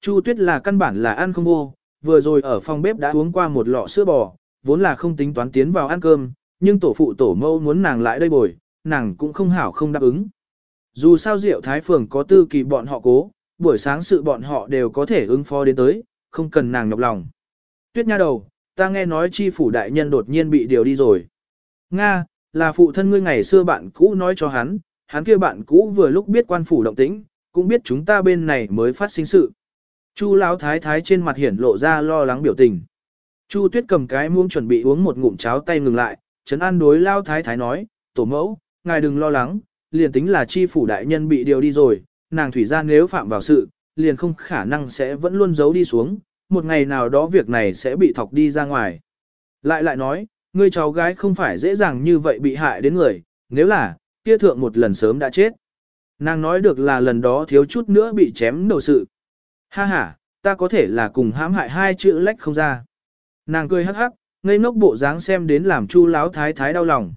Chu Tuyết là căn bản là ăn không vô, vừa rồi ở phòng bếp đã uống qua một lọ sữa bò, vốn là không tính toán tiến vào ăn cơm, nhưng tổ phụ tổ mẫu muốn nàng lại đây bồi, nàng cũng không hảo không đáp ứng. Dù sao Diệu Thái Phường có tư kỳ bọn họ cố, buổi sáng sự bọn họ đều có thể ứng phó đến tới, không cần nàng nhọc lòng. Tuyết nha đầu, ta nghe nói chi phủ đại nhân đột nhiên bị điều đi rồi. Nga, là phụ thân ngươi ngày xưa bạn cũ nói cho hắn, hắn kia bạn cũ vừa lúc biết quan phủ động tĩnh, cũng biết chúng ta bên này mới phát sinh sự. Chu Lão thái thái trên mặt hiển lộ ra lo lắng biểu tình. Chu Tuyết cầm cái muỗng chuẩn bị uống một ngụm cháo tay ngừng lại, trấn an đối Lão thái thái nói, tổ mẫu, ngài đừng lo lắng, liền tính là chi phủ đại nhân bị điều đi rồi, nàng thủy gia nếu phạm vào sự, liền không khả năng sẽ vẫn luôn giấu đi xuống, một ngày nào đó việc này sẽ bị thọc đi ra ngoài. Lại lại nói, ngươi cháu gái không phải dễ dàng như vậy bị hại đến người, nếu là, kia thượng một lần sớm đã chết. Nàng nói được là lần đó thiếu chút nữa bị chém đầu sự. Ha ha, ta có thể là cùng hãm hại hai chữ lách không ra. Nàng cười hắc hắc, ngây ngốc bộ dáng xem đến làm chu láo thái thái đau lòng.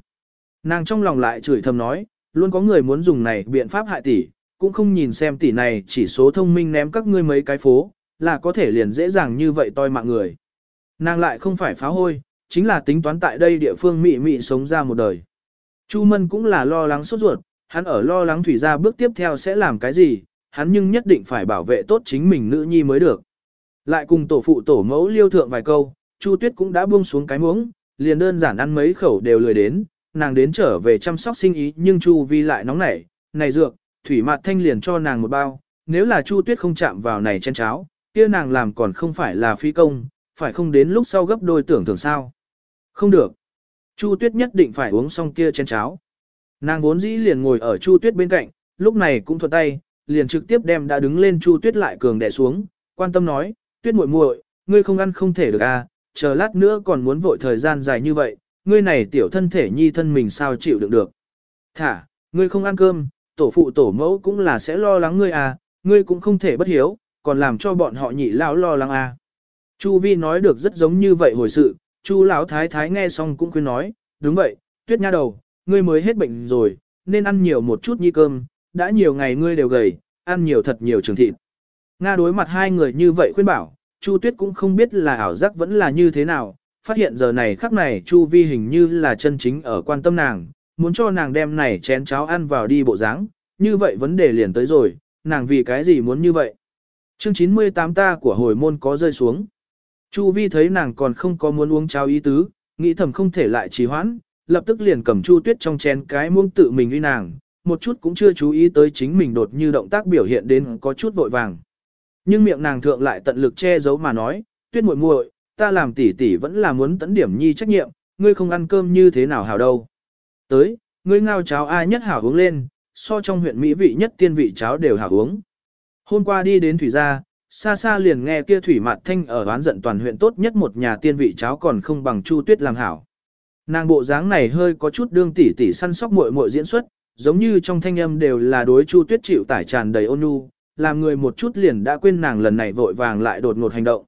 Nàng trong lòng lại chửi thầm nói, luôn có người muốn dùng này biện pháp hại tỷ, cũng không nhìn xem tỷ này chỉ số thông minh ném các ngươi mấy cái phố, là có thể liền dễ dàng như vậy toi mạng người. Nàng lại không phải phá hôi, chính là tính toán tại đây địa phương mị mị sống ra một đời. Chu Mân cũng là lo lắng sốt ruột, hắn ở lo lắng thủy ra bước tiếp theo sẽ làm cái gì, hắn nhưng nhất định phải bảo vệ tốt chính mình nữ nhi mới được. Lại cùng tổ phụ tổ mẫu liêu thượng vài câu, Chu Tuyết cũng đã buông xuống cái muỗng, liền đơn giản ăn mấy khẩu đều lười đến, nàng đến trở về chăm sóc sinh ý nhưng Chu Vi lại nóng nảy, này dược, thủy mặt thanh liền cho nàng một bao, nếu là Chu Tuyết không chạm vào này trên cháo, kia nàng làm còn không phải là phi công, phải không đến lúc sau gấp đôi tưởng thường sao. Không được. Chu Tuyết nhất định phải uống xong kia chén cháo. Nàng vốn dĩ liền ngồi ở Chu Tuyết bên cạnh, lúc này cũng thuận tay, liền trực tiếp đem đã đứng lên Chu Tuyết lại cường đè xuống, quan tâm nói, Tuyết muội muội, ngươi không ăn không thể được à, chờ lát nữa còn muốn vội thời gian dài như vậy, ngươi này tiểu thân thể nhi thân mình sao chịu đựng được. Thả, ngươi không ăn cơm, tổ phụ tổ mẫu cũng là sẽ lo lắng ngươi à, ngươi cũng không thể bất hiếu, còn làm cho bọn họ nhị lão lo lắng à. Chu Vi nói được rất giống như vậy hồi sự, Chu lão thái thái nghe xong cũng khuyên nói, đúng vậy, tuyết nha đầu, ngươi mới hết bệnh rồi, nên ăn nhiều một chút nhi cơm, đã nhiều ngày ngươi đều gầy, ăn nhiều thật nhiều trường thịt. Nga đối mặt hai người như vậy khuyên bảo, Chu Tuyết cũng không biết là ảo giác vẫn là như thế nào, phát hiện giờ này khắc này Chu Vi hình như là chân chính ở quan tâm nàng, muốn cho nàng đem này chén cháo ăn vào đi bộ dáng, như vậy vấn đề liền tới rồi, nàng vì cái gì muốn như vậy. Chương 98 ta của hồi môn có rơi xuống. Chu Vi thấy nàng còn không có muốn uống cháo ý tứ, nghĩ thầm không thể lại trì hoãn, lập tức liền cầm Chu Tuyết trong chén cái muông tự mình uy nàng, một chút cũng chưa chú ý tới chính mình đột như động tác biểu hiện đến có chút vội vàng. Nhưng miệng nàng thượng lại tận lực che giấu mà nói, Tuyết muội muội, ta làm tỷ tỷ vẫn là muốn tấn điểm nhi trách nhiệm, ngươi không ăn cơm như thế nào hảo đâu. Tới, ngươi ngao cháo ai nhất hảo uống lên, so trong huyện Mỹ vị nhất tiên vị cháo đều hảo uống. Hôm qua đi đến thủy gia, xa xa liền nghe kia thủy mạt thanh ở đoán giận toàn huyện tốt nhất một nhà tiên vị cháo còn không bằng Chu Tuyết làm hảo. Nàng bộ dáng này hơi có chút đương tỷ tỷ săn sóc muội muội diễn xuất, giống như trong thanh âm đều là đối Chu Tuyết chịu tải tràn đầy ôn nhu, làm người một chút liền đã quên nàng lần này vội vàng lại đột ngột hành động.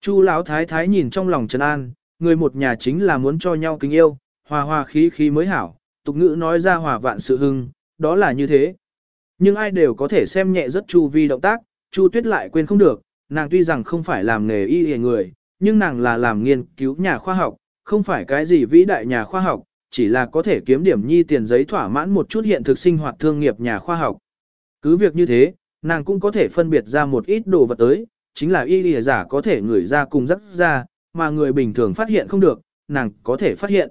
Chu lão thái thái nhìn trong lòng Trần An, người một nhà chính là muốn cho nhau kính yêu, hòa hòa khí khí mới hảo, tục ngữ nói ra hòa vạn sự hưng, đó là như thế. Nhưng ai đều có thể xem nhẹ rất Chu vi động tác, Chu Tuyết lại quên không được, nàng tuy rằng không phải làm nghề y y người, nhưng nàng là làm nghiên cứu nhà khoa học, không phải cái gì vĩ đại nhà khoa học, chỉ là có thể kiếm điểm nhi tiền giấy thỏa mãn một chút hiện thực sinh hoạt thương nghiệp nhà khoa học. Cứ việc như thế, nàng cũng có thể phân biệt ra một ít đồ vật tới, chính là y lìa giả có thể ngửi ra cùng rắc ra, mà người bình thường phát hiện không được, nàng có thể phát hiện.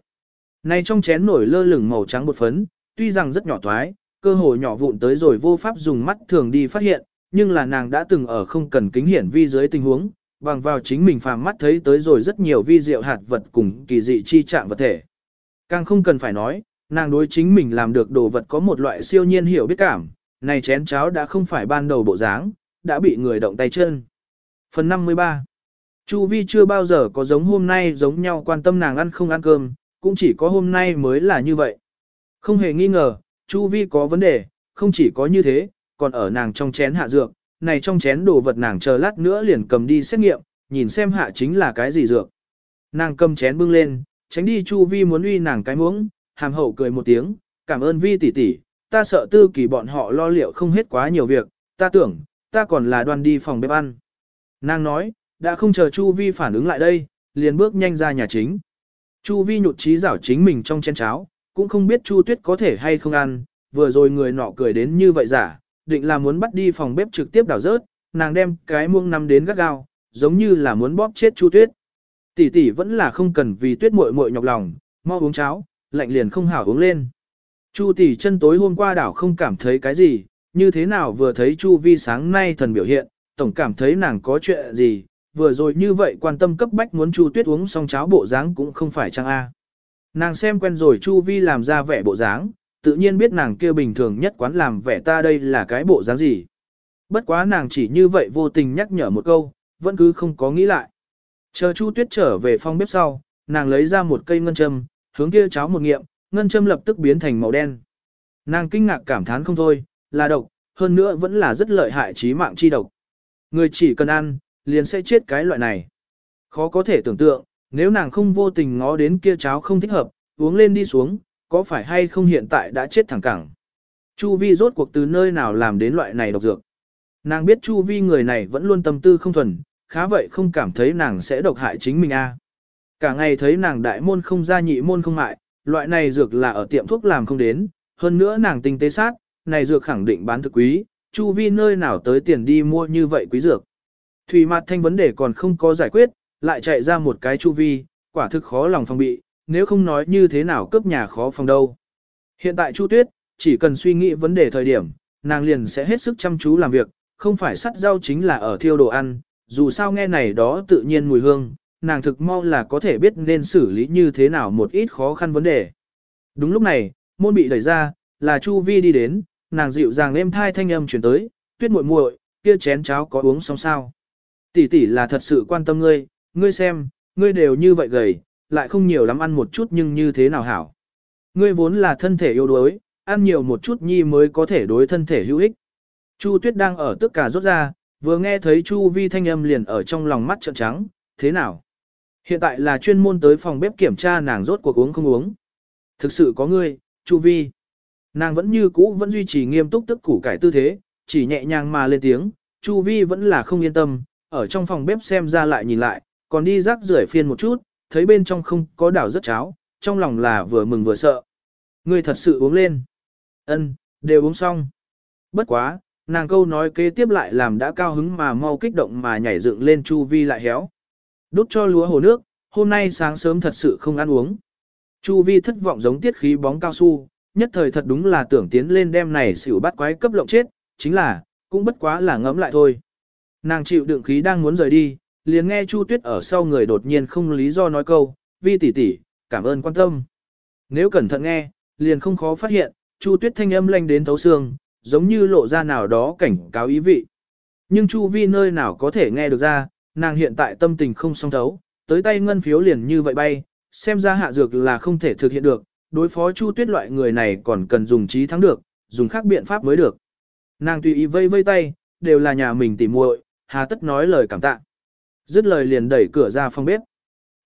Này trong chén nổi lơ lửng màu trắng bột phấn, tuy rằng rất nhỏ thoái, cơ hội nhỏ vụn tới rồi vô pháp dùng mắt thường đi phát hiện, nhưng là nàng đã từng ở không cần kính hiển vi dưới tình huống, bằng vào chính mình phàm mắt thấy tới rồi rất nhiều vi diệu hạt vật cùng kỳ dị chi trạng vật thể. Càng không cần phải nói, nàng đối chính mình làm được đồ vật có một loại siêu nhiên hiểu biết cảm, này chén cháo đã không phải ban đầu bộ dáng, đã bị người động tay chân. Phần 53 Chu Vi chưa bao giờ có giống hôm nay giống nhau quan tâm nàng ăn không ăn cơm, cũng chỉ có hôm nay mới là như vậy. Không hề nghi ngờ, Chu Vi có vấn đề, không chỉ có như thế, còn ở nàng trong chén hạ dược, này trong chén đồ vật nàng chờ lát nữa liền cầm đi xét nghiệm, nhìn xem hạ chính là cái gì dược. Nàng cầm chén bưng lên, tránh đi Chu Vi muốn uy nàng cái muỗng, hàm hậu cười một tiếng, cảm ơn Vi tỷ tỷ, ta sợ tư kỳ bọn họ lo liệu không hết quá nhiều việc, ta tưởng, ta còn là đoan đi phòng bếp ăn. Nàng nói, đã không chờ Chu Vi phản ứng lại đây, liền bước nhanh ra nhà chính. Chu Vi nhụt chí rảo chính mình trong chén cháo, cũng không biết Chu Tuyết có thể hay không ăn, vừa rồi người nọ cười đến như vậy giả, định là muốn bắt đi phòng bếp trực tiếp đảo rớt, nàng đem cái muông nằm đến gắt gao, giống như là muốn bóp chết Chu Tuyết. Tỷ tỷ vẫn là không cần vì Tuyết muội muội nhọc lòng, mau uống cháo, lạnh liền không hảo uống lên. Chu tỷ chân tối hôm qua đảo không cảm thấy cái gì, như thế nào vừa thấy Chu Vi sáng nay thần biểu hiện, tổng cảm thấy nàng có chuyện gì, vừa rồi như vậy quan tâm cấp bách muốn Chu Tuyết uống xong cháo bộ dáng cũng không phải chăng a. Nàng xem quen rồi Chu Vi làm ra vẻ bộ dáng, tự nhiên biết nàng kia bình thường nhất quán làm vẻ ta đây là cái bộ dáng gì. Bất quá nàng chỉ như vậy vô tình nhắc nhở một câu, vẫn cứ không có nghĩ lại. Chờ Chu Tuyết trở về phòng bếp sau, nàng lấy ra một cây ngân châm, hướng kia cháo một nghiệm, ngân châm lập tức biến thành màu đen. Nàng kinh ngạc cảm thán không thôi, là độc, hơn nữa vẫn là rất lợi hại trí mạng chi độc. Người chỉ cần ăn, liền sẽ chết cái loại này. Khó có thể tưởng tượng, nếu nàng không vô tình ngó đến kia cháo không thích hợp, uống lên đi xuống, có phải hay không hiện tại đã chết thẳng cẳng. Chu vi rốt cuộc từ nơi nào làm đến loại này độc dược. Nàng biết Chu vi người này vẫn luôn tâm tư không thuần, khá vậy không cảm thấy nàng sẽ độc hại chính mình a. Cả ngày thấy nàng đại môn không ra nhị môn không mại, loại này dược là ở tiệm thuốc làm không đến, hơn nữa nàng tinh tế sát, này dược khẳng định bán thực quý, Chu vi nơi nào tới tiền đi mua như vậy quý dược. Thủy mặt thanh vấn đề còn không có giải quyết, lại chạy ra một cái Chu vi, quả thực khó lòng phòng bị, nếu không nói như thế nào cướp nhà khó phòng đâu. Hiện tại Chu Tuyết, chỉ cần suy nghĩ vấn đề thời điểm, nàng liền sẽ hết sức chăm chú làm việc, không phải sắt rau chính là ở thiêu đồ ăn, dù sao nghe này đó tự nhiên mùi hương, nàng thực mau là có thể biết nên xử lý như thế nào một ít khó khăn vấn đề. Đúng lúc này, môn bị đẩy ra, là Chu Vi đi đến, nàng dịu dàng êm thai thanh âm chuyển tới, tuyết muội muội, kia chén cháo có uống xong sao. Tỷ tỷ là thật sự quan tâm ngươi, ngươi xem, ngươi đều như vậy gầy, lại không nhiều lắm ăn một chút nhưng như thế nào hảo. Ngươi vốn là thân thể yếu đuối, ăn nhiều một chút nhi mới có thể đối thân thể hữu ích. Chu Tuyết đang ở tức cả rốt ra, vừa nghe thấy Chu Vi thanh âm liền ở trong lòng mắt trợn trắng, thế nào? Hiện tại là chuyên môn tới phòng bếp kiểm tra nàng rốt cuộc uống không uống. Thực sự có ngươi, Chu Vi. Nàng vẫn như cũ vẫn duy trì nghiêm túc tức củ cải tư thế, chỉ nhẹ nhàng mà lên tiếng, Chu Vi vẫn là không yên tâm, ở trong phòng bếp xem ra lại nhìn lại, còn đi rác rưởi phiên một chút, thấy bên trong không có đảo rất cháo, trong lòng là vừa mừng vừa sợ. Ngươi thật sự uống lên. Ân, đều uống xong. Bất quá, nàng câu nói kế tiếp lại làm đã cao hứng mà mau kích động mà nhảy dựng lên chu vi lại héo. Đút cho lúa hồ nước, hôm nay sáng sớm thật sự không ăn uống. Chu vi thất vọng giống tiết khí bóng cao su, nhất thời thật đúng là tưởng tiến lên đem này xỉu bắt quái cấp lộng chết, chính là, cũng bất quá là ngấm lại thôi. Nàng chịu đựng khí đang muốn rời đi, liền nghe Chu Tuyết ở sau người đột nhiên không lý do nói câu, vi tỷ tỷ, cảm ơn quan tâm. Nếu cẩn thận nghe, liền không khó phát hiện, Chu Tuyết thanh âm lanh đến thấu xương, giống như lộ ra nào đó cảnh cáo ý vị. Nhưng Chu Vi nơi nào có thể nghe được ra, nàng hiện tại tâm tình không song thấu, tới tay ngân phiếu liền như vậy bay, xem ra hạ dược là không thể thực hiện được, đối phó Chu Tuyết loại người này còn cần dùng trí thắng được, dùng khác biện pháp mới được. Nàng tùy ý vây vây tay, đều là nhà mình tỉ muội, hà tất nói lời cảm tạ. Dứt lời liền đẩy cửa ra phòng bếp.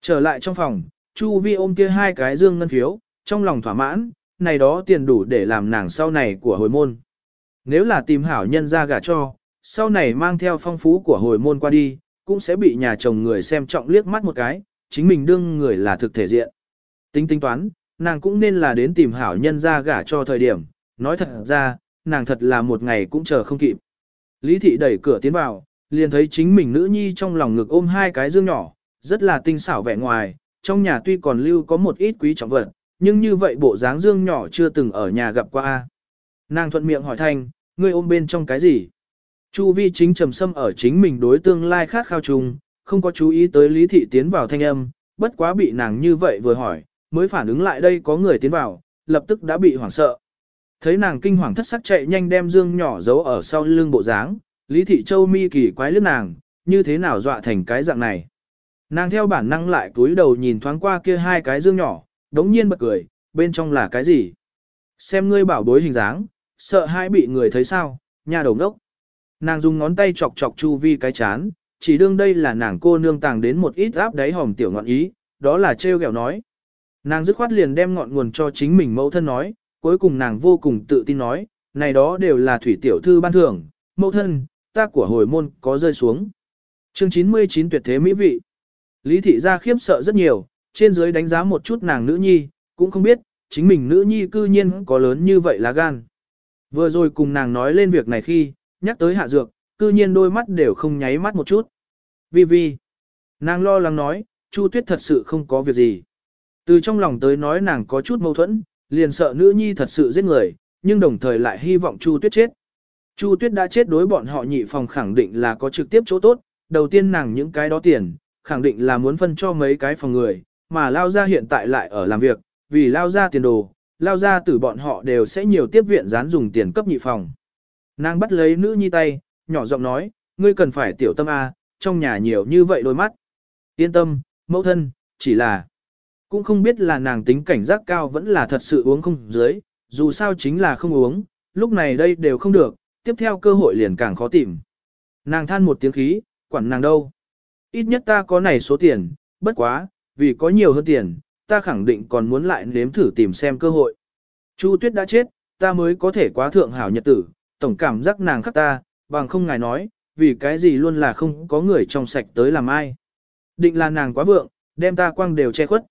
Trở lại trong phòng, Chu Vi ôm kia hai cái dương ngân phiếu, trong lòng thỏa mãn, này đó tiền đủ để làm nàng sau này của hồi môn. Nếu là tìm hảo nhân ra gả cho, sau này mang theo phong phú của hồi môn qua đi, cũng sẽ bị nhà chồng người xem trọng liếc mắt một cái, chính mình đương người là thực thể diện. Tính tính toán, nàng cũng nên là đến tìm hảo nhân ra gả cho thời điểm, nói thật ra, nàng thật là một ngày cũng chờ không kịp. Lý thị đẩy cửa tiến vào, liền thấy chính mình nữ nhi trong lòng ngực ôm hai cái dương nhỏ, rất là tinh xảo vẻ ngoài, trong nhà tuy còn lưu có một ít quý trọng vật, nhưng như vậy bộ dáng dương nhỏ chưa từng ở nhà gặp qua. Nàng thuận miệng hỏi thanh, ngươi ôm bên trong cái gì? Chu vi chính trầm sâm ở chính mình đối tương lai khát khao chung, không có chú ý tới lý thị tiến vào thanh âm, bất quá bị nàng như vậy vừa hỏi, mới phản ứng lại đây có người tiến vào, lập tức đã bị hoảng sợ. Thấy nàng kinh hoàng thất sắc chạy nhanh đem dương nhỏ giấu ở sau lưng bộ dáng, Lý Thị Châu mi kỳ quái lướt nàng, như thế nào dọa thành cái dạng này. Nàng theo bản năng lại cúi đầu nhìn thoáng qua kia hai cái dương nhỏ, đống nhiên bật cười, bên trong là cái gì? Xem ngươi bảo bối hình dáng, sợ hai bị người thấy sao, nhà đầu ngốc. Nàng dùng ngón tay chọc chọc chu vi cái chán, chỉ đương đây là nàng cô nương tàng đến một ít áp đáy hòm tiểu ngọn ý, đó là trêu ghẹo nói. Nàng dứt khoát liền đem ngọn nguồn cho chính mình mẫu thân nói, cuối cùng nàng vô cùng tự tin nói, này đó đều là thủy tiểu thư ban thưởng, mẫu thân, ta của hồi môn có rơi xuống. Chương 99 tuyệt thế mỹ vị. Lý thị gia khiếp sợ rất nhiều, trên dưới đánh giá một chút nàng nữ nhi, cũng không biết, chính mình nữ nhi cư nhiên có lớn như vậy là gan. Vừa rồi cùng nàng nói lên việc này khi, nhắc tới hạ dược, cư nhiên đôi mắt đều không nháy mắt một chút. Vi vi. Nàng lo lắng nói, Chu Tuyết thật sự không có việc gì. Từ trong lòng tới nói nàng có chút mâu thuẫn, liền sợ nữ nhi thật sự giết người, nhưng đồng thời lại hy vọng Chu Tuyết chết. Chu Tuyết đã chết đối bọn họ nhị phòng khẳng định là có trực tiếp chỗ tốt, đầu tiên nàng những cái đó tiền, khẳng định là muốn phân cho mấy cái phòng người, mà lao ra hiện tại lại ở làm việc, vì lao ra tiền đồ, lao ra từ bọn họ đều sẽ nhiều tiếp viện dán dùng tiền cấp nhị phòng. Nàng bắt lấy nữ nhi tay, nhỏ giọng nói, ngươi cần phải tiểu tâm A, trong nhà nhiều như vậy đôi mắt. Yên tâm, mẫu thân, chỉ là, cũng không biết là nàng tính cảnh giác cao vẫn là thật sự uống không dưới, dù sao chính là không uống, lúc này đây đều không được, tiếp theo cơ hội liền càng khó tìm. Nàng than một tiếng khí, quản nàng đâu. Ít nhất ta có này số tiền, bất quá, vì có nhiều hơn tiền, ta khẳng định còn muốn lại nếm thử tìm xem cơ hội. Chu Tuyết đã chết, ta mới có thể quá thượng hảo nhật tử, tổng cảm giác nàng khắc ta, bằng không ngài nói, vì cái gì luôn là không có người trong sạch tới làm ai. Định là nàng quá vượng, đem ta quăng đều che khuất.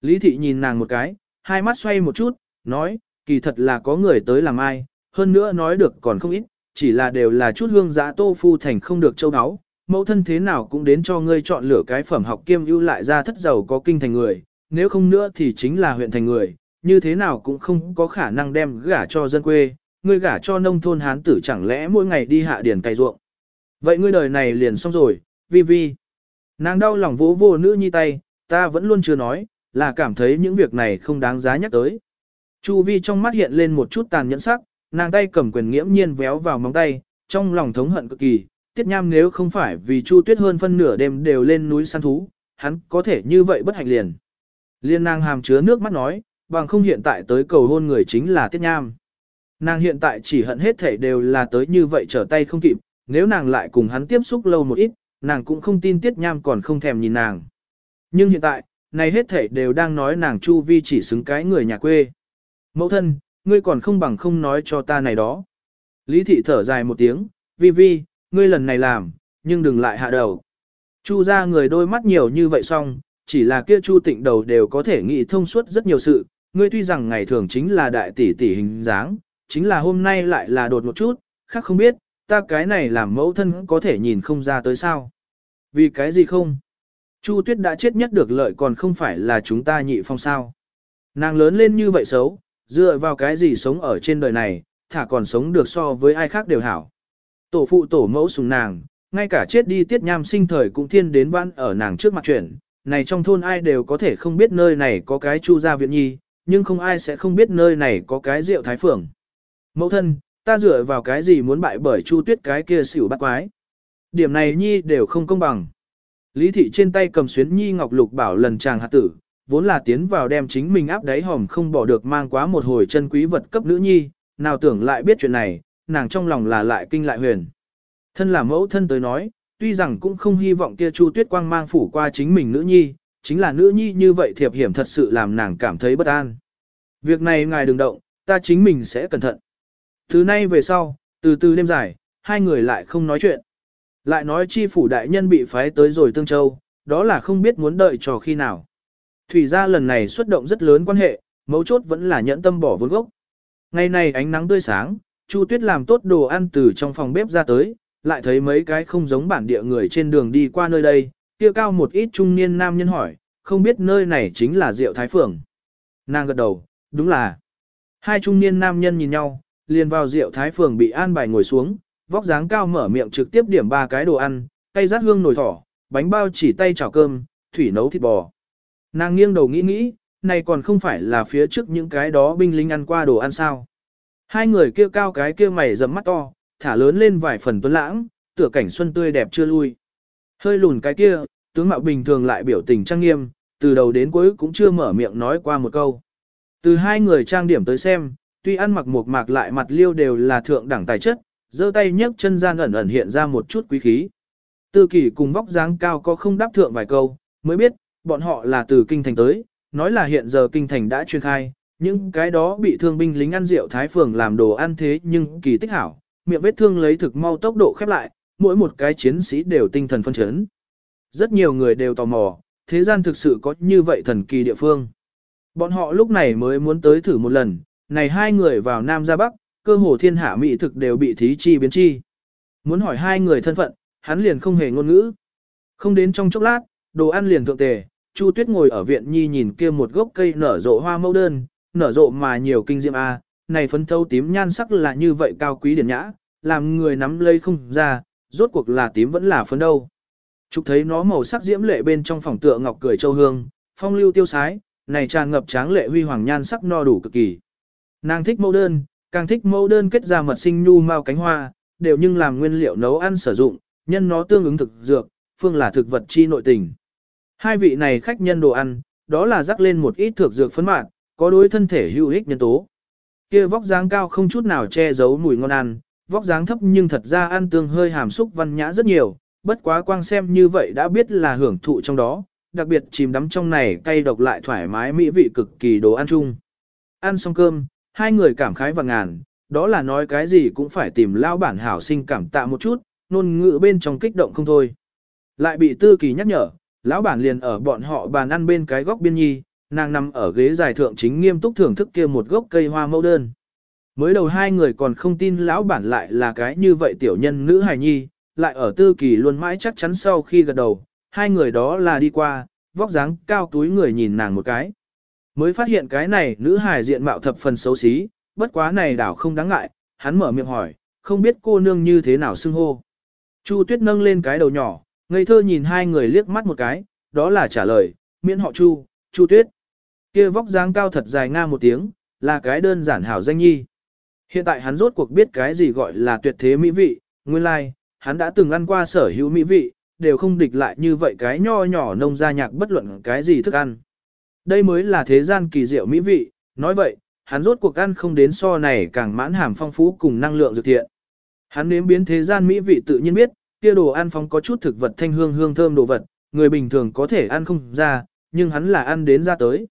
Lý thị nhìn nàng một cái, hai mắt xoay một chút, nói, kỳ thật là có người tới làm ai, hơn nữa nói được còn không ít, chỉ là đều là chút hương giã tô phu thành không được châu áo, mẫu thân thế nào cũng đến cho ngươi chọn lựa cái phẩm học kiêm ưu lại ra thất giàu có kinh thành người, nếu không nữa thì chính là huyện thành người, như thế nào cũng không có khả năng đem gả cho dân quê, ngươi gả cho nông thôn hán tử chẳng lẽ mỗi ngày đi hạ điển cày ruộng. Vậy ngươi đời này liền xong rồi, vi vi. Nàng đau lòng vỗ vô nữ nhi tay, ta vẫn luôn chưa nói, là cảm thấy những việc này không đáng giá nhắc tới. Chu vi trong mắt hiện lên một chút tàn nhẫn sắc, nàng tay cầm quyền nghiễm nhiên véo vào móng tay, trong lòng thống hận cực kỳ, tiết nham nếu không phải vì chu tuyết hơn phân nửa đêm đều lên núi săn thú, hắn có thể như vậy bất hạnh liền. Liên nàng hàm chứa nước mắt nói, bằng không hiện tại tới cầu hôn người chính là tiết nham. Nàng hiện tại chỉ hận hết thể đều là tới như vậy trở tay không kịp, nếu nàng lại cùng hắn tiếp xúc lâu một ít, nàng cũng không tin tiết nham còn không thèm nhìn nàng. Nhưng hiện tại, này hết thể đều đang nói nàng chu vi chỉ xứng cái người nhà quê. Mẫu thân, ngươi còn không bằng không nói cho ta này đó. Lý thị thở dài một tiếng, vi vi, ngươi lần này làm, nhưng đừng lại hạ đầu. Chu ra người đôi mắt nhiều như vậy xong, chỉ là kia chu tịnh đầu đều có thể nghĩ thông suốt rất nhiều sự, ngươi tuy rằng ngày thường chính là đại tỷ tỷ hình dáng, chính là hôm nay lại là đột một chút, khác không biết, ta cái này làm mẫu thân có thể nhìn không ra tới sao. Vì cái gì không? Chu tuyết đã chết nhất được lợi còn không phải là chúng ta nhị phong sao. Nàng lớn lên như vậy xấu, dựa vào cái gì sống ở trên đời này, thả còn sống được so với ai khác đều hảo. Tổ phụ tổ mẫu sùng nàng, ngay cả chết đi tiết nham sinh thời cũng thiên đến văn ở nàng trước mặt chuyển, này trong thôn ai đều có thể không biết nơi này có cái chu gia viện nhi, nhưng không ai sẽ không biết nơi này có cái rượu thái phường. Mẫu thân, ta dựa vào cái gì muốn bại bởi chu tuyết cái kia xỉu bắt quái. Điểm này nhi đều không công bằng. Lý thị trên tay cầm xuyến nhi ngọc lục bảo lần chàng hạt tử, vốn là tiến vào đem chính mình áp đáy hòm không bỏ được mang quá một hồi chân quý vật cấp nữ nhi, nào tưởng lại biết chuyện này, nàng trong lòng là lại kinh lại huyền. Thân là mẫu thân tới nói, tuy rằng cũng không hy vọng kia Chu Tuyết Quang mang phủ qua chính mình nữ nhi, chính là nữ nhi như vậy thiệp hiểm thật sự làm nàng cảm thấy bất an. Việc này ngài đừng động, ta chính mình sẽ cẩn thận. Từ nay về sau, từ từ đêm dài, hai người lại không nói chuyện. Lại nói chi phủ đại nhân bị phái tới rồi Tương Châu, đó là không biết muốn đợi trò khi nào. Thủy gia lần này xuất động rất lớn quan hệ, mấu chốt vẫn là nhẫn tâm bỏ vốn gốc. Ngày này ánh nắng tươi sáng, Chu Tuyết làm tốt đồ ăn từ trong phòng bếp ra tới, lại thấy mấy cái không giống bản địa người trên đường đi qua nơi đây, kia cao một ít trung niên nam nhân hỏi, không biết nơi này chính là Diệu Thái Phường. Nàng gật đầu, đúng là. Hai trung niên nam nhân nhìn nhau, liền vào Diệu Thái Phường bị an bài ngồi xuống, vóc dáng cao mở miệng trực tiếp điểm ba cái đồ ăn, cây rát hương nồi thỏ, bánh bao chỉ tay chảo cơm, thủy nấu thịt bò. Nàng nghiêng đầu nghĩ nghĩ, này còn không phải là phía trước những cái đó binh lính ăn qua đồ ăn sao. Hai người kia cao cái kia mày rậm mắt to, thả lớn lên vài phần tuấn lãng, tựa cảnh xuân tươi đẹp chưa lui. Hơi lùn cái kia, tướng mạo bình thường lại biểu tình trang nghiêm, từ đầu đến cuối cũng chưa mở miệng nói qua một câu. Từ hai người trang điểm tới xem, tuy ăn mặc một mạc lại mặt liêu đều là thượng đẳng tài chất, giơ tay nhấc chân gian ẩn ẩn hiện ra một chút quý khí. Tư kỷ cùng vóc dáng cao có không đáp thượng vài câu, mới biết, bọn họ là từ kinh thành tới, nói là hiện giờ kinh thành đã chuyên khai, những cái đó bị thương binh lính ăn rượu thái phường làm đồ ăn thế nhưng kỳ tích hảo, miệng vết thương lấy thực mau tốc độ khép lại, mỗi một cái chiến sĩ đều tinh thần phân chấn. Rất nhiều người đều tò mò, thế gian thực sự có như vậy thần kỳ địa phương. Bọn họ lúc này mới muốn tới thử một lần, này hai người vào Nam ra Bắc, cơ hồ thiên hạ mỹ thực đều bị thí chi biến chi. Muốn hỏi hai người thân phận, hắn liền không hề ngôn ngữ. Không đến trong chốc lát, đồ ăn liền thượng tề, Chu Tuyết ngồi ở viện nhi nhìn kia một gốc cây nở rộ hoa mẫu đơn, nở rộ mà nhiều kinh diệm a, này phấn thâu tím nhan sắc là như vậy cao quý điển nhã, làm người nắm lấy không ra, rốt cuộc là tím vẫn là phấn đâu. Trục thấy nó màu sắc diễm lệ bên trong phòng tựa ngọc cười châu hương, phong lưu tiêu sái, này tràn ngập tráng lệ huy hoàng nhan sắc no đủ cực kỳ. Nàng thích mẫu đơn, càng thích mẫu đơn kết ra mật sinh nhu mau cánh hoa, đều nhưng làm nguyên liệu nấu ăn sử dụng, nhân nó tương ứng thực dược, phương là thực vật chi nội tình. Hai vị này khách nhân đồ ăn, đó là rắc lên một ít thực dược phấn mạn, có đối thân thể hữu ích nhân tố. Kia vóc dáng cao không chút nào che giấu mùi ngon ăn, vóc dáng thấp nhưng thật ra ăn tương hơi hàm xúc văn nhã rất nhiều, bất quá quang xem như vậy đã biết là hưởng thụ trong đó, đặc biệt chìm đắm trong này cay độc lại thoải mái mỹ vị cực kỳ đồ ăn chung. Ăn xong cơm, hai người cảm khái và ngàn, đó là nói cái gì cũng phải tìm lao bản hảo sinh cảm tạ một chút, nôn ngữ bên trong kích động không thôi. Lại bị tư kỳ nhắc nhở, lão bản liền ở bọn họ bàn ăn bên cái góc biên nhi, nàng nằm ở ghế dài thượng chính nghiêm túc thưởng thức kia một gốc cây hoa mẫu đơn. Mới đầu hai người còn không tin lão bản lại là cái như vậy tiểu nhân nữ hài nhi, lại ở tư kỳ luôn mãi chắc chắn sau khi gật đầu, hai người đó là đi qua, vóc dáng cao túi người nhìn nàng một cái. Mới phát hiện cái này nữ hài diện mạo thập phần xấu xí, bất quá này đảo không đáng ngại, hắn mở miệng hỏi, không biết cô nương như thế nào xưng hô. Chu tuyết nâng lên cái đầu nhỏ, ngây thơ nhìn hai người liếc mắt một cái, đó là trả lời, miễn họ Chu, Chu tuyết kia vóc dáng cao thật dài nga một tiếng, là cái đơn giản hảo danh nhi. Hiện tại hắn rốt cuộc biết cái gì gọi là tuyệt thế mỹ vị, nguyên lai, like, hắn đã từng ăn qua sở hữu mỹ vị, đều không địch lại như vậy cái nho nhỏ nông gia nhạc bất luận cái gì thức ăn. Đây mới là thế gian kỳ diệu mỹ vị, nói vậy, hắn rốt cuộc ăn không đến so này càng mãn hàm phong phú cùng năng lượng dược thiện. Hắn nếm biến thế gian mỹ vị tự nhiên biết, kia đồ ăn phong có chút thực vật thanh hương hương thơm đồ vật, người bình thường có thể ăn không ra, nhưng hắn là ăn đến ra tới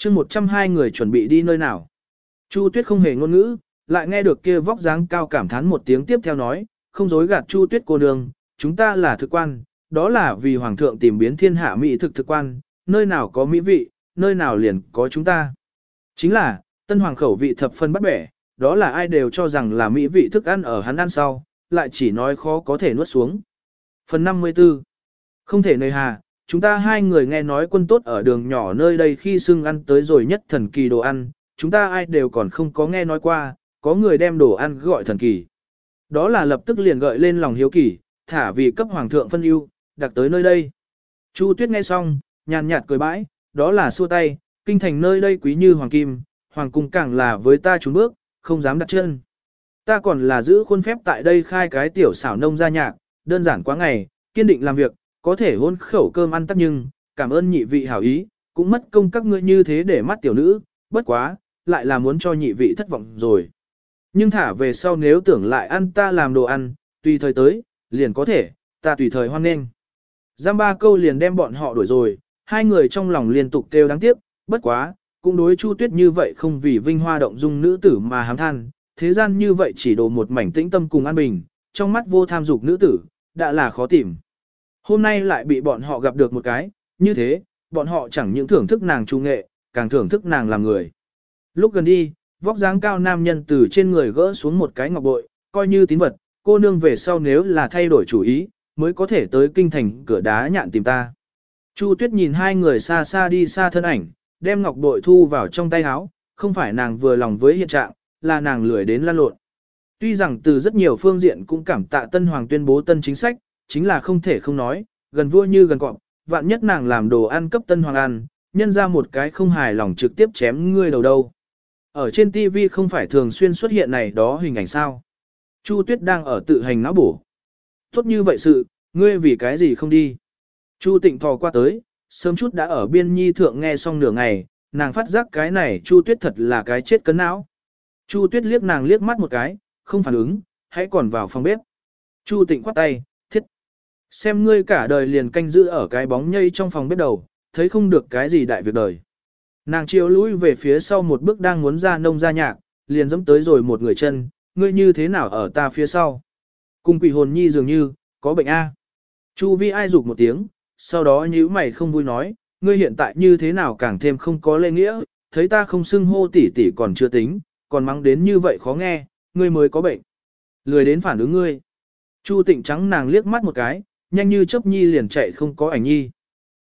chương 102 người chuẩn bị đi nơi nào. Chu Tuyết không hề ngôn ngữ, lại nghe được kia vóc dáng cao cảm thán một tiếng tiếp theo nói, không dối gạt Chu Tuyết cô nương, chúng ta là thực quan, đó là vì Hoàng thượng tìm biến thiên hạ mỹ thực thực quan, nơi nào có mỹ vị, nơi nào liền có chúng ta. Chính là, tân hoàng khẩu vị thập phân bắt bẻ, đó là ai đều cho rằng là mỹ vị thức ăn ở hắn ăn sau, lại chỉ nói khó có thể nuốt xuống. Phần 54 Không thể nơi hà, chúng ta hai người nghe nói quân tốt ở đường nhỏ nơi đây khi xưng ăn tới rồi nhất thần kỳ đồ ăn, chúng ta ai đều còn không có nghe nói qua, có người đem đồ ăn gọi thần kỳ. Đó là lập tức liền gợi lên lòng hiếu kỳ, thả vì cấp hoàng thượng phân ưu, đặc tới nơi đây. Chu Tuyết nghe xong, nhàn nhạt cười bãi, đó là xua tay, kinh thành nơi đây quý như hoàng kim, hoàng cung càng là với ta trốn bước, không dám đặt chân. Ta còn là giữ khuôn phép tại đây khai cái tiểu xảo nông gia nhạc, đơn giản quá ngày, kiên định làm việc, có thể hôn khẩu cơm ăn tắc nhưng, cảm ơn nhị vị hảo ý, cũng mất công các ngươi như thế để mắt tiểu nữ, bất quá, lại là muốn cho nhị vị thất vọng rồi. Nhưng thả về sau nếu tưởng lại ăn ta làm đồ ăn, tùy thời tới, liền có thể, ta tùy thời hoan nghênh. Giam ba câu liền đem bọn họ đuổi rồi, hai người trong lòng liên tục kêu đáng tiếc, bất quá, cũng đối Chu Tuyết như vậy không vì vinh hoa động dung nữ tử mà hám than, thế gian như vậy chỉ đồ một mảnh tĩnh tâm cùng an bình, trong mắt vô tham dục nữ tử, đã là khó tìm. Hôm nay lại bị bọn họ gặp được một cái, như thế, bọn họ chẳng những thưởng thức nàng trung nghệ, càng thưởng thức nàng làm người. Lúc gần đi, vóc dáng cao nam nhân từ trên người gỡ xuống một cái ngọc bội, coi như tín vật, cô nương về sau nếu là thay đổi chủ ý, mới có thể tới kinh thành cửa đá nhạn tìm ta. Chu Tuyết nhìn hai người xa xa đi xa thân ảnh, đem ngọc bội thu vào trong tay áo, không phải nàng vừa lòng với hiện trạng, là nàng lười đến lan lộn. Tuy rằng từ rất nhiều phương diện cũng cảm tạ Tân Hoàng tuyên bố tân chính sách, chính là không thể không nói, gần vua như gần cọp, vạn nhất nàng làm đồ ăn cấp Tân Hoàng ăn, nhân ra một cái không hài lòng trực tiếp chém ngươi đầu đâu. Ở trên TV không phải thường xuyên xuất hiện này đó hình ảnh sao. Chu Tuyết đang ở tự hành não bổ. Tốt như vậy sự, ngươi vì cái gì không đi. Chu Tịnh thò qua tới, sớm chút đã ở biên nhi thượng nghe xong nửa ngày, nàng phát giác cái này Chu Tuyết thật là cái chết cấn não. Chu Tuyết liếc nàng liếc mắt một cái, không phản ứng, hãy còn vào phòng bếp. Chu Tịnh khoát tay. Xem ngươi cả đời liền canh giữ ở cái bóng nhây trong phòng bếp đầu, thấy không được cái gì đại việc đời. Nàng chiều lũi về phía sau một bước đang muốn ra nông ra nhạc, liền dẫm tới rồi một người chân, ngươi như thế nào ở ta phía sau. Cùng quỷ hồn nhi dường như, có bệnh A. Chu vi ai rụt một tiếng, sau đó nhíu mày không vui nói, ngươi hiện tại như thế nào càng thêm không có lễ nghĩa, thấy ta không xưng hô tỷ tỷ còn chưa tính, còn mắng đến như vậy khó nghe, ngươi mới có bệnh. Lười đến phản ứng ngươi. Chu tịnh trắng nàng liếc mắt một cái, nhanh như chớp nhi liền chạy không có ảnh nhi.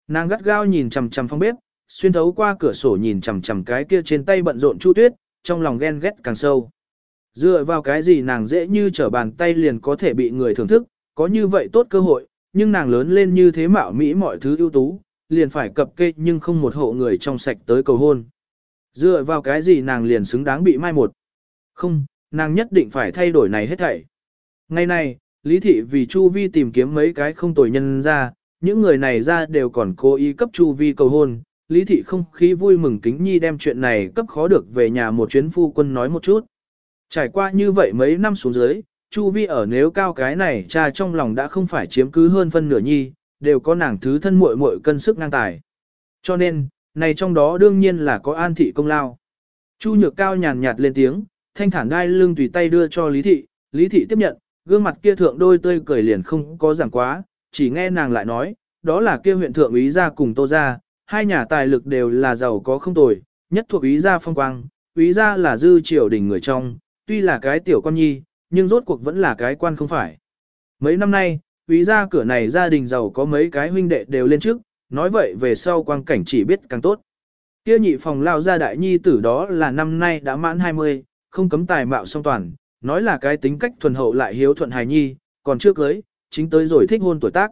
Nàng gắt gao nhìn chằm chằm phòng bếp, xuyên thấu qua cửa sổ nhìn chằm chằm cái kia trên tay bận rộn Chu Tuyết, trong lòng ghen ghét càng sâu. Dựa vào cái gì nàng dễ như trở bàn tay liền có thể bị người thưởng thức, có như vậy tốt cơ hội, nhưng nàng lớn lên như thế mạo mỹ mọi thứ ưu tú, liền phải cập kê nhưng không một hộ người trong sạch tới cầu hôn. Dựa vào cái gì nàng liền xứng đáng bị mai một. Không, nàng nhất định phải thay đổi này hết thảy. Ngày này, Lý Thị vì Chu Vi tìm kiếm mấy cái không tồi nhân ra, những người này ra đều còn cố ý cấp Chu Vi cầu hôn. Lý Thị không khí vui mừng kính nhi đem chuyện này cấp khó được về nhà một chuyến phu quân nói một chút. Trải qua như vậy mấy năm xuống dưới, Chu Vi ở nếu cao cái này cha trong lòng đã không phải chiếm cứ hơn phân nửa nhi, đều có nàng thứ thân muội muội cân sức ngang tài. Cho nên, này trong đó đương nhiên là có an thị công lao. Chu nhược cao nhàn nhạt lên tiếng, thanh thản đai lưng tùy tay đưa cho Lý Thị, Lý Thị tiếp nhận, gương mặt kia thượng đôi tươi cười liền không có giảm quá, chỉ nghe nàng lại nói, đó là kia huyện thượng úy gia cùng tô gia, hai nhà tài lực đều là giàu có không tồi, nhất thuộc úy gia phong quang, úy gia là dư triều đình người trong, tuy là cái tiểu con nhi, nhưng rốt cuộc vẫn là cái quan không phải. Mấy năm nay, úy gia cửa này gia đình giàu có mấy cái huynh đệ đều lên trước, nói vậy về sau quang cảnh chỉ biết càng tốt. Kia nhị phòng lao gia đại nhi tử đó là năm nay đã mãn 20, không cấm tài mạo song toàn, nói là cái tính cách thuần hậu lại hiếu thuận hài nhi, còn chưa cưới, chính tới rồi thích hôn tuổi tác.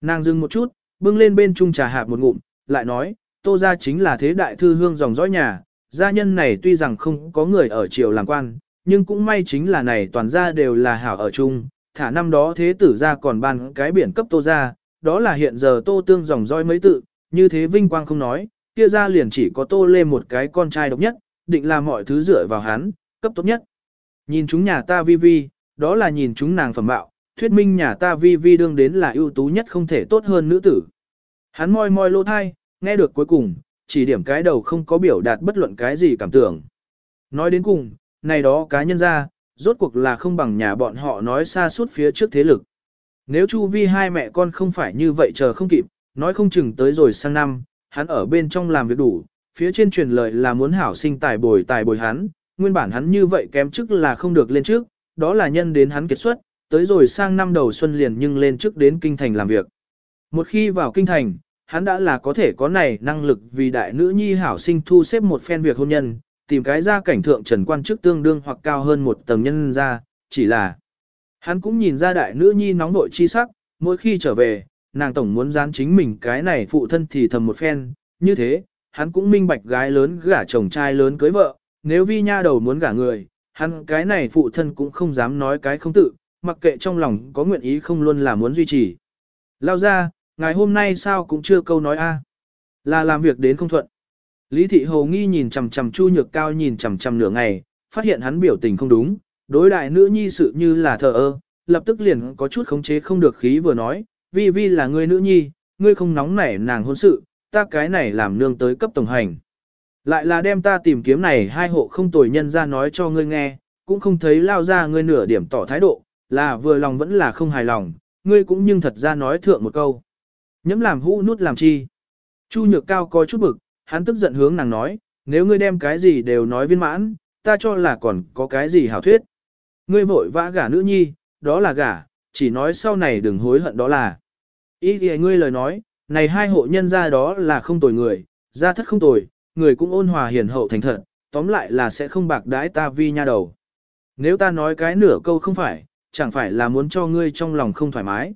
Nàng dừng một chút, bưng lên bên chung trà hạp một ngụm, lại nói, tô gia chính là thế đại thư hương dòng dõi nhà, gia nhân này tuy rằng không có người ở triều làm quan, nhưng cũng may chính là này toàn gia đều là hảo ở chung, thả năm đó thế tử gia còn ban cái biển cấp tô gia, đó là hiện giờ tô tương dòng dõi mấy tự, như thế vinh quang không nói, kia ra liền chỉ có tô lê một cái con trai độc nhất, định là mọi thứ dựa vào hắn, cấp tốt nhất. Nhìn chúng nhà ta vi vi, đó là nhìn chúng nàng phẩm bạo, thuyết minh nhà ta vi vi đương đến là ưu tú nhất không thể tốt hơn nữ tử. Hắn moi moi lô thai, nghe được cuối cùng, chỉ điểm cái đầu không có biểu đạt bất luận cái gì cảm tưởng. Nói đến cùng, này đó cá nhân ra, rốt cuộc là không bằng nhà bọn họ nói xa suốt phía trước thế lực. Nếu Chu Vi hai mẹ con không phải như vậy chờ không kịp, nói không chừng tới rồi sang năm, hắn ở bên trong làm việc đủ, phía trên truyền lời là muốn hảo sinh tài bồi tài bồi hắn, nguyên bản hắn như vậy kém chức là không được lên trước, đó là nhân đến hắn kiệt xuất, tới rồi sang năm đầu xuân liền nhưng lên trước đến kinh thành làm việc. Một khi vào kinh thành, hắn đã là có thể có này năng lực vì đại nữ nhi hảo sinh thu xếp một phen việc hôn nhân, tìm cái ra cảnh thượng trần quan chức tương đương hoặc cao hơn một tầng nhân ra, chỉ là hắn cũng nhìn ra đại nữ nhi nóng nội chi sắc, mỗi khi trở về, nàng tổng muốn dán chính mình cái này phụ thân thì thầm một phen, như thế, hắn cũng minh bạch gái lớn gả chồng trai lớn cưới vợ, nếu vi nha đầu muốn gả người, hắn cái này phụ thân cũng không dám nói cái không tự, mặc kệ trong lòng có nguyện ý không luôn là muốn duy trì. Lao ra, ngày hôm nay sao cũng chưa câu nói a Là làm việc đến không thuận. Lý thị hầu nghi nhìn chằm chằm chu nhược cao nhìn chằm chằm nửa ngày, phát hiện hắn biểu tình không đúng, đối đại nữ nhi sự như là thờ ơ, lập tức liền có chút khống chế không được khí vừa nói, vi vi là người nữ nhi, ngươi không nóng nảy nàng hôn sự, ta cái này làm nương tới cấp tổng hành. Lại là đem ta tìm kiếm này hai hộ không tồi nhân ra nói cho ngươi nghe, cũng không thấy lao ra ngươi nửa điểm tỏ thái độ, là vừa lòng vẫn là không hài lòng, ngươi cũng nhưng thật ra nói thượng một câu. Nhấm làm hũ nút làm chi. Chu nhược cao có chút bực, hắn tức giận hướng nàng nói, nếu ngươi đem cái gì đều nói viên mãn, ta cho là còn có cái gì hảo thuyết. Ngươi vội vã gả nữ nhi, đó là gả, chỉ nói sau này đừng hối hận đó là. Ý thì ngươi lời nói, này hai hộ nhân ra đó là không tồi người, ra thất không tồi, người cũng ôn hòa hiền hậu thành thật, tóm lại là sẽ không bạc đãi ta vi nha đầu. Nếu ta nói cái nửa câu không phải, chẳng phải là muốn cho ngươi trong lòng không thoải mái.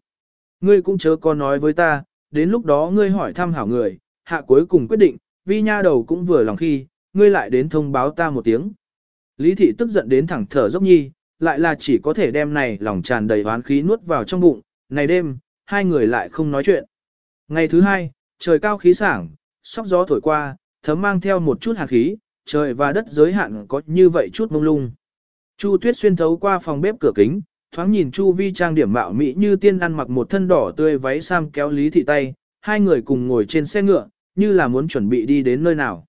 Ngươi cũng chớ có nói với ta, đến lúc đó ngươi hỏi thăm hảo người, hạ cuối cùng quyết định, vi nha đầu cũng vừa lòng khi, ngươi lại đến thông báo ta một tiếng. Lý thị tức giận đến thẳng thở dốc nhi, lại là chỉ có thể đem này lòng tràn đầy oán khí nuốt vào trong bụng, này đêm, hai người lại không nói chuyện. Ngày thứ hai, trời cao khí sảng, sóc gió thổi qua, thấm mang theo một chút hạt khí, trời và đất giới hạn có như vậy chút mông lung. Chu Tuyết xuyên thấu qua phòng bếp cửa kính, thoáng nhìn Chu Vi trang điểm mạo mỹ như tiên ăn mặc một thân đỏ tươi váy sam kéo Lý Thị tay, hai người cùng ngồi trên xe ngựa, như là muốn chuẩn bị đi đến nơi nào.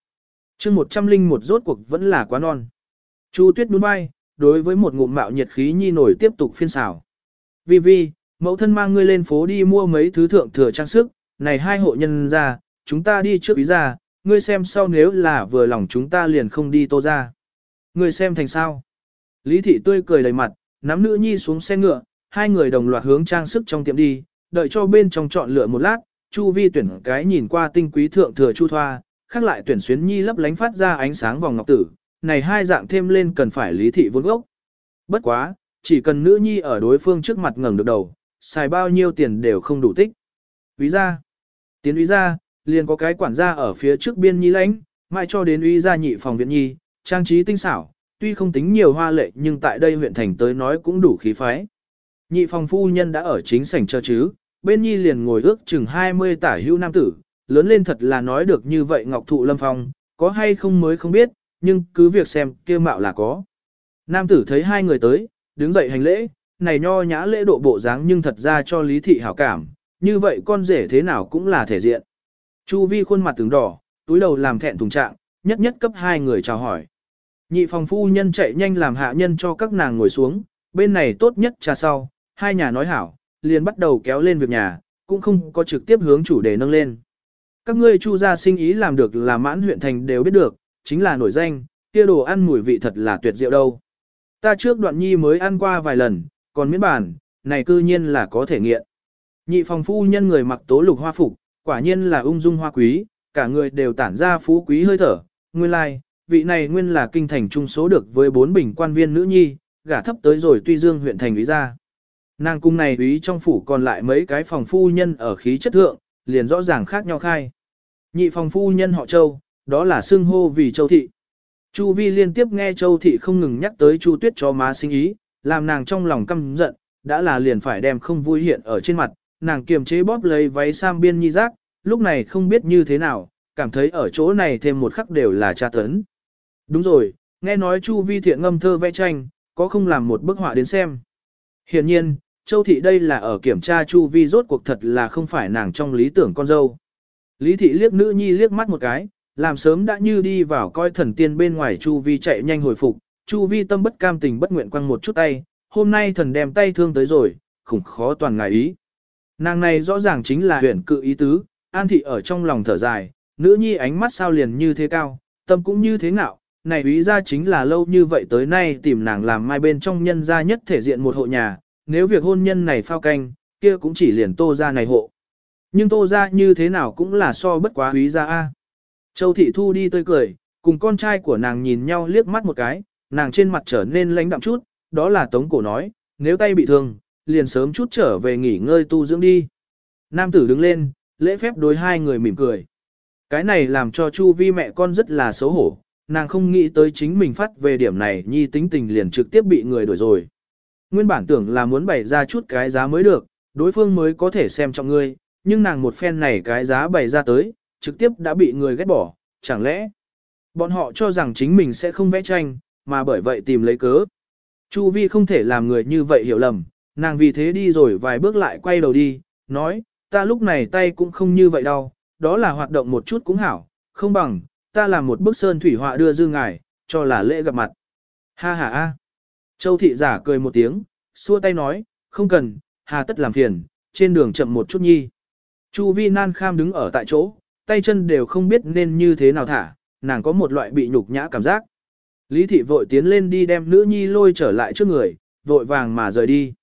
chương một trăm linh một rốt cuộc vẫn là quá non. Chu Tuyết đúng vai, đối với một ngụm mạo nhiệt khí nhi nổi tiếp tục phiên xào. Vi Vi, Mẫu thân mang ngươi lên phố đi mua mấy thứ thượng thừa trang sức, này hai hộ nhân ra, chúng ta đi trước ý ra, ngươi xem sau nếu là vừa lòng chúng ta liền không đi tô ra. Ngươi xem thành sao. Lý thị tươi cười đầy mặt, nắm nữ nhi xuống xe ngựa, hai người đồng loạt hướng trang sức trong tiệm đi, đợi cho bên trong chọn lựa một lát, Chu Vi tuyển cái nhìn qua tinh quý thượng thừa chu thoa, khác lại tuyển xuyến nhi lấp lánh phát ra ánh sáng vòng ngọc tử, này hai dạng thêm lên cần phải lý thị vốn gốc. Bất quá, chỉ cần nữ nhi ở đối phương trước mặt ngẩng được đầu, xài bao nhiêu tiền đều không đủ tích. Úy ra, tiến úy ra, liền có cái quản gia ở phía trước biên nhi lãnh, mãi cho đến uy gia nhị phòng viện nhi, trang trí tinh xảo, tuy không tính nhiều hoa lệ nhưng tại đây huyện thành tới nói cũng đủ khí phái. Nhị phòng phu nhân đã ở chính sảnh chờ chứ, bên nhi liền ngồi ước chừng 20 tả hữu nam tử, lớn lên thật là nói được như vậy ngọc thụ lâm phong, có hay không mới không biết, nhưng cứ việc xem kia mạo là có. Nam tử thấy hai người tới, đứng dậy hành lễ, này nho nhã lễ độ bộ dáng nhưng thật ra cho lý thị hảo cảm, như vậy con rể thế nào cũng là thể diện. Chu vi khuôn mặt tướng đỏ, túi đầu làm thẹn thùng trạng, nhất nhất cấp hai người chào hỏi. Nhị phòng phu nhân chạy nhanh làm hạ nhân cho các nàng ngồi xuống, bên này tốt nhất trà sau, hai nhà nói hảo, liền bắt đầu kéo lên việc nhà, cũng không có trực tiếp hướng chủ đề nâng lên. Các ngươi chu gia sinh ý làm được là mãn huyện thành đều biết được, chính là nổi danh, kia đồ ăn mùi vị thật là tuyệt diệu đâu. Ta trước đoạn nhi mới ăn qua vài lần, còn miễn bản, này cư nhiên là có thể nghiện. Nhị phòng phu nhân người mặc tố lục hoa phục, quả nhiên là ung dung hoa quý, cả người đều tản ra phú quý hơi thở, nguyên lai, like, vị này nguyên là kinh thành trung số được với bốn bình quan viên nữ nhi, gả thấp tới rồi tuy dương huyện thành ý ra. Nàng cung này ý trong phủ còn lại mấy cái phòng phu nhân ở khí chất thượng, liền rõ ràng khác nhau khai. Nhị phòng phu nhân họ Châu, đó là xưng hô vì Châu Thị. Chu Vi liên tiếp nghe Châu Thị không ngừng nhắc tới Chu Tuyết cho má sinh ý, làm nàng trong lòng căm giận, đã là liền phải đem không vui hiện ở trên mặt, nàng kiềm chế bóp lấy váy sam biên nhi giác, lúc này không biết như thế nào, cảm thấy ở chỗ này thêm một khắc đều là tra tấn. Đúng rồi, nghe nói Chu Vi thiện ngâm thơ vẽ tranh, có không làm một bức họa đến xem. Hiển nhiên, Châu Thị đây là ở kiểm tra Chu Vi rốt cuộc thật là không phải nàng trong lý tưởng con dâu. Lý Thị liếc nữ nhi liếc mắt một cái, làm sớm đã như đi vào coi thần tiên bên ngoài Chu Vi chạy nhanh hồi phục, Chu Vi tâm bất cam tình bất nguyện quăng một chút tay, hôm nay thần đem tay thương tới rồi, khủng khó toàn ngài ý. Nàng này rõ ràng chính là huyện cự ý tứ, An Thị ở trong lòng thở dài, nữ nhi ánh mắt sao liền như thế cao, tâm cũng như thế ngạo, này ý ra chính là lâu như vậy tới nay tìm nàng làm mai bên trong nhân gia nhất thể diện một hộ nhà, nếu việc hôn nhân này phao canh, kia cũng chỉ liền tô ra này hộ. Nhưng tô ra như thế nào cũng là so bất quá ý ra a. Châu Thị Thu đi tươi cười, cùng con trai của nàng nhìn nhau liếc mắt một cái, nàng trên mặt trở nên lãnh đạm chút, đó là tống cổ nói, nếu tay bị thương, liền sớm chút trở về nghỉ ngơi tu dưỡng đi. Nam tử đứng lên, lễ phép đối hai người mỉm cười. Cái này làm cho Chu Vi mẹ con rất là xấu hổ, nàng không nghĩ tới chính mình phát về điểm này nhi tính tình liền trực tiếp bị người đuổi rồi. Nguyên bản tưởng là muốn bày ra chút cái giá mới được, đối phương mới có thể xem trọng ngươi, nhưng nàng một phen này cái giá bày ra tới, trực tiếp đã bị người ghét bỏ, chẳng lẽ bọn họ cho rằng chính mình sẽ không vẽ tranh, mà bởi vậy tìm lấy cớ. Chu Vi không thể làm người như vậy hiểu lầm, nàng vì thế đi rồi vài bước lại quay đầu đi, nói, ta lúc này tay cũng không như vậy đâu, đó là hoạt động một chút cũng hảo, không bằng, ta làm một bức sơn thủy họa đưa dư ngài, cho là lễ gặp mặt. Ha ha ha. Châu thị giả cười một tiếng, xua tay nói, không cần, hà tất làm phiền, trên đường chậm một chút nhi. Chu vi nan kham đứng ở tại chỗ, tay chân đều không biết nên như thế nào thả, nàng có một loại bị nhục nhã cảm giác. Lý thị vội tiến lên đi đem nữ nhi lôi trở lại trước người, vội vàng mà rời đi.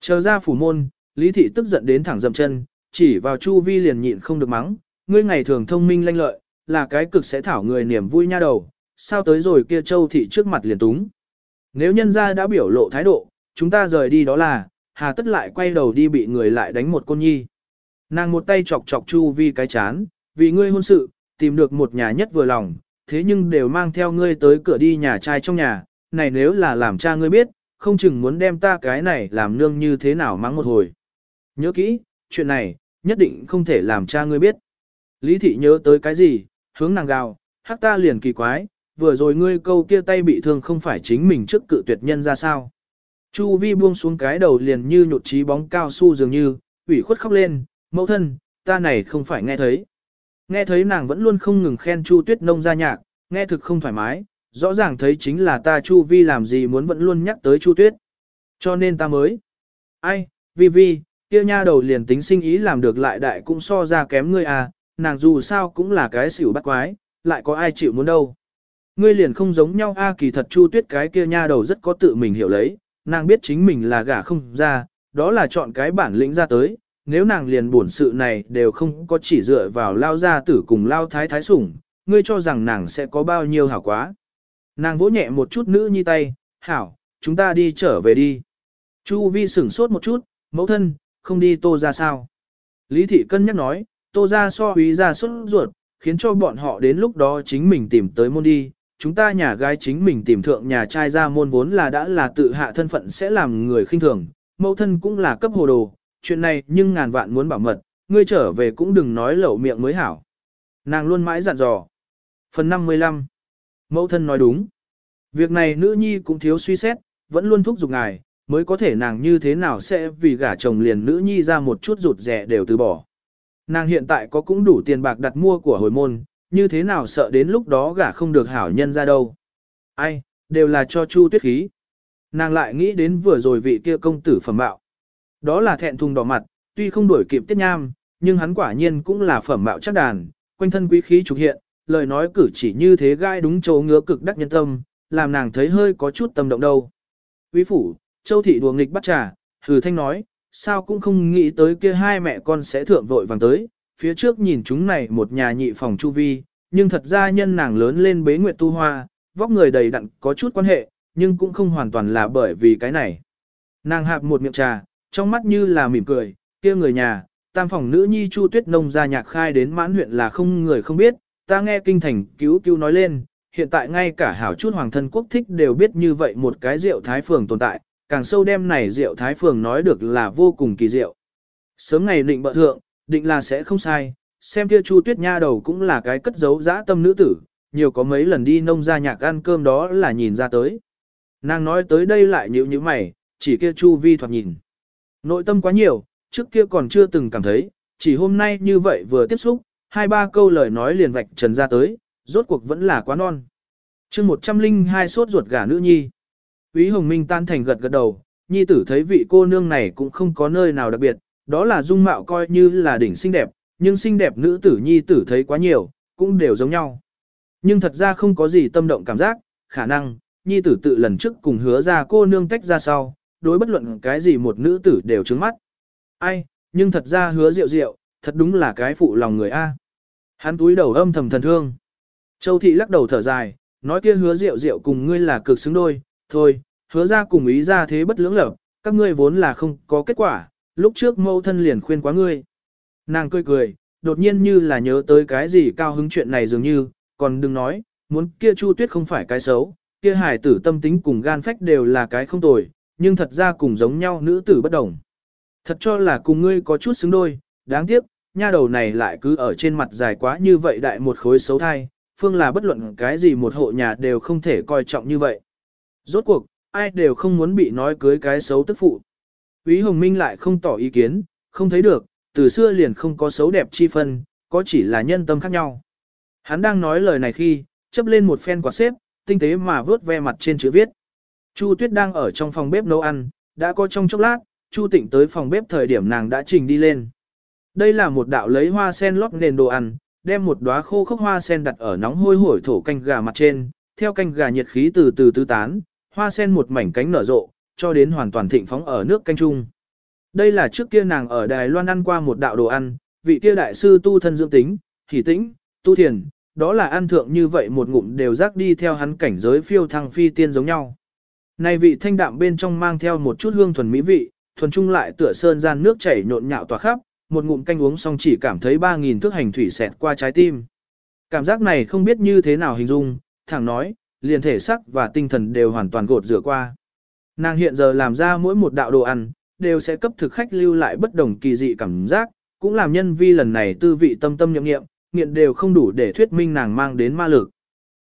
Chờ ra phủ môn, Lý thị tức giận đến thẳng dậm chân, chỉ vào Chu vi liền nhịn không được mắng, ngươi ngày thường thông minh lanh lợi, là cái cực sẽ thảo người niềm vui nha đầu, sao tới rồi kia châu thị trước mặt liền túng. Nếu nhân gia đã biểu lộ thái độ, chúng ta rời đi đó là, hà tất lại quay đầu đi bị người lại đánh một con nhi. Nàng một tay chọc chọc chu vi cái chán, vì ngươi hôn sự, tìm được một nhà nhất vừa lòng, thế nhưng đều mang theo ngươi tới cửa đi nhà trai trong nhà, này nếu là làm cha ngươi biết, không chừng muốn đem ta cái này làm nương như thế nào mắng một hồi. Nhớ kỹ, chuyện này, nhất định không thể làm cha ngươi biết. Lý thị nhớ tới cái gì, hướng nàng gào, hắc ta liền kỳ quái, vừa rồi ngươi câu kia tay bị thương không phải chính mình trước cự tuyệt nhân ra sao. Chu vi buông xuống cái đầu liền như nhột trí bóng cao su dường như, ủy khuất khóc lên, mẫu thân, ta này không phải nghe thấy. Nghe thấy nàng vẫn luôn không ngừng khen Chu tuyết nông ra nhạc, nghe thực không thoải mái, rõ ràng thấy chính là ta Chu vi làm gì muốn vẫn luôn nhắc tới Chu tuyết. Cho nên ta mới. Ai, vi vi, Kia nha đầu liền tính sinh ý làm được lại đại cũng so ra kém ngươi à, nàng dù sao cũng là cái xỉu bắt quái, lại có ai chịu muốn đâu. Ngươi liền không giống nhau a kỳ thật Chu Tuyết cái kia nha đầu rất có tự mình hiểu lấy, nàng biết chính mình là gả không ra, đó là chọn cái bản lĩnh ra tới, nếu nàng liền buồn sự này đều không có chỉ dựa vào lao gia tử cùng lao thái thái sủng, ngươi cho rằng nàng sẽ có bao nhiêu hảo quá. Nàng vỗ nhẹ một chút nữ nhi tay, hảo, chúng ta đi trở về đi. Chu vi sửng sốt một chút, mẫu thân, không đi tô ra sao. Lý thị cân nhắc nói, tô ra so quý ra xuất ruột, khiến cho bọn họ đến lúc đó chính mình tìm tới môn đi. Chúng ta nhà gái chính mình tìm thượng nhà trai ra môn vốn là đã là tự hạ thân phận sẽ làm người khinh thường, mẫu thân cũng là cấp hồ đồ, chuyện này nhưng ngàn vạn muốn bảo mật, ngươi trở về cũng đừng nói lẩu miệng mới hảo. Nàng luôn mãi dặn dò. Phần 55 Mẫu thân nói đúng. Việc này nữ nhi cũng thiếu suy xét, vẫn luôn thúc giục ngài, mới có thể nàng như thế nào sẽ vì gả chồng liền nữ nhi ra một chút rụt rẻ đều từ bỏ. Nàng hiện tại có cũng đủ tiền bạc đặt mua của hồi môn, như thế nào sợ đến lúc đó gả không được hảo nhân ra đâu. Ai, đều là cho chu tuyết khí. Nàng lại nghĩ đến vừa rồi vị kia công tử phẩm bạo. Đó là thẹn thùng đỏ mặt, tuy không đuổi kịp tiết nham, nhưng hắn quả nhiên cũng là phẩm bạo chắc đàn, quanh thân quý khí trục hiện, lời nói cử chỉ như thế gai đúng chỗ ngứa cực đắc nhân tâm, làm nàng thấy hơi có chút tâm động đâu. Quý phủ, châu thị đùa nghịch bắt trà, hừ thanh nói, sao cũng không nghĩ tới kia hai mẹ con sẽ thượng vội vàng tới, phía trước nhìn chúng này một nhà nhị phòng chu vi, nhưng thật ra nhân nàng lớn lên bế nguyệt tu hoa, vóc người đầy đặn có chút quan hệ, nhưng cũng không hoàn toàn là bởi vì cái này. Nàng hạp một miệng trà, trong mắt như là mỉm cười, kia người nhà, tam phòng nữ nhi Chu Tuyết Nông ra nhạc khai đến mãn huyện là không người không biết, ta nghe kinh thành cứu cứu nói lên, hiện tại ngay cả hảo chút hoàng thân quốc thích đều biết như vậy một cái rượu thái phường tồn tại, càng sâu đem này rượu thái phường nói được là vô cùng kỳ diệu. Sớm ngày định bợ thượng, định là sẽ không sai, xem kia Chu Tuyết Nha đầu cũng là cái cất giấu dã tâm nữ tử, nhiều có mấy lần đi nông ra nhạc ăn cơm đó là nhìn ra tới. Nàng nói tới đây lại nhíu như mày, chỉ kia Chu Vi thoạt nhìn. Nội tâm quá nhiều, trước kia còn chưa từng cảm thấy, chỉ hôm nay như vậy vừa tiếp xúc, hai ba câu lời nói liền vạch trần ra tới, rốt cuộc vẫn là quá non. chương 102 sốt ruột gà nữ nhi. quý Hồng Minh tan thành gật gật đầu, nhi tử thấy vị cô nương này cũng không có nơi nào đặc biệt, đó là dung mạo coi như là đỉnh xinh đẹp, nhưng xinh đẹp nữ tử nhi tử thấy quá nhiều, cũng đều giống nhau. Nhưng thật ra không có gì tâm động cảm giác, khả năng, nhi tử tự lần trước cùng hứa ra cô nương tách ra sau, đối bất luận cái gì một nữ tử đều trứng mắt. Ai, nhưng thật ra hứa rượu rượu, thật đúng là cái phụ lòng người A. Hắn túi đầu âm thầm thần thương. Châu thị lắc đầu thở dài, nói kia hứa rượu rượu cùng ngươi là cực xứng đôi, thôi, hứa ra cùng ý ra thế bất lưỡng lập, các ngươi vốn là không có kết quả, lúc trước mâu thân liền khuyên quá ngươi. Nàng cười cười, đột nhiên như là nhớ tới cái gì cao hứng chuyện này dường như, còn đừng nói, muốn kia chu tuyết không phải cái xấu, kia hải tử tâm tính cùng gan phách đều là cái không tồi, nhưng thật ra cùng giống nhau nữ tử bất đồng. Thật cho là cùng ngươi có chút xứng đôi, đáng tiếc, nha đầu này lại cứ ở trên mặt dài quá như vậy đại một khối xấu thai, phương là bất luận cái gì một hộ nhà đều không thể coi trọng như vậy. Rốt cuộc, ai đều không muốn bị nói cưới cái xấu tức phụ. Quý Hồng Minh lại không tỏ ý kiến, không thấy được, từ xưa liền không có xấu đẹp chi phân, có chỉ là nhân tâm khác nhau. Hắn đang nói lời này khi, chấp lên một phen quạt xếp, tinh tế mà vớt ve mặt trên chữ viết. Chu Tuyết đang ở trong phòng bếp nấu ăn, đã có trong chốc lát, Chu Tịnh tới phòng bếp thời điểm nàng đã trình đi lên. Đây là một đạo lấy hoa sen lót nền đồ ăn, đem một đóa khô khốc hoa sen đặt ở nóng hôi hổi thổ canh gà mặt trên, theo canh gà nhiệt khí từ từ tứ tán, hoa sen một mảnh cánh nở rộ, cho đến hoàn toàn thịnh phóng ở nước canh chung. Đây là trước kia nàng ở Đài Loan ăn qua một đạo đồ ăn, vị kia đại sư tu thân dưỡng tính, hỷ tĩnh, tu thiền, đó là ăn thượng như vậy một ngụm đều rác đi theo hắn cảnh giới phiêu thăng phi tiên giống nhau. Này vị thanh đạm bên trong mang theo một chút hương thuần mỹ vị, thuần trung lại tựa sơn gian nước chảy nhộn nhạo tỏa khắp, một ngụm canh uống xong chỉ cảm thấy 3.000 thước hành thủy xẹt qua trái tim. Cảm giác này không biết như thế nào hình dung, thẳng nói, liền thể sắc và tinh thần đều hoàn toàn gột rửa qua. Nàng hiện giờ làm ra mỗi một đạo đồ ăn, đều sẽ cấp thực khách lưu lại bất đồng kỳ dị cảm giác, cũng làm nhân vi lần này tư vị tâm tâm nhậm nghiệm, nghiện đều không đủ để thuyết minh nàng mang đến ma lực.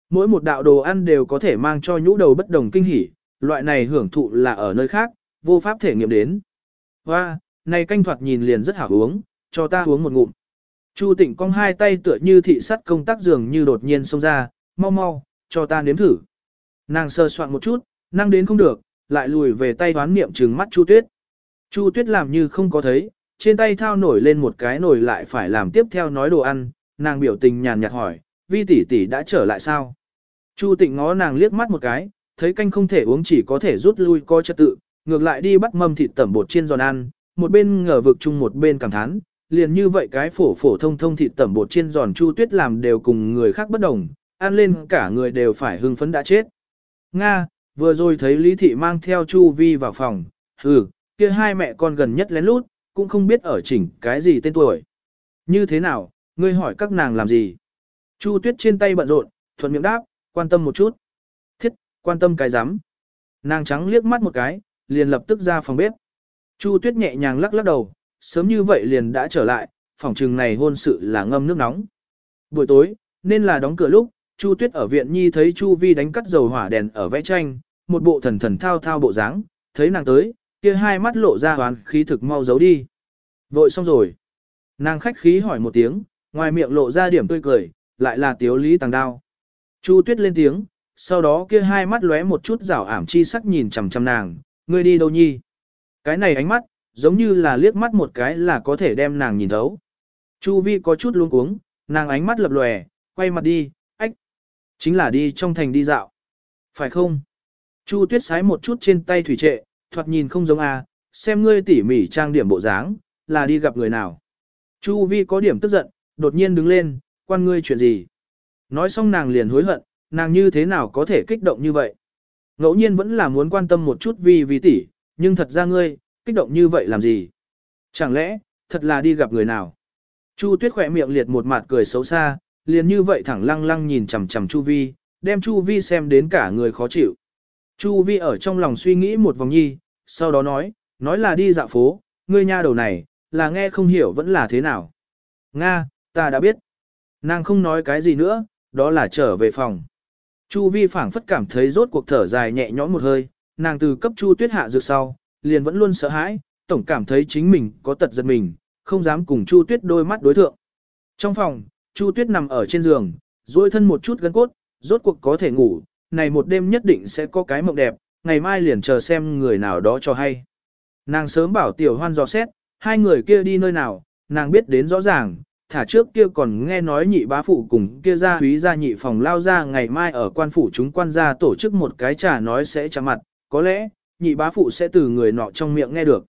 Mỗi một đạo đồ ăn đều có thể mang cho nhũ đầu bất đồng kinh hỉ, loại này hưởng thụ là ở nơi khác, vô pháp thể nghiệm đến. Hoa, này canh thoạt nhìn liền rất hảo uống, cho ta uống một ngụm. Chu tịnh cong hai tay tựa như thị sắt công tác dường như đột nhiên xông ra, mau mau, cho ta nếm thử. Nàng sơ soạn một chút, năng đến không được, lại lùi về tay đoán niệm trừng mắt Chu Tuyết. Chu Tuyết làm như không có thấy, trên tay thao nổi lên một cái nồi lại phải làm tiếp theo nói đồ ăn, nàng biểu tình nhàn nhạt hỏi, vi tỷ tỷ đã trở lại sao? Chu Tịnh ngó nàng liếc mắt một cái, thấy canh không thể uống chỉ có thể rút lui coi trật tự, ngược lại đi bắt mâm thịt tẩm bột chiên giòn ăn, một bên ngờ vực chung một bên cảm thán, liền như vậy cái phổ phổ thông thông thịt tẩm bột chiên giòn Chu Tuyết làm đều cùng người khác bất đồng, ăn lên cả người đều phải hưng phấn đã chết. Nga, vừa rồi thấy Lý Thị mang theo Chu Vi vào phòng, hừ, kia hai mẹ con gần nhất lén lút, cũng không biết ở chỉnh cái gì tên tuổi. Như thế nào, ngươi hỏi các nàng làm gì? Chu Tuyết trên tay bận rộn, thuận miệng đáp, quan tâm một chút. Thiết, quan tâm cái rắm Nàng trắng liếc mắt một cái, liền lập tức ra phòng bếp. Chu Tuyết nhẹ nhàng lắc lắc đầu, sớm như vậy liền đã trở lại, phòng trừng này hôn sự là ngâm nước nóng. Buổi tối, nên là đóng cửa lúc, Chu Tuyết ở viện nhi thấy Chu Vi đánh cắt dầu hỏa đèn ở vẽ tranh, một bộ thần thần thao thao bộ dáng, thấy nàng tới, kia hai mắt lộ ra hoán khí thực mau giấu đi. Vội xong rồi. Nàng khách khí hỏi một tiếng, ngoài miệng lộ ra điểm tươi cười, lại là tiếu lý tàng đao. Chu Tuyết lên tiếng, sau đó kia hai mắt lóe một chút rảo ảm chi sắc nhìn chằm chằm nàng, ngươi đi đâu nhi? Cái này ánh mắt, giống như là liếc mắt một cái là có thể đem nàng nhìn thấu. Chu Vi có chút luống cuống, nàng ánh mắt lập lòe, quay mặt đi, ách. Chính là đi trong thành đi dạo. Phải không? Chu Tuyết sái một chút trên tay thủy trệ, thoạt nhìn không giống a, xem ngươi tỉ mỉ trang điểm bộ dáng, là đi gặp người nào. Chu Vi có điểm tức giận, đột nhiên đứng lên, quan ngươi chuyện gì? Nói xong nàng liền hối hận, nàng như thế nào có thể kích động như vậy? Ngẫu nhiên vẫn là muốn quan tâm một chút Vi Vi tỷ, nhưng thật ra ngươi, kích động như vậy làm gì? Chẳng lẽ, thật là đi gặp người nào? Chu Tuyết khỏe miệng liệt một mặt cười xấu xa, liền như vậy thẳng lăng lăng nhìn chằm chằm Chu Vi, đem Chu Vi xem đến cả người khó chịu. Chu Vi ở trong lòng suy nghĩ một vòng nhi, sau đó nói, nói là đi dạo phố, ngươi nha đầu này, là nghe không hiểu vẫn là thế nào. Nga, ta đã biết. Nàng không nói cái gì nữa, đó là trở về phòng. Chu vi phảng phất cảm thấy rốt cuộc thở dài nhẹ nhõm một hơi, nàng từ cấp chu tuyết hạ dược sau, liền vẫn luôn sợ hãi, tổng cảm thấy chính mình có tật giật mình, không dám cùng chu tuyết đôi mắt đối thượng. Trong phòng, chu tuyết nằm ở trên giường, duỗi thân một chút gân cốt, rốt cuộc có thể ngủ, này một đêm nhất định sẽ có cái mộng đẹp, ngày mai liền chờ xem người nào đó cho hay. Nàng sớm bảo tiểu hoan dò xét, hai người kia đi nơi nào, nàng biết đến rõ ràng, thả trước kia còn nghe nói nhị bá phụ cùng kia ra húy ra nhị phòng lao ra ngày mai ở quan phủ chúng quan gia tổ chức một cái trà nói sẽ trả mặt, có lẽ, nhị bá phụ sẽ từ người nọ trong miệng nghe được.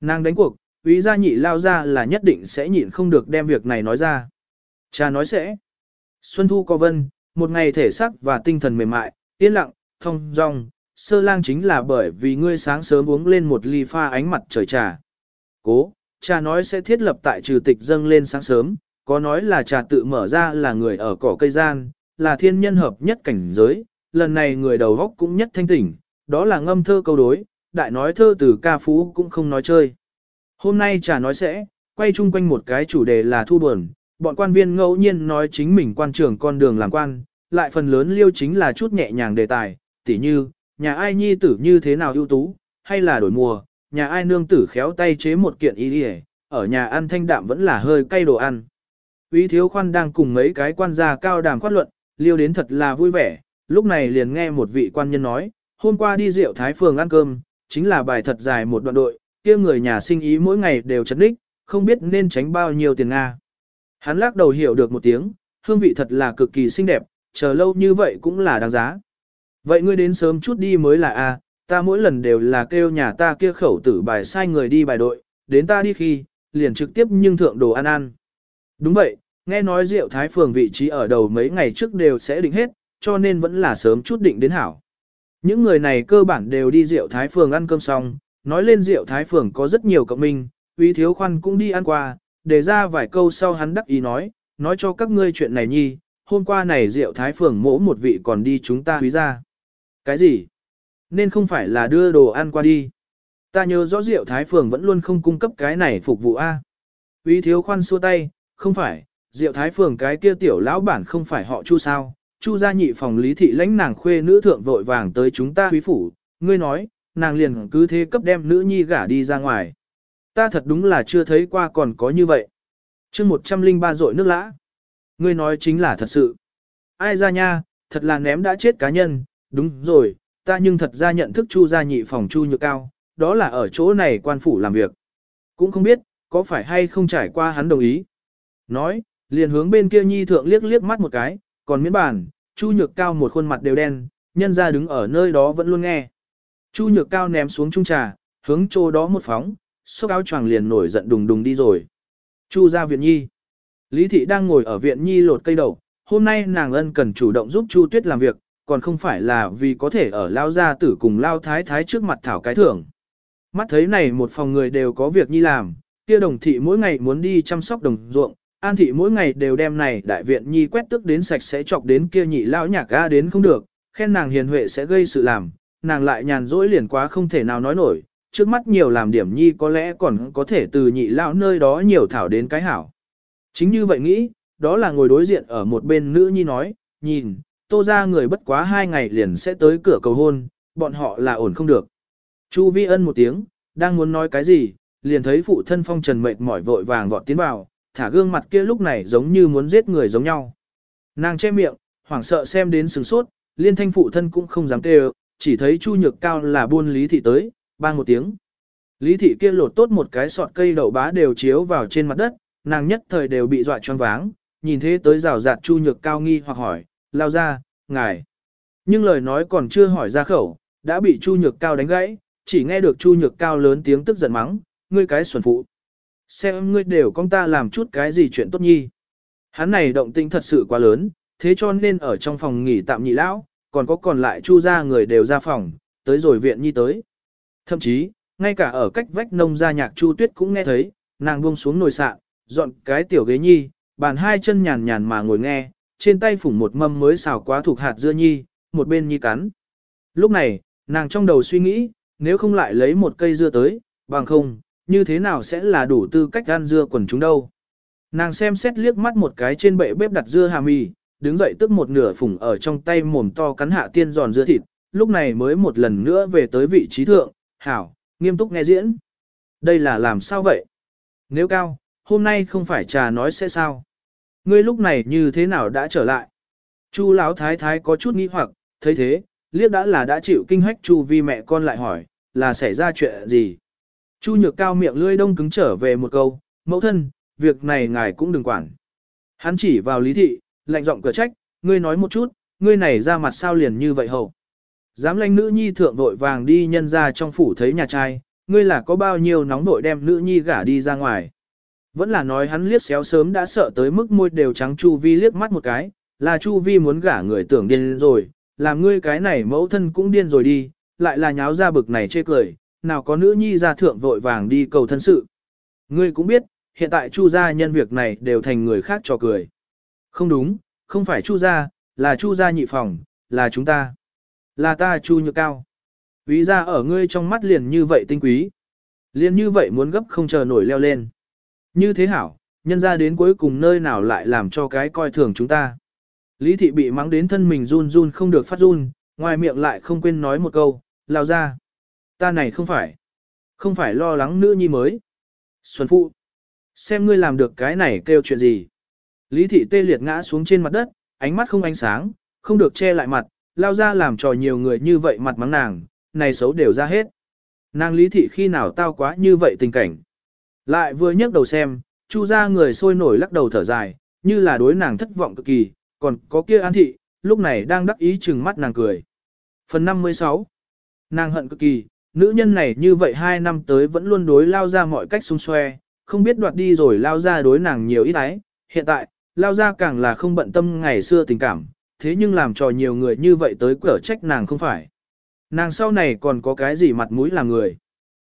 Nàng đánh cuộc, quý gia nhị lao ra là nhất định sẽ nhịn không được đem việc này nói ra. cha nói sẽ. Xuân thu có vân, một ngày thể sắc và tinh thần mềm mại, yên lặng, thông dong, sơ lang chính là bởi vì ngươi sáng sớm uống lên một ly pha ánh mặt trời trà. Cố, cha nói sẽ thiết lập tại trừ tịch dâng lên sáng sớm, có nói là trà tự mở ra là người ở cỏ cây gian, là thiên nhân hợp nhất cảnh giới, lần này người đầu góc cũng nhất thanh tỉnh, đó là ngâm thơ câu đối, đại nói thơ từ ca phú cũng không nói chơi. Hôm nay trà nói sẽ, quay chung quanh một cái chủ đề là thu buồn, bọn quan viên ngẫu nhiên nói chính mình quan trưởng con đường làm quan, lại phần lớn liêu chính là chút nhẹ nhàng đề tài, tỉ như, nhà ai nhi tử như thế nào ưu tú, hay là đổi mùa, nhà ai nương tử khéo tay chế một kiện y đi ở nhà ăn thanh đạm vẫn là hơi cay đồ ăn. Ý thiếu khoan đang cùng mấy cái quan gia cao đàm khoát luận, liêu đến thật là vui vẻ, lúc này liền nghe một vị quan nhân nói, hôm qua đi rượu thái phường ăn cơm, chính là bài thật dài một đoạn đội, kia người nhà sinh ý mỗi ngày đều chấn đích, không biết nên tránh bao nhiêu tiền Nga. Hắn lắc đầu hiểu được một tiếng, hương vị thật là cực kỳ xinh đẹp, chờ lâu như vậy cũng là đáng giá. Vậy ngươi đến sớm chút đi mới là A, ta mỗi lần đều là kêu nhà ta kia khẩu tử bài sai người đi bài đội, đến ta đi khi, liền trực tiếp nhưng thượng đồ ăn ăn. Đúng vậy, nghe nói rượu thái phường vị trí ở đầu mấy ngày trước đều sẽ định hết, cho nên vẫn là sớm chút định đến hảo. Những người này cơ bản đều đi rượu thái phường ăn cơm xong, nói lên rượu thái phường có rất nhiều cộng minh, uy thiếu khoan cũng đi ăn qua, để ra vài câu sau hắn đắc ý nói, nói cho các ngươi chuyện này nhi, hôm qua này rượu thái phường mỗ một vị còn đi chúng ta húy ra. Cái gì? Nên không phải là đưa đồ ăn qua đi. Ta nhớ rõ rượu thái phường vẫn luôn không cung cấp cái này phục vụ A. Uy thiếu khoan xua tay, không phải, rượu thái phường cái kia tiểu lão bản không phải họ chu sao. Chu gia nhị phòng lý thị lãnh nàng khuê nữ thượng vội vàng tới chúng ta quý phủ, ngươi nói, nàng liền cứ thế cấp đem nữ nhi gả đi ra ngoài. Ta thật đúng là chưa thấy qua còn có như vậy. chương 103 rội nước lã. Ngươi nói chính là thật sự. Ai ra nha, thật là ném đã chết cá nhân, đúng rồi, ta nhưng thật ra nhận thức Chu gia nhị phòng Chu Nhược Cao, đó là ở chỗ này quan phủ làm việc. Cũng không biết, có phải hay không trải qua hắn đồng ý. Nói, liền hướng bên kia nhi thượng liếc liếc mắt một cái, còn miễn bản, Chu Nhược Cao một khuôn mặt đều đen, nhân ra đứng ở nơi đó vẫn luôn nghe. Chu Nhược Cao ném xuống chung trà, hướng chỗ đó một phóng, xốc áo choàng liền nổi giận đùng đùng đi rồi. Chu ra viện nhi. Lý thị đang ngồi ở viện nhi lột cây đậu, hôm nay nàng ân cần chủ động giúp Chu Tuyết làm việc, còn không phải là vì có thể ở lao gia tử cùng lao thái thái trước mặt thảo cái thưởng. Mắt thấy này một phòng người đều có việc nhi làm, kia đồng thị mỗi ngày muốn đi chăm sóc đồng ruộng, an thị mỗi ngày đều đem này đại viện nhi quét tức đến sạch sẽ chọc đến kia nhị lao nhạc ga đến không được, khen nàng hiền huệ sẽ gây sự làm, nàng lại nhàn rỗi liền quá không thể nào nói nổi, trước mắt nhiều làm điểm nhi có lẽ còn có thể từ nhị lão nơi đó nhiều thảo đến cái hảo. Chính như vậy nghĩ, đó là ngồi đối diện ở một bên nữ nhi nói, nhìn, tô ra người bất quá hai ngày liền sẽ tới cửa cầu hôn, bọn họ là ổn không được. Chu vi ân một tiếng, đang muốn nói cái gì, liền thấy phụ thân phong trần mệt mỏi vội vàng vọt tiến vào, thả gương mặt kia lúc này giống như muốn giết người giống nhau. Nàng che miệng, hoảng sợ xem đến sừng sốt, liên thanh phụ thân cũng không dám kêu, chỉ thấy chu nhược cao là buôn lý thị tới, bang một tiếng. Lý thị kia lột tốt một cái sọt cây đậu bá đều chiếu vào trên mặt đất, nàng nhất thời đều bị dọa choáng váng, nhìn thế tới rào rạt chu nhược cao nghi hoặc hỏi, lao ra, ngài. Nhưng lời nói còn chưa hỏi ra khẩu, đã bị chu nhược cao đánh gãy, chỉ nghe được chu nhược cao lớn tiếng tức giận mắng, ngươi cái xuẩn phụ. Xem ngươi đều con ta làm chút cái gì chuyện tốt nhi. Hắn này động tĩnh thật sự quá lớn, thế cho nên ở trong phòng nghỉ tạm nhị lão, còn có còn lại chu ra người đều ra phòng, tới rồi viện nhi tới. Thậm chí, ngay cả ở cách vách nông gia nhạc chu tuyết cũng nghe thấy, nàng buông xuống nồi sạn, dọn cái tiểu ghế nhi, bàn hai chân nhàn nhàn mà ngồi nghe, trên tay phủng một mâm mới xào quá thuộc hạt dưa nhi, một bên nhi cắn. Lúc này, nàng trong đầu suy nghĩ, nếu không lại lấy một cây dưa tới, bằng không, như thế nào sẽ là đủ tư cách ăn dưa quần chúng đâu. Nàng xem xét liếc mắt một cái trên bệ bếp đặt dưa hà mì, đứng dậy tức một nửa phủng ở trong tay mồm to cắn hạ tiên giòn dưa thịt, lúc này mới một lần nữa về tới vị trí thượng, hảo, nghiêm túc nghe diễn. Đây là làm sao vậy? Nếu cao, hôm nay không phải trà nói sẽ sao? Ngươi lúc này như thế nào đã trở lại? Chu lão thái thái có chút nghi hoặc, thấy thế, liếc đã là đã chịu kinh hách chu vi mẹ con lại hỏi, là xảy ra chuyện gì? Chu nhược cao miệng lưỡi đông cứng trở về một câu, mẫu thân, việc này ngài cũng đừng quản. Hắn chỉ vào lý thị, lạnh giọng cửa trách, ngươi nói một chút, ngươi này ra mặt sao liền như vậy hầu. Dám lanh nữ nhi thượng vội vàng đi nhân ra trong phủ thấy nhà trai, ngươi là có bao nhiêu nóng vội đem nữ nhi gả đi ra ngoài. Vẫn là nói hắn liếc xéo sớm đã sợ tới mức môi đều trắng Chu Vi liếc mắt một cái, là Chu Vi muốn gả người tưởng điên rồi, làm ngươi cái này mẫu thân cũng điên rồi đi, lại là nháo ra bực này chê cười, nào có nữ nhi ra thượng vội vàng đi cầu thân sự. Ngươi cũng biết, hiện tại Chu gia nhân việc này đều thành người khác cho cười. Không đúng, không phải Chu gia, là Chu gia nhị phòng, là chúng ta. Là ta Chu nhược cao. Ví ra ở ngươi trong mắt liền như vậy tinh quý. Liền như vậy muốn gấp không chờ nổi leo lên. Như thế hảo, nhân ra đến cuối cùng nơi nào lại làm cho cái coi thường chúng ta. Lý thị bị mắng đến thân mình run run không được phát run, ngoài miệng lại không quên nói một câu, lao ra. Ta này không phải, không phải lo lắng nữ nhi mới. Xuân phụ, xem ngươi làm được cái này kêu chuyện gì. Lý thị tê liệt ngã xuống trên mặt đất, ánh mắt không ánh sáng, không được che lại mặt, lao ra làm trò nhiều người như vậy mặt mắng nàng, này xấu đều ra hết. Nàng lý thị khi nào tao quá như vậy tình cảnh. Lại vừa nhấc đầu xem, chu ra người sôi nổi lắc đầu thở dài, như là đối nàng thất vọng cực kỳ, còn có kia an thị, lúc này đang đắc ý chừng mắt nàng cười. Phần 56 Nàng hận cực kỳ, nữ nhân này như vậy hai năm tới vẫn luôn đối lao ra mọi cách xung xoe, không biết đoạt đi rồi lao ra đối nàng nhiều ít ái. Hiện tại, lao ra càng là không bận tâm ngày xưa tình cảm, thế nhưng làm trò nhiều người như vậy tới cửa trách nàng không phải. Nàng sau này còn có cái gì mặt mũi làm người.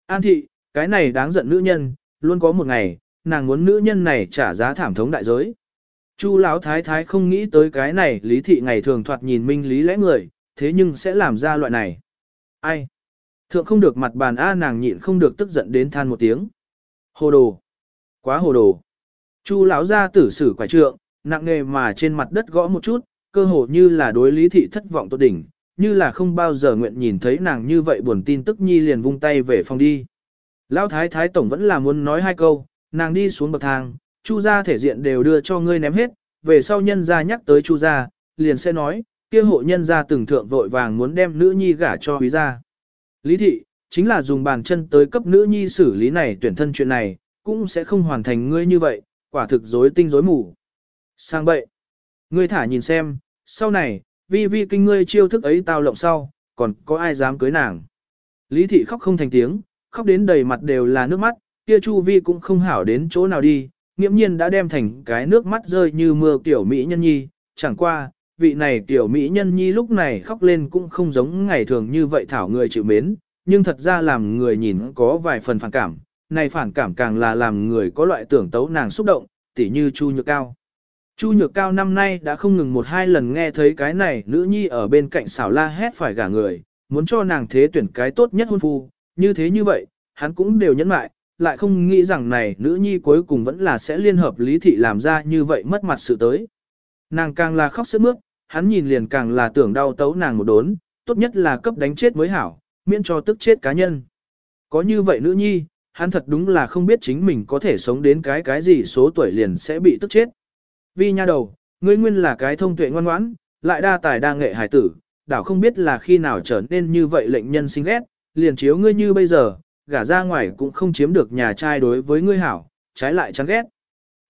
An thị, cái này đáng giận nữ nhân, luôn có một ngày, nàng muốn nữ nhân này trả giá thảm thống đại giới. Chu lão thái thái không nghĩ tới cái này lý thị ngày thường thoạt nhìn minh lý lẽ người, thế nhưng sẽ làm ra loại này. Ai? Thượng không được mặt bàn A nàng nhịn không được tức giận đến than một tiếng. Hồ đồ. Quá hồ đồ. Chu lão ra tử sử quả trượng, nặng nề mà trên mặt đất gõ một chút, cơ hồ như là đối lý thị thất vọng tốt đỉnh, như là không bao giờ nguyện nhìn thấy nàng như vậy buồn tin tức nhi liền vung tay về phòng đi. Lão thái thái tổng vẫn là muốn nói hai câu, nàng đi xuống bậc thang, chu gia thể diện đều đưa cho ngươi ném hết, về sau nhân gia nhắc tới chu gia, liền sẽ nói, kia hộ nhân gia từng thượng vội vàng muốn đem nữ nhi gả cho quý gia. Lý thị, chính là dùng bàn chân tới cấp nữ nhi xử lý này tuyển thân chuyện này, cũng sẽ không hoàn thành ngươi như vậy, quả thực rối tinh rối mù. Sang bậy, ngươi thả nhìn xem, sau này, vi vi kinh ngươi chiêu thức ấy tao lộng sau, còn có ai dám cưới nàng. Lý thị khóc không thành tiếng, khóc đến đầy mặt đều là nước mắt, kia chu vi cũng không hảo đến chỗ nào đi, nghiễm nhiên đã đem thành cái nước mắt rơi như mưa tiểu mỹ nhân nhi, chẳng qua, vị này tiểu mỹ nhân nhi lúc này khóc lên cũng không giống ngày thường như vậy thảo người chịu mến, nhưng thật ra làm người nhìn có vài phần phản cảm, này phản cảm càng là làm người có loại tưởng tấu nàng xúc động, tỉ như Chu Nhược Cao. Chu Nhược Cao năm nay đã không ngừng một hai lần nghe thấy cái này nữ nhi ở bên cạnh xảo la hét phải gả người, muốn cho nàng thế tuyển cái tốt nhất hôn phu, như thế như vậy, hắn cũng đều nhẫn mại, lại không nghĩ rằng này nữ nhi cuối cùng vẫn là sẽ liên hợp lý thị làm ra như vậy mất mặt sự tới. Nàng càng là khóc sức mướt, hắn nhìn liền càng là tưởng đau tấu nàng một đốn, tốt nhất là cấp đánh chết mới hảo, miễn cho tức chết cá nhân. Có như vậy nữ nhi, hắn thật đúng là không biết chính mình có thể sống đến cái cái gì số tuổi liền sẽ bị tức chết. Vì nha đầu, ngươi nguyên là cái thông tuệ ngoan ngoãn, lại đa tài đa nghệ hải tử, đảo không biết là khi nào trở nên như vậy lệnh nhân sinh ghét, liền chiếu ngươi như bây giờ, gả ra ngoài cũng không chiếm được nhà trai đối với ngươi hảo, trái lại chán ghét.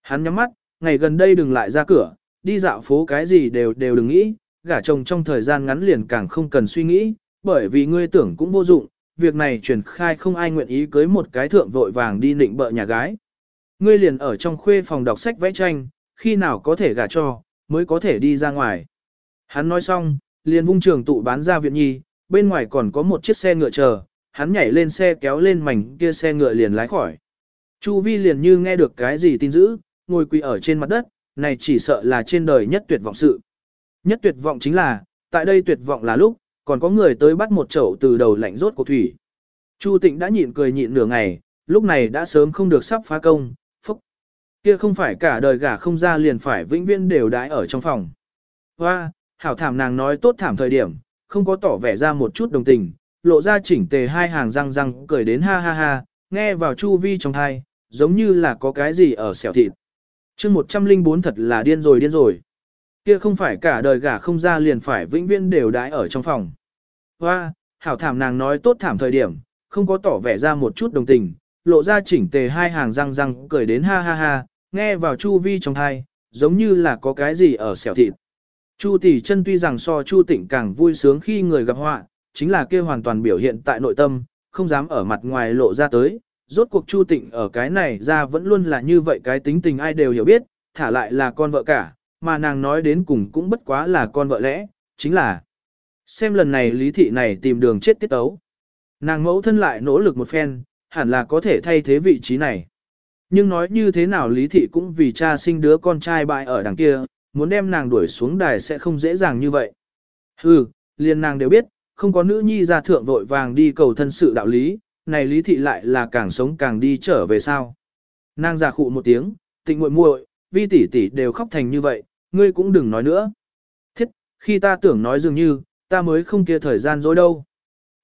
Hắn nhắm mắt, ngày gần đây đừng lại ra cửa, đi dạo phố cái gì đều đều đừng nghĩ, gả chồng trong thời gian ngắn liền càng không cần suy nghĩ, bởi vì ngươi tưởng cũng vô dụng, việc này truyền khai không ai nguyện ý cưới một cái thượng vội vàng đi nịnh bợ nhà gái. Ngươi liền ở trong khuê phòng đọc sách vẽ tranh, khi nào có thể gả cho, mới có thể đi ra ngoài. Hắn nói xong, liền vung trường tụ bán ra viện nhi, bên ngoài còn có một chiếc xe ngựa chờ, hắn nhảy lên xe kéo lên mảnh kia xe ngựa liền lái khỏi. Chu Vi liền như nghe được cái gì tin dữ, ngồi quỳ ở trên mặt đất, này chỉ sợ là trên đời nhất tuyệt vọng sự. Nhất tuyệt vọng chính là, tại đây tuyệt vọng là lúc, còn có người tới bắt một chậu từ đầu lạnh rốt của thủy. Chu Tịnh đã nhịn cười nhịn nửa ngày, lúc này đã sớm không được sắp phá công, phúc. Kia không phải cả đời gả không ra liền phải vĩnh viễn đều đãi ở trong phòng. Hoa, hảo thảm nàng nói tốt thảm thời điểm, không có tỏ vẻ ra một chút đồng tình, lộ ra chỉnh tề hai hàng răng răng cười đến ha ha ha, nghe vào chu vi trong thai, giống như là có cái gì ở xẻo thịt chương 104 thật là điên rồi điên rồi. Kia không phải cả đời gả không ra liền phải vĩnh viễn đều đãi ở trong phòng. Hoa, hảo thảm nàng nói tốt thảm thời điểm, không có tỏ vẻ ra một chút đồng tình, lộ ra chỉnh tề hai hàng răng răng cười đến ha ha ha, nghe vào chu vi trong thai, giống như là có cái gì ở xẻo thịt. Chu tỷ chân tuy rằng so chu tỉnh càng vui sướng khi người gặp họa, chính là kia hoàn toàn biểu hiện tại nội tâm, không dám ở mặt ngoài lộ ra tới. Rốt cuộc chu tịnh ở cái này ra vẫn luôn là như vậy cái tính tình ai đều hiểu biết, thả lại là con vợ cả, mà nàng nói đến cùng cũng bất quá là con vợ lẽ, chính là xem lần này lý thị này tìm đường chết tiết tấu. Nàng mẫu thân lại nỗ lực một phen, hẳn là có thể thay thế vị trí này. Nhưng nói như thế nào lý thị cũng vì cha sinh đứa con trai bại ở đằng kia, muốn đem nàng đuổi xuống đài sẽ không dễ dàng như vậy. Hừ, liền nàng đều biết, không có nữ nhi ra thượng vội vàng đi cầu thân sự đạo lý, này lý thị lại là càng sống càng đi trở về sao. Nàng giả khụ một tiếng, tịnh muội muội, vi tỷ tỷ đều khóc thành như vậy, ngươi cũng đừng nói nữa. Thiết, khi ta tưởng nói dường như, ta mới không kia thời gian dối đâu.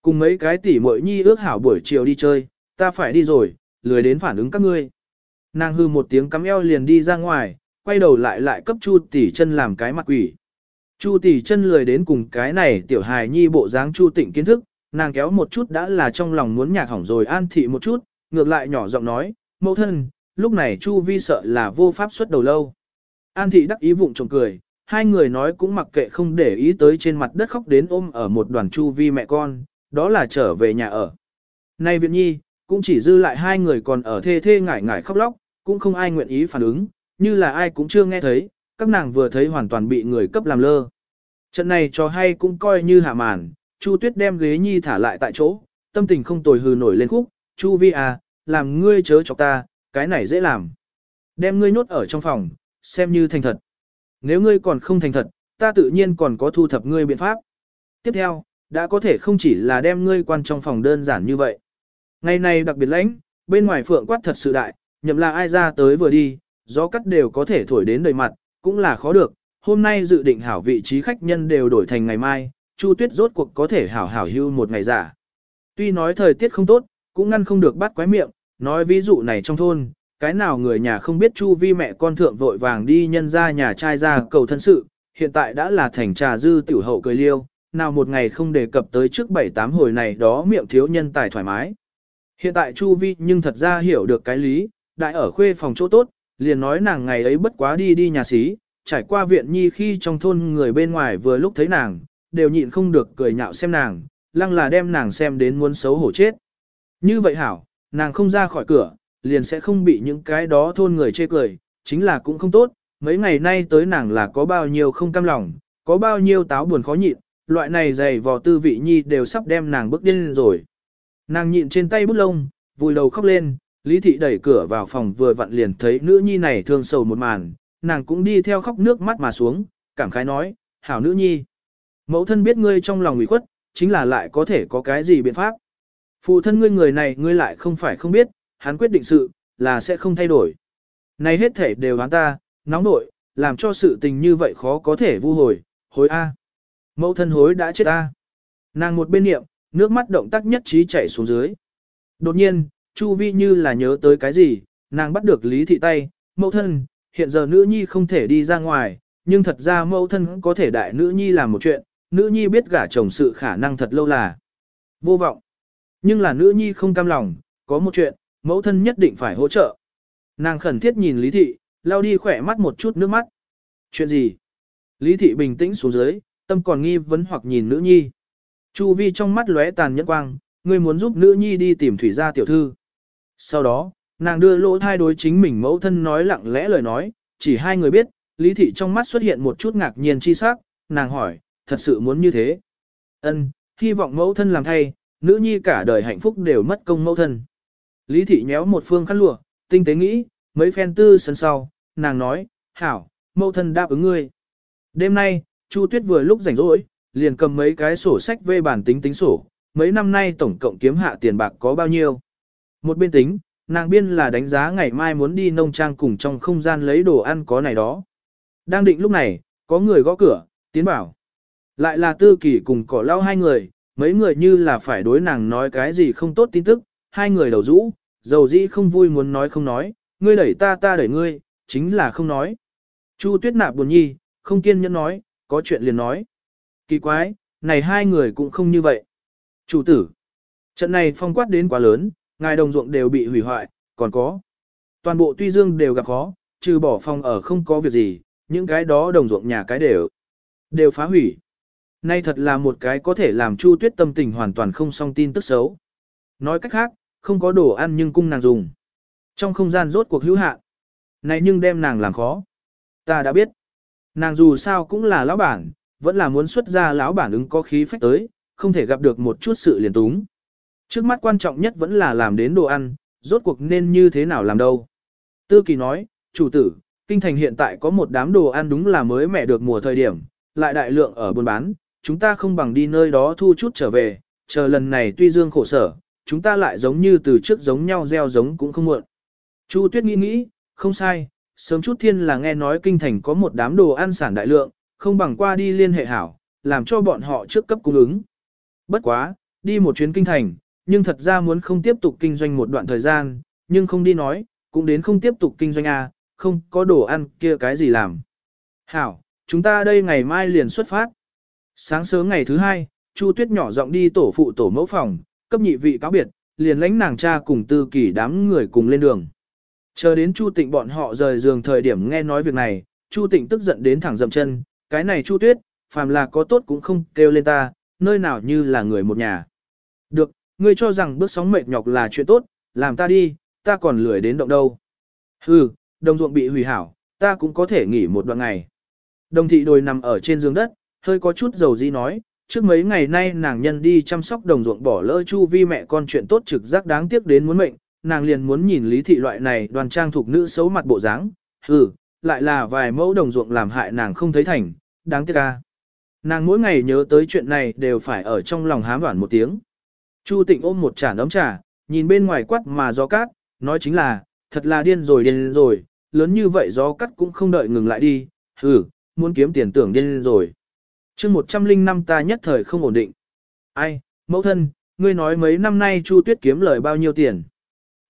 Cùng mấy cái tỷ muội nhi ước hảo buổi chiều đi chơi, ta phải đi rồi, lười đến phản ứng các ngươi. Nàng hư một tiếng cắm eo liền đi ra ngoài, quay đầu lại lại cấp Chu tỷ chân làm cái mặt quỷ. Chu tỷ chân lười đến cùng cái này tiểu hài nhi bộ dáng Chu tịnh kiến thức, nàng kéo một chút đã là trong lòng muốn nhạc hỏng rồi an thị một chút, ngược lại nhỏ giọng nói, mẫu thân, lúc này Chu vi sợ là vô pháp xuất đầu lâu. An thị đắc ý vụng trộm cười, hai người nói cũng mặc kệ không để ý tới trên mặt đất khóc đến ôm ở một đoàn Chu vi mẹ con, đó là trở về nhà ở. Nay viện nhi, cũng chỉ dư lại hai người còn ở thê thê ngải ngải khóc lóc, cũng không ai nguyện ý phản ứng, như là ai cũng chưa nghe thấy, các nàng vừa thấy hoàn toàn bị người cấp làm lơ. Trận này cho hay cũng coi như hạ màn, Chu Tuyết đem ghế nhi thả lại tại chỗ, tâm tình không tồi hừ nổi lên khúc, Chu Vi à, làm ngươi chớ chọc ta, cái này dễ làm. Đem ngươi nhốt ở trong phòng, xem như thành thật. Nếu ngươi còn không thành thật, ta tự nhiên còn có thu thập ngươi biện pháp. Tiếp theo, đã có thể không chỉ là đem ngươi quan trong phòng đơn giản như vậy. Ngày này đặc biệt lãnh, bên ngoài phượng quát thật sự đại, nhậm là ai ra tới vừa đi, gió cắt đều có thể thổi đến đầy mặt, cũng là khó được. Hôm nay dự định hảo vị trí khách nhân đều đổi thành ngày mai, Chu Tuyết rốt cuộc có thể hảo hảo hưu một ngày giả. Tuy nói thời tiết không tốt, cũng ngăn không được bắt quái miệng, nói ví dụ này trong thôn, cái nào người nhà không biết Chu Vi mẹ con thượng vội vàng đi nhân ra nhà trai ra cầu thân sự, hiện tại đã là thành trà dư tiểu hậu cười liêu, nào một ngày không đề cập tới trước bảy tám hồi này đó miệng thiếu nhân tài thoải mái. Hiện tại Chu Vi nhưng thật ra hiểu được cái lý, đại ở khuê phòng chỗ tốt, liền nói nàng ngày ấy bất quá đi đi nhà xí, trải qua viện nhi khi trong thôn người bên ngoài vừa lúc thấy nàng, đều nhịn không được cười nhạo xem nàng, lăng là đem nàng xem đến muốn xấu hổ chết. Như vậy hảo, nàng không ra khỏi cửa, liền sẽ không bị những cái đó thôn người chê cười, chính là cũng không tốt, mấy ngày nay tới nàng là có bao nhiêu không cam lòng, có bao nhiêu táo buồn khó nhịn, loại này dày vò tư vị nhi đều sắp đem nàng bước điên rồi. Nàng nhịn trên tay bút lông, vùi đầu khóc lên, Lý Thị đẩy cửa vào phòng vừa vặn liền thấy nữ nhi này thương sầu một màn, nàng cũng đi theo khóc nước mắt mà xuống, cảm khái nói, hảo nữ nhi. Mẫu thân biết ngươi trong lòng ủy khuất, chính là lại có thể có cái gì biện pháp. Phụ thân ngươi người này ngươi lại không phải không biết, hắn quyết định sự, là sẽ không thay đổi. Này hết thể đều hắn ta, nóng nội, làm cho sự tình như vậy khó có thể vu hồi, hối A. Mẫu thân hối đã chết A. Nàng một bên niệm, nước mắt động tác nhất trí chảy xuống dưới. Đột nhiên, Chu Vi như là nhớ tới cái gì, nàng bắt được Lý Thị tay, mẫu thân, hiện giờ nữ nhi không thể đi ra ngoài, nhưng thật ra mẫu thân có thể đại nữ nhi làm một chuyện, nữ nhi biết gả chồng sự khả năng thật lâu là vô vọng. Nhưng là nữ nhi không cam lòng, có một chuyện, mẫu thân nhất định phải hỗ trợ. Nàng khẩn thiết nhìn Lý Thị, lau đi khỏe mắt một chút nước mắt. Chuyện gì? Lý Thị bình tĩnh xuống dưới, tâm còn nghi vấn hoặc nhìn nữ nhi. Chu vi trong mắt lóe tàn nhẫn quang, người muốn giúp nữ nhi đi tìm thủy gia tiểu thư. Sau đó, nàng đưa lỗ thai đối chính mình mẫu thân nói lặng lẽ lời nói, chỉ hai người biết, Lý Thị trong mắt xuất hiện một chút ngạc nhiên chi sắc, nàng hỏi, thật sự muốn như thế. Ân, hy vọng mẫu thân làm thay, nữ nhi cả đời hạnh phúc đều mất công mẫu thân. Lý Thị nhéo một phương khăn lụa, tinh tế nghĩ, mấy phen tư sân sau, nàng nói, hảo, mẫu thân đáp ứng ngươi. Đêm nay, Chu Tuyết vừa lúc rảnh rỗi, liền cầm mấy cái sổ sách về bản tính tính sổ, mấy năm nay tổng cộng kiếm hạ tiền bạc có bao nhiêu. Một bên tính, nàng biên là đánh giá ngày mai muốn đi nông trang cùng trong không gian lấy đồ ăn có này đó. Đang định lúc này, có người gõ cửa, tiến bảo. Lại là tư kỷ cùng cỏ lao hai người, mấy người như là phải đối nàng nói cái gì không tốt tin tức, hai người đầu rũ, dầu dĩ không vui muốn nói không nói, ngươi đẩy ta ta đẩy ngươi, chính là không nói. Chu tuyết nạp buồn nhi, không kiên nhẫn nói, có chuyện liền nói. Kỳ quái, này hai người cũng không như vậy. Chủ tử, trận này phong quát đến quá lớn, ngài đồng ruộng đều bị hủy hoại, còn có. Toàn bộ tuy dương đều gặp khó, trừ bỏ phong ở không có việc gì, những cái đó đồng ruộng nhà cái đều, đều phá hủy. Nay thật là một cái có thể làm Chu Tuyết tâm tình hoàn toàn không song tin tức xấu. Nói cách khác, không có đồ ăn nhưng cung nàng dùng. Trong không gian rốt cuộc hữu hạn. Này nhưng đem nàng làm khó. Ta đã biết. Nàng dù sao cũng là lão bản, vẫn là muốn xuất ra lão bản ứng có khí phách tới, không thể gặp được một chút sự liền túng. Trước mắt quan trọng nhất vẫn là làm đến đồ ăn, rốt cuộc nên như thế nào làm đâu. Tư kỳ nói, chủ tử, kinh thành hiện tại có một đám đồ ăn đúng là mới mẻ được mùa thời điểm, lại đại lượng ở buôn bán, chúng ta không bằng đi nơi đó thu chút trở về, chờ lần này tuy dương khổ sở, chúng ta lại giống như từ trước giống nhau gieo giống cũng không muộn. Chu Tuyết nghĩ nghĩ, không sai, sớm chút thiên là nghe nói kinh thành có một đám đồ ăn sản đại lượng, không bằng qua đi liên hệ hảo, làm cho bọn họ trước cấp cung ứng. Bất quá, đi một chuyến kinh thành, nhưng thật ra muốn không tiếp tục kinh doanh một đoạn thời gian, nhưng không đi nói, cũng đến không tiếp tục kinh doanh à, không có đồ ăn kia cái gì làm. Hảo, chúng ta đây ngày mai liền xuất phát. Sáng sớm ngày thứ hai, Chu Tuyết nhỏ giọng đi tổ phụ tổ mẫu phòng, cấp nhị vị cáo biệt, liền lãnh nàng cha cùng tư kỳ đám người cùng lên đường. Chờ đến Chu Tịnh bọn họ rời giường thời điểm nghe nói việc này, Chu Tịnh tức giận đến thẳng dậm chân, cái này Chu Tuyết, phàm là có tốt cũng không kêu lên ta, nơi nào như là người một nhà. Được, ngươi cho rằng bước sóng mệt nhọc là chuyện tốt, làm ta đi, ta còn lười đến động đâu. Hừ, đồng ruộng bị hủy hảo, ta cũng có thể nghỉ một đoạn ngày. Đồng thị đồi nằm ở trên giường đất, hơi có chút dầu dĩ nói, trước mấy ngày nay nàng nhân đi chăm sóc đồng ruộng bỏ lỡ chu vi mẹ con chuyện tốt trực giác đáng tiếc đến muốn mệnh, nàng liền muốn nhìn lý thị loại này đoàn trang thuộc nữ xấu mặt bộ dáng, hừ, lại là vài mẫu đồng ruộng làm hại nàng không thấy thành, đáng tiếc ca. Nàng mỗi ngày nhớ tới chuyện này đều phải ở trong lòng hám đoạn một tiếng. Chu tịnh ôm một chản ấm trà, nhìn bên ngoài quát mà gió cát, nói chính là, thật là điên rồi điên rồi, lớn như vậy gió cắt cũng không đợi ngừng lại đi, hừ, muốn kiếm tiền tưởng điên rồi chương 105 ta nhất thời không ổn định. Ai, mẫu thân, ngươi nói mấy năm nay Chu Tuyết kiếm lời bao nhiêu tiền?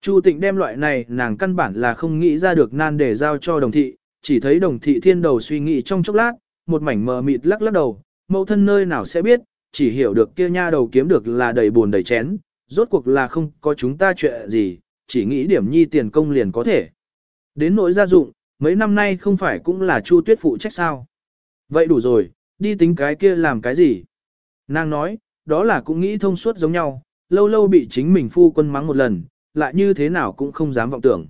Chu Tịnh đem loại này nàng căn bản là không nghĩ ra được nan để giao cho đồng thị, chỉ thấy đồng thị thiên đầu suy nghĩ trong chốc lát, một mảnh mờ mịt lắc lắc đầu, mẫu thân nơi nào sẽ biết, chỉ hiểu được kia nha đầu kiếm được là đầy buồn đầy chén, rốt cuộc là không có chúng ta chuyện gì, chỉ nghĩ điểm nhi tiền công liền có thể. Đến nỗi gia dụng, mấy năm nay không phải cũng là Chu Tuyết phụ trách sao. Vậy đủ rồi, đi tính cái kia làm cái gì? Nàng nói, đó là cũng nghĩ thông suốt giống nhau, lâu lâu bị chính mình phu quân mắng một lần, lại như thế nào cũng không dám vọng tưởng.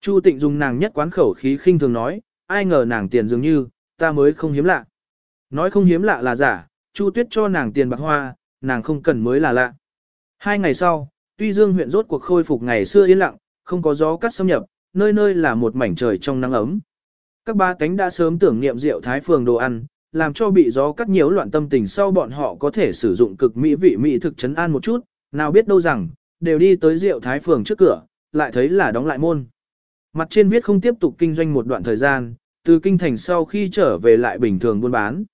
Chu Tịnh dùng nàng nhất quán khẩu khí khinh thường nói, ai ngờ nàng tiền dường như, ta mới không hiếm lạ. Nói không hiếm lạ là giả, Chu Tuyết cho nàng tiền bạc hoa, nàng không cần mới là lạ. Hai ngày sau, tuy Dương huyện rốt cuộc khôi phục ngày xưa yên lặng, không có gió cắt xâm nhập, nơi nơi là một mảnh trời trong nắng ấm. Các ba cánh đã sớm tưởng niệm rượu thái phường đồ ăn, làm cho bị gió cắt nhiễu loạn tâm tình sau bọn họ có thể sử dụng cực mỹ vị mỹ thực chấn an một chút, nào biết đâu rằng, đều đi tới rượu thái phường trước cửa, lại thấy là đóng lại môn. Mặt trên viết không tiếp tục kinh doanh một đoạn thời gian, từ kinh thành sau khi trở về lại bình thường buôn bán.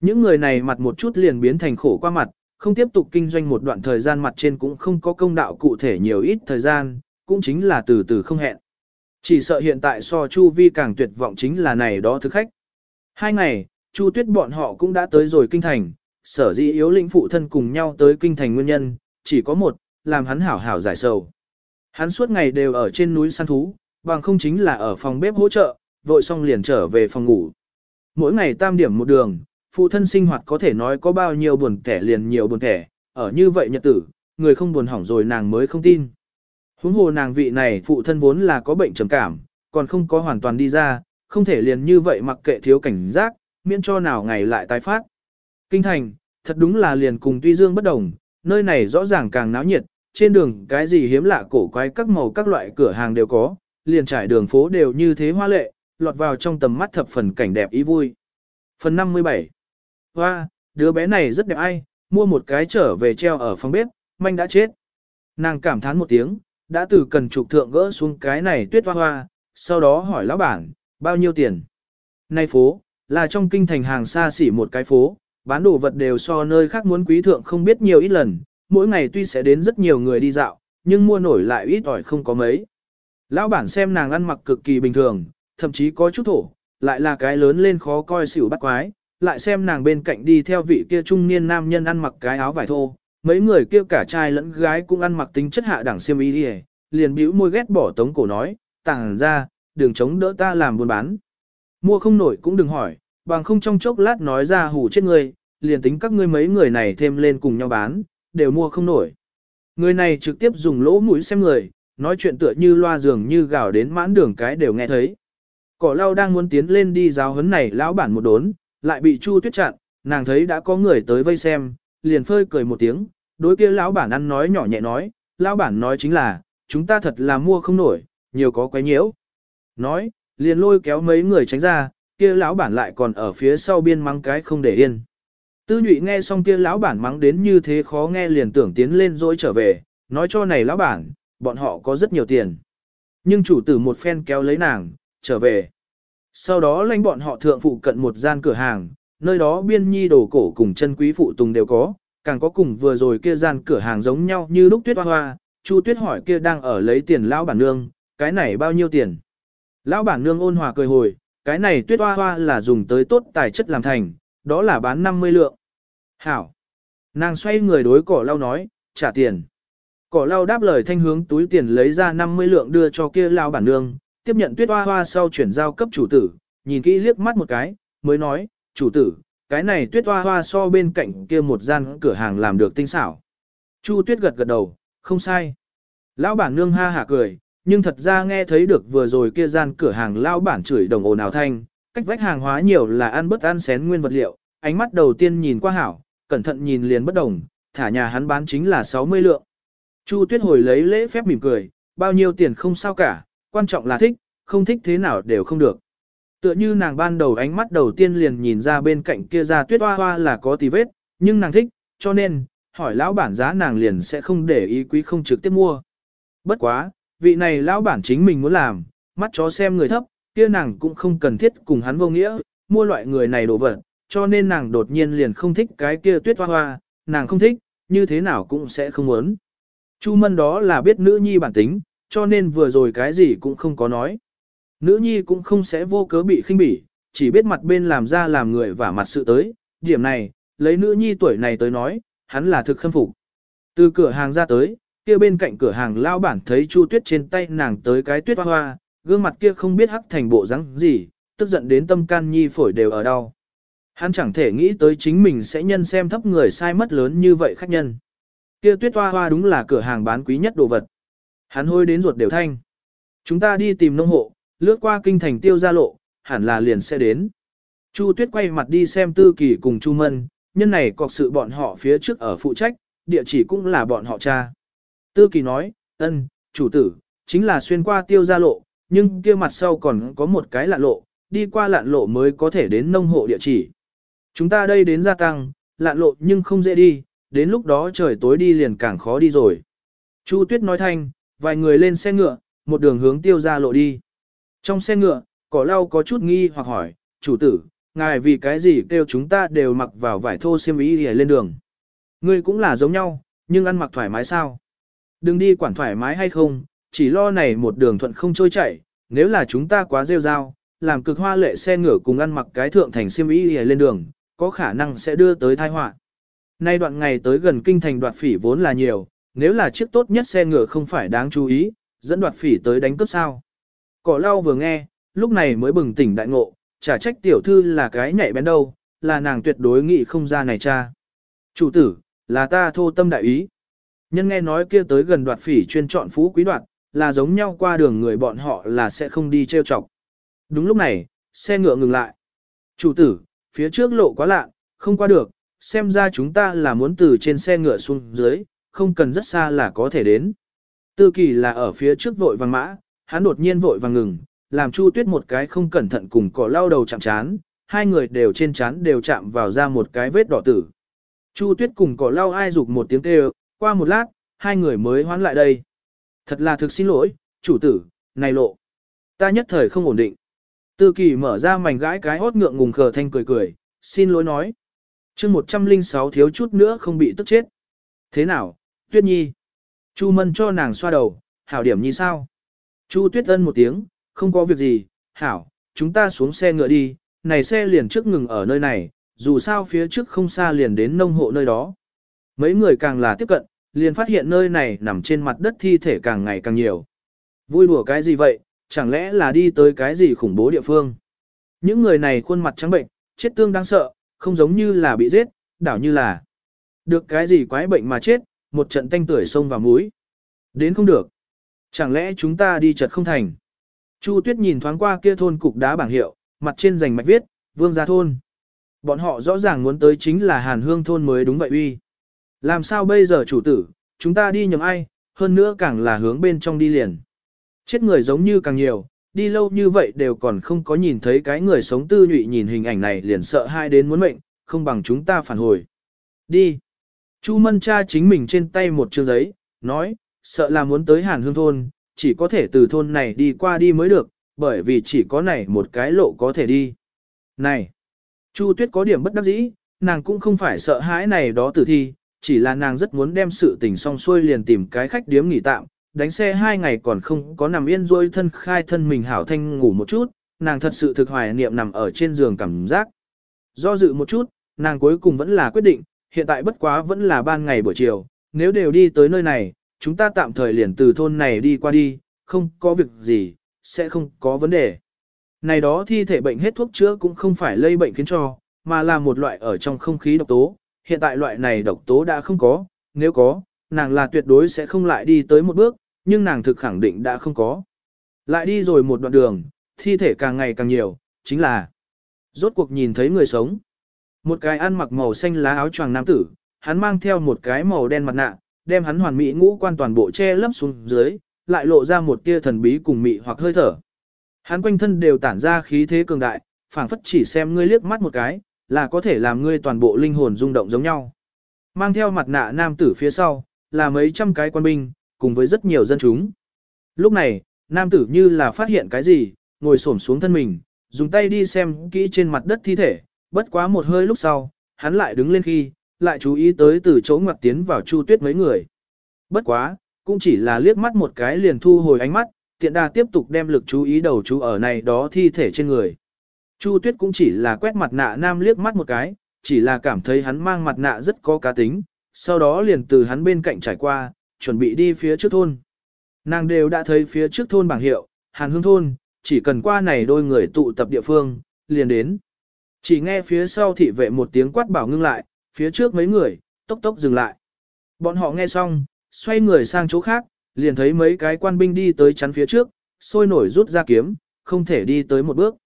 Những người này mặt một chút liền biến thành khổ qua mặt, không tiếp tục kinh doanh một đoạn thời gian mặt trên cũng không có công đạo cụ thể nhiều ít thời gian, cũng chính là từ từ không hẹn. Chỉ sợ hiện tại so Chu Vi càng tuyệt vọng chính là này đó thực khách. Hai ngày, Chu Tuyết bọn họ cũng đã tới rồi kinh thành, sở dĩ yếu lĩnh phụ thân cùng nhau tới kinh thành nguyên nhân, chỉ có một, làm hắn hảo hảo giải sầu. Hắn suốt ngày đều ở trên núi săn thú, bằng không chính là ở phòng bếp hỗ trợ, vội xong liền trở về phòng ngủ. Mỗi ngày tam điểm một đường, phụ thân sinh hoạt có thể nói có bao nhiêu buồn kẻ liền nhiều buồn kẻ, ở như vậy nhật tử, người không buồn hỏng rồi nàng mới không tin. Huống hồ nàng vị này phụ thân vốn là có bệnh trầm cảm, còn không có hoàn toàn đi ra, không thể liền như vậy mặc kệ thiếu cảnh giác, miễn cho nào ngày lại tái phát. Kinh thành, thật đúng là liền cùng tuy dương bất đồng, nơi này rõ ràng càng náo nhiệt, trên đường cái gì hiếm lạ cổ quái các màu các loại cửa hàng đều có, liền trải đường phố đều như thế hoa lệ, lọt vào trong tầm mắt thập phần cảnh đẹp ý vui. Phần 57 Hoa, đứa bé này rất đẹp ai, mua một cái trở về treo ở phòng bếp, manh đã chết. Nàng cảm thán một tiếng, đã từ cần trục thượng gỡ xuống cái này tuyết hoa hoa, sau đó hỏi lão bản, bao nhiêu tiền? Nay phố, là trong kinh thành hàng xa xỉ một cái phố, bán đồ vật đều so nơi khác muốn quý thượng không biết nhiều ít lần, mỗi ngày tuy sẽ đến rất nhiều người đi dạo, nhưng mua nổi lại ít ỏi không có mấy. Lão bản xem nàng ăn mặc cực kỳ bình thường, thậm chí có chút thổ, lại là cái lớn lên khó coi xỉu bắt quái, lại xem nàng bên cạnh đi theo vị kia trung niên nam nhân ăn mặc cái áo vải thô, mấy người kia cả trai lẫn gái cũng ăn mặc tính chất hạ đẳng xiêm y đi liền bĩu môi ghét bỏ tống cổ nói, tàng ra, đường chống đỡ ta làm buôn bán. Mua không nổi cũng đừng hỏi, bằng không trong chốc lát nói ra hủ chết người, liền tính các ngươi mấy người này thêm lên cùng nhau bán, đều mua không nổi. Người này trực tiếp dùng lỗ mũi xem người, nói chuyện tựa như loa dường như gào đến mãn đường cái đều nghe thấy. Cỏ lau đang muốn tiến lên đi giáo huấn này lão bản một đốn, lại bị Chu Tuyết chặn, nàng thấy đã có người tới vây xem, liền phơi cười một tiếng, đối kia lão bản ăn nói nhỏ nhẹ nói, lão bản nói chính là, chúng ta thật là mua không nổi, nhiều có quấy nhiễu. Nói, liền lôi kéo mấy người tránh ra, kia lão bản lại còn ở phía sau biên mắng cái không để yên. Tư nhụy nghe xong kia lão bản mắng đến như thế khó nghe liền tưởng tiến lên dỗi trở về, nói cho này lão bản, bọn họ có rất nhiều tiền. Nhưng chủ tử một phen kéo lấy nàng, trở về. Sau đó lãnh bọn họ thượng phụ cận một gian cửa hàng, nơi đó biên nhi đồ cổ cùng chân quý phụ tùng đều có, càng có cùng vừa rồi kia gian cửa hàng giống nhau như lúc tuyết hoa hoa, Chu Tuyết hỏi kia đang ở lấy tiền lão bản nương, cái này bao nhiêu tiền? Lão bản nương ôn hòa cười hồi, cái này tuyết hoa hoa là dùng tới tốt tài chất làm thành, đó là bán 50 lượng. Hảo. Nàng xoay người đối cỏ lau nói, trả tiền. Cỏ lau đáp lời thanh hướng túi tiền lấy ra 50 lượng đưa cho kia lao bản nương, tiếp nhận tuyết hoa hoa sau chuyển giao cấp chủ tử, nhìn kỹ liếc mắt một cái, mới nói, chủ tử, cái này tuyết hoa hoa so bên cạnh kia một gian cửa hàng làm được tinh xảo. Chu tuyết gật gật đầu, không sai. Lão bản nương ha hả cười, nhưng thật ra nghe thấy được vừa rồi kia gian cửa hàng lão bản chửi đồng ồn ào thanh, cách vách hàng hóa nhiều là ăn bất ăn xén nguyên vật liệu, ánh mắt đầu tiên nhìn qua hảo, cẩn thận nhìn liền bất đồng, thả nhà hắn bán chính là 60 lượng. Chu Tuyết hồi lấy lễ phép mỉm cười, bao nhiêu tiền không sao cả, quan trọng là thích, không thích thế nào đều không được. Tựa như nàng ban đầu ánh mắt đầu tiên liền nhìn ra bên cạnh kia ra tuyết hoa hoa là có tì vết, nhưng nàng thích, cho nên, hỏi lão bản giá nàng liền sẽ không để ý quý không trực tiếp mua. Bất quá, vị này lão bản chính mình muốn làm, mắt chó xem người thấp, kia nàng cũng không cần thiết cùng hắn vô nghĩa, mua loại người này đồ vật, cho nên nàng đột nhiên liền không thích cái kia tuyết hoa hoa, nàng không thích, như thế nào cũng sẽ không muốn. Chu Mân đó là biết nữ nhi bản tính, cho nên vừa rồi cái gì cũng không có nói. Nữ nhi cũng không sẽ vô cớ bị khinh bỉ, chỉ biết mặt bên làm ra làm người và mặt sự tới, điểm này, lấy nữ nhi tuổi này tới nói, hắn là thực khâm phục. Từ cửa hàng ra tới, kia bên cạnh cửa hàng lao bản thấy Chu Tuyết trên tay nàng tới cái tuyết hoa hoa, gương mặt kia không biết hắc thành bộ rắn gì, tức giận đến tâm can nhi phổi đều ở đau. Hắn chẳng thể nghĩ tới chính mình sẽ nhân xem thấp người sai mất lớn như vậy khách nhân. Kia tuyết hoa hoa đúng là cửa hàng bán quý nhất đồ vật. Hắn hôi đến ruột đều thanh. Chúng ta đi tìm nông hộ, lướt qua kinh thành tiêu gia lộ, hẳn là liền sẽ đến. Chu Tuyết quay mặt đi xem Tư Kỳ cùng Chu Mân, nhân này cọc sự bọn họ phía trước ở phụ trách, địa chỉ cũng là bọn họ cha. Tư Kỳ nói, ân, chủ tử, chính là xuyên qua tiêu gia lộ, nhưng kia mặt sau còn có một cái lạn lộ, đi qua lạn lộ mới có thể đến nông hộ địa chỉ. Chúng ta đây đến gia tăng, lạn lộ nhưng không dễ đi, đến lúc đó trời tối đi liền càng khó đi rồi. Chu Tuyết nói thanh, vài người lên xe ngựa, một đường hướng tiêu gia lộ đi. Trong xe ngựa, cỏ lau có chút nghi hoặc hỏi, chủ tử, ngài vì cái gì kêu chúng ta đều mặc vào vải thô xiêm y để lên đường. Ngươi cũng là giống nhau, nhưng ăn mặc thoải mái sao? Đừng đi quản thoải mái hay không, chỉ lo này một đường thuận không trôi chảy, nếu là chúng ta quá rêu rao, làm cực hoa lệ xe ngựa cùng ăn mặc cái thượng thành xiêm y để lên đường, có khả năng sẽ đưa tới tai họa. Nay đoạn ngày tới gần kinh thành đoạt phỉ vốn là nhiều, nếu là chiếc tốt nhất xe ngựa không phải đáng chú ý, dẫn đoạt phỉ tới đánh cướp sao. Cỏ lau vừa nghe, lúc này mới bừng tỉnh đại ngộ, chả trách tiểu thư là cái nhạy bén đâu, là nàng tuyệt đối nghĩ không ra này cha. Chủ tử, là ta thô tâm đại ý. Nhân nghe nói kia tới gần đoạt phỉ chuyên chọn phú quý đoạt, là giống nhau qua đường người bọn họ là sẽ không đi trêu chọc. Đúng lúc này, xe ngựa ngừng lại. Chủ tử, phía trước lộ quá lạ, không qua được, xem ra chúng ta là muốn từ trên xe ngựa xuống dưới, không cần rất xa là có thể đến. Tư kỳ là ở phía trước vội vàng mã, hắn đột nhiên vội vàng ngừng, làm Chu Tuyết một cái không cẩn thận cùng cỏ lau đầu chạm chán, hai người đều trên chán đều chạm vào ra một cái vết đỏ tử. Chu Tuyết cùng cỏ lau ai dục một tiếng kêu, qua một lát, hai người mới hoán lại đây. Thật là thực xin lỗi, chủ tử, này lộ. Ta nhất thời không ổn định. Tư kỳ mở ra mảnh gãi cái hốt ngượng ngùng khờ thanh cười cười, xin lỗi nói. chương 106 thiếu chút nữa không bị tức chết. Thế nào, Tuyết Nhi? Chu Mân cho nàng xoa đầu, hảo điểm nhi sao? Chu Tuyết ân một tiếng, không có việc gì, hảo, chúng ta xuống xe ngựa đi, này xe liền trước ngừng ở nơi này, dù sao phía trước không xa liền đến nông hộ nơi đó. Mấy người càng là tiếp cận, liền phát hiện nơi này nằm trên mặt đất thi thể càng ngày càng nhiều. Vui đùa cái gì vậy, chẳng lẽ là đi tới cái gì khủng bố địa phương? Những người này khuôn mặt trắng bệnh, chết tương đáng sợ, không giống như là bị giết, đảo như là được cái gì quái bệnh mà chết, một trận tanh tưởi sông vào mũi. Đến không được. Chẳng lẽ chúng ta đi chật không thành? Chu Tuyết nhìn thoáng qua kia thôn cục đá bảng hiệu, mặt trên rành mạch viết, vương gia thôn. Bọn họ rõ ràng muốn tới chính là Hàn Hương thôn mới đúng vậy uy. Làm sao bây giờ chủ tử, chúng ta đi nhầm ai, hơn nữa càng là hướng bên trong đi liền. Chết người giống như càng nhiều, đi lâu như vậy đều còn không có nhìn thấy cái người sống tư nhụy nhìn hình ảnh này liền sợ hai đến muốn mệnh, không bằng chúng ta phản hồi. Đi. Chu Mân cha chính mình trên tay một chương giấy, nói, sợ là muốn tới Hàn Hương thôn, chỉ có thể từ thôn này đi qua đi mới được, bởi vì chỉ có này một cái lộ có thể đi. Này, Chu Tuyết có điểm bất đắc dĩ, nàng cũng không phải sợ hãi này đó tử thi, chỉ là nàng rất muốn đem sự tình xong xuôi liền tìm cái khách điếm nghỉ tạm, đánh xe hai ngày còn không có nằm yên rồi thân khai thân mình hảo thanh ngủ một chút, nàng thật sự thực hoài niệm nằm ở trên giường cảm giác. Do dự một chút, nàng cuối cùng vẫn là quyết định, hiện tại bất quá vẫn là ban ngày buổi chiều, nếu đều đi tới nơi này, chúng ta tạm thời liền từ thôn này đi qua đi, không có việc gì, sẽ không có vấn đề. Này đó thi thể bệnh hết thuốc chữa cũng không phải lây bệnh khiến cho, mà là một loại ở trong không khí độc tố, hiện tại loại này độc tố đã không có, nếu có, nàng là tuyệt đối sẽ không lại đi tới một bước, nhưng nàng thực khẳng định đã không có. Lại đi rồi một đoạn đường, thi thể càng ngày càng nhiều, chính là rốt cuộc nhìn thấy người sống. Một cái ăn mặc màu xanh lá áo choàng nam tử, hắn mang theo một cái màu đen mặt nạ, đem hắn hoàn mỹ ngũ quan toàn bộ che lấp xuống dưới, lại lộ ra một tia thần bí cùng mị hoặc hơi thở. Hắn quanh thân đều tản ra khí thế cường đại, phảng phất chỉ xem ngươi liếc mắt một cái, là có thể làm ngươi toàn bộ linh hồn rung động giống nhau. Mang theo mặt nạ nam tử phía sau, là mấy trăm cái quân binh, cùng với rất nhiều dân chúng. Lúc này, nam tử như là phát hiện cái gì, ngồi xổm xuống thân mình, dùng tay đi xem kỹ trên mặt đất thi thể, bất quá một hơi lúc sau, hắn lại đứng lên khi, lại chú ý tới từ chỗ ngoặt tiến vào Chu Tuyết mấy người. Bất quá, cũng chỉ là liếc mắt một cái liền thu hồi ánh mắt, tiện đà tiếp tục đem lực chú ý đầu chú ở này đó thi thể trên người. Chu Tuyết cũng chỉ là quét mặt nạ nam liếc mắt một cái, chỉ là cảm thấy hắn mang mặt nạ rất có cá tính, sau đó liền từ hắn bên cạnh trải qua, chuẩn bị đi phía trước thôn. Nàng đều đã thấy phía trước thôn bảng hiệu, Hàn Hương thôn, chỉ cần qua này đôi người tụ tập địa phương, liền đến. Chỉ nghe phía sau thị vệ một tiếng quát bảo ngưng lại, phía trước mấy người, tốc tốc dừng lại. Bọn họ nghe xong, xoay người sang chỗ khác, liền thấy mấy cái quan binh đi tới chắn phía trước, sôi nổi rút ra kiếm, không thể đi tới một bước.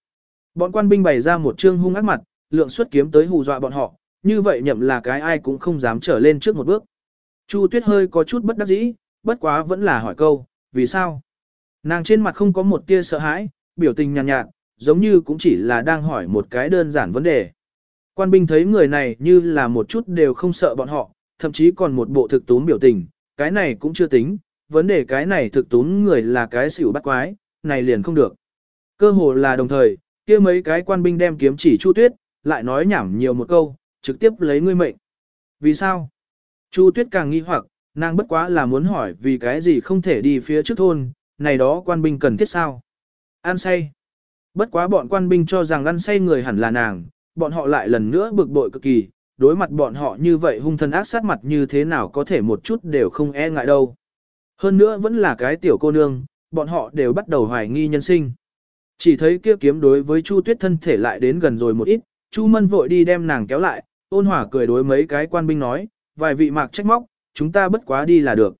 Bọn quan binh bày ra một trương hung ác mặt, lượng xuất kiếm tới hù dọa bọn họ, như vậy nhậm là cái ai cũng không dám trở lên trước một bước. Chu Tuyết hơi có chút bất đắc dĩ, bất quá vẫn là hỏi câu, vì sao? Nàng trên mặt không có một tia sợ hãi, biểu tình nhàn nhạt, nhạt, giống như cũng chỉ là đang hỏi một cái đơn giản vấn đề. Quan binh thấy người này như là một chút đều không sợ bọn họ, thậm chí còn một bộ thực túm biểu tình, cái này cũng chưa tính, vấn đề cái này thực túm người là cái xỉu bắt quái, này liền không được. Cơ hồ là đồng thời, kia mấy cái quan binh đem kiếm chỉ Chu Tuyết, lại nói nhảm nhiều một câu, trực tiếp lấy ngươi mệnh. Vì sao? Chu Tuyết càng nghi hoặc, nàng bất quá là muốn hỏi vì cái gì không thể đi phía trước thôn, này đó quan binh cần thiết sao? An say. Bất quá bọn quan binh cho rằng ăn say người hẳn là nàng, bọn họ lại lần nữa bực bội cực kỳ, đối mặt bọn họ như vậy hung thân ác sát mặt như thế nào có thể một chút đều không e ngại đâu. Hơn nữa vẫn là cái tiểu cô nương, bọn họ đều bắt đầu hoài nghi nhân sinh. Chỉ thấy kia kiếm đối với Chu Tuyết thân thể lại đến gần rồi một ít, Chu Mân vội đi đem nàng kéo lại, ôn hòa cười đối mấy cái quan binh nói, vài vị mạc trách móc, chúng ta bất quá đi là được.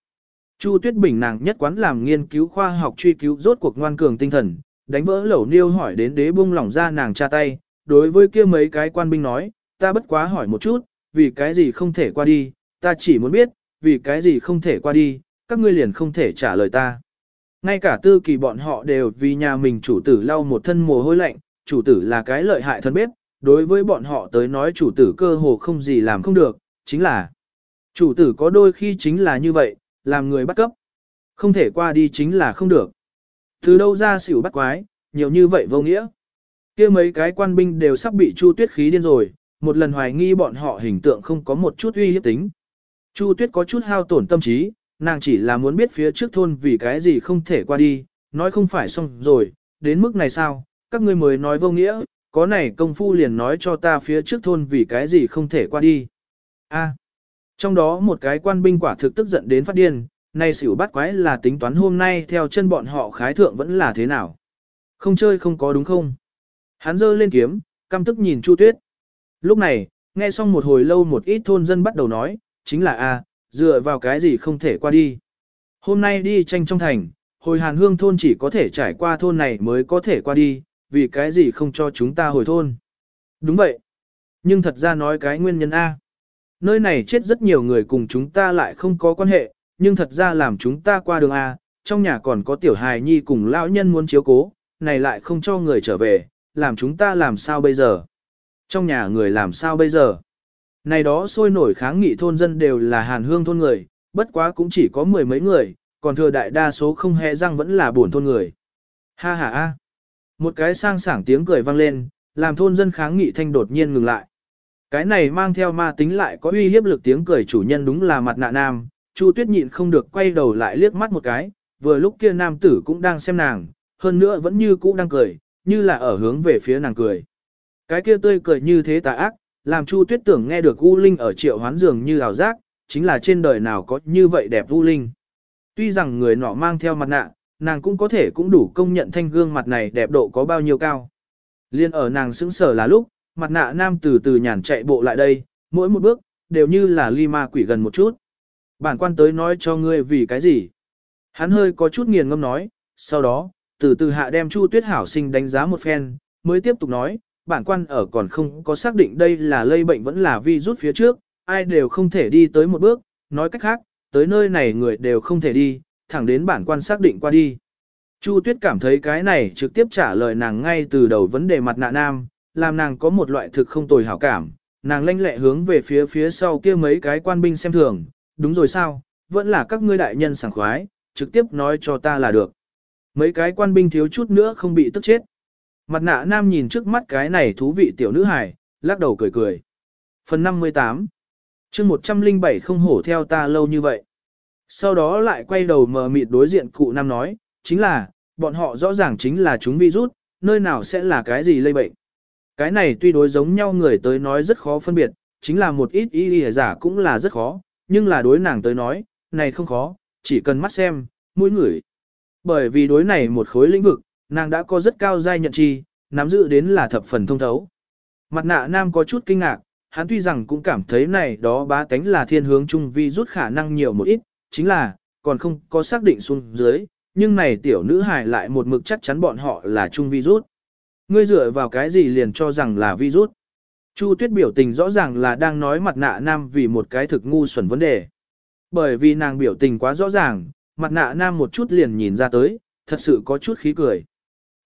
Chu Tuyết Bình nàng nhất quán làm nghiên cứu khoa học truy cứu rốt cuộc ngoan cường tinh thần, đánh vỡ lẩu niêu hỏi đến đế bung lỏng ra nàng cha tay, đối với kia mấy cái quan binh nói, ta bất quá hỏi một chút, vì cái gì không thể qua đi, ta chỉ muốn biết, vì cái gì không thể qua đi, các ngươi liền không thể trả lời ta. Ngay cả tư kỳ bọn họ đều vì nhà mình chủ tử lau một thân mồ hôi lạnh, chủ tử là cái lợi hại thân bếp, đối với bọn họ tới nói chủ tử cơ hồ không gì làm không được, chính là chủ tử có đôi khi chính là như vậy, làm người bắt cấp. Không thể qua đi chính là không được. Từ đâu ra xỉu bắt quái, nhiều như vậy vô nghĩa. kia mấy cái quan binh đều sắp bị Chu Tuyết khí điên rồi, một lần hoài nghi bọn họ hình tượng không có một chút uy hiếp tính. Chu Tuyết có chút hao tổn tâm trí, nàng chỉ là muốn biết phía trước thôn vì cái gì không thể qua đi, nói không phải xong rồi, đến mức này sao, các ngươi mới nói vô nghĩa, có này công phu liền nói cho ta phía trước thôn vì cái gì không thể qua đi. A. trong đó một cái quan binh quả thực tức giận đến phát điên, nay xỉu bắt quái là tính toán hôm nay theo chân bọn họ khái thượng vẫn là thế nào. Không chơi không có đúng không? Hắn giơ lên kiếm, căm tức nhìn Chu Tuyết. Lúc này, nghe xong một hồi lâu một ít thôn dân bắt đầu nói, chính là A, dựa vào cái gì không thể qua đi. Hôm nay đi tranh trong thành, hồi hàn hương thôn chỉ có thể trải qua thôn này mới có thể qua đi, vì cái gì không cho chúng ta hồi thôn. Đúng vậy. Nhưng thật ra nói cái nguyên nhân A. Nơi này chết rất nhiều người cùng chúng ta lại không có quan hệ, nhưng thật ra làm chúng ta qua đường A, trong nhà còn có tiểu hài nhi cùng lão nhân muốn chiếu cố, này lại không cho người trở về, làm chúng ta làm sao bây giờ? Trong nhà người làm sao bây giờ? Này đó sôi nổi kháng nghị thôn dân đều là hàn hương thôn người, bất quá cũng chỉ có mười mấy người, còn thừa đại đa số không hề răng vẫn là buồn thôn người. Ha ha ha. Một cái sang sảng tiếng cười vang lên, làm thôn dân kháng nghị thanh đột nhiên ngừng lại. Cái này mang theo ma tính lại có uy hiếp lực tiếng cười chủ nhân đúng là mặt nạ nam, Chu Tuyết nhịn không được quay đầu lại liếc mắt một cái, vừa lúc kia nam tử cũng đang xem nàng, hơn nữa vẫn như cũ đang cười, như là ở hướng về phía nàng cười. Cái kia tươi cười như thế tà ác, làm Chu Tuyết tưởng nghe được U Linh ở triệu hoán dường như ảo giác, chính là trên đời nào có như vậy đẹp U Linh. Tuy rằng người nọ mang theo mặt nạ, nàng cũng có thể cũng đủ công nhận thanh gương mặt này đẹp độ có bao nhiêu cao. Liên ở nàng sững sờ là lúc, mặt nạ nam từ từ nhàn chạy bộ lại đây, mỗi một bước, đều như là ly ma quỷ gần một chút. Bản quan tới nói cho ngươi vì cái gì. Hắn hơi có chút nghiền ngâm nói, sau đó, từ từ hạ đem Chu Tuyết Hảo sinh đánh giá một phen, mới tiếp tục nói, bản quan ở còn không có xác định đây là lây bệnh vẫn là vi rút phía trước, ai đều không thể đi tới một bước, nói cách khác, tới nơi này người đều không thể đi, thẳng đến bản quan xác định qua đi. Chu Tuyết cảm thấy cái này trực tiếp trả lời nàng ngay từ đầu vấn đề mặt nạ nam, làm nàng có một loại thực không tồi hảo cảm, nàng lanh lẹ hướng về phía phía sau kia mấy cái quan binh xem thường, đúng rồi sao, vẫn là các ngươi đại nhân sảng khoái, trực tiếp nói cho ta là được. Mấy cái quan binh thiếu chút nữa không bị tức chết. Mặt nạ nam nhìn trước mắt cái này thú vị tiểu nữ hài, lắc đầu cười cười. Phần 58 chương 107 không hổ theo ta lâu như vậy. Sau đó lại quay đầu mờ mịt đối diện cụ nam nói, chính là, bọn họ rõ ràng chính là chúng virus, nơi nào sẽ là cái gì lây bệnh. Cái này tuy đối giống nhau người tới nói rất khó phân biệt, chính là một ít y y giả cũng là rất khó, nhưng là đối nàng tới nói, này không khó, chỉ cần mắt xem, mũi ngửi. Bởi vì đối này một khối lĩnh vực, nàng đã có rất cao giai nhận chi, nắm giữ đến là thập phần thông thấu. Mặt nạ nam có chút kinh ngạc, hắn tuy rằng cũng cảm thấy này đó bá tánh là thiên hướng chung vi rút khả năng nhiều một ít, chính là, còn không có xác định xuống dưới, nhưng này tiểu nữ hài lại một mực chắc chắn bọn họ là chung rút. Ngươi dựa vào cái gì liền cho rằng là vi rút? Chu tuyết biểu tình rõ ràng là đang nói mặt nạ nam vì một cái thực ngu xuẩn vấn đề. Bởi vì nàng biểu tình quá rõ ràng, mặt nạ nam một chút liền nhìn ra tới, thật sự có chút khí cười.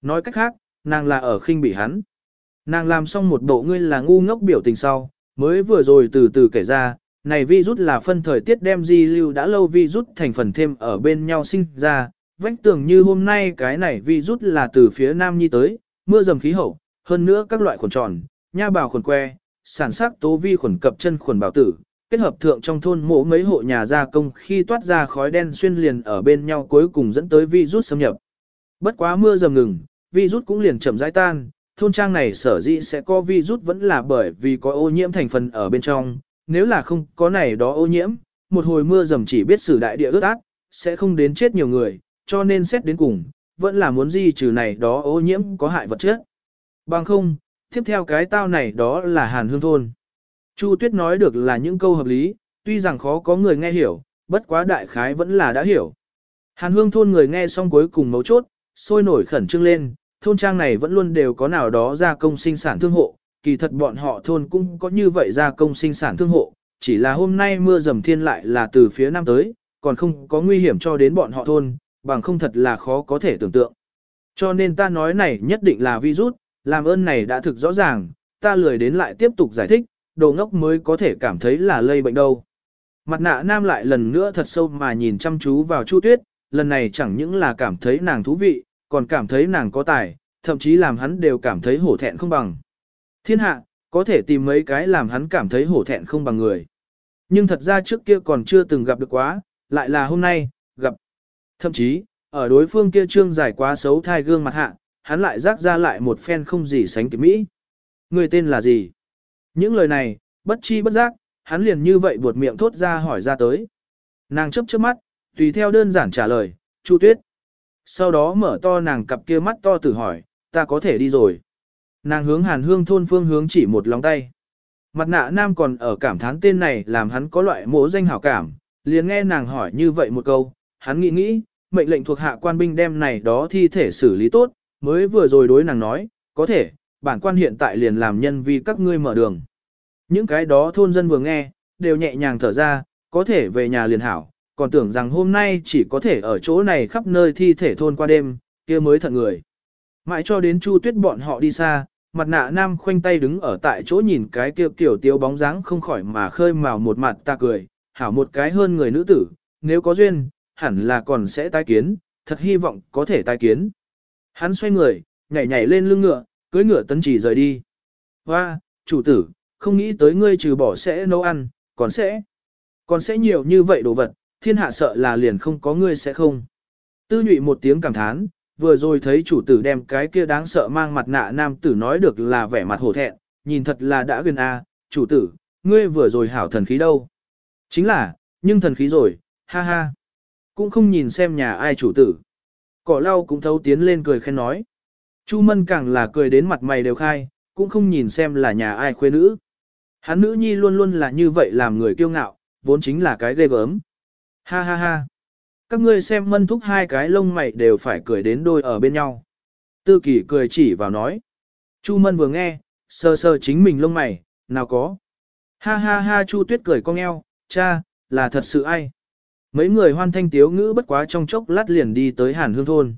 Nói cách khác, nàng là ở khinh bị hắn. Nàng làm xong một bộ ngươi là ngu ngốc biểu tình sau, mới vừa rồi từ từ kể ra, này virus là phân thời tiết đem di lưu đã lâu virus thành phần thêm ở bên nhau sinh ra, vách tường như hôm nay cái này virus là từ phía nam nhi tới, mưa dầm khí hậu, hơn nữa các loại khuẩn tròn, nha bào khuẩn que, sản sắc tố vi khuẩn cập chân khuẩn bảo tử, kết hợp thượng trong thôn mộ mấy hộ nhà gia công khi toát ra khói đen xuyên liền ở bên nhau cuối cùng dẫn tới virus xâm nhập. Bất quá mưa dầm ngừng, virus cũng liền chậm rãi tan, thôn trang này sở dĩ sẽ có virus vẫn là bởi vì có ô nhiễm thành phần ở bên trong, nếu là không có này đó ô nhiễm, một hồi mưa dầm chỉ biết xử đại địa ướt át, sẽ không đến chết nhiều người, cho nên xét đến cùng, vẫn là muốn di trừ này đó ô nhiễm có hại vật chất. Bằng không, tiếp theo cái tao này đó là hàn hương thôn. Chu Tuyết nói được là những câu hợp lý, tuy rằng khó có người nghe hiểu, bất quá đại khái vẫn là đã hiểu. Hàn hương thôn người nghe xong cuối cùng mấu chốt, sôi nổi khẩn trương lên, thôn trang này vẫn luôn đều có nào đó gia công sinh sản thương hộ, kỳ thật bọn họ thôn cũng có như vậy gia công sinh sản thương hộ, chỉ là hôm nay mưa dầm thiên lại là từ phía nam tới, còn không có nguy hiểm cho đến bọn họ thôn, bằng không thật là khó có thể tưởng tượng. Cho nên ta nói này nhất định là virus, làm ơn này đã thực rõ ràng, ta lười đến lại tiếp tục giải thích, đồ ngốc mới có thể cảm thấy là lây bệnh đâu. Mặt nạ nam lại lần nữa thật sâu mà nhìn chăm chú vào Chu Tuyết, lần này chẳng những là cảm thấy nàng thú vị, còn cảm thấy nàng có tài, thậm chí làm hắn đều cảm thấy hổ thẹn không bằng. Thiên hạ, có thể tìm mấy cái làm hắn cảm thấy hổ thẹn không bằng người. Nhưng thật ra trước kia còn chưa từng gặp được quá, lại là hôm nay, gặp. Thậm chí, ở đối phương kia trương dài quá xấu thai gương mặt hạ, hắn lại rác ra lại một phen không gì sánh kịp mỹ. Người tên là gì? Những lời này, bất chi bất giác, hắn liền như vậy buột miệng thốt ra hỏi ra tới. Nàng chấp chớp mắt, tùy theo đơn giản trả lời, Chu Tuyết. Sau đó mở to nàng cặp kia mắt to tử hỏi, ta có thể đi rồi. Nàng hướng hàn hương thôn phương hướng chỉ một lòng tay. Mặt nạ nam còn ở cảm thán tên này làm hắn có loại mỗ danh hảo cảm, liền nghe nàng hỏi như vậy một câu, hắn nghĩ nghĩ, mệnh lệnh thuộc hạ quan binh đem này đó thi thể xử lý tốt, mới vừa rồi đối nàng nói, có thể, bản quan hiện tại liền làm nhân vì các ngươi mở đường. Những cái đó thôn dân vừa nghe, đều nhẹ nhàng thở ra, có thể về nhà liền hảo, còn tưởng rằng hôm nay chỉ có thể ở chỗ này khắp nơi thi thể thôn qua đêm, kia mới thật người. Mãi cho đến Chu Tuyết bọn họ đi xa, mặt nạ nam khoanh tay đứng ở tại chỗ nhìn cái kia kiểu tiêu bóng dáng không khỏi mà khơi mào một mặt ta cười, hảo một cái hơn người nữ tử, nếu có duyên, hẳn là còn sẽ tái kiến, thật hy vọng có thể tái kiến. Hắn xoay người, nhảy nhảy lên lưng ngựa, cưới ngựa tấn chỉ rời đi. Hoa, chủ tử, không nghĩ tới ngươi trừ bỏ sẽ nấu ăn, còn sẽ, còn sẽ nhiều như vậy đồ vật, thiên hạ sợ là liền không có ngươi sẽ không. Tư nhụy một tiếng cảm thán, vừa rồi thấy chủ tử đem cái kia đáng sợ mang mặt nạ nam tử nói được là vẻ mặt hổ thẹn, nhìn thật là đã gần a, à, chủ tử, ngươi vừa rồi hảo thần khí đâu. Chính là, nhưng thần khí rồi, ha ha. Cũng không nhìn xem nhà ai chủ tử. Cỏ lau cũng thấu tiến lên cười khen nói. Chu Mân càng là cười đến mặt mày đều khai, cũng không nhìn xem là nhà ai khuê nữ. Hắn nữ nhi luôn luôn là như vậy làm người kiêu ngạo, vốn chính là cái ghê gớm. Ha ha ha. Các ngươi xem mân thúc hai cái lông mày đều phải cười đến đôi ở bên nhau. Tư kỳ cười chỉ vào nói. Chu mân vừa nghe, sờ sờ chính mình lông mày, nào có. Ha ha ha chu tuyết cười cong eo, cha, là thật sự ai. Mấy người hoan thanh tiếu ngữ bất quá trong chốc lát liền đi tới hàn hương thôn.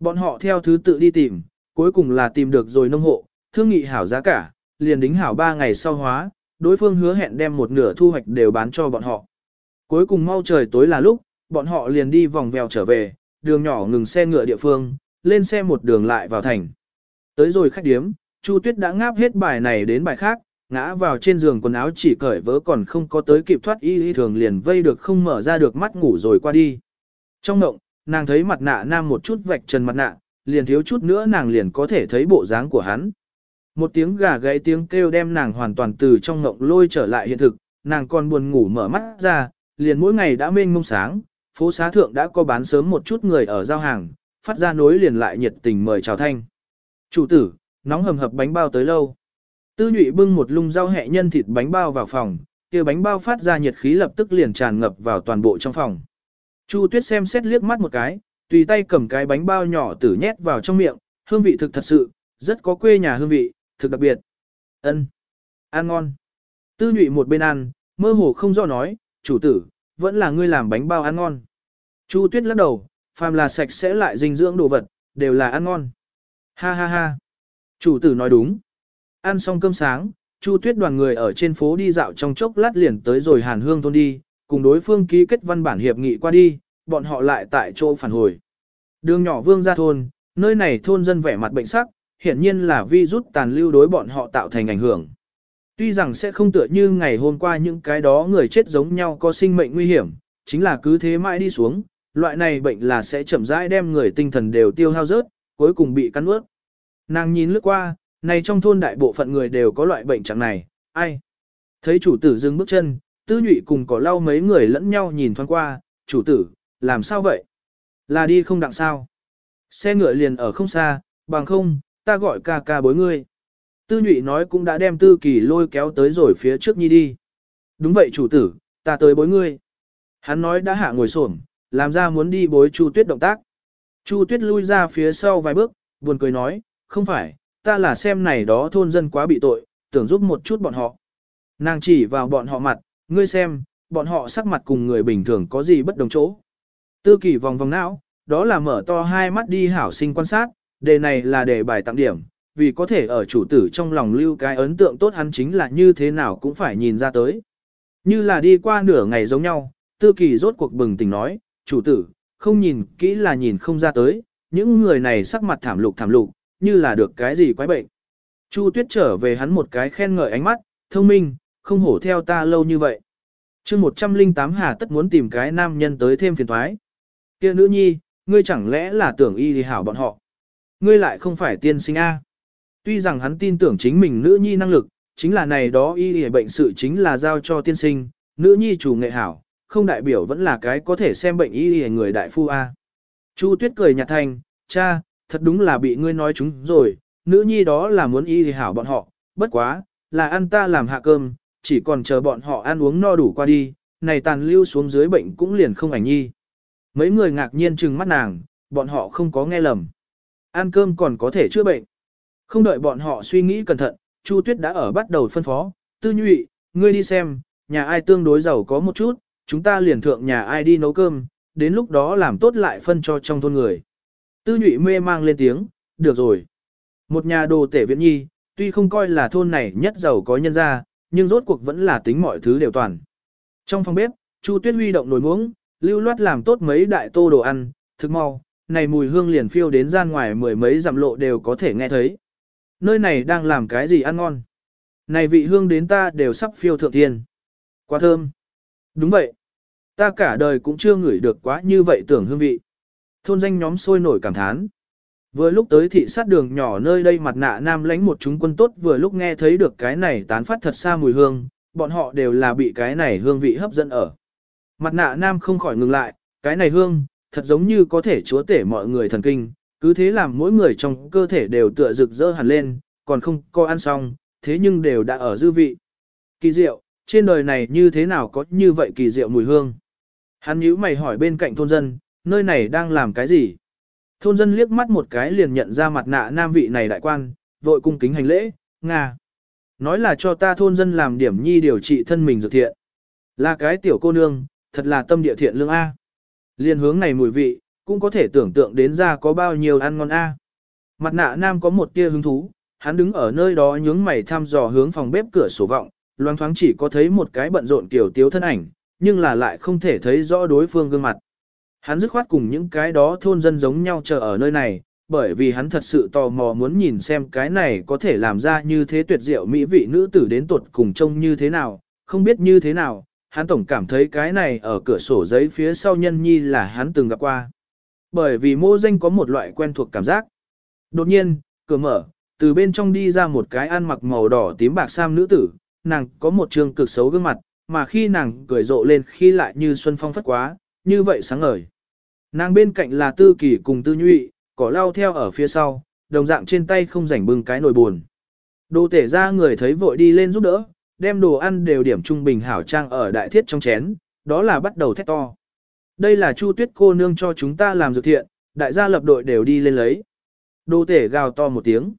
Bọn họ theo thứ tự đi tìm, cuối cùng là tìm được rồi nông hộ, thương nghị hảo giá cả, liền đính hảo ba ngày sau hóa, đối phương hứa hẹn đem một nửa thu hoạch đều bán cho bọn họ. Cuối cùng mau trời tối là lúc, bọn họ liền đi vòng vèo trở về, đường nhỏ ngừng xe ngựa địa phương, lên xe một đường lại vào thành. Tới rồi khách điếm, Chu Tuyết đã ngáp hết bài này đến bài khác, ngã vào trên giường quần áo chỉ cởi vớ còn không có tới kịp thoát y y thường liền vây được không mở ra được mắt ngủ rồi qua đi. Trong động, nàng thấy mặt nạ nam một chút vạch trần mặt nạ, liền thiếu chút nữa nàng liền có thể thấy bộ dáng của hắn. Một tiếng gà gáy tiếng kêu đem nàng hoàn toàn từ trong ngộng lôi trở lại hiện thực, nàng còn buồn ngủ mở mắt ra, liền mỗi ngày đã mênh mông sáng, phố xá thượng đã có bán sớm một chút người ở giao hàng, phát ra nối liền lại nhiệt tình mời chào thanh. Chủ tử, nóng hầm hập bánh bao tới lâu. Tư nhụy bưng một lung rau hẹ nhân thịt bánh bao vào phòng, kia bánh bao phát ra nhiệt khí lập tức liền tràn ngập vào toàn bộ trong phòng. Chu Tuyết xem xét liếc mắt một cái, tùy tay cầm cái bánh bao nhỏ tử nhét vào trong miệng, hương vị thực thật sự, rất có quê nhà hương vị, thực đặc biệt. Ân, ăn ngon. Tư nhụy một bên ăn, mơ hồ không rõ nói, chủ tử, vẫn là ngươi làm bánh bao ăn ngon. Chu Tuyết lắc đầu, phàm là sạch sẽ lại dinh dưỡng đồ vật, đều là ăn ngon. Ha ha ha. Chủ tử nói đúng. Ăn xong cơm sáng, Chu Tuyết đoàn người ở trên phố đi dạo trong chốc lát liền tới rồi Hàn Hương thôn đi, cùng đối phương ký kết văn bản hiệp nghị qua đi, bọn họ lại tại chỗ phản hồi. Đường nhỏ vương ra thôn, nơi này thôn dân vẻ mặt bệnh sắc, hiển nhiên là vi rút tàn lưu đối bọn họ tạo thành ảnh hưởng. Tuy rằng sẽ không tựa như ngày hôm qua những cái đó người chết giống nhau có sinh mệnh nguy hiểm, chính là cứ thế mãi đi xuống, loại này bệnh là sẽ chậm rãi đem người tinh thần đều tiêu hao rớt, cuối cùng bị cắn ướt. Nàng nhìn lướt qua, này trong thôn đại bộ phận người đều có loại bệnh trạng này, ai? Thấy chủ tử dừng bước chân, tư nhụy cùng có lau mấy người lẫn nhau nhìn thoáng qua, chủ tử, làm sao vậy? Là đi không đặng sao? Xe ngựa liền ở không xa, bằng không, ta gọi ca ca bối ngươi. Tư nhụy nói cũng đã đem tư kỳ lôi kéo tới rồi phía trước nhi đi. Đúng vậy chủ tử, ta tới bối ngươi. Hắn nói đã hạ ngồi xổm, làm ra muốn đi bối Chu Tuyết động tác. Chu Tuyết lui ra phía sau vài bước, buồn cười nói, không phải, ta là xem này đó thôn dân quá bị tội, tưởng giúp một chút bọn họ. Nàng chỉ vào bọn họ mặt, ngươi xem, bọn họ sắc mặt cùng người bình thường có gì bất đồng chỗ. Tư kỳ vòng vòng não, đó là mở to hai mắt đi hảo sinh quan sát, đề này là đề bài tặng điểm, vì có thể ở chủ tử trong lòng lưu cái ấn tượng tốt hắn chính là như thế nào cũng phải nhìn ra tới. Như là đi qua nửa ngày giống nhau, tư kỳ rốt cuộc bừng tỉnh nói, chủ tử, không nhìn kỹ là nhìn không ra tới, những người này sắc mặt thảm lục thảm lục, như là được cái gì quái bệnh. Chu tuyết trở về hắn một cái khen ngợi ánh mắt, thông minh, không hổ theo ta lâu như vậy. chương 108 hà tất muốn tìm cái nam nhân tới thêm phiền thoái. kia nữ nhi, ngươi chẳng lẽ là tưởng y thì hảo bọn họ. Ngươi lại không phải tiên sinh A. Tuy rằng hắn tin tưởng chính mình nữ nhi năng lực, chính là này đó y y bệnh sự chính là giao cho tiên sinh, nữ nhi chủ nghệ hảo, không đại biểu vẫn là cái có thể xem bệnh y y người đại phu A. Chu tuyết cười nhạt thành, cha, thật đúng là bị ngươi nói chúng rồi, nữ nhi đó là muốn y y hảo bọn họ, bất quá, là ăn ta làm hạ cơm, chỉ còn chờ bọn họ ăn uống no đủ qua đi, này tàn lưu xuống dưới bệnh cũng liền không ảnh nhi. Mấy người ngạc nhiên trừng mắt nàng, bọn họ không có nghe lầm. Ăn cơm còn có thể chữa bệnh. Không đợi bọn họ suy nghĩ cẩn thận, Chu Tuyết đã ở bắt đầu phân phó, tư nhụy, ngươi đi xem, nhà ai tương đối giàu có một chút, chúng ta liền thượng nhà ai đi nấu cơm, đến lúc đó làm tốt lại phân cho trong thôn người. Tư nhụy mê mang lên tiếng, được rồi. Một nhà đồ tể viện nhi, tuy không coi là thôn này nhất giàu có nhân gia, nhưng rốt cuộc vẫn là tính mọi thứ đều toàn. Trong phòng bếp, Chu Tuyết huy động nồi muỗng, lưu loát làm tốt mấy đại tô đồ ăn, thức mau, này mùi hương liền phiêu đến gian ngoài mười mấy dặm lộ đều có thể nghe thấy. Nơi này đang làm cái gì ăn ngon? Này vị hương đến ta đều sắp phiêu thượng thiên. Quá thơm. Đúng vậy. Ta cả đời cũng chưa ngửi được quá như vậy tưởng hương vị. Thôn danh nhóm sôi nổi cảm thán. Vừa lúc tới thị sát đường nhỏ nơi đây mặt nạ nam lánh một chúng quân tốt vừa lúc nghe thấy được cái này tán phát thật xa mùi hương, bọn họ đều là bị cái này hương vị hấp dẫn ở. Mặt nạ nam không khỏi ngừng lại, cái này hương, thật giống như có thể chúa tể mọi người thần kinh, cứ thế làm mỗi người trong cơ thể đều tựa rực rỡ hẳn lên, còn không có ăn xong, thế nhưng đều đã ở dư vị. Kỳ diệu, trên đời này như thế nào có như vậy kỳ diệu mùi hương? Hắn nhíu mày hỏi bên cạnh thôn dân, nơi này đang làm cái gì? Thôn dân liếc mắt một cái liền nhận ra mặt nạ nam vị này đại quan, vội cung kính hành lễ, Nga. Nói là cho ta thôn dân làm điểm nhi điều trị thân mình dược thiện. Là cái tiểu cô nương, thật là tâm địa thiện lương A. Liên hướng này mùi vị, cũng có thể tưởng tượng đến ra có bao nhiêu ăn ngon A. Mặt nạ nam có một tia hứng thú, hắn đứng ở nơi đó nhướng mày thăm dò hướng phòng bếp cửa sổ vọng, loang thoáng chỉ có thấy một cái bận rộn kiểu tiếu thân ảnh, nhưng là lại không thể thấy rõ đối phương gương mặt. Hắn dứt khoát cùng những cái đó thôn dân giống nhau chờ ở nơi này, bởi vì hắn thật sự tò mò muốn nhìn xem cái này có thể làm ra như thế tuyệt diệu mỹ vị nữ tử đến tuột cùng trông như thế nào, không biết như thế nào, hắn tổng cảm thấy cái này ở cửa sổ giấy phía sau nhân nhi là hắn từng gặp qua. Bởi vì mô danh có một loại quen thuộc cảm giác. Đột nhiên, cửa mở, từ bên trong đi ra một cái ăn mặc màu đỏ tím bạc sam nữ tử, nàng có một trường cực xấu gương mặt, mà khi nàng cười rộ lên khi lại như xuân phong phất quá, như vậy sáng ngời. Nàng bên cạnh là tư kỳ cùng tư nhụy, cỏ lao theo ở phía sau, đồng dạng trên tay không rảnh bưng cái nồi buồn. Đồ tể ra người thấy vội đi lên giúp đỡ, đem đồ ăn đều điểm trung bình hảo trang ở đại thiết trong chén, đó là bắt đầu thét to. Đây là Chu Tuyết cô nương cho chúng ta làm dược thiện, đại gia lập đội đều đi lên lấy. Đồ tể gào to một tiếng.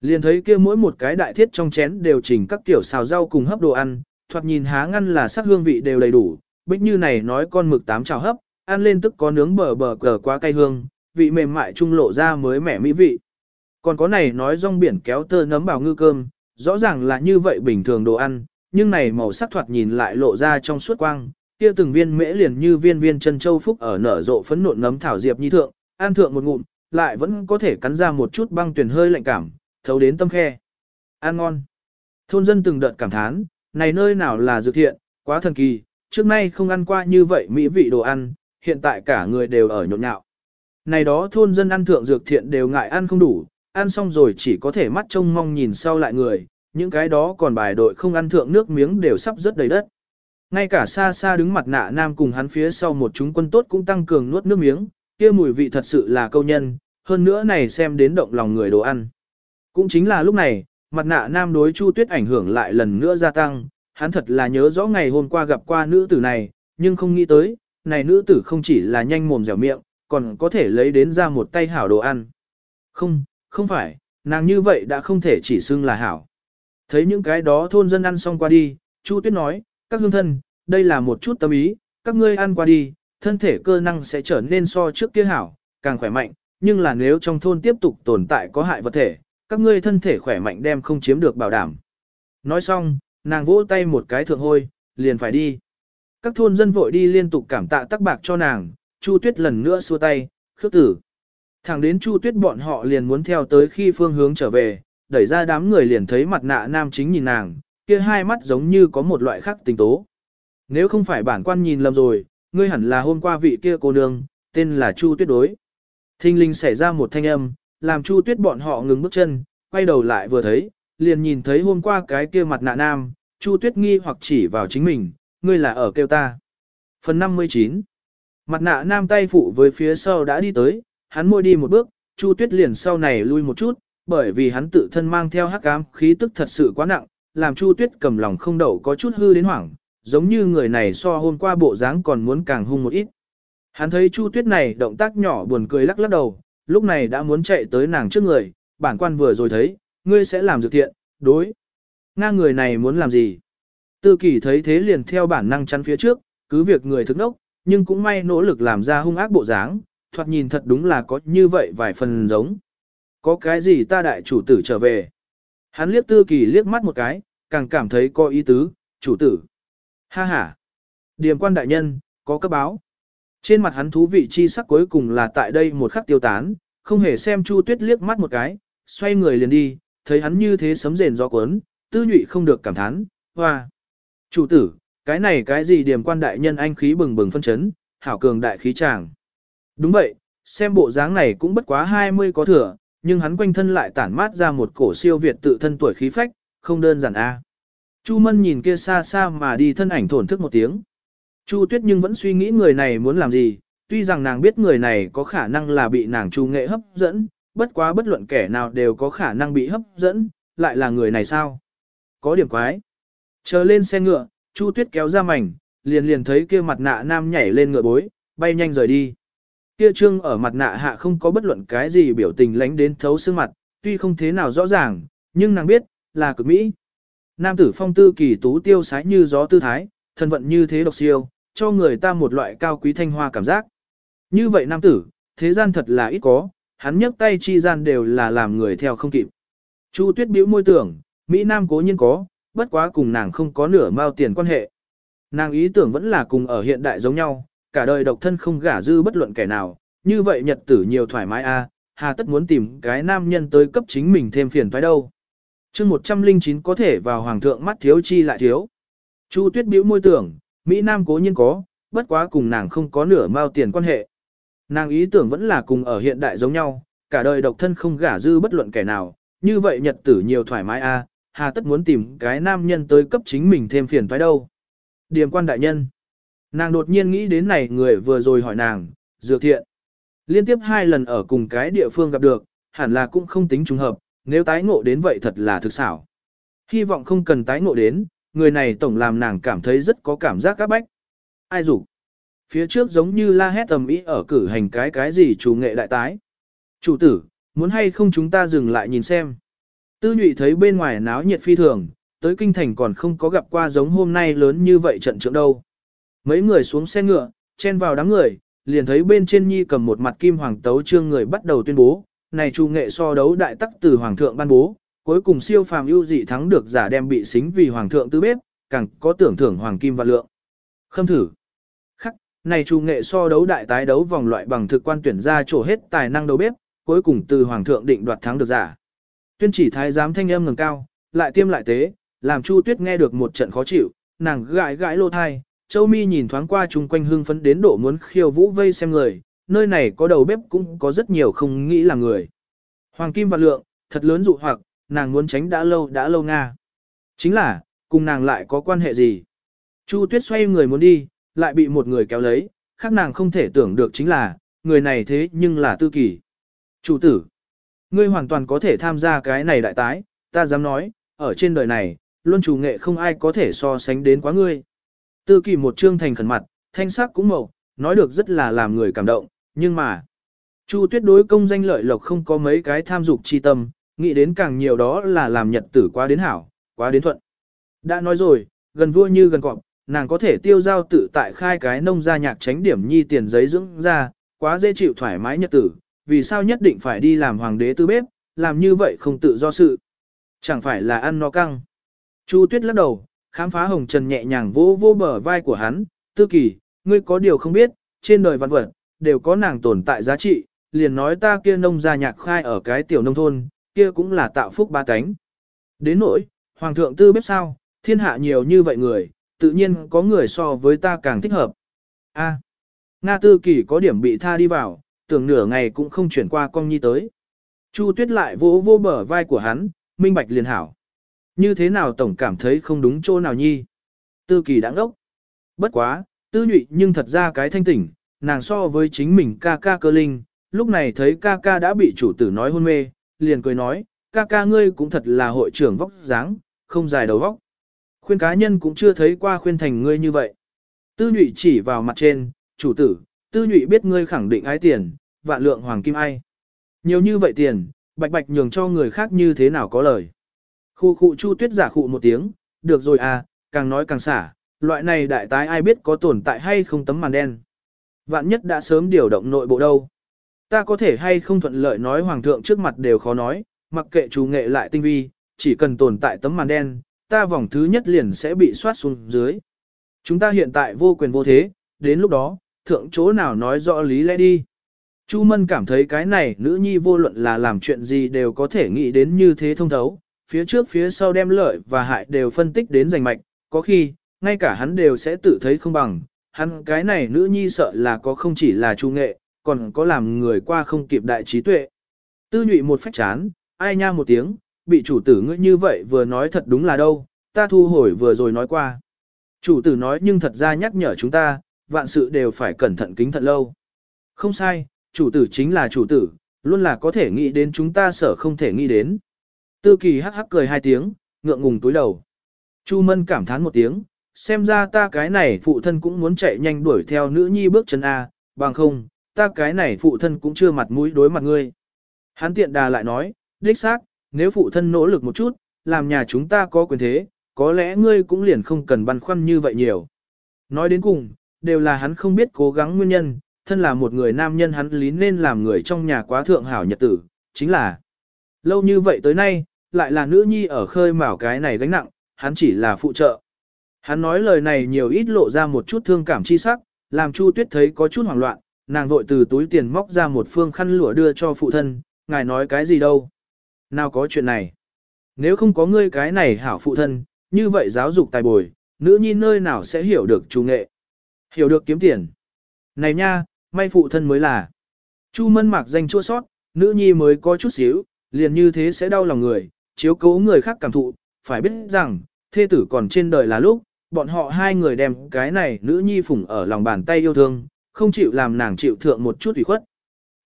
Liền thấy kia mỗi một cái đại thiết trong chén đều chỉnh các kiểu xào rau cùng hấp đồ ăn, thoạt nhìn há ngăn là sắc hương vị đều đầy đủ, bích như này nói con mực tám chảo hấp, ăn lên tức có nướng bờ bờ cờ quá cay hương, vị mềm mại trung lộ ra mới mẻ mỹ vị. Còn có này nói rong biển kéo tơ nấm bào ngư cơm, rõ ràng là như vậy bình thường đồ ăn, nhưng này màu sắc thoạt nhìn lại lộ ra trong suốt quang, kia từng viên mễ liền như viên viên chân châu phúc ở nở rộ phấn nộn nấm thảo diệp nhi thượng, an thượng một ngụm, lại vẫn có thể cắn ra một chút băng tuyển hơi lạnh cảm, thấu đến tâm khe. Ăn ngon. Thôn dân từng đợt cảm thán, này nơi nào là dược thiện, quá thần kỳ, trước nay không ăn qua như vậy mỹ vị đồ ăn, hiện tại cả người đều ở nhộn nhạo. Này đó thôn dân ăn thượng dược thiện đều ngại ăn không đủ, ăn xong rồi chỉ có thể mắt trông mong nhìn sau lại người, những cái đó còn bài đội không ăn thượng nước miếng đều sắp rớt đầy đất. Ngay cả xa xa đứng mặt nạ nam cùng hắn phía sau một chúng quân tốt cũng tăng cường nuốt nước miếng, kia mùi vị thật sự là câu nhân, hơn nữa này xem đến động lòng người đồ ăn. Cũng chính là lúc này, mặt nạ nam đối Chu Tuyết ảnh hưởng lại lần nữa gia tăng, hắn thật là nhớ rõ ngày hôm qua gặp qua nữ tử này, nhưng không nghĩ tới, này nữ tử không chỉ là nhanh mồm dẻo miệng, còn có thể lấy đến ra một tay hảo đồ ăn. Không, không phải, nàng như vậy đã không thể chỉ xưng là hảo. Thấy những cái đó thôn dân ăn xong qua đi, Chu Tuyết nói, các hương thân, đây là một chút tâm ý, các ngươi ăn qua đi, thân thể cơ năng sẽ trở nên so trước kia hảo, càng khỏe mạnh, nhưng là nếu trong thôn tiếp tục tồn tại có hại vật thể, các ngươi thân thể khỏe mạnh đem không chiếm được bảo đảm. Nói xong, nàng vỗ tay một cái thượng hôi, liền phải đi. Các thôn dân vội đi liên tục cảm tạ tắc bạc cho nàng, Chu Tuyết lần nữa xua tay, khước tử. Thẳng đến Chu Tuyết bọn họ liền muốn theo tới khi phương hướng trở về, đẩy ra đám người liền thấy mặt nạ nam chính nhìn nàng, kia hai mắt giống như có một loại khác tình tố. Nếu không phải bản quan nhìn lầm rồi, ngươi hẳn là hôm qua vị kia cô nương, tên là Chu Tuyết đối. Thinh linh xảy ra một thanh âm, làm Chu Tuyết bọn họ ngừng bước chân, quay đầu lại vừa thấy, liền nhìn thấy hôm qua cái kia mặt nạ nam, Chu Tuyết nghi hoặc chỉ vào chính mình, ngươi là ở kêu ta. Phần 59 Mặt nạ nam tay phụ với phía sau đã đi tới, hắn môi đi một bước, Chu Tuyết liền sau này lui một chút, bởi vì hắn tự thân mang theo hắc ám khí tức thật sự quá nặng, làm Chu Tuyết cầm lòng không đậu có chút hư đến hoảng, giống như người này so hôm qua bộ dáng còn muốn càng hung một ít. Hắn thấy Chu Tuyết này động tác nhỏ buồn cười lắc lắc đầu, lúc này đã muốn chạy tới nàng trước người, bản quan vừa rồi thấy, ngươi sẽ làm dược thiện, đối. Nga người này muốn làm gì? Tư kỳ thấy thế liền theo bản năng chắn phía trước, cứ việc người thức nốc, nhưng cũng may nỗ lực làm ra hung ác bộ dáng, thoạt nhìn thật đúng là có như vậy vài phần giống. Có cái gì ta đại chủ tử trở về? Hắn liếc tư kỳ liếc mắt một cái, càng cảm thấy có ý tứ, chủ tử. Ha ha! Điềm quan đại nhân, có cấp báo. Trên mặt hắn thú vị chi sắc cuối cùng là tại đây một khắc tiêu tán, không hề xem Chu Tuyết liếc mắt một cái, xoay người liền đi, thấy hắn như thế sấm rền gió cuốn, tư nhụy không được cảm thán, hoa. Chủ tử, cái này cái gì điềm quan đại nhân anh khí bừng bừng phân chấn, hảo cường đại khí tràng. Đúng vậy, xem bộ dáng này cũng bất quá 20 có thừa, nhưng hắn quanh thân lại tản mát ra một cổ siêu việt tự thân tuổi khí phách, không đơn giản a. Chu Mân nhìn kia xa xa mà đi thân ảnh thổn thức một tiếng. Chu Tuyết nhưng vẫn suy nghĩ người này muốn làm gì, tuy rằng nàng biết người này có khả năng là bị nàng Chu Nghệ hấp dẫn, bất quá bất luận kẻ nào đều có khả năng bị hấp dẫn, lại là người này sao? Có điểm quái. Chờ lên xe ngựa, Chu Tuyết kéo ra mảnh, liền liền thấy kia mặt nạ nam nhảy lên ngựa bối, bay nhanh rời đi. Kia trương ở mặt nạ hạ không có bất luận cái gì biểu tình lánh đến thấu xương mặt, tuy không thế nào rõ ràng, nhưng nàng biết, là cực mỹ. Nam tử phong tư kỳ tú tiêu sái như gió tư thái, thân vận như thế độc siêu, cho người ta một loại cao quý thanh hoa cảm giác. Như vậy nam tử, thế gian thật là ít có, hắn nhấc tay chi gian đều là làm người theo không kịp. Chu tuyết bĩu môi tưởng, Mỹ Nam cố nhiên có, bất quá cùng nàng không có nửa mao tiền quan hệ. Nàng ý tưởng vẫn là cùng ở hiện đại giống nhau, cả đời độc thân không gả dư bất luận kẻ nào, như vậy nhật tử nhiều thoải mái a, hà tất muốn tìm cái nam nhân tới cấp chính mình thêm phiền phải đâu chương 109 có thể vào hoàng thượng mắt thiếu chi lại thiếu. Chu tuyết Biểu môi tưởng, Mỹ Nam cố nhiên có, bất quá cùng nàng không có nửa mao tiền quan hệ. Nàng ý tưởng vẫn là cùng ở hiện đại giống nhau, cả đời độc thân không gả dư bất luận kẻ nào, như vậy nhật tử nhiều thoải mái a, à, hà tất muốn tìm cái nam nhân tới cấp chính mình thêm phiền toái đâu. Điềm quan đại nhân. Nàng đột nhiên nghĩ đến này người vừa rồi hỏi nàng, dược thiện. Liên tiếp hai lần ở cùng cái địa phương gặp được, hẳn là cũng không tính trùng hợp, nếu tái ngộ đến vậy thật là thực xảo. Hy vọng không cần tái ngộ đến, người này tổng làm nàng cảm thấy rất có cảm giác các bách. Ai rủ? Phía trước giống như la hét tầm ý ở cử hành cái cái gì chủ nghệ đại tái. Chủ tử, muốn hay không chúng ta dừng lại nhìn xem. Tư nhụy thấy bên ngoài náo nhiệt phi thường, tới kinh thành còn không có gặp qua giống hôm nay lớn như vậy trận trưởng đâu. Mấy người xuống xe ngựa, chen vào đám người, liền thấy bên trên nhi cầm một mặt kim hoàng tấu trương người bắt đầu tuyên bố, này chu nghệ so đấu đại tắc từ hoàng thượng ban bố, cuối cùng siêu phàm ưu dị thắng được giả đem bị xính vì hoàng thượng tư bếp, càng có tưởng thưởng hoàng kim và lượng. Khâm thử. Khắc, này chu nghệ so đấu đại tái đấu vòng loại bằng thực quan tuyển ra trổ hết tài năng đấu bếp, cuối cùng từ hoàng thượng định đoạt thắng được giả. Tuyên chỉ thái giám thanh âm ngẩng cao, lại tiêm lại tế, làm Chu Tuyết nghe được một trận khó chịu, nàng gãi gãi lô thai, Châu Mi nhìn thoáng qua chung quanh hưng phấn đến độ muốn khiêu vũ vây xem người, nơi này có đầu bếp cũng có rất nhiều không nghĩ là người. Hoàng kim và lượng, thật lớn dụ hoặc, nàng muốn tránh đã lâu đã lâu nga. Chính là, cùng nàng lại có quan hệ gì? Chu Tuyết xoay người muốn đi, lại bị một người kéo lấy, khác nàng không thể tưởng được chính là, người này thế nhưng là tư kỳ. Chủ tử, ngươi hoàn toàn có thể tham gia cái này đại tái, ta dám nói, ở trên đời này, luôn chủ nghệ không ai có thể so sánh đến quá ngươi. Tư kỳ một trương thành khẩn mặt, thanh sắc cũng mậu, nói được rất là làm người cảm động, nhưng mà, Chu tuyết đối công danh lợi lộc không có mấy cái tham dục chi tâm, nghĩ đến càng nhiều đó là làm nhật tử quá đến hảo, quá đến thuận. Đã nói rồi, gần vua như gần cọp, nàng có thể tiêu giao tự tại khai cái nông gia nhạc tránh điểm nhi tiền giấy dưỡng ra, quá dễ chịu thoải mái nhật tử, vì sao nhất định phải đi làm hoàng đế tư bếp, làm như vậy không tự do sự. Chẳng phải là ăn no căng. Chu tuyết lắc đầu, khám phá hồng trần nhẹ nhàng vô vô bờ vai của hắn, tư kỳ, ngươi có điều không biết, trên đời văn vật, đều có nàng tồn tại giá trị, liền nói ta kia nông gia nhạc khai ở cái tiểu nông thôn, kia cũng là tạo phúc ba cánh. Đến nỗi, hoàng thượng tư bếp sao, thiên hạ nhiều như vậy người, tự nhiên có người so với ta càng thích hợp. A, Nga tư kỳ có điểm bị tha đi vào, tưởng nửa ngày cũng không chuyển qua con nhi tới. Chu tuyết lại vỗ vô bờ vai của hắn, minh bạch liền hảo. Như thế nào tổng cảm thấy không đúng chỗ nào nhi. Tư kỳ đáng ngốc. Bất quá, tư nhụy nhưng thật ra cái thanh tỉnh, nàng so với chính mình ca ca cơ linh, lúc này thấy ca ca đã bị chủ tử nói hôn mê, liền cười nói, ca ca ngươi cũng thật là hội trưởng vóc dáng, không dài đầu vóc. Khuyên cá nhân cũng chưa thấy qua khuyên thành ngươi như vậy. Tư nhụy chỉ vào mặt trên, chủ tử, tư nhụy biết ngươi khẳng định ái tiền, vạn lượng hoàng kim ai. Nhiều như vậy tiền, bạch bạch nhường cho người khác như thế nào có lời. Khu khu chu tuyết giả khụ một tiếng, được rồi à, càng nói càng xả, loại này đại tái ai biết có tồn tại hay không tấm màn đen. Vạn nhất đã sớm điều động nội bộ đâu. Ta có thể hay không thuận lợi nói hoàng thượng trước mặt đều khó nói, mặc kệ chủ nghệ lại tinh vi, chỉ cần tồn tại tấm màn đen, ta vòng thứ nhất liền sẽ bị soát xuống dưới. Chúng ta hiện tại vô quyền vô thế, đến lúc đó, thượng chỗ nào nói rõ lý lẽ đi. Chu Mân cảm thấy cái này nữ nhi vô luận là làm chuyện gì đều có thể nghĩ đến như thế thông thấu, phía trước phía sau đem lợi và hại đều phân tích đến rành mạch, có khi, ngay cả hắn đều sẽ tự thấy không bằng, hắn cái này nữ nhi sợ là có không chỉ là trung nghệ, còn có làm người qua không kịp đại trí tuệ. Tư nhụy một phách chán, ai nha một tiếng, bị chủ tử ngươi như vậy vừa nói thật đúng là đâu, ta thu hồi vừa rồi nói qua. Chủ tử nói nhưng thật ra nhắc nhở chúng ta, vạn sự đều phải cẩn thận kính thận lâu. Không sai, chủ tử chính là chủ tử, luôn là có thể nghĩ đến chúng ta sợ không thể nghĩ đến. Tư kỳ hắc hắc cười hai tiếng, ngượng ngùng túi đầu. Chu Mân cảm thán một tiếng, xem ra ta cái này phụ thân cũng muốn chạy nhanh đuổi theo nữ nhi bước chân A, bằng không, ta cái này phụ thân cũng chưa mặt mũi đối mặt ngươi. Hắn tiện đà lại nói, đích xác, nếu phụ thân nỗ lực một chút, làm nhà chúng ta có quyền thế, có lẽ ngươi cũng liền không cần băn khoăn như vậy nhiều. Nói đến cùng, đều là hắn không biết cố gắng nguyên nhân, thân là một người nam nhân hắn lý nên làm người trong nhà quá thượng hảo nhật tử, chính là lâu như vậy tới nay, lại là nữ nhi ở khơi mào cái này gánh nặng, hắn chỉ là phụ trợ. Hắn nói lời này nhiều ít lộ ra một chút thương cảm chi sắc, làm Chu Tuyết thấy có chút hoảng loạn, nàng vội từ túi tiền móc ra một phương khăn lụa đưa cho phụ thân, ngài nói cái gì đâu. Nào có chuyện này. Nếu không có ngươi cái này hảo phụ thân, như vậy giáo dục tài bồi, nữ nhi nơi nào sẽ hiểu được chủ nghệ. Hiểu được kiếm tiền. Này nha, may phụ thân mới là. Chu mân mạc danh chua sót, nữ nhi mới có chút xíu, liền như thế sẽ đau lòng người, chiếu cố người khác cảm thụ, phải biết rằng, thê tử còn trên đời là lúc, bọn họ hai người đem cái này nữ nhi phủng ở lòng bàn tay yêu thương, không chịu làm nàng chịu thượng một chút ủy khuất.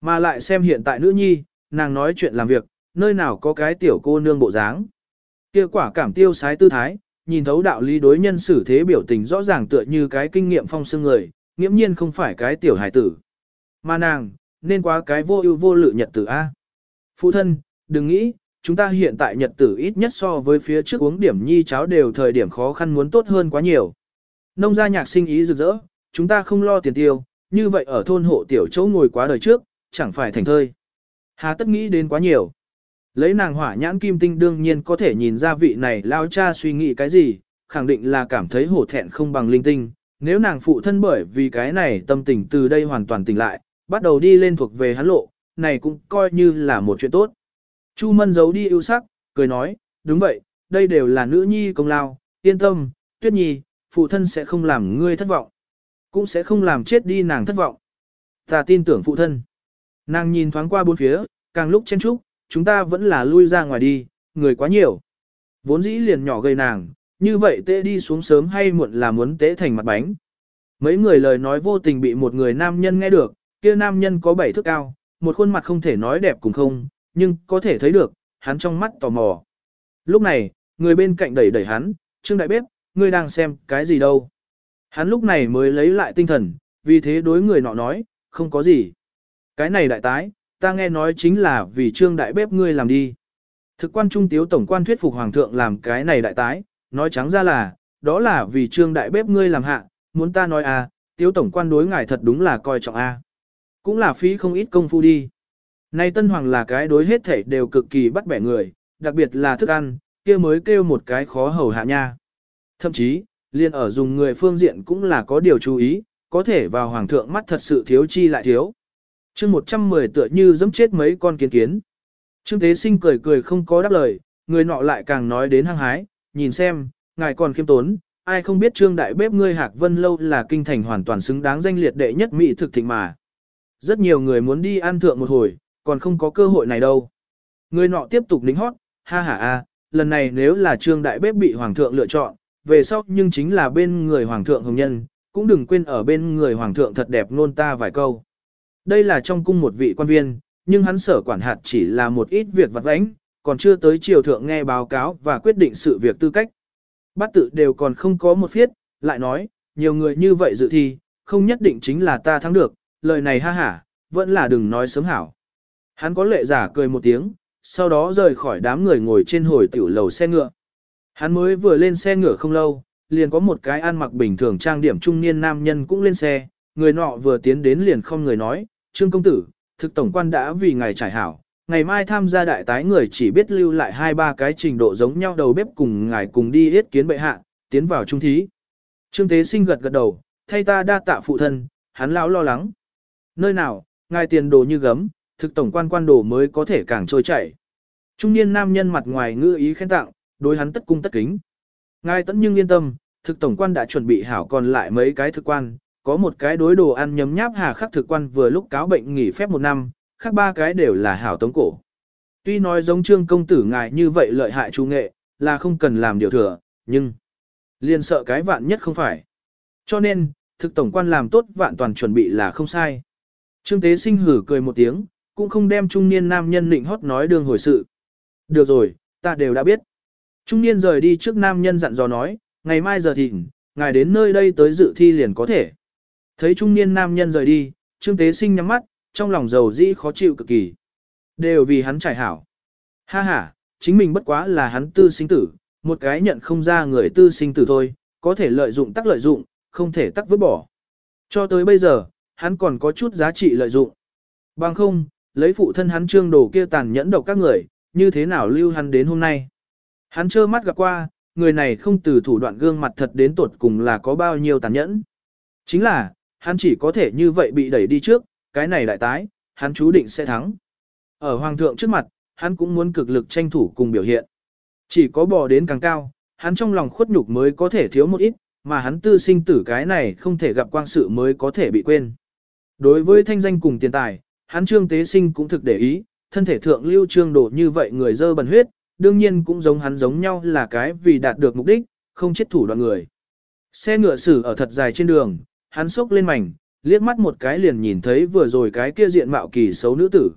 Mà lại xem hiện tại nữ nhi, nàng nói chuyện làm việc, nơi nào có cái tiểu cô nương bộ dáng. Kia quả cảm tiêu sái tư thái, nhìn thấu đạo lý đối nhân xử thế biểu tình rõ ràng tựa như cái kinh nghiệm phong xương người, nghiễm nhiên không phải cái tiểu hài tử. Mà nàng, nên quá cái vô ưu vô lự nhật tử A. Phụ thân, đừng nghĩ, chúng ta hiện tại nhật tử ít nhất so với phía trước uống điểm nhi cháo đều thời điểm khó khăn muốn tốt hơn quá nhiều. Nông gia nhạc sinh ý rực rỡ, chúng ta không lo tiền tiêu, như vậy ở thôn hộ tiểu chỗ ngồi quá đời trước, chẳng phải thành thơi. Hà tất nghĩ đến quá nhiều. Lấy nàng hỏa nhãn kim tinh đương nhiên có thể nhìn ra vị này lao cha suy nghĩ cái gì, khẳng định là cảm thấy hổ thẹn không bằng linh tinh. Nếu nàng phụ thân bởi vì cái này tâm tình từ đây hoàn toàn tỉnh lại, bắt đầu đi lên thuộc về hắn lộ, này cũng coi như là một chuyện tốt. Chu Mân giấu đi ưu sắc, cười nói, đúng vậy, đây đều là nữ nhi công lao, yên tâm, tuyết nhi, phụ thân sẽ không làm ngươi thất vọng. Cũng sẽ không làm chết đi nàng thất vọng. Ta tin tưởng phụ thân. Nàng nhìn thoáng qua bốn phía, càng lúc chen trúc, chúng ta vẫn là lui ra ngoài đi, người quá nhiều. Vốn dĩ liền nhỏ gây nàng, như vậy tê đi xuống sớm hay muộn là muốn tế thành mặt bánh. Mấy người lời nói vô tình bị một người nam nhân nghe được, kia nam nhân có bảy thước cao, một khuôn mặt không thể nói đẹp cũng không, nhưng có thể thấy được, hắn trong mắt tò mò. Lúc này, người bên cạnh đẩy đẩy hắn, Trương Đại Bếp, ngươi đang xem cái gì đâu. Hắn lúc này mới lấy lại tinh thần, vì thế đối người nọ nói, không có gì. Cái này đại tái, ta nghe nói chính là vì Trương Đại Bếp ngươi làm đi. Thực quan trung tiếu tổng quan thuyết phục Hoàng thượng làm cái này đại tái, nói trắng ra là, đó là vì Trương Đại Bếp ngươi làm hạ, muốn ta nói à, tiếu tổng quan đối ngài thật đúng là coi trọng a. Cũng là phí không ít công phu đi. Nay Tân Hoàng là cái đối hết thể đều cực kỳ bắt bẻ người, đặc biệt là thức ăn, kia mới kêu một cái khó hầu hạ nha. Thậm chí, liên ở dùng người phương diện cũng là có điều chú ý, có thể vào hoàng thượng mắt thật sự thiếu chi lại thiếu. chương 110 tựa như dẫm chết mấy con kiến kiến. Trương Tế Sinh cười cười không có đáp lời, người nọ lại càng nói đến hăng hái, nhìn xem, ngài còn khiêm tốn, ai không biết Trương Đại Bếp ngươi Hạc Vân Lâu là kinh thành hoàn toàn xứng đáng danh liệt đệ nhất mỹ thực thịnh mà. Rất nhiều người muốn đi ăn thượng một hồi, còn không có cơ hội này đâu. Người nọ tiếp tục nính hót, ha ha a, lần này nếu là trương đại bếp bị hoàng thượng lựa chọn, về sau nhưng chính là bên người hoàng thượng hồng nhân, cũng đừng quên ở bên người hoàng thượng thật đẹp nôn ta vài câu. Đây là trong cung một vị quan viên, nhưng hắn sở quản hạt chỉ là một ít việc vặt vãnh, còn chưa tới triều thượng nghe báo cáo và quyết định sự việc tư cách. Bát tự đều còn không có một phiết, lại nói, nhiều người như vậy dự thi, không nhất định chính là ta thắng được, lời này ha hả, vẫn là đừng nói sớm hảo. Hắn có lệ giả cười một tiếng, sau đó rời khỏi đám người ngồi trên hồi tiểu lầu xe ngựa. Hắn mới vừa lên xe ngựa không lâu, liền có một cái ăn mặc bình thường trang điểm trung niên nam nhân cũng lên xe, người nọ vừa tiến đến liền không người nói, Trương công tử, thực tổng quan đã vì ngài trải hảo, ngày mai tham gia đại tái người chỉ biết lưu lại hai ba cái trình độ giống nhau đầu bếp cùng ngài cùng đi yết kiến bệ hạ, tiến vào trung thí. Trương tế sinh gật gật đầu, thay ta đa tạ phụ thân, hắn lão lo lắng. Nơi nào, ngài tiền đồ như gấm, thực tổng quan quan đồ mới có thể càng trôi chảy. Trung niên nam nhân mặt ngoài ngư ý khen tặng, đối hắn tất cung tất kính. Ngài tẫn nhưng yên tâm, thực tổng quan đã chuẩn bị hảo còn lại mấy cái thực quan, có một cái đối đồ ăn nhấm nháp hà khắc thực quan vừa lúc cáo bệnh nghỉ phép một năm, khác ba cái đều là hảo tống cổ. Tuy nói giống trương công tử ngài như vậy lợi hại chú nghệ, là không cần làm điều thừa, nhưng liền sợ cái vạn nhất không phải. Cho nên, thực tổng quan làm tốt vạn toàn chuẩn bị là không sai. Trương tế sinh hử cười một tiếng, cũng không đem trung niên nam nhân định hót nói đường hồi sự. Được rồi, ta đều đã biết. Trung niên rời đi trước nam nhân dặn dò nói, ngày mai giờ thịnh, ngài đến nơi đây tới dự thi liền có thể. Thấy trung niên nam nhân rời đi, trương tế sinh nhắm mắt, trong lòng dầu dĩ khó chịu cực kỳ. Đều vì hắn trải hảo. Ha ha, chính mình bất quá là hắn tư sinh tử, một cái nhận không ra người tư sinh tử thôi, có thể lợi dụng tắc lợi dụng, không thể tắc vứt bỏ. Cho tới bây giờ, hắn còn có chút giá trị lợi dụng. Bằng không, lấy phụ thân hắn trương đồ kia tàn nhẫn độc các người, như thế nào lưu hắn đến hôm nay. Hắn trơ mắt gặp qua, người này không từ thủ đoạn gương mặt thật đến tột cùng là có bao nhiêu tàn nhẫn. Chính là, hắn chỉ có thể như vậy bị đẩy đi trước, cái này đại tái, hắn chú định sẽ thắng. Ở hoàng thượng trước mặt, hắn cũng muốn cực lực tranh thủ cùng biểu hiện. Chỉ có bò đến càng cao, hắn trong lòng khuất nhục mới có thể thiếu một ít, mà hắn tư sinh tử cái này không thể gặp quang sự mới có thể bị quên. Đối với thanh danh cùng tiền tài, hắn trương tế sinh cũng thực để ý, thân thể thượng lưu trương đổ như vậy người dơ bẩn huyết, đương nhiên cũng giống hắn giống nhau là cái vì đạt được mục đích, không chết thủ đoạn người. Xe ngựa xử ở thật dài trên đường, hắn sốc lên mảnh, liếc mắt một cái liền nhìn thấy vừa rồi cái kia diện mạo kỳ xấu nữ tử.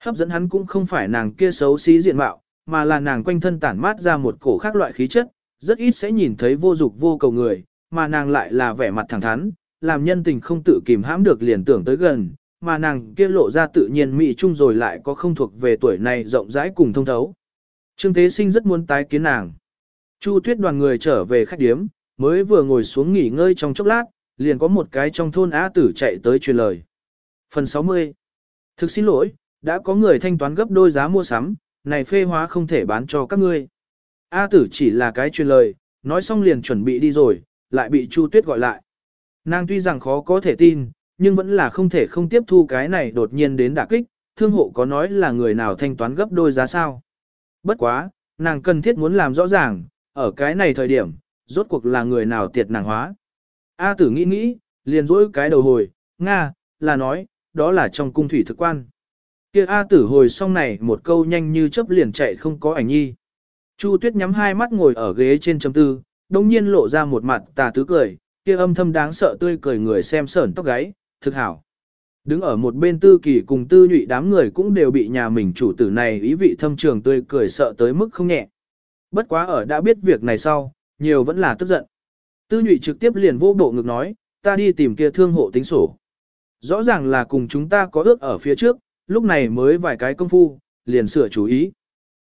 Hấp dẫn hắn cũng không phải nàng kia xấu xí diện mạo, mà là nàng quanh thân tản mát ra một cổ khác loại khí chất, rất ít sẽ nhìn thấy vô dục vô cầu người, mà nàng lại là vẻ mặt thẳng thắn, làm nhân tình không tự kìm hãm được liền tưởng tới gần, mà nàng kia lộ ra tự nhiên mỹ trung rồi lại có không thuộc về tuổi này rộng rãi cùng thông thấu. Trương Thế Sinh rất muốn tái kiến nàng. Chu Tuyết đoàn người trở về khách điếm, mới vừa ngồi xuống nghỉ ngơi trong chốc lát, liền có một cái trong thôn á tử chạy tới truyền lời. Phần 60 Thực xin lỗi, đã có người thanh toán gấp đôi giá mua sắm, này phê hóa không thể bán cho các ngươi. A tử chỉ là cái truyền lời, nói xong liền chuẩn bị đi rồi, lại bị Chu Tuyết gọi lại. Nàng tuy rằng khó có thể tin, nhưng vẫn là không thể không tiếp thu cái này đột nhiên đến đả kích, thương hộ có nói là người nào thanh toán gấp đôi giá sao. Bất quá, nàng cần thiết muốn làm rõ ràng, ở cái này thời điểm, rốt cuộc là người nào tiệt nàng hóa. A tử nghĩ nghĩ, liền rỗi cái đầu hồi, Nga, là nói, đó là trong cung thủy thực quan. Kia A tử hồi xong này một câu nhanh như chớp liền chạy không có ảnh nhi. Chu tuyết nhắm hai mắt ngồi ở ghế trên chấm tư, đồng nhiên lộ ra một mặt tà tứ cười, kia âm thâm đáng sợ tươi cười người xem sởn tóc gáy, thực hảo. Đứng ở một bên tư kỳ cùng tư nhụy đám người cũng đều bị nhà mình chủ tử này ý vị thâm trường tươi cười sợ tới mức không nhẹ. Bất quá ở đã biết việc này sau, nhiều vẫn là tức giận. Tư nhụy trực tiếp liền vô bộ ngực nói, ta đi tìm kia thương hộ tính sổ. Rõ ràng là cùng chúng ta có ước ở phía trước, lúc này mới vài cái công phu, liền sửa chú ý.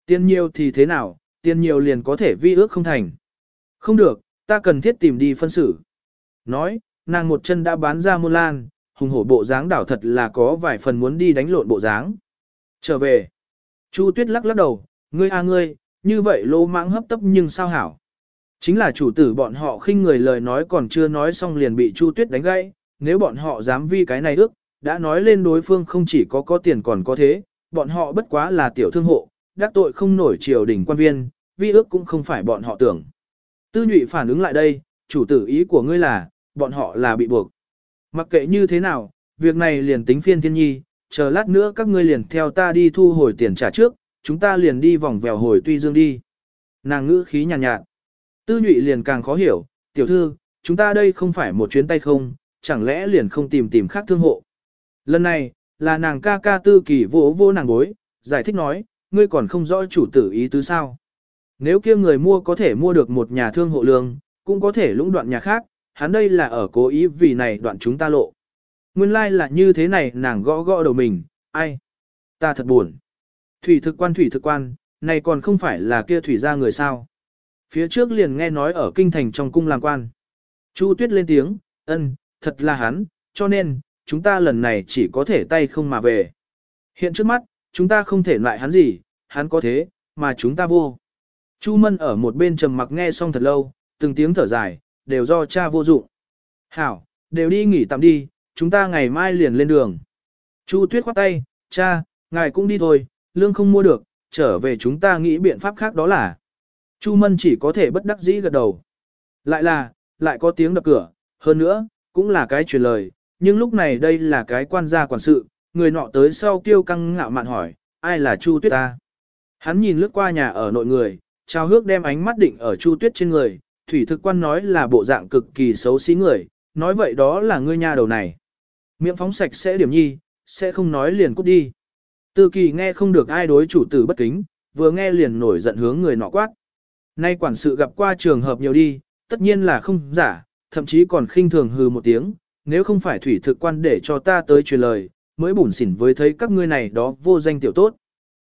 Tiền nhiều thì thế nào, tiền nhiều liền có thể vi ước không thành. Không được, ta cần thiết tìm đi phân xử. Nói, nàng một chân đã bán ra muôn lan, hùng hổ bộ dáng đảo thật là có vài phần muốn đi đánh lộn bộ dáng. Trở về. Chu tuyết lắc lắc đầu, ngươi a ngươi, như vậy lô mãng hấp tấp nhưng sao hảo. Chính là chủ tử bọn họ khinh người lời nói còn chưa nói xong liền bị Chu Tuyết đánh gãy, nếu bọn họ dám vi cái này ước, đã nói lên đối phương không chỉ có có tiền còn có thế, bọn họ bất quá là tiểu thương hộ, đắc tội không nổi triều đình quan viên, vi ước cũng không phải bọn họ tưởng. Tư nhụy phản ứng lại đây, chủ tử ý của ngươi là, bọn họ là bị buộc. Mặc kệ như thế nào, việc này liền tính phiên thiên nhi, chờ lát nữa các ngươi liền theo ta đi thu hồi tiền trả trước, chúng ta liền đi vòng vèo hồi tuy dương đi. Nàng ngữ khí nhàn nhạt, nhạt. Tư nhụy liền càng khó hiểu, tiểu thư, chúng ta đây không phải một chuyến tay không, chẳng lẽ liền không tìm tìm khác thương hộ. Lần này, là nàng ca ca tư kỳ vỗ vô nàng bối, giải thích nói, ngươi còn không rõ chủ tử ý tứ sao. Nếu kia người mua có thể mua được một nhà thương hộ lương, cũng có thể lũng đoạn nhà khác, hắn đây là ở cố ý vì này đoạn chúng ta lộ. Nguyên lai like là như thế này nàng gõ gõ đầu mình, ai? Ta thật buồn. Thủy thực quan thủy thực quan, này còn không phải là kia thủy ra người sao. Phía trước liền nghe nói ở kinh thành trong cung làm quan. Chu tuyết lên tiếng, ân, thật là hắn, cho nên, chúng ta lần này chỉ có thể tay không mà về. Hiện trước mắt, chúng ta không thể loại hắn gì, hắn có thế, mà chúng ta vô. Chu Mân ở một bên trầm mặc nghe xong thật lâu, từng tiếng thở dài, đều do cha vô dụng. Hảo, đều đi nghỉ tạm đi, chúng ta ngày mai liền lên đường. Chu Tuyết khoát tay, cha, ngài cũng đi thôi, lương không mua được, trở về chúng ta nghĩ biện pháp khác đó là. Chu Mân chỉ có thể bất đắc dĩ gật đầu. Lại là, lại có tiếng đập cửa, hơn nữa, cũng là cái truyền lời, nhưng lúc này đây là cái quan gia quản sự, người nọ tới sau tiêu căng ngạo mạn hỏi, ai là Chu Tuyết ta? Hắn nhìn lướt qua nhà ở nội người, trao hước đem ánh mắt định ở Chu Tuyết trên người, thủy thực quan nói là bộ dạng cực kỳ xấu xí người, nói vậy đó là ngươi nha đầu này. Miệng phóng sạch sẽ điểm nhi, sẽ không nói liền cút đi. Tư kỳ nghe không được ai đối chủ tử bất kính, vừa nghe liền nổi giận hướng người nọ quát. Nay quản sự gặp qua trường hợp nhiều đi, tất nhiên là không giả, thậm chí còn khinh thường hừ một tiếng, nếu không phải thủy thực quan để cho ta tới truyền lời, mới bủn xỉn với thấy các ngươi này đó vô danh tiểu tốt.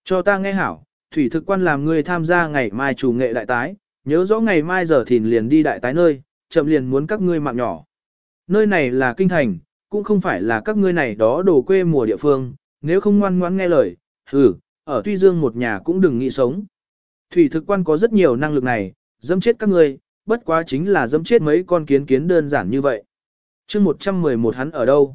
Cho ta nghe hảo, thủy thực quan làm ngươi tham gia ngày mai chủ nghệ đại tái, nhớ rõ ngày mai giờ thìn liền đi đại tái nơi, chậm liền muốn các ngươi mạng nhỏ. Nơi này là kinh thành, cũng không phải là các ngươi này đó đồ quê mùa địa phương, nếu không ngoan ngoãn nghe lời, hừ, ở Tuy Dương một nhà cũng đừng nghĩ sống. Thủy thực quan có rất nhiều năng lực này, dâm chết các ngươi, bất quá chính là dâm chết mấy con kiến kiến đơn giản như vậy. chương 111 hắn ở đâu?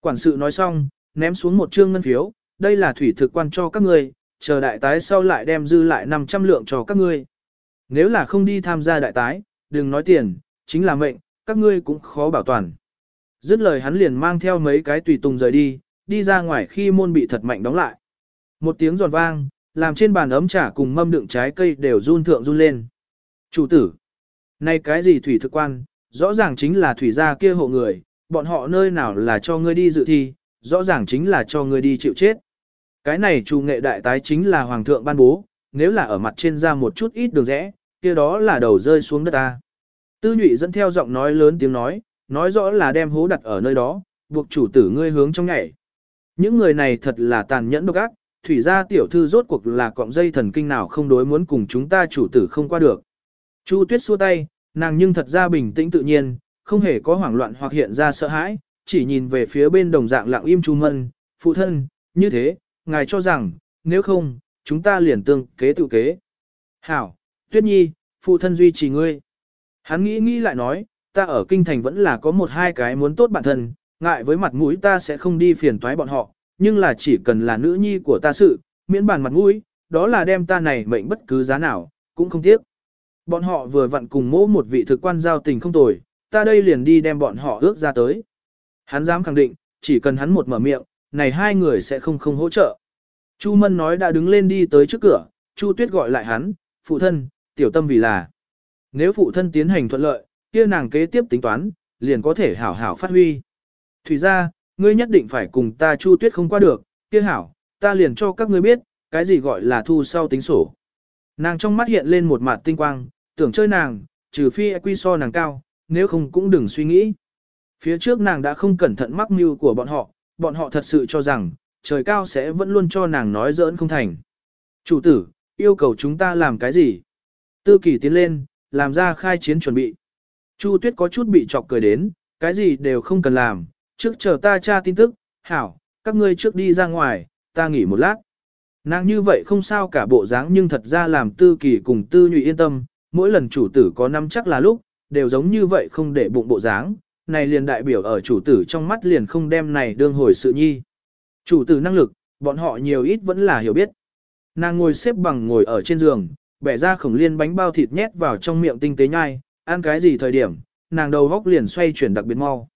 Quản sự nói xong, ném xuống một trương ngân phiếu, đây là thủy thực quan cho các ngươi, chờ đại tái sau lại đem dư lại 500 lượng cho các ngươi. Nếu là không đi tham gia đại tái, đừng nói tiền, chính là mệnh, các ngươi cũng khó bảo toàn. Dứt lời hắn liền mang theo mấy cái tùy tùng rời đi, đi ra ngoài khi môn bị thật mạnh đóng lại. Một tiếng giòn vang, làm trên bàn ấm trà cùng mâm đựng trái cây đều run thượng run lên. Chủ tử, nay cái gì thủy thực quan, rõ ràng chính là thủy gia kia hộ người, bọn họ nơi nào là cho ngươi đi dự thi, rõ ràng chính là cho ngươi đi chịu chết. Cái này trù nghệ đại tái chính là hoàng thượng ban bố, nếu là ở mặt trên ra một chút ít đường rẽ, kia đó là đầu rơi xuống đất ta. Tư nhụy dẫn theo giọng nói lớn tiếng nói, nói rõ là đem hố đặt ở nơi đó, buộc chủ tử ngươi hướng trong nhảy. Những người này thật là tàn nhẫn độc ác, thủy gia tiểu thư rốt cuộc là cọng dây thần kinh nào không đối muốn cùng chúng ta chủ tử không qua được. Chu tuyết xua tay, nàng nhưng thật ra bình tĩnh tự nhiên, không hề có hoảng loạn hoặc hiện ra sợ hãi, chỉ nhìn về phía bên đồng dạng lặng im chu mân, phụ thân, như thế, ngài cho rằng, nếu không, chúng ta liền tương kế tự kế. Hảo, tuyết nhi, phụ thân duy trì ngươi. Hắn nghĩ nghĩ lại nói, ta ở kinh thành vẫn là có một hai cái muốn tốt bản thân, ngại với mặt mũi ta sẽ không đi phiền toái bọn họ, nhưng là chỉ cần là nữ nhi của ta sự, miễn bàn mặt mũi, đó là đem ta này mệnh bất cứ giá nào, cũng không tiếc. Bọn họ vừa vặn cùng mỗ một vị thực quan giao tình không tồi, ta đây liền đi đem bọn họ ước ra tới. Hắn dám khẳng định, chỉ cần hắn một mở miệng, này hai người sẽ không không hỗ trợ. Chu Mân nói đã đứng lên đi tới trước cửa, Chu Tuyết gọi lại hắn, phụ thân, tiểu tâm vì là. Nếu phụ thân tiến hành thuận lợi, kia nàng kế tiếp tính toán, liền có thể hảo hảo phát huy. Thủy ra, ngươi nhất định phải cùng ta Chu Tuyết không qua được, kia hảo, ta liền cho các ngươi biết, cái gì gọi là thu sau tính sổ. Nàng trong mắt hiện lên một mặt tinh quang, tưởng chơi nàng, trừ phi e quy so nàng cao, nếu không cũng đừng suy nghĩ. Phía trước nàng đã không cẩn thận mắc mưu của bọn họ, bọn họ thật sự cho rằng, trời cao sẽ vẫn luôn cho nàng nói giỡn không thành. Chủ tử, yêu cầu chúng ta làm cái gì? Tư kỳ tiến lên, làm ra khai chiến chuẩn bị. Chu tuyết có chút bị chọc cười đến, cái gì đều không cần làm, trước chờ ta tra tin tức, hảo, các ngươi trước đi ra ngoài, ta nghỉ một lát. Nàng như vậy không sao cả bộ dáng nhưng thật ra làm tư kỳ cùng tư nhụy yên tâm, mỗi lần chủ tử có năm chắc là lúc, đều giống như vậy không để bụng bộ dáng, này liền đại biểu ở chủ tử trong mắt liền không đem này đương hồi sự nhi. Chủ tử năng lực, bọn họ nhiều ít vẫn là hiểu biết. Nàng ngồi xếp bằng ngồi ở trên giường, bẻ ra khổng liên bánh bao thịt nhét vào trong miệng tinh tế nhai, ăn cái gì thời điểm, nàng đầu góc liền xoay chuyển đặc biệt mau.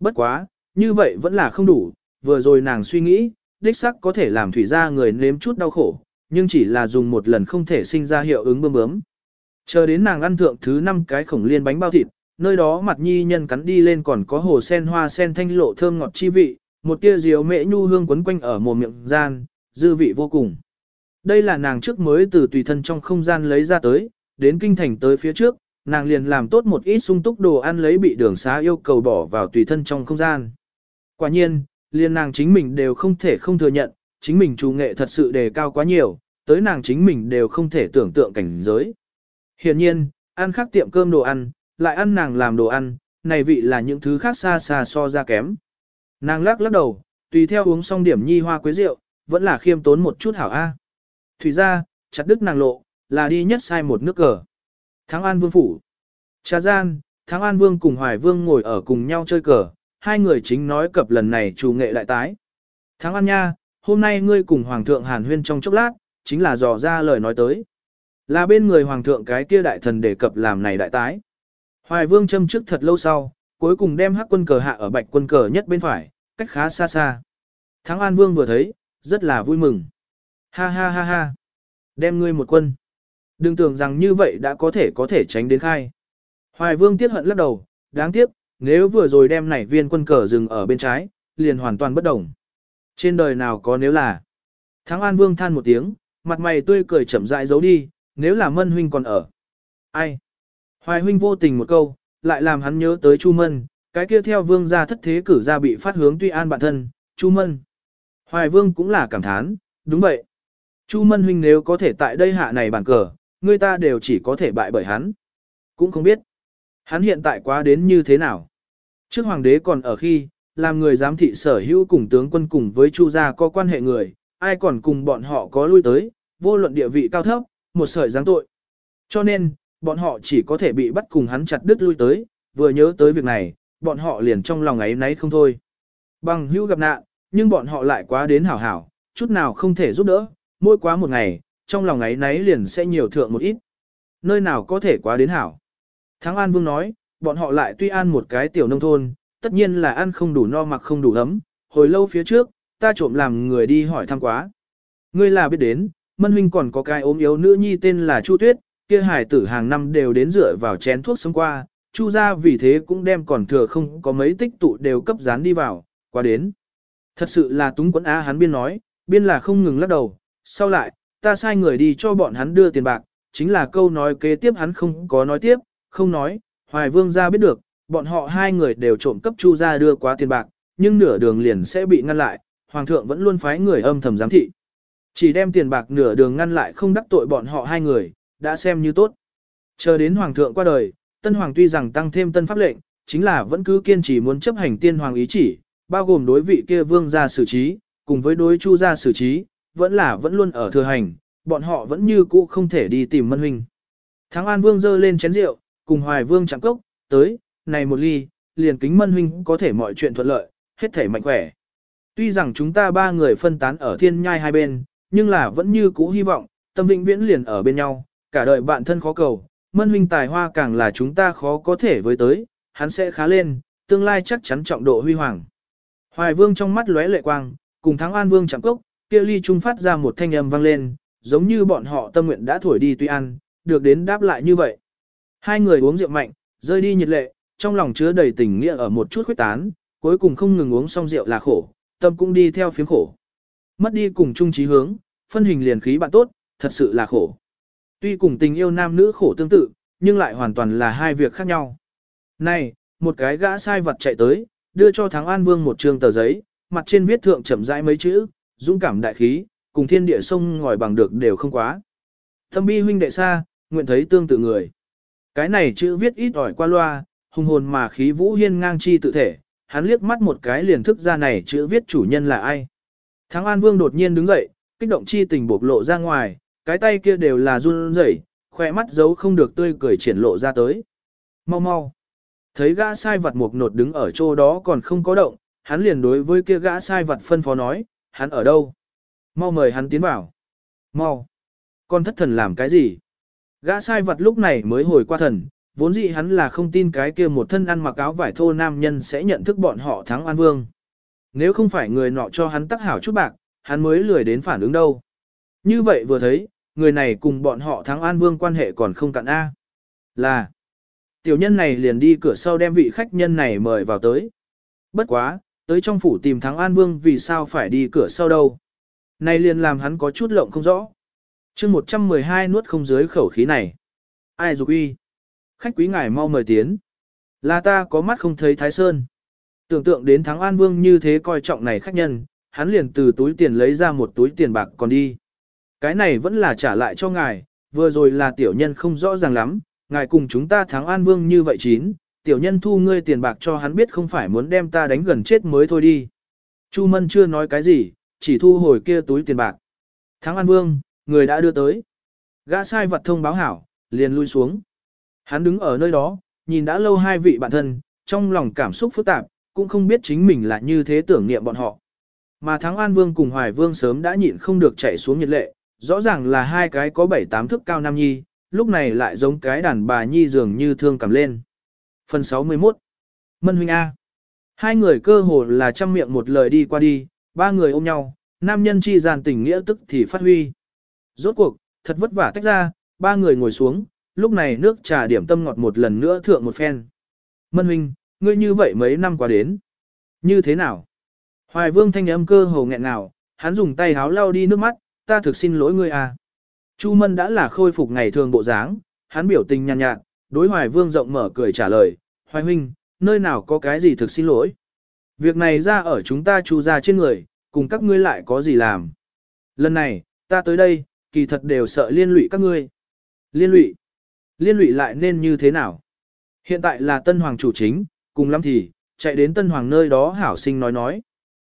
Bất quá, như vậy vẫn là không đủ, vừa rồi nàng suy nghĩ, đích sắc có thể làm thủy ra người nếm chút đau khổ, nhưng chỉ là dùng một lần không thể sinh ra hiệu ứng bơm bướm. Chờ đến nàng ăn thượng thứ năm cái khổng liên bánh bao thịt, nơi đó mặt nhi nhân cắn đi lên còn có hồ sen hoa sen thanh lộ thơm ngọt chi vị, một tia diều mễ nhu hương quấn quanh ở mồm miệng gian, dư vị vô cùng. Đây là nàng trước mới từ tùy thân trong không gian lấy ra tới, đến kinh thành tới phía trước, nàng liền làm tốt một ít sung túc đồ ăn lấy bị đường xá yêu cầu bỏ vào tùy thân trong không gian. Quả nhiên, liền nàng chính mình đều không thể không thừa nhận, chính mình chủ nghệ thật sự đề cao quá nhiều, tới nàng chính mình đều không thể tưởng tượng cảnh giới. Hiện nhiên, ăn khác tiệm cơm đồ ăn, lại ăn nàng làm đồ ăn, này vị là những thứ khác xa xa so ra kém. Nàng lắc lắc đầu, tùy theo uống xong điểm nhi hoa quế rượu, vẫn là khiêm tốn một chút hảo A. Thủy ra, chặt đứt nàng lộ, là đi nhất sai một nước cờ. Thắng An Vương Phủ. Trà gian, Thắng An Vương cùng Hoài Vương ngồi ở cùng nhau chơi cờ, hai người chính nói cập lần này chủ nghệ đại tái. Thắng An Nha, hôm nay ngươi cùng Hoàng thượng Hàn Huyên trong chốc lát, chính là dò ra lời nói tới. Là bên người Hoàng thượng cái kia đại thần đề cập làm này đại tái. Hoài Vương châm trước thật lâu sau, cuối cùng đem hắc quân cờ hạ ở bạch quân cờ nhất bên phải, cách khá xa xa. Thắng An Vương vừa thấy, rất là vui mừng. Ha ha ha ha. Đem ngươi một quân. Đừng tưởng rằng như vậy đã có thể có thể tránh đến khai. Hoài Vương tiếc hận lắc đầu, đáng tiếc, nếu vừa rồi đem nảy viên quân cờ dừng ở bên trái, liền hoàn toàn bất đồng. Trên đời nào có nếu là. Thắng An Vương than một tiếng, mặt mày tươi cười chậm rãi giấu đi, nếu là Mân huynh còn ở. Ai? Hoài huynh vô tình một câu, lại làm hắn nhớ tới Chu Mân, cái kia theo vương gia thất thế cử ra bị phát hướng tuy an bản thân, Chu Mân. Hoài vương cũng là cảm thán, đúng vậy. Chu Mân huynh nếu có thể tại đây hạ này bàn cờ, người ta đều chỉ có thể bại bởi hắn. Cũng không biết. Hắn hiện tại quá đến như thế nào. Trước hoàng đế còn ở khi, làm người giám thị sở hữu cùng tướng quân cùng với Chu gia có quan hệ người, ai còn cùng bọn họ có lui tới, vô luận địa vị cao thấp, một sợi giáng tội. Cho nên, bọn họ chỉ có thể bị bắt cùng hắn chặt đứt lui tới, vừa nhớ tới việc này, bọn họ liền trong lòng ấy nấy không thôi. Bằng hữu gặp nạn, nhưng bọn họ lại quá đến hảo hảo, chút nào không thể giúp đỡ, mỗi quá một ngày, trong lòng ấy nấy liền sẽ nhiều thượng một ít. Nơi nào có thể quá đến hảo. Thắng An Vương nói, bọn họ lại tuy an một cái tiểu nông thôn, tất nhiên là ăn không đủ no mặc không đủ ấm, hồi lâu phía trước, ta trộm làm người đi hỏi thăm quá. Ngươi là biết đến, Mân Huynh còn có cái ốm yếu nữ nhi tên là Chu Tuyết, kia hải tử hàng năm đều đến dựa vào chén thuốc sống qua, Chu gia vì thế cũng đem còn thừa không có mấy tích tụ đều cấp dán đi vào, qua đến. Thật sự là túng quẫn á hắn biên nói, biên là không ngừng lắc đầu, sau lại, ta sai người đi cho bọn hắn đưa tiền bạc, chính là câu nói kế tiếp hắn không có nói tiếp, không nói, Hoài Vương gia biết được, bọn họ hai người đều trộm cấp Chu gia đưa quá tiền bạc, nhưng nửa đường liền sẽ bị ngăn lại, Hoàng thượng vẫn luôn phái người âm thầm giám thị. Chỉ đem tiền bạc nửa đường ngăn lại không đắc tội bọn họ hai người, đã xem như tốt. Chờ đến Hoàng thượng qua đời, Tân Hoàng tuy rằng tăng thêm tân pháp lệnh, chính là vẫn cứ kiên trì muốn chấp hành tiên hoàng ý chỉ, bao gồm đối vị kia vương gia xử trí, cùng với đối chu gia xử trí, vẫn là vẫn luôn ở thừa hành, bọn họ vẫn như cũ không thể đi tìm mân huynh. Thắng An Vương dơ lên chén rượu, cùng Hoài Vương chạm cốc, tới, này một ly, liền kính mân huynh có thể mọi chuyện thuận lợi, hết thể mạnh khỏe. Tuy rằng chúng ta ba người phân tán ở thiên nhai hai bên, nhưng là vẫn như cũ hy vọng, tâm vĩnh viễn liền ở bên nhau, cả đời bạn thân khó cầu, mân huynh tài hoa càng là chúng ta khó có thể với tới, hắn sẽ khá lên, tương lai chắc chắn trọng độ huy hoàng. Hoài Vương trong mắt lóe lệ quang, cùng Thắng An Vương chạm cốc, kia ly trung phát ra một thanh âm vang lên, giống như bọn họ tâm nguyện đã thổi đi tuy ăn, được đến đáp lại như vậy. Hai người uống rượu mạnh, rơi đi nhiệt lệ, trong lòng chứa đầy tình nghĩa ở một chút khuyết tán, cuối cùng không ngừng uống xong rượu là khổ, tâm cũng đi theo phiếm khổ. Mất đi cùng chung trí hướng, phân hình liền khí bạn tốt, thật sự là khổ. Tuy cùng tình yêu nam nữ khổ tương tự, nhưng lại hoàn toàn là hai việc khác nhau. Này, một cái gã sai vật chạy tới, đưa cho Thắng An Vương một trương tờ giấy, mặt trên viết thượng chậm rãi mấy chữ, dũng cảm đại khí, cùng thiên địa sông ngòi bằng được đều không quá. Thâm bi huynh đệ xa, nguyện thấy tương tự người. Cái này chữ viết ít ỏi qua loa, hùng hồn mà khí vũ hiên ngang chi tự thể, hắn liếc mắt một cái liền thức ra này chữ viết chủ nhân là ai. Thắng An Vương đột nhiên đứng dậy, kích động chi tình bộc lộ ra ngoài, cái tay kia đều là run rẩy, khỏe mắt giấu không được tươi cười triển lộ ra tới. Mau mau. Thấy gã sai vật mục nột đứng ở chỗ đó còn không có động, hắn liền đối với kia gã sai vật phân phó nói, hắn ở đâu? Mau mời hắn tiến vào. Mau. Con thất thần làm cái gì? Gã sai vật lúc này mới hồi qua thần, vốn dĩ hắn là không tin cái kia một thân ăn mặc áo vải thô nam nhân sẽ nhận thức bọn họ thắng an vương. Nếu không phải người nọ cho hắn tắc hảo chút bạc, hắn mới lười đến phản ứng đâu. Như vậy vừa thấy, người này cùng bọn họ thắng an vương quan hệ còn không cạn A. Là, tiểu nhân này liền đi cửa sau đem vị khách nhân này mời vào tới. Bất quá, tới trong phủ tìm thắng an vương vì sao phải đi cửa sau đâu. Này liền làm hắn có chút lộng không rõ. chương 112 nuốt không dưới khẩu khí này. Ai dục uy? Khách quý ngài mau mời tiến. Là ta có mắt không thấy Thái Sơn. Tưởng tượng đến thắng An Vương như thế coi trọng này khách nhân, hắn liền từ túi tiền lấy ra một túi tiền bạc còn đi. Cái này vẫn là trả lại cho ngài, vừa rồi là tiểu nhân không rõ ràng lắm, ngài cùng chúng ta thắng An Vương như vậy chín, tiểu nhân thu ngươi tiền bạc cho hắn biết không phải muốn đem ta đánh gần chết mới thôi đi. Chu Mân chưa nói cái gì, chỉ thu hồi kia túi tiền bạc. Thắng An Vương, người đã đưa tới. Gã sai vật thông báo hảo, liền lui xuống. Hắn đứng ở nơi đó, nhìn đã lâu hai vị bạn thân, trong lòng cảm xúc phức tạp, cũng không biết chính mình là như thế tưởng niệm bọn họ. Mà Thắng An Vương cùng Hoài Vương sớm đã nhịn không được chạy xuống nhiệt lệ, rõ ràng là hai cái có bảy tám thước cao nam nhi, lúc này lại giống cái đàn bà nhi dường như thương cảm lên. Phần 61 Mân Huynh A Hai người cơ hồ là trăm miệng một lời đi qua đi, ba người ôm nhau, nam nhân chi gian tình nghĩa tức thì phát huy. Rốt cuộc, thật vất vả tách ra, ba người ngồi xuống, lúc này nước trà điểm tâm ngọt một lần nữa thượng một phen. Mân huynh, ngươi như vậy mấy năm qua đến. Như thế nào? Hoài vương thanh âm cơ hồ nghẹn nào, hắn dùng tay háo lau đi nước mắt, ta thực xin lỗi ngươi à. Chu Mân đã là khôi phục ngày thường bộ dáng, hắn biểu tình nhàn nhạt, nhạt, đối Hoài Vương rộng mở cười trả lời, Hoài huynh, nơi nào có cái gì thực xin lỗi. Việc này ra ở chúng ta chu ra trên người, cùng các ngươi lại có gì làm. Lần này, ta tới đây, kỳ thật đều sợ liên lụy các ngươi. Liên lụy? Liên lụy lại nên như thế nào? Hiện tại là tân hoàng chủ chính, cùng lắm thì, chạy đến tân hoàng nơi đó hảo sinh nói nói.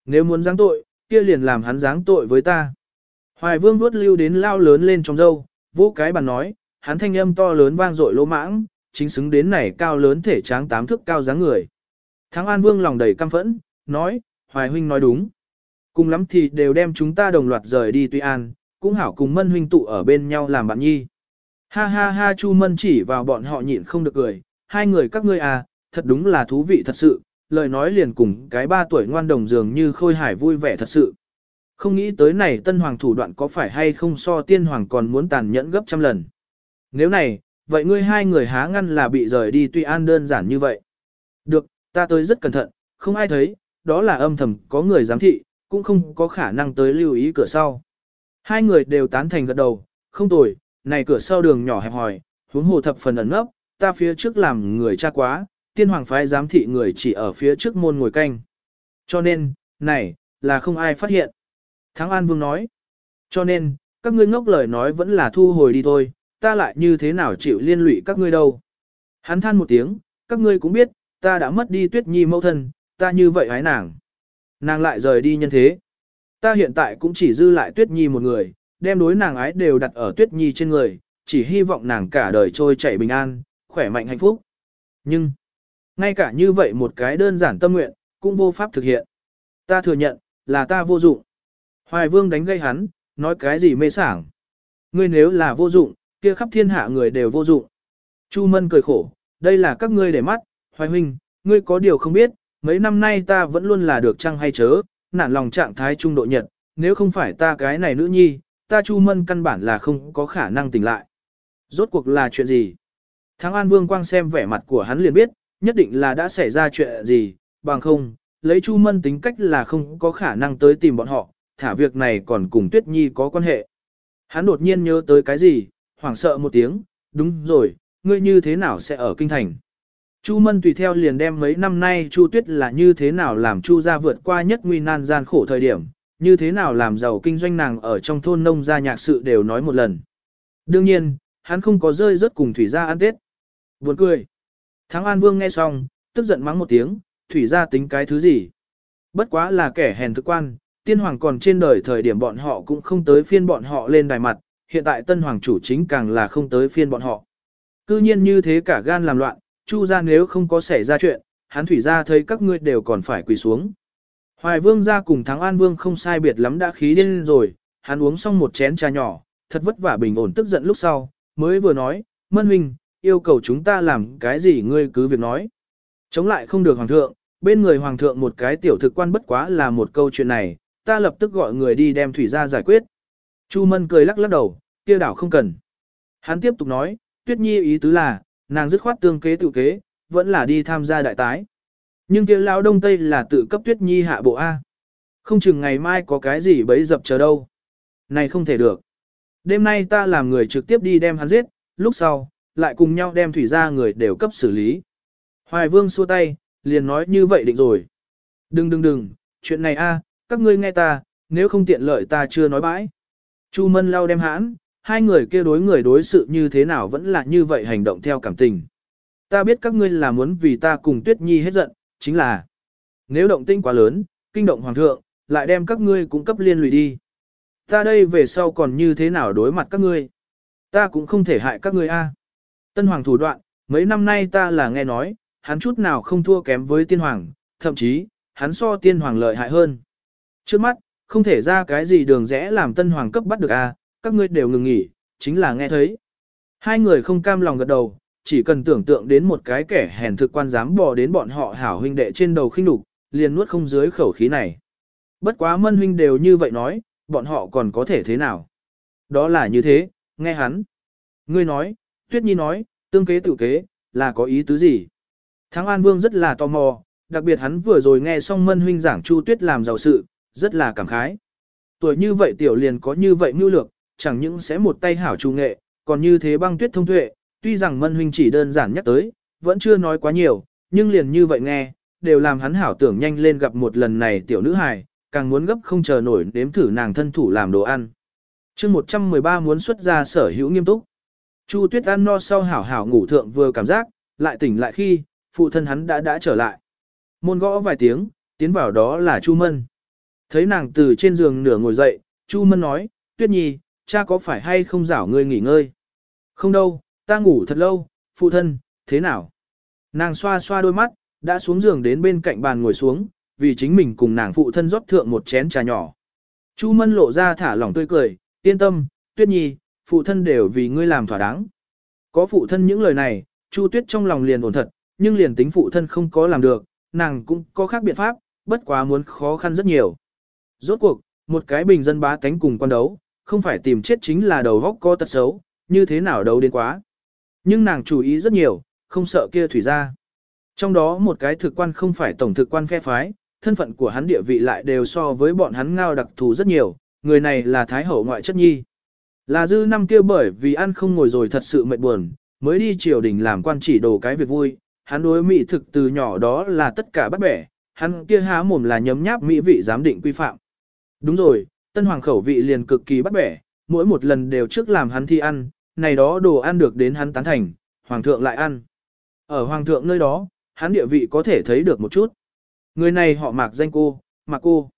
Nếu muốn giáng tội, kia liền làm hắn giáng tội với ta. Hoài vương vuốt lưu đến lao lớn lên trong dâu, vô cái bàn nói, hắn thanh âm to lớn vang dội lỗ mãng, chính xứng đến này cao lớn thể tráng tám thước cao dáng người. Thắng An Vương lòng đầy căm phẫn, nói, Hoài huynh nói đúng. Cùng lắm thì đều đem chúng ta đồng loạt rời đi Tuy An, cũng hảo cùng Mân huynh tụ ở bên nhau làm bạn nhi. Ha ha ha Chu Mân chỉ vào bọn họ nhịn không được cười, hai người các ngươi à, thật đúng là thú vị thật sự, lời nói liền cùng cái ba tuổi ngoan đồng dường như khôi hải vui vẻ thật sự. Không nghĩ tới này tân hoàng thủ đoạn có phải hay không so tiên hoàng còn muốn tàn nhẫn gấp trăm lần. Nếu này, vậy ngươi hai người há ngăn là bị rời đi tuy an đơn giản như vậy. Được, ta tới rất cẩn thận, không ai thấy, đó là âm thầm có người giám thị, cũng không có khả năng tới lưu ý cửa sau. Hai người đều tán thành gật đầu, không tồi, này cửa sau đường nhỏ hẹp hòi, huống hồ thập phần ẩn nấp, ta phía trước làm người cha quá, tiên hoàng phái giám thị người chỉ ở phía trước môn ngồi canh. Cho nên, này, là không ai phát hiện. Thắng An Vương nói, cho nên, các ngươi ngốc lời nói vẫn là thu hồi đi thôi, ta lại như thế nào chịu liên lụy các ngươi đâu. Hắn than một tiếng, các ngươi cũng biết, ta đã mất đi tuyết nhi mẫu thân, ta như vậy hái nàng. Nàng lại rời đi nhân thế. Ta hiện tại cũng chỉ dư lại tuyết nhi một người, đem đối nàng ái đều đặt ở tuyết nhi trên người, chỉ hy vọng nàng cả đời trôi chảy bình an, khỏe mạnh hạnh phúc. Nhưng, ngay cả như vậy một cái đơn giản tâm nguyện, cũng vô pháp thực hiện. Ta thừa nhận, là ta vô dụng. Hoài vương đánh gây hắn, nói cái gì mê sảng. Ngươi nếu là vô dụng, kia khắp thiên hạ người đều vô dụng. Chu Mân cười khổ, đây là các ngươi để mắt, Hoài huynh, ngươi có điều không biết, mấy năm nay ta vẫn luôn là được chăng hay chớ, nản lòng trạng thái trung độ nhật, nếu không phải ta cái này nữ nhi, ta Chu Mân căn bản là không có khả năng tỉnh lại. Rốt cuộc là chuyện gì? Thắng An Vương Quang xem vẻ mặt của hắn liền biết, nhất định là đã xảy ra chuyện gì, bằng không, lấy Chu Mân tính cách là không có khả năng tới tìm bọn họ, thả việc này còn cùng Tuyết Nhi có quan hệ. Hắn đột nhiên nhớ tới cái gì, hoảng sợ một tiếng, đúng rồi, ngươi như thế nào sẽ ở kinh thành. Chu Mân tùy theo liền đem mấy năm nay Chu Tuyết là như thế nào làm Chu gia vượt qua nhất nguy nan gian khổ thời điểm, như thế nào làm giàu kinh doanh nàng ở trong thôn nông gia nhạc sự đều nói một lần. Đương nhiên, hắn không có rơi rớt cùng Thủy gia ăn Tết. Buồn cười. Thắng An Vương nghe xong, tức giận mắng một tiếng, Thủy gia tính cái thứ gì. Bất quá là kẻ hèn thực quan, tiên hoàng còn trên đời thời điểm bọn họ cũng không tới phiên bọn họ lên đài mặt, hiện tại tân hoàng chủ chính càng là không tới phiên bọn họ. Cư nhiên như thế cả gan làm loạn, chu ra nếu không có xảy ra chuyện, hắn thủy ra thấy các ngươi đều còn phải quỳ xuống. Hoài vương ra cùng thắng an vương không sai biệt lắm đã khí điên rồi, hắn uống xong một chén trà nhỏ, thật vất vả bình ổn tức giận lúc sau, mới vừa nói, mân huynh, yêu cầu chúng ta làm cái gì ngươi cứ việc nói. Chống lại không được hoàng thượng, bên người hoàng thượng một cái tiểu thực quan bất quá là một câu chuyện này, ta lập tức gọi người đi đem thủy ra giải quyết. Chu Mân cười lắc lắc đầu, kia đảo không cần. Hắn tiếp tục nói, Tuyết Nhi ý tứ là, nàng dứt khoát tương kế tự kế, vẫn là đi tham gia đại tái. Nhưng kia lão đông tây là tự cấp Tuyết Nhi hạ bộ A. Không chừng ngày mai có cái gì bấy dập chờ đâu. Này không thể được. Đêm nay ta làm người trực tiếp đi đem hắn giết, lúc sau, lại cùng nhau đem thủy ra người đều cấp xử lý. Hoài vương xua tay, liền nói như vậy định rồi. Đừng đừng đừng, chuyện này a, các ngươi nghe ta, nếu không tiện lợi ta chưa nói bãi. Chu Mân lau đem hãn, hai người kia đối người đối sự như thế nào vẫn là như vậy hành động theo cảm tình. Ta biết các ngươi là muốn vì ta cùng Tuyết Nhi hết giận, chính là nếu động tinh quá lớn, kinh động hoàng thượng, lại đem các ngươi cũng cấp liên lụy đi. Ta đây về sau còn như thế nào đối mặt các ngươi? Ta cũng không thể hại các ngươi a. Tân hoàng thủ đoạn, mấy năm nay ta là nghe nói, hắn chút nào không thua kém với tiên hoàng, thậm chí, hắn so tiên hoàng lợi hại hơn. Trước mắt, không thể ra cái gì đường rẽ làm tân hoàng cấp bắt được a, các ngươi đều ngừng nghỉ, chính là nghe thấy. Hai người không cam lòng gật đầu, chỉ cần tưởng tượng đến một cái kẻ hèn thực quan dám bò đến bọn họ hảo huynh đệ trên đầu khinh đục, liền nuốt không dưới khẩu khí này. Bất quá mân huynh đều như vậy nói, bọn họ còn có thể thế nào? Đó là như thế, nghe hắn. Ngươi nói, Tuyết Nhi nói, tương kế tự kế, là có ý tứ gì? Thắng An Vương rất là tò mò, đặc biệt hắn vừa rồi nghe xong mân huynh giảng Chu Tuyết làm giàu sự, rất là cảm khái. Tuổi như vậy tiểu liền có như vậy mưu lược, chẳng những sẽ một tay hảo trù nghệ, còn như thế băng tuyết thông tuệ, tuy rằng mân huynh chỉ đơn giản nhắc tới, vẫn chưa nói quá nhiều, nhưng liền như vậy nghe, đều làm hắn hảo tưởng nhanh lên gặp một lần này tiểu nữ hài, càng muốn gấp không chờ nổi đếm thử nàng thân thủ làm đồ ăn. chương 113 muốn xuất ra sở hữu nghiêm túc. Chu tuyết ăn no sau hảo hảo ngủ thượng vừa cảm giác, lại tỉnh lại khi, phụ thân hắn đã đã trở lại. Môn gõ vài tiếng, tiến vào đó là Chu Mân. Thấy nàng từ trên giường nửa ngồi dậy, Chu Mân nói, Tuyết Nhi, cha có phải hay không rảo ngươi nghỉ ngơi? Không đâu, ta ngủ thật lâu, phụ thân, thế nào? Nàng xoa xoa đôi mắt, đã xuống giường đến bên cạnh bàn ngồi xuống, vì chính mình cùng nàng phụ thân rót thượng một chén trà nhỏ. Chu Mân lộ ra thả lỏng tươi cười, yên tâm, Tuyết Nhi, phụ thân đều vì ngươi làm thỏa đáng. Có phụ thân những lời này, Chu Tuyết trong lòng liền ổn thật, nhưng liền tính phụ thân không có làm được, nàng cũng có khác biện pháp, bất quá muốn khó khăn rất nhiều. Rốt cuộc, một cái bình dân bá tánh cùng quan đấu, không phải tìm chết chính là đầu góc có tật xấu, như thế nào đấu đến quá. Nhưng nàng chú ý rất nhiều, không sợ kia thủy ra. Trong đó một cái thực quan không phải tổng thực quan phe phái, thân phận của hắn địa vị lại đều so với bọn hắn ngao đặc thù rất nhiều, người này là Thái Hậu ngoại chất nhi. Là dư năm kia bởi vì ăn không ngồi rồi thật sự mệt buồn, mới đi triều đình làm quan chỉ đồ cái việc vui, hắn đối mỹ thực từ nhỏ đó là tất cả bắt bẻ, hắn kia há mồm là nhấm nháp mỹ vị giám định quy phạm. Đúng rồi, tân hoàng khẩu vị liền cực kỳ bắt bẻ, mỗi một lần đều trước làm hắn thi ăn, này đó đồ ăn được đến hắn tán thành, hoàng thượng lại ăn. Ở hoàng thượng nơi đó, hắn địa vị có thể thấy được một chút. Người này họ mạc danh cô, mạc cô.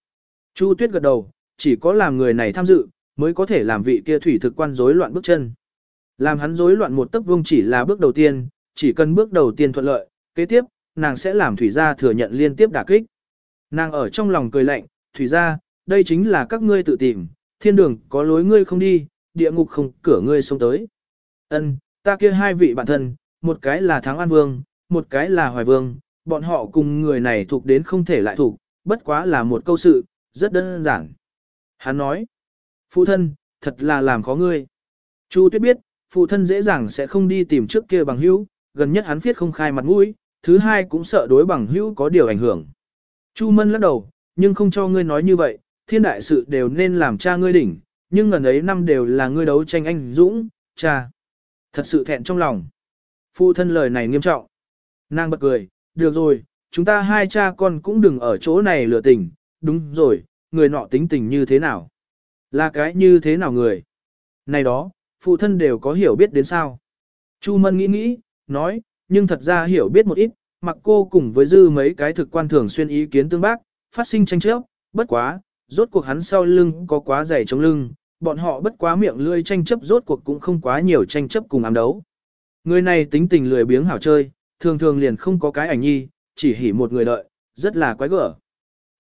Chu tuyết gật đầu, chỉ có làm người này tham dự, mới có thể làm vị kia thủy thực quan rối loạn bước chân. Làm hắn rối loạn một tấc vương chỉ là bước đầu tiên, chỉ cần bước đầu tiên thuận lợi, kế tiếp, nàng sẽ làm thủy gia thừa nhận liên tiếp đả kích. Nàng ở trong lòng cười lạnh, thủy gia, đây chính là các ngươi tự tìm, thiên đường có lối ngươi không đi, địa ngục không cửa ngươi xông tới. Ân, ta kia hai vị bạn thân, một cái là Thắng An Vương, một cái là Hoài Vương, bọn họ cùng người này thuộc đến không thể lại thuộc, bất quá là một câu sự, rất đơn giản. Hắn nói, phụ thân, thật là làm khó ngươi. Chu Tuyết biết, phụ thân dễ dàng sẽ không đi tìm trước kia bằng hữu, gần nhất hắn viết không khai mặt mũi, thứ hai cũng sợ đối bằng hữu có điều ảnh hưởng. Chu Mân lắc đầu, nhưng không cho ngươi nói như vậy, thiên đại sự đều nên làm cha ngươi đỉnh, nhưng ngần ấy năm đều là ngươi đấu tranh anh dũng, cha. Thật sự thẹn trong lòng. Phụ thân lời này nghiêm trọng. Nàng bật cười, được rồi, chúng ta hai cha con cũng đừng ở chỗ này lừa tình, đúng rồi, người nọ tính tình như thế nào? Là cái như thế nào người? Này đó, phụ thân đều có hiểu biết đến sao? Chu Mân nghĩ nghĩ, nói, nhưng thật ra hiểu biết một ít, mặc cô cùng với dư mấy cái thực quan thường xuyên ý kiến tương bác, phát sinh tranh chấp, bất quá, rốt cuộc hắn sau lưng có quá dày chống lưng, bọn họ bất quá miệng lươi tranh chấp rốt cuộc cũng không quá nhiều tranh chấp cùng ám đấu. Người này tính tình lười biếng hảo chơi, thường thường liền không có cái ảnh nhi, chỉ hỉ một người đợi, rất là quái gở.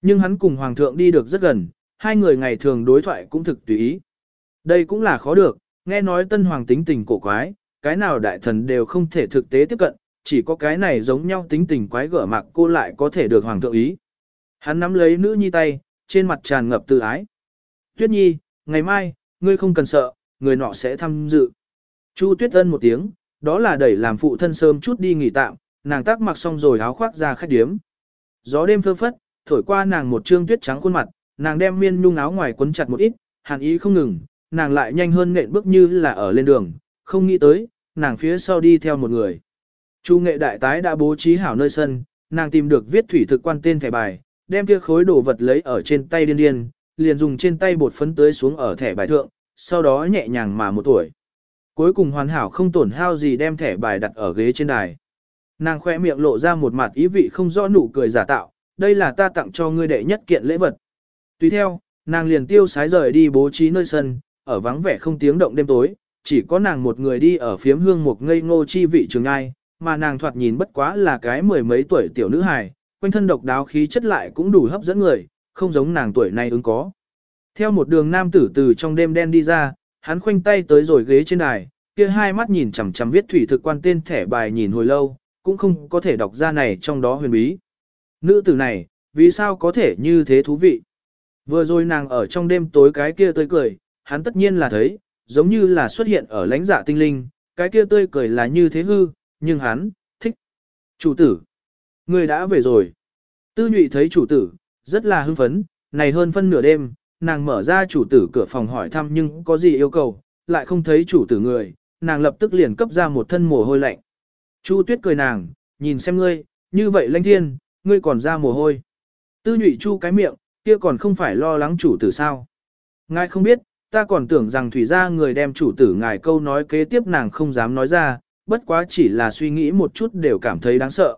Nhưng hắn cùng hoàng thượng đi được rất gần, hai người ngày thường đối thoại cũng thực tùy ý. Đây cũng là khó được, nghe nói tân hoàng tính tình cổ quái, cái nào đại thần đều không thể thực tế tiếp cận, chỉ có cái này giống nhau tính tình quái gở mạc cô lại có thể được hoàng thượng ý. Hắn nắm lấy nữ nhi tay, trên mặt tràn ngập từ ái. Tuyết nhi, ngày mai, ngươi không cần sợ, người nọ sẽ tham dự. Chu tuyết ân một tiếng, đó là đẩy làm phụ thân sớm chút đi nghỉ tạm, nàng tác mặc xong rồi áo khoác ra khách điếm. Gió đêm phơ phất, thổi qua nàng một trương tuyết trắng khuôn mặt, nàng đem miên nhung áo ngoài quấn chặt một ít, hàn ý không ngừng, nàng lại nhanh hơn nện bước như là ở lên đường, không nghĩ tới, nàng phía sau đi theo một người. Chu nghệ đại tái đã bố trí hảo nơi sân, nàng tìm được viết thủy thực quan tên thẻ bài, đem kia khối đồ vật lấy ở trên tay điên điên, liền dùng trên tay bột phấn tưới xuống ở thẻ bài thượng, sau đó nhẹ nhàng mà một tuổi. Cuối cùng hoàn hảo không tổn hao gì đem thẻ bài đặt ở ghế trên đài. Nàng khoe miệng lộ ra một mặt ý vị không rõ nụ cười giả tạo, đây là ta tặng cho ngươi đệ nhất kiện lễ vật. Tùy theo, nàng liền tiêu sái rời đi bố trí nơi sân, ở vắng vẻ không tiếng động đêm tối, chỉ có nàng một người đi ở phiếm hương một ngây ngô chi vị trường ai, mà nàng thoạt nhìn bất quá là cái mười mấy tuổi tiểu nữ hài, quanh thân độc đáo khí chất lại cũng đủ hấp dẫn người, không giống nàng tuổi này ứng có. Theo một đường nam tử từ trong đêm đen đi ra, hắn khoanh tay tới rồi ghế trên đài, kia hai mắt nhìn chằm chằm viết thủy thực quan tên thẻ bài nhìn hồi lâu, cũng không có thể đọc ra này trong đó huyền bí. Nữ tử này, vì sao có thể như thế thú vị? Vừa rồi nàng ở trong đêm tối cái kia tươi cười, hắn tất nhiên là thấy, giống như là xuất hiện ở lãnh dạ tinh linh, cái kia tươi cười là như thế hư, nhưng hắn, thích. Chủ tử, người đã về rồi. Tư nhụy thấy chủ tử, rất là hưng phấn, này hơn phân nửa đêm, nàng mở ra chủ tử cửa phòng hỏi thăm nhưng có gì yêu cầu, lại không thấy chủ tử người, nàng lập tức liền cấp ra một thân mồ hôi lạnh. Chu tuyết cười nàng, nhìn xem ngươi, như vậy lãnh thiên, ngươi còn ra mồ hôi. Tư nhụy chu cái miệng, kia còn không phải lo lắng chủ tử sao. Ngài không biết, ta còn tưởng rằng thủy gia người đem chủ tử ngài câu nói kế tiếp nàng không dám nói ra, bất quá chỉ là suy nghĩ một chút đều cảm thấy đáng sợ.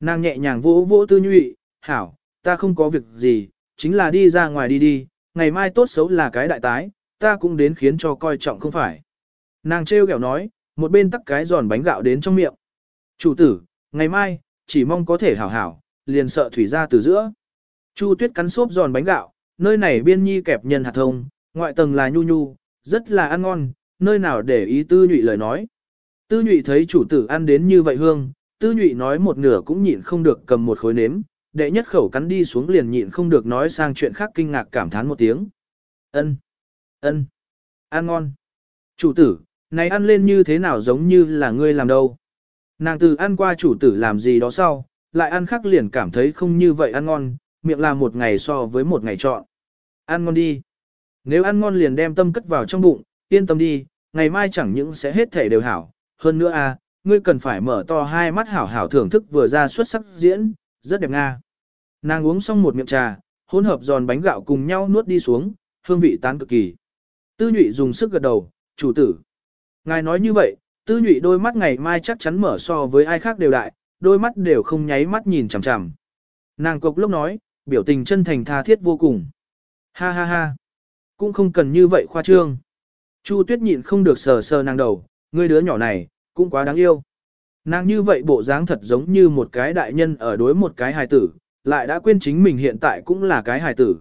Nàng nhẹ nhàng vỗ vỗ tư nhụy, hảo, ta không có việc gì, chính là đi ra ngoài đi đi, ngày mai tốt xấu là cái đại tái, ta cũng đến khiến cho coi trọng không phải. Nàng trêu ghẹo nói, một bên tắc cái giòn bánh gạo đến trong miệng. Chủ tử, ngày mai, chỉ mong có thể hảo hảo, liền sợ thủy ra từ giữa. Chu tuyết cắn xốp giòn bánh gạo, nơi này biên nhi kẹp nhân hạt thông, ngoại tầng là nhu nhu, rất là ăn ngon, nơi nào để ý tư nhụy lời nói. Tư nhụy thấy chủ tử ăn đến như vậy hương, tư nhụy nói một nửa cũng nhịn không được cầm một khối nếm, đệ nhất khẩu cắn đi xuống liền nhịn không được nói sang chuyện khác kinh ngạc cảm thán một tiếng. Ân, ân, ăn ngon. Chủ tử, này ăn lên như thế nào giống như là ngươi làm đâu. Nàng từ ăn qua chủ tử làm gì đó sau, lại ăn khác liền cảm thấy không như vậy ăn ngon, miệng làm một ngày so với một ngày chọn. Ăn ngon đi. Nếu ăn ngon liền đem tâm cất vào trong bụng, yên tâm đi, ngày mai chẳng những sẽ hết thể đều hảo. Hơn nữa à, ngươi cần phải mở to hai mắt hảo hảo thưởng thức vừa ra xuất sắc diễn, rất đẹp nga. Nàng uống xong một miệng trà, hỗn hợp giòn bánh gạo cùng nhau nuốt đi xuống, hương vị tán cực kỳ. Tư nhụy dùng sức gật đầu, chủ tử. Ngài nói như vậy, tư nhụy đôi mắt ngày mai chắc chắn mở so với ai khác đều đại, đôi mắt đều không nháy mắt nhìn chằm chằm. Nàng cục lúc nói, biểu tình chân thành tha thiết vô cùng. Ha ha ha. Cũng không cần như vậy khoa trương. Chu tuyết nhịn không được sờ sờ nàng đầu, ngươi đứa nhỏ này, cũng quá đáng yêu. Nàng như vậy bộ dáng thật giống như một cái đại nhân ở đối một cái hài tử, lại đã quên chính mình hiện tại cũng là cái hài tử.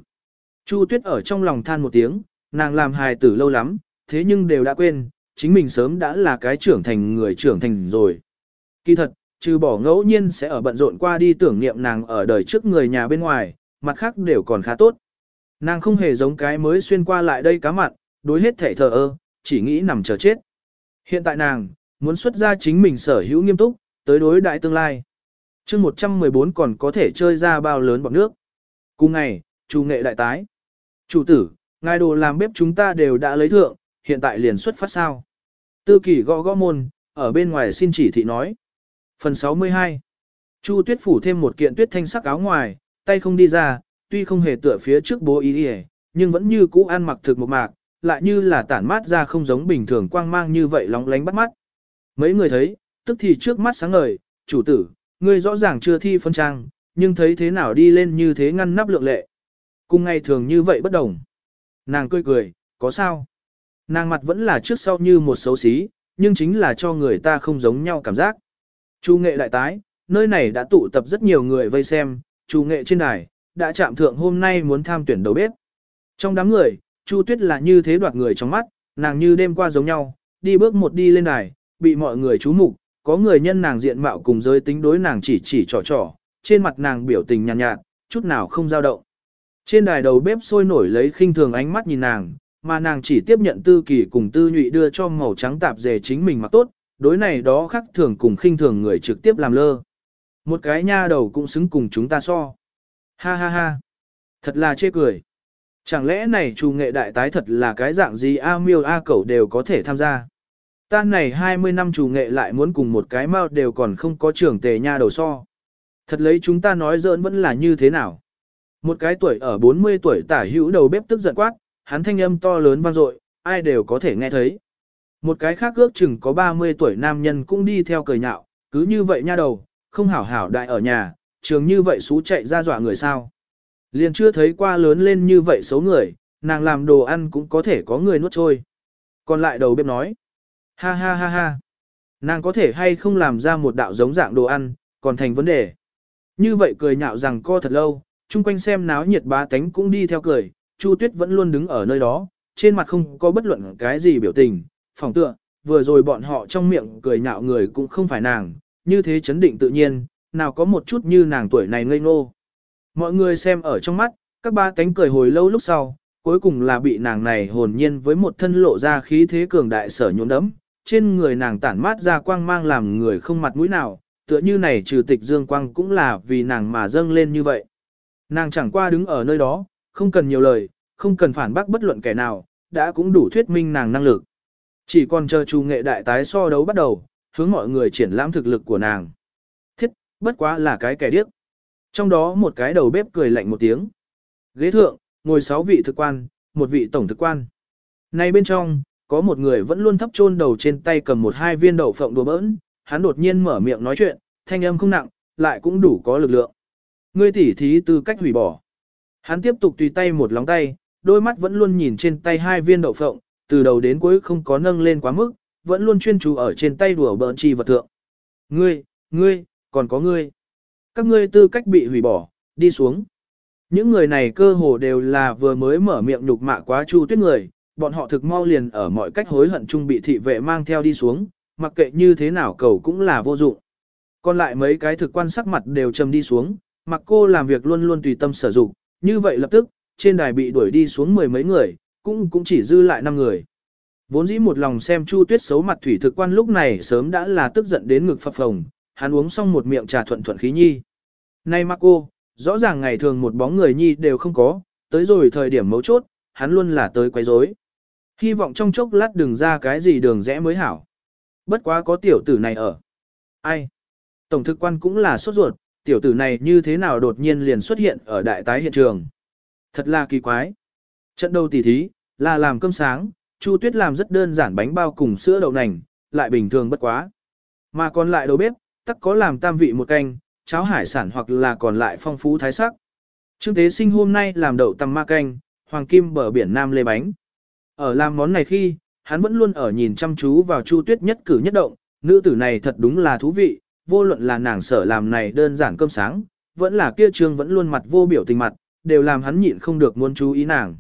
Chu tuyết ở trong lòng than một tiếng, nàng làm hài tử lâu lắm, thế nhưng đều đã quên, chính mình sớm đã là cái trưởng thành người trưởng thành rồi. Kỳ thật, trừ bỏ ngẫu nhiên sẽ ở bận rộn qua đi tưởng niệm nàng ở đời trước người nhà bên ngoài, mặt khác đều còn khá tốt. Nàng không hề giống cái mới xuyên qua lại đây cá mặn, đối hết thể thờ ơ, chỉ nghĩ nằm chờ chết. Hiện tại nàng, muốn xuất ra chính mình sở hữu nghiêm túc, tới đối đại tương lai chương 114 còn có thể chơi ra bao lớn bọc nước. Cùng ngày, chủ nghệ đại tái. Chủ tử, ngài đồ làm bếp chúng ta đều đã lấy thượng, hiện tại liền xuất phát sao. Tư kỷ gõ gõ môn, ở bên ngoài xin chỉ thị nói. Phần 62 Chu tuyết phủ thêm một kiện tuyết thanh sắc áo ngoài, tay không đi ra, tuy không hề tựa phía trước bố ý hề, nhưng vẫn như cũ ăn mặc thực một mạc, lại như là tản mát ra không giống bình thường quang mang như vậy lóng lánh bắt mắt. Mấy người thấy, tức thì trước mắt sáng ngời, chủ tử, ngươi rõ ràng chưa thi phân trang, nhưng thấy thế nào đi lên như thế ngăn nắp lượng lệ. Cùng ngày thường như vậy bất đồng. Nàng cười cười, có sao? Nàng mặt vẫn là trước sau như một xấu xí, nhưng chính là cho người ta không giống nhau cảm giác. Chu nghệ đại tái, nơi này đã tụ tập rất nhiều người vây xem, chu nghệ trên đài, đã chạm thượng hôm nay muốn tham tuyển đầu bếp. Trong đám người, Chu Tuyết là như thế đoạt người trong mắt, nàng như đêm qua giống nhau, đi bước một đi lên đài, bị mọi người chú mục, có người nhân nàng diện mạo cùng giới tính đối nàng chỉ chỉ trò trò, trên mặt nàng biểu tình nhàn nhạt, nhạt, chút nào không dao động. Trên đài đầu bếp sôi nổi lấy khinh thường ánh mắt nhìn nàng, mà nàng chỉ tiếp nhận tư kỳ cùng tư nhụy đưa cho màu trắng tạp dề chính mình mặc tốt, đối này đó khác thường cùng khinh thường người trực tiếp làm lơ. Một cái nha đầu cũng xứng cùng chúng ta so. Ha ha ha. Thật là chê cười. Chẳng lẽ này trù nghệ đại tái thật là cái dạng gì A miêu A cẩu đều có thể tham gia. Ta này 20 năm chủ nghệ lại muốn cùng một cái mao đều còn không có trưởng tề nha đầu so. Thật lấy chúng ta nói giỡn vẫn là như thế nào. Một cái tuổi ở 40 tuổi tả hữu đầu bếp tức giận quát, hắn thanh âm to lớn vang dội, ai đều có thể nghe thấy. Một cái khác ước chừng có 30 tuổi nam nhân cũng đi theo cười nhạo, cứ như vậy nha đầu, không hảo hảo đại ở nhà, trường như vậy xú chạy ra dọa người sao. Liền chưa thấy qua lớn lên như vậy xấu người, nàng làm đồ ăn cũng có thể có người nuốt trôi. Còn lại đầu bếp nói, ha ha ha ha, nàng có thể hay không làm ra một đạo giống dạng đồ ăn, còn thành vấn đề. Như vậy cười nhạo rằng co thật lâu, chung quanh xem náo nhiệt bá tánh cũng đi theo cười, Chu Tuyết vẫn luôn đứng ở nơi đó, trên mặt không có bất luận cái gì biểu tình, phòng tựa, vừa rồi bọn họ trong miệng cười nhạo người cũng không phải nàng, như thế chấn định tự nhiên, nào có một chút như nàng tuổi này ngây ngô. Mọi người xem ở trong mắt, các ba cánh cười hồi lâu lúc sau, cuối cùng là bị nàng này hồn nhiên với một thân lộ ra khí thế cường đại sở nhuộm đấm, trên người nàng tản mát ra quang mang làm người không mặt mũi nào, tựa như này trừ tịch dương quang cũng là vì nàng mà dâng lên như vậy. Nàng chẳng qua đứng ở nơi đó, không cần nhiều lời, không cần phản bác bất luận kẻ nào, đã cũng đủ thuyết minh nàng năng lực. Chỉ còn chờ chủ nghệ đại tái so đấu bắt đầu, hướng mọi người triển lãm thực lực của nàng. Thiết, bất quá là cái kẻ điếc. Trong đó một cái đầu bếp cười lạnh một tiếng. Ghế thượng, ngồi sáu vị thực quan, một vị tổng thực quan. Này bên trong, có một người vẫn luôn thấp chôn đầu trên tay cầm một hai viên đậu phộng đùa bỡn, hắn đột nhiên mở miệng nói chuyện, thanh âm không nặng, lại cũng đủ có lực lượng. Ngươi tỉ thí tư cách hủy bỏ. Hắn tiếp tục tùy tay một lóng tay, đôi mắt vẫn luôn nhìn trên tay hai viên đậu phộng, từ đầu đến cuối không có nâng lên quá mức, vẫn luôn chuyên chú ở trên tay đùa bỡn chi vật thượng. Ngươi, ngươi, còn có ngươi. Các ngươi tư cách bị hủy bỏ, đi xuống. Những người này cơ hồ đều là vừa mới mở miệng nhục mạ quá chu tuyết người, bọn họ thực mau liền ở mọi cách hối hận chung bị thị vệ mang theo đi xuống, mặc kệ như thế nào cầu cũng là vô dụng. Còn lại mấy cái thực quan sắc mặt đều trầm đi xuống, mặc cô làm việc luôn luôn tùy tâm sở dụng, như vậy lập tức, trên đài bị đuổi đi xuống mười mấy người, cũng cũng chỉ dư lại 5 người. Vốn dĩ một lòng xem Chu Tuyết xấu mặt thủy thực quan lúc này sớm đã là tức giận đến ngực phập phồng, hắn uống xong một miệng trà thuận thuận khí nhi. nay mặc cô, rõ ràng ngày thường một bóng người nhi đều không có, tới rồi thời điểm mấu chốt, hắn luôn là tới quấy rối. Hy vọng trong chốc lát đừng ra cái gì đường rẽ mới hảo. Bất quá có tiểu tử này ở. Ai? Tổng thực quan cũng là sốt ruột, tiểu tử này như thế nào đột nhiên liền xuất hiện ở đại tái hiện trường. Thật là kỳ quái. Trận đầu tỉ thí, là làm cơm sáng, Chu Tuyết làm rất đơn giản bánh bao cùng sữa đậu nành, lại bình thường bất quá. Mà còn lại đầu bếp, tắc có làm tam vị một canh, cháo hải sản hoặc là còn lại phong phú thái sắc. Trương Tế Sinh hôm nay làm đậu tằm ma canh, hoàng kim bờ biển nam lê bánh. Ở làm món này khi, hắn vẫn luôn ở nhìn chăm chú vào Chu Tuyết nhất cử nhất động, nữ tử này thật đúng là thú vị, vô luận là nàng sở làm này đơn giản cơm sáng, vẫn là kia trương vẫn luôn mặt vô biểu tình mặt, đều làm hắn nhịn không được muốn chú ý nàng.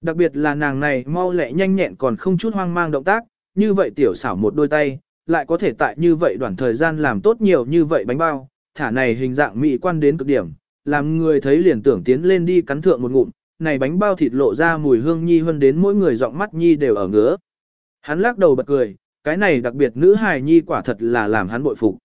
Đặc biệt là nàng này mau lẹ nhanh nhẹn còn không chút hoang mang động tác, như vậy tiểu xảo một đôi tay, lại có thể tại như vậy đoạn thời gian làm tốt nhiều như vậy bánh bao, thả này hình dạng mỹ quan đến cực điểm, làm người thấy liền tưởng tiến lên đi cắn thượng một ngụm, này bánh bao thịt lộ ra mùi hương nhi hơn đến mỗi người giọng mắt nhi đều ở ngứa. Hắn lắc đầu bật cười, cái này đặc biệt nữ hài nhi quả thật là làm hắn bội phục.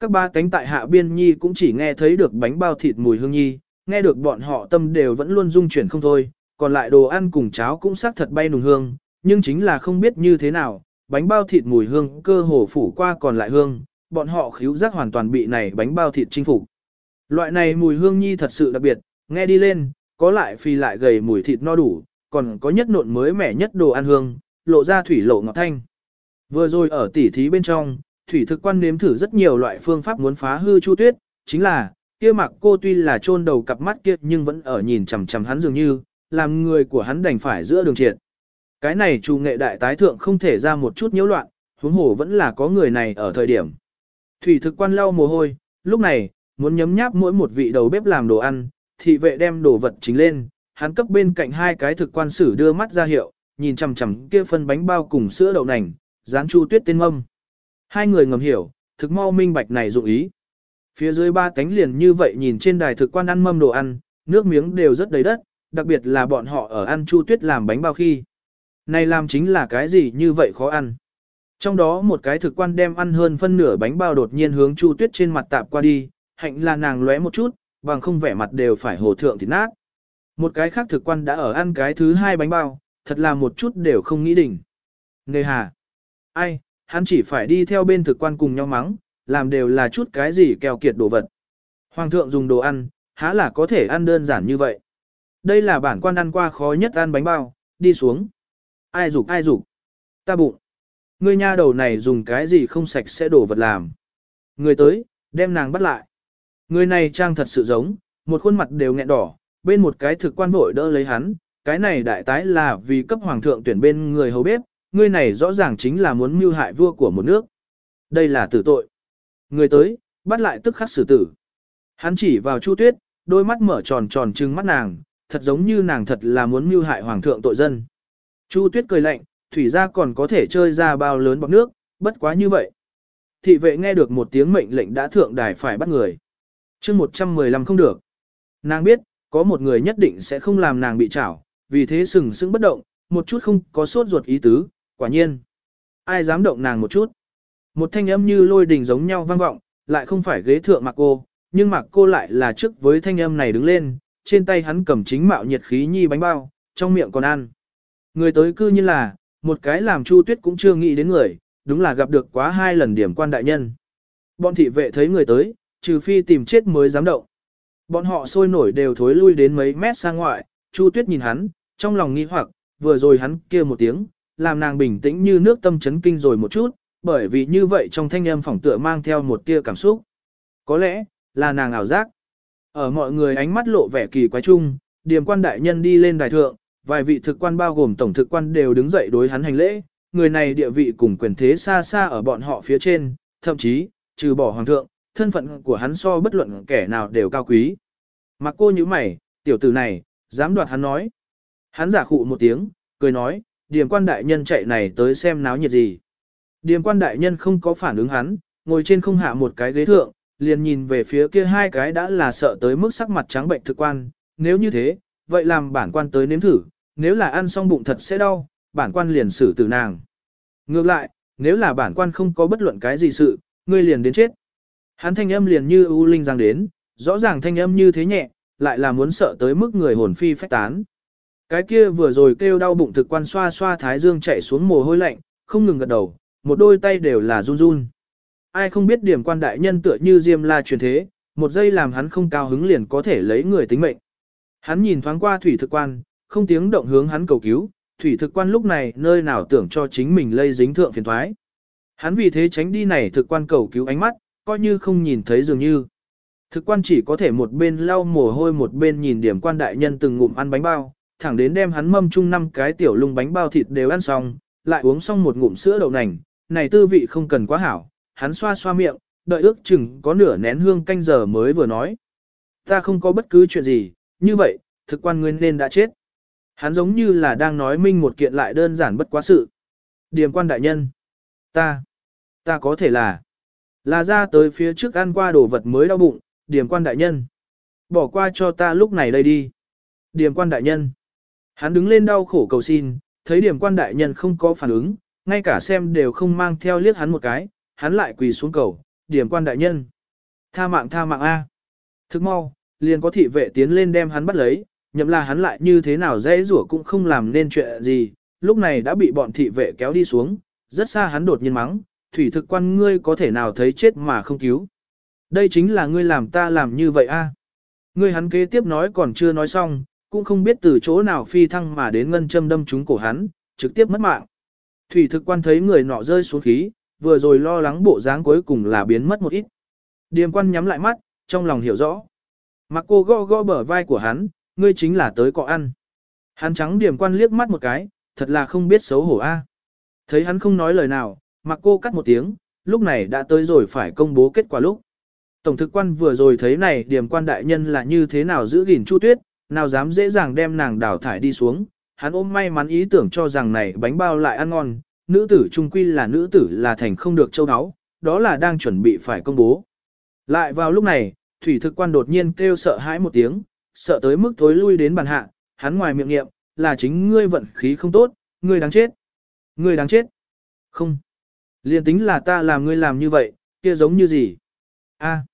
Các ba cánh tại hạ biên nhi cũng chỉ nghe thấy được bánh bao thịt mùi hương nhi, nghe được bọn họ tâm đều vẫn luôn rung chuyển không thôi, còn lại đồ ăn cùng cháo cũng xác thật bay nùng hương, nhưng chính là không biết như thế nào, bánh bao thịt mùi hương cơ hồ phủ qua còn lại hương, bọn họ khíu giác hoàn toàn bị này bánh bao thịt chinh phục. Loại này mùi hương nhi thật sự đặc biệt, nghe đi lên, có lại phi lại gầy mùi thịt no đủ, còn có nhất nộn mới mẻ nhất đồ ăn hương, lộ ra thủy lộ ngọt thanh. Vừa rồi ở tỉ thí bên trong, thủy thực quan nếm thử rất nhiều loại phương pháp muốn phá hư Chu Tuyết, chính là, kia mặc cô tuy là chôn đầu cặp mắt kia nhưng vẫn ở nhìn chằm chằm hắn dường như, làm người của hắn đành phải giữa đường triệt. Cái này chủ nghệ đại tái thượng không thể ra một chút nhiễu loạn, huống hồ vẫn là có người này ở thời điểm. Thủy thực quan lau mồ hôi, lúc này, muốn nhấm nháp mỗi một vị đầu bếp làm đồ ăn, thị vệ đem đồ vật chính lên, hắn cấp bên cạnh hai cái thực quan sử đưa mắt ra hiệu, nhìn chằm chằm kia phân bánh bao cùng sữa đậu nành, dán chu tuyết tên mâm. Hai người ngầm hiểu, thực mau minh bạch này dụng ý. Phía dưới ba cánh liền như vậy nhìn trên đài thực quan ăn mâm đồ ăn, nước miếng đều rất đầy đất, đặc biệt là bọn họ ở ăn chu tuyết làm bánh bao khi. Này làm chính là cái gì như vậy khó ăn. Trong đó một cái thực quan đem ăn hơn phân nửa bánh bao đột nhiên hướng chu tuyết trên mặt tạp qua đi, hạnh là nàng lóe một chút, bằng không vẻ mặt đều phải hồ thượng thịt nát. Một cái khác thực quan đã ở ăn cái thứ hai bánh bao, thật là một chút đều không nghĩ đỉnh. Nề hà. Ai, hắn chỉ phải đi theo bên thực quan cùng nhau mắng, làm đều là chút cái gì keo kiệt đồ vật. Hoàng thượng dùng đồ ăn, há là có thể ăn đơn giản như vậy. Đây là bản quan ăn qua khó nhất ăn bánh bao, đi xuống. Ai dục ai dục Ta bụng. Ngươi nha đầu này dùng cái gì không sạch sẽ đổ vật làm. Người tới, đem nàng bắt lại. Người này trang thật sự giống, một khuôn mặt đều nghẹn đỏ, bên một cái thực quan vội đỡ lấy hắn, cái này đại tái là vì cấp hoàng thượng tuyển bên người hầu bếp, người này rõ ràng chính là muốn mưu hại vua của một nước. Đây là tử tội. Người tới, bắt lại tức khắc xử tử. Hắn chỉ vào Chu Tuyết, đôi mắt mở tròn tròn trừng mắt nàng, thật giống như nàng thật là muốn mưu hại hoàng thượng tội dân. Chu Tuyết cười lạnh, thủy ra còn có thể chơi ra bao lớn bọc nước, bất quá như vậy. Thị vệ nghe được một tiếng mệnh lệnh đã thượng đài phải bắt người chương 115 không được. Nàng biết, có một người nhất định sẽ không làm nàng bị chảo, vì thế sừng sững bất động, một chút không có sốt ruột ý tứ, quả nhiên. Ai dám động nàng một chút. Một thanh âm như lôi đình giống nhau vang vọng, lại không phải ghế thượng mặc cô, nhưng mặc cô lại là trước với thanh âm này đứng lên, trên tay hắn cầm chính mạo nhiệt khí nhi bánh bao, trong miệng còn ăn. Người tới cư như là, một cái làm chu tuyết cũng chưa nghĩ đến người, đúng là gặp được quá hai lần điểm quan đại nhân. Bọn thị vệ thấy người tới, trừ phi tìm chết mới dám động. Bọn họ sôi nổi đều thối lui đến mấy mét sang ngoại, Chu Tuyết nhìn hắn, trong lòng nghi hoặc, vừa rồi hắn kia một tiếng, làm nàng bình tĩnh như nước tâm chấn kinh rồi một chút, bởi vì như vậy trong thanh âm phỏng tựa mang theo một tia cảm xúc. Có lẽ, là nàng ảo giác. Ở mọi người ánh mắt lộ vẻ kỳ quái chung, điềm quan đại nhân đi lên đài thượng, vài vị thực quan bao gồm tổng thực quan đều đứng dậy đối hắn hành lễ, người này địa vị cùng quyền thế xa xa ở bọn họ phía trên, thậm chí, trừ bỏ hoàng thượng, thân phận của hắn so bất luận kẻ nào đều cao quý. Mặc cô như mày, tiểu tử này, dám đoạt hắn nói. Hắn giả khụ một tiếng, cười nói, điềm quan đại nhân chạy này tới xem náo nhiệt gì. Điềm quan đại nhân không có phản ứng hắn, ngồi trên không hạ một cái ghế thượng, liền nhìn về phía kia hai cái đã là sợ tới mức sắc mặt trắng bệnh thực quan, nếu như thế, vậy làm bản quan tới nếm thử, nếu là ăn xong bụng thật sẽ đau, bản quan liền xử tử nàng. Ngược lại, nếu là bản quan không có bất luận cái gì sự, ngươi liền đến chết. Hắn thanh âm liền như u linh giang đến, rõ ràng thanh âm như thế nhẹ, lại là muốn sợ tới mức người hồn phi phách tán. Cái kia vừa rồi kêu đau bụng thực quan xoa xoa thái dương chạy xuống mồ hôi lạnh, không ngừng gật đầu, một đôi tay đều là run run. Ai không biết điểm quan đại nhân tựa như diêm la truyền thế, một giây làm hắn không cao hứng liền có thể lấy người tính mệnh. Hắn nhìn thoáng qua thủy thực quan, không tiếng động hướng hắn cầu cứu, thủy thực quan lúc này nơi nào tưởng cho chính mình lây dính thượng phiền thoái. Hắn vì thế tránh đi này thực quan cầu cứu ánh mắt, coi như không nhìn thấy dường như. Thực quan chỉ có thể một bên lau mồ hôi một bên nhìn điểm quan đại nhân từng ngụm ăn bánh bao, thẳng đến đem hắn mâm chung năm cái tiểu lung bánh bao thịt đều ăn xong, lại uống xong một ngụm sữa đậu nành, này tư vị không cần quá hảo, hắn xoa xoa miệng, đợi ước chừng có nửa nén hương canh giờ mới vừa nói. Ta không có bất cứ chuyện gì, như vậy, thực quan nguyên nên đã chết. Hắn giống như là đang nói minh một kiện lại đơn giản bất quá sự. Điềm quan đại nhân. Ta. Ta có thể là. Là ra tới phía trước ăn qua đồ vật mới đau bụng, điểm quan đại nhân. Bỏ qua cho ta lúc này đây đi. điểm quan đại nhân. Hắn đứng lên đau khổ cầu xin, thấy điểm quan đại nhân không có phản ứng, ngay cả xem đều không mang theo liếc hắn một cái, hắn lại quỳ xuống cầu, điểm quan đại nhân. Tha mạng tha mạng A. Thức mau, liền có thị vệ tiến lên đem hắn bắt lấy, nhậm là hắn lại như thế nào dễ rủa cũng không làm nên chuyện gì, lúc này đã bị bọn thị vệ kéo đi xuống, rất xa hắn đột nhiên mắng, thủy thực quan ngươi có thể nào thấy chết mà không cứu. Đây chính là ngươi làm ta làm như vậy a. À? Ngươi hắn kế tiếp nói còn chưa nói xong, cũng không biết từ chỗ nào phi thăng mà đến ngân châm đâm trúng cổ hắn, trực tiếp mất mạng. Thủy thực quan thấy người nọ rơi xuống khí, vừa rồi lo lắng bộ dáng cuối cùng là biến mất một ít. Điềm quan nhắm lại mắt, trong lòng hiểu rõ. Mặc cô gõ gõ bờ vai của hắn, ngươi chính là tới cọ ăn. Hắn trắng điểm quan liếc mắt một cái, thật là không biết xấu hổ a. À? Thấy hắn không nói lời nào, mặc cô cắt một tiếng, lúc này đã tới rồi phải công bố kết quả lúc. Tổng thực quan vừa rồi thấy này điểm quan đại nhân là như thế nào giữ gìn chu tuyết, nào dám dễ dàng đem nàng đào thải đi xuống. Hắn ôm may mắn ý tưởng cho rằng này bánh bao lại ăn ngon, nữ tử trung quy là nữ tử là thành không được châu áo, đó là đang chuẩn bị phải công bố. Lại vào lúc này, thủy thực quan đột nhiên kêu sợ hãi một tiếng, sợ tới mức thối lui đến bàn hạ, hắn ngoài miệng niệm, là chính ngươi vận khí không tốt, ngươi đáng chết. Ngươi đáng chết. Không. Liên tính là ta làm ngươi làm như vậy, kia giống như gì? A,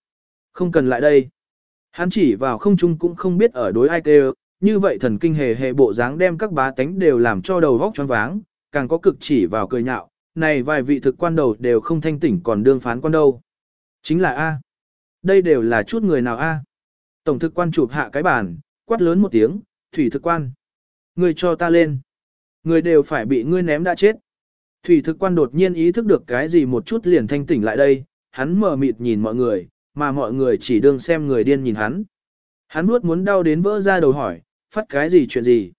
không cần lại đây. Hắn chỉ vào không trung cũng không biết ở đối ai kêu, như vậy thần kinh hề hề bộ dáng đem các bá tánh đều làm cho đầu vóc choáng váng, càng có cực chỉ vào cười nhạo, này vài vị thực quan đầu đều không thanh tỉnh còn đương phán quan đâu. Chính là A. Đây đều là chút người nào A. Tổng thực quan chụp hạ cái bàn, quát lớn một tiếng, thủy thực quan. Người cho ta lên. Người đều phải bị ngươi ném đã chết. Thủy thực quan đột nhiên ý thức được cái gì một chút liền thanh tỉnh lại đây, hắn mở mịt nhìn mọi người, mà mọi người chỉ đương xem người điên nhìn hắn. Hắn nuốt muốn đau đến vỡ ra đầu hỏi, phát cái gì chuyện gì.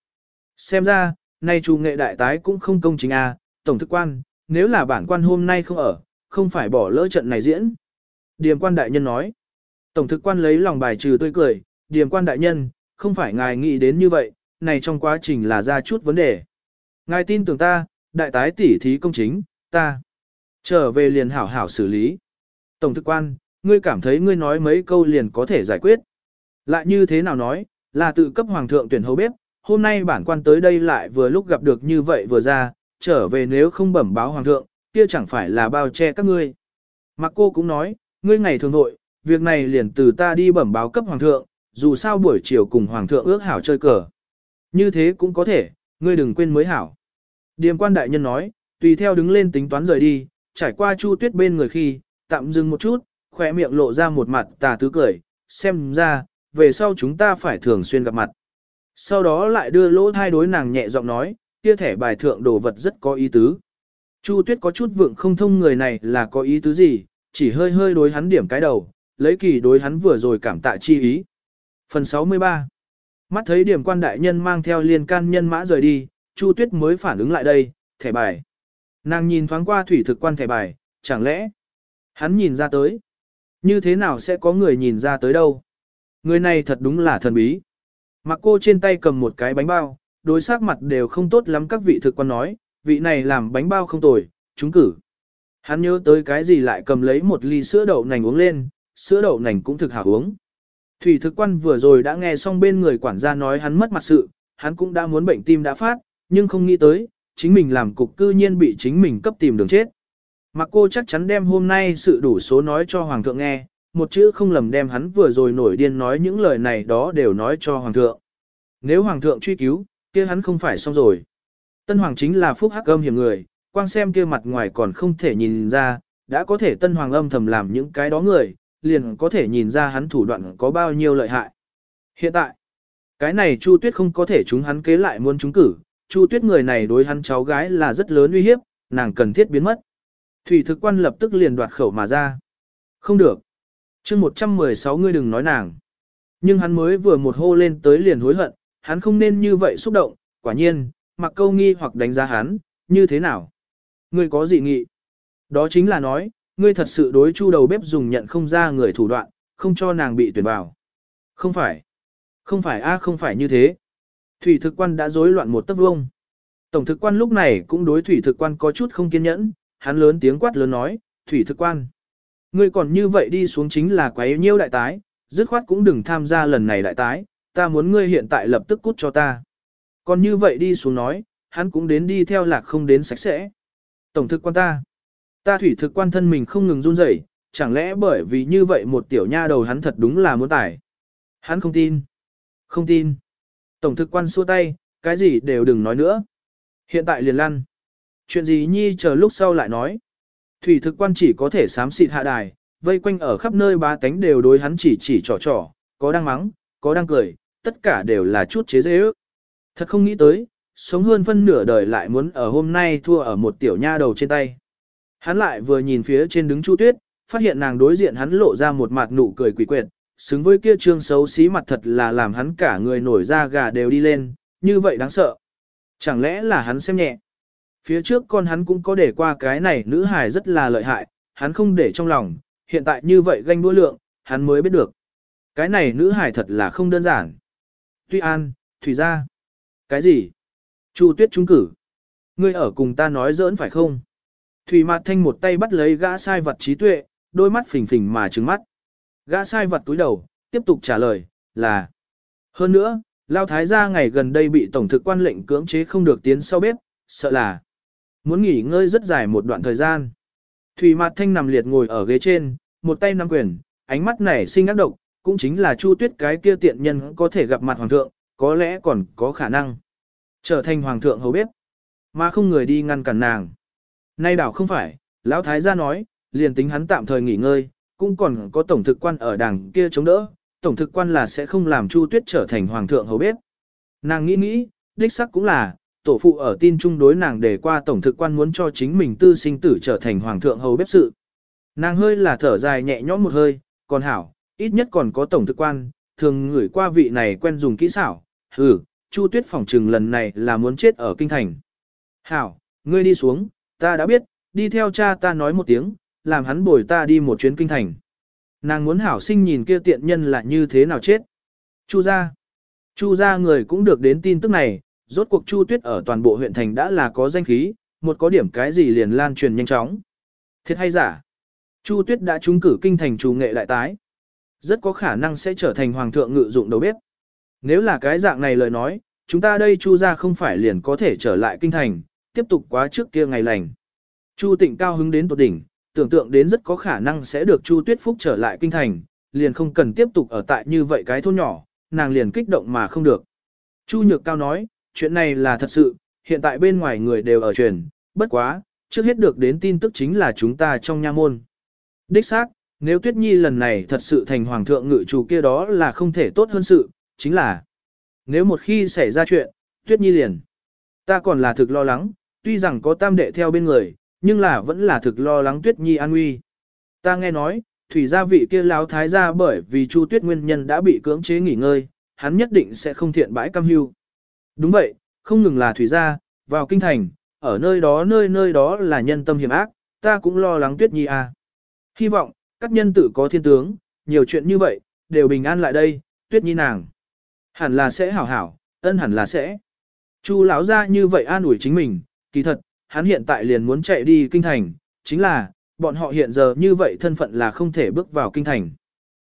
Xem ra, nay chủ nghệ đại tái cũng không công chính à, tổng thực quan, nếu là bản quan hôm nay không ở, không phải bỏ lỡ trận này diễn. Điềm quan đại nhân nói, tổng thực quan lấy lòng bài trừ tươi cười, điềm quan đại nhân, không phải ngài nghĩ đến như vậy, này trong quá trình là ra chút vấn đề. Ngài tin tưởng ta, đại tái tỉ thí công chính, ta trở về liền hảo hảo xử lý. Tổng thực quan, ngươi cảm thấy ngươi nói mấy câu liền có thể giải quyết. Lại như thế nào nói, là tự cấp hoàng thượng tuyển hầu bếp, hôm nay bản quan tới đây lại vừa lúc gặp được như vậy vừa ra, trở về nếu không bẩm báo hoàng thượng, kia chẳng phải là bao che các ngươi. Mặc cô cũng nói, ngươi ngày thường hội, việc này liền từ ta đi bẩm báo cấp hoàng thượng, dù sao buổi chiều cùng hoàng thượng ước hảo chơi cờ. Như thế cũng có thể, ngươi đừng quên mới hảo. Điềm quan đại nhân nói, tùy theo đứng lên tính toán rời đi, trải qua chu tuyết bên người khi, tạm dừng một chút, khỏe miệng lộ ra một mặt tà tứ cười, xem ra, về sau chúng ta phải thường xuyên gặp mặt. Sau đó lại đưa lỗ thai đối nàng nhẹ giọng nói, kia thẻ bài thượng đồ vật rất có ý tứ. Chu tuyết có chút vượng không thông người này là có ý tứ gì, chỉ hơi hơi đối hắn điểm cái đầu, lấy kỳ đối hắn vừa rồi cảm tạ chi ý. Phần 63 Mắt thấy điểm quan đại nhân mang theo liên can nhân mã rời đi, Chu Tuyết mới phản ứng lại đây, thẻ bài. Nàng nhìn thoáng qua thủy thực quan thẻ bài, chẳng lẽ hắn nhìn ra tới. Như thế nào sẽ có người nhìn ra tới đâu? Người này thật đúng là thần bí. Mặc cô trên tay cầm một cái bánh bao, đối sắc mặt đều không tốt lắm các vị thực quan nói, vị này làm bánh bao không tồi, chúng cử. Hắn nhớ tới cái gì lại cầm lấy một ly sữa đậu nành uống lên, sữa đậu nành cũng thực hảo uống. Thủy thực quan vừa rồi đã nghe xong bên người quản gia nói hắn mất mặt sự, hắn cũng đã muốn bệnh tim đã phát, nhưng không nghĩ tới, chính mình làm cục cư nhiên bị chính mình cấp tìm đường chết. Mà cô chắc chắn đem hôm nay sự đủ số nói cho Hoàng thượng nghe, một chữ không lầm đem hắn vừa rồi nổi điên nói những lời này đó đều nói cho Hoàng thượng. Nếu Hoàng thượng truy cứu, kia hắn không phải xong rồi. Tân Hoàng chính là phúc hắc âm hiểm người, quang xem kia mặt ngoài còn không thể nhìn ra, đã có thể Tân Hoàng âm thầm làm những cái đó người, liền có thể nhìn ra hắn thủ đoạn có bao nhiêu lợi hại. Hiện tại, cái này Chu Tuyết không có thể chúng hắn kế lại muốn chúng cử, Chu Tuyết người này đối hắn cháu gái là rất lớn uy hiếp, nàng cần thiết biến mất. Thủy thực quan lập tức liền đoạt khẩu mà ra. Không được. chương 116 ngươi đừng nói nàng. Nhưng hắn mới vừa một hô lên tới liền hối hận, hắn không nên như vậy xúc động, quả nhiên, mặc câu nghi hoặc đánh giá hắn, như thế nào? Ngươi có gì nghị? Đó chính là nói, ngươi thật sự đối chu đầu bếp dùng nhận không ra người thủ đoạn, không cho nàng bị tuyển vào. Không phải. Không phải a không phải như thế. Thủy thực quan đã rối loạn một tấc vuông. Tổng thực quan lúc này cũng đối thủy thực quan có chút không kiên nhẫn, hắn lớn tiếng quát lớn nói, thủy thực quan. Ngươi còn như vậy đi xuống chính là quấy nhiêu đại tái, dứt khoát cũng đừng tham gia lần này đại tái, ta muốn ngươi hiện tại lập tức cút cho ta. Còn như vậy đi xuống nói, hắn cũng đến đi theo lạc không đến sạch sẽ. Tổng thực quan ta. Ta thủy thực quan thân mình không ngừng run rẩy, chẳng lẽ bởi vì như vậy một tiểu nha đầu hắn thật đúng là muốn tải. Hắn không tin. Không tin. Tổng thực quan xua tay, cái gì đều đừng nói nữa. Hiện tại liền lăn. Chuyện gì nhi chờ lúc sau lại nói. Thủy thực quan chỉ có thể sám xịt hạ đài, vây quanh ở khắp nơi ba tánh đều đối hắn chỉ chỉ trò trò, có đang mắng, có đang cười, tất cả đều là chút chế dễ ước. Thật không nghĩ tới, sống hơn phân nửa đời lại muốn ở hôm nay thua ở một tiểu nha đầu trên tay. Hắn lại vừa nhìn phía trên đứng Chu Tuyết, phát hiện nàng đối diện hắn lộ ra một mặt nụ cười quỷ quyệt, xứng với kia trương xấu xí mặt thật là làm hắn cả người nổi da gà đều đi lên, như vậy đáng sợ. Chẳng lẽ là hắn xem nhẹ? Phía trước con hắn cũng có để qua cái này nữ hài rất là lợi hại, hắn không để trong lòng, hiện tại như vậy ganh đua lượng, hắn mới biết được. Cái này nữ hài thật là không đơn giản. Tuy an, Thủy gia. Cái gì? Chu tuyết trúng cử. Ngươi ở cùng ta nói giỡn phải không? Thủy Mạt Thanh một tay bắt lấy gã sai vật trí tuệ, đôi mắt phình phình mà trừng mắt. Gã sai vật túi đầu, tiếp tục trả lời, là. Hơn nữa, Lao Thái gia ngày gần đây bị Tổng thực quan lệnh cưỡng chế không được tiến sau bếp, sợ là muốn nghỉ ngơi rất dài một đoạn thời gian. Thủy Mạt Thanh nằm liệt ngồi ở ghế trên, một tay nắm quyền, ánh mắt nảy sinh ác độc, cũng chính là Chu Tuyết cái kia tiện nhân có thể gặp mặt hoàng thượng, có lẽ còn có khả năng trở thành hoàng thượng hầu bếp, mà không người đi ngăn cản nàng. Nay đảo không phải, lão thái gia nói, liền tính hắn tạm thời nghỉ ngơi, cũng còn có tổng thực quan ở đằng kia chống đỡ, tổng thực quan là sẽ không làm Chu Tuyết trở thành hoàng thượng hầu bếp. Nàng nghĩ nghĩ, đích sắc cũng là, tổ phụ ở tin chung đối nàng để qua tổng thực quan muốn cho chính mình tư sinh tử trở thành hoàng thượng hầu bếp sự. Nàng hơi là thở dài nhẹ nhõm một hơi, còn hảo, ít nhất còn có tổng thực quan, thường ngửi qua vị này quen dùng kỹ xảo, hừ, Chu Tuyết phỏng trừng lần này là muốn chết ở kinh thành. Hảo, ngươi đi xuống, ta đã biết, đi theo cha ta nói một tiếng, làm hắn bồi ta đi một chuyến kinh thành. Nàng muốn hảo sinh nhìn kia tiện nhân là như thế nào chết. Chu ra. Chu ra người cũng được đến tin tức này, rốt cuộc Chu Tuyết ở toàn bộ huyện thành đã là có danh khí, một có điểm cái gì liền lan truyền nhanh chóng. Thiệt hay giả? Chu Tuyết đã trúng cử kinh thành chủ nghệ lại tái. Rất có khả năng sẽ trở thành hoàng thượng ngự dụng đầu bếp. Nếu là cái dạng này lời nói, chúng ta đây Chu ra không phải liền có thể trở lại kinh thành, tiếp tục quá trước kia ngày lành. Chu Tịnh cao hứng đến tột đỉnh, tưởng tượng đến rất có khả năng sẽ được Chu Tuyết Phúc trở lại kinh thành, liền không cần tiếp tục ở tại như vậy cái thôn nhỏ, nàng liền kích động mà không được. Chu Nhược Cao nói, chuyện này là thật sự, hiện tại bên ngoài người đều ở truyền, bất quá, trước hết được đến tin tức chính là chúng ta trong nha môn. Đích xác, nếu Tuyết Nhi lần này thật sự thành hoàng thượng ngự chủ kia đó là không thể tốt hơn sự, chính là nếu một khi xảy ra chuyện, Tuyết Nhi liền. Ta còn là thực lo lắng, tuy rằng có tam đệ theo bên người, nhưng là vẫn là thực lo lắng Tuyết Nhi an nguy. Ta nghe nói, thủy gia vị kia lão thái gia bởi vì Chu Tuyết nguyên nhân đã bị cưỡng chế nghỉ ngơi, hắn nhất định sẽ không thiện bãi cam hưu. Đúng vậy, không ngừng là thủy gia, vào kinh thành, ở nơi đó nơi nơi đó là nhân tâm hiểm ác, ta cũng lo lắng Tuyết Nhi à. Hy vọng, các nhân tử có thiên tướng, nhiều chuyện như vậy, đều bình an lại đây, Tuyết Nhi nàng. Hẳn là sẽ hảo hảo, ân hẳn là sẽ. Chu lão gia như vậy an ủi chính mình, kỳ thật, hắn hiện tại liền muốn chạy đi kinh thành, chính là, bọn họ hiện giờ như vậy thân phận là không thể bước vào kinh thành.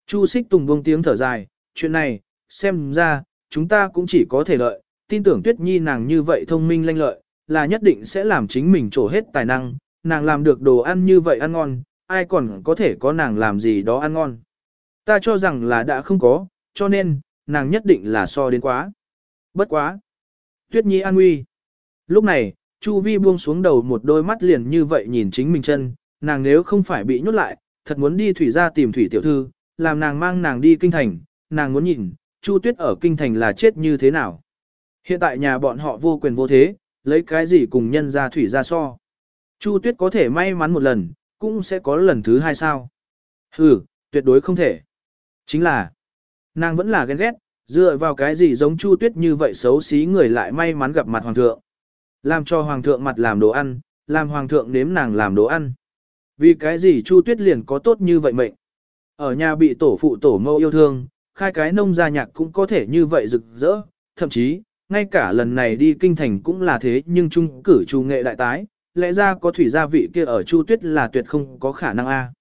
Chu xích tùng buông tiếng thở dài, chuyện này, xem ra, chúng ta cũng chỉ có thể lợi, tin tưởng Tuyết Nhi nàng như vậy thông minh lanh lợi, là nhất định sẽ làm chính mình trổ hết tài năng, nàng làm được đồ ăn như vậy ăn ngon, ai còn có thể có nàng làm gì đó ăn ngon. Ta cho rằng là đã không có, cho nên, nàng nhất định là so đến quá. Bất quá. Tuyết Nhi an nguy. Lúc này, Chu Vi buông xuống đầu một đôi mắt liền như vậy nhìn chính mình chân, nàng nếu không phải bị nhốt lại, thật muốn đi thủy ra tìm thủy tiểu thư, làm nàng mang nàng đi kinh thành, nàng muốn nhìn, Chu Tuyết ở kinh thành là chết như thế nào. Hiện tại nhà bọn họ vô quyền vô thế, lấy cái gì cùng nhân ra thủy ra so. Chu Tuyết có thể may mắn một lần, cũng sẽ có lần thứ hai sao. Ừ, tuyệt đối không thể. Chính là, nàng vẫn là ghen ghét, dựa vào cái gì giống Chu Tuyết như vậy xấu xí người lại may mắn gặp mặt hoàng thượng. Làm cho hoàng thượng mặt làm đồ ăn, làm hoàng thượng nếm nàng làm đồ ăn. Vì cái gì Chu Tuyết liền có tốt như vậy mệnh. Ở nhà bị tổ phụ tổ mâu yêu thương, khai cái nông gia nhạc cũng có thể như vậy rực rỡ, thậm chí, ngay cả lần này đi kinh thành cũng là thế nhưng trung cử chu nghệ đại tái, lẽ ra có thủy gia vị kia ở Chu Tuyết là tuyệt không có khả năng a.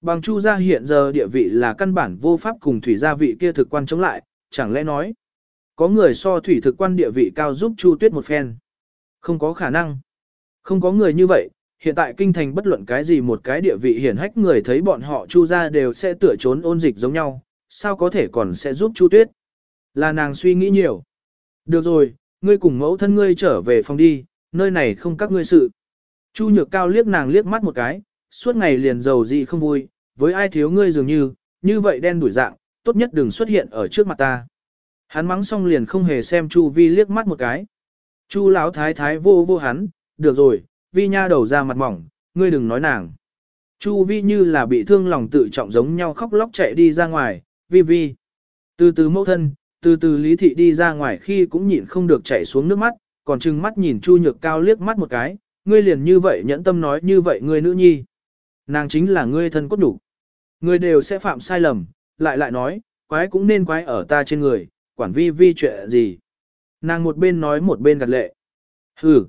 Bằng Chu gia hiện giờ địa vị là căn bản vô pháp cùng thủy gia vị kia thực quan chống lại, chẳng lẽ nói có người so thủy thực quan địa vị cao giúp Chu Tuyết một phen. Không có khả năng. Không có người như vậy, hiện tại kinh thành bất luận cái gì một cái địa vị hiển hách người thấy bọn họ Chu ra đều sẽ tựa trốn ôn dịch giống nhau, sao có thể còn sẽ giúp Chu Tuyết. Là nàng suy nghĩ nhiều. Được rồi, ngươi cùng mẫu thân ngươi trở về phòng đi, nơi này không các ngươi sự. Chu nhược cao liếc nàng liếc mắt một cái, suốt ngày liền giàu gì không vui, với ai thiếu ngươi dường như, như vậy đen đuổi dạng, tốt nhất đừng xuất hiện ở trước mặt ta. Hắn mắng xong liền không hề xem Chu Vi liếc mắt một cái. Chu lão thái thái vô vô hắn, được rồi, Vi nha đầu ra mặt mỏng, ngươi đừng nói nàng. Chu Vi như là bị thương lòng tự trọng giống nhau khóc lóc chạy đi ra ngoài, Vi Vi. Từ từ mẫu thân, từ từ Lý Thị đi ra ngoài khi cũng nhịn không được chảy xuống nước mắt, còn trừng mắt nhìn Chu Nhược Cao liếc mắt một cái, ngươi liền như vậy nhẫn tâm nói như vậy ngươi nữ nhi. Nàng chính là ngươi thân cốt đủ. Ngươi đều sẽ phạm sai lầm, lại lại nói, quái cũng nên quái ở ta trên người, quản vi vi chuyện gì. Nàng một bên nói một bên gạt lệ. Hừ.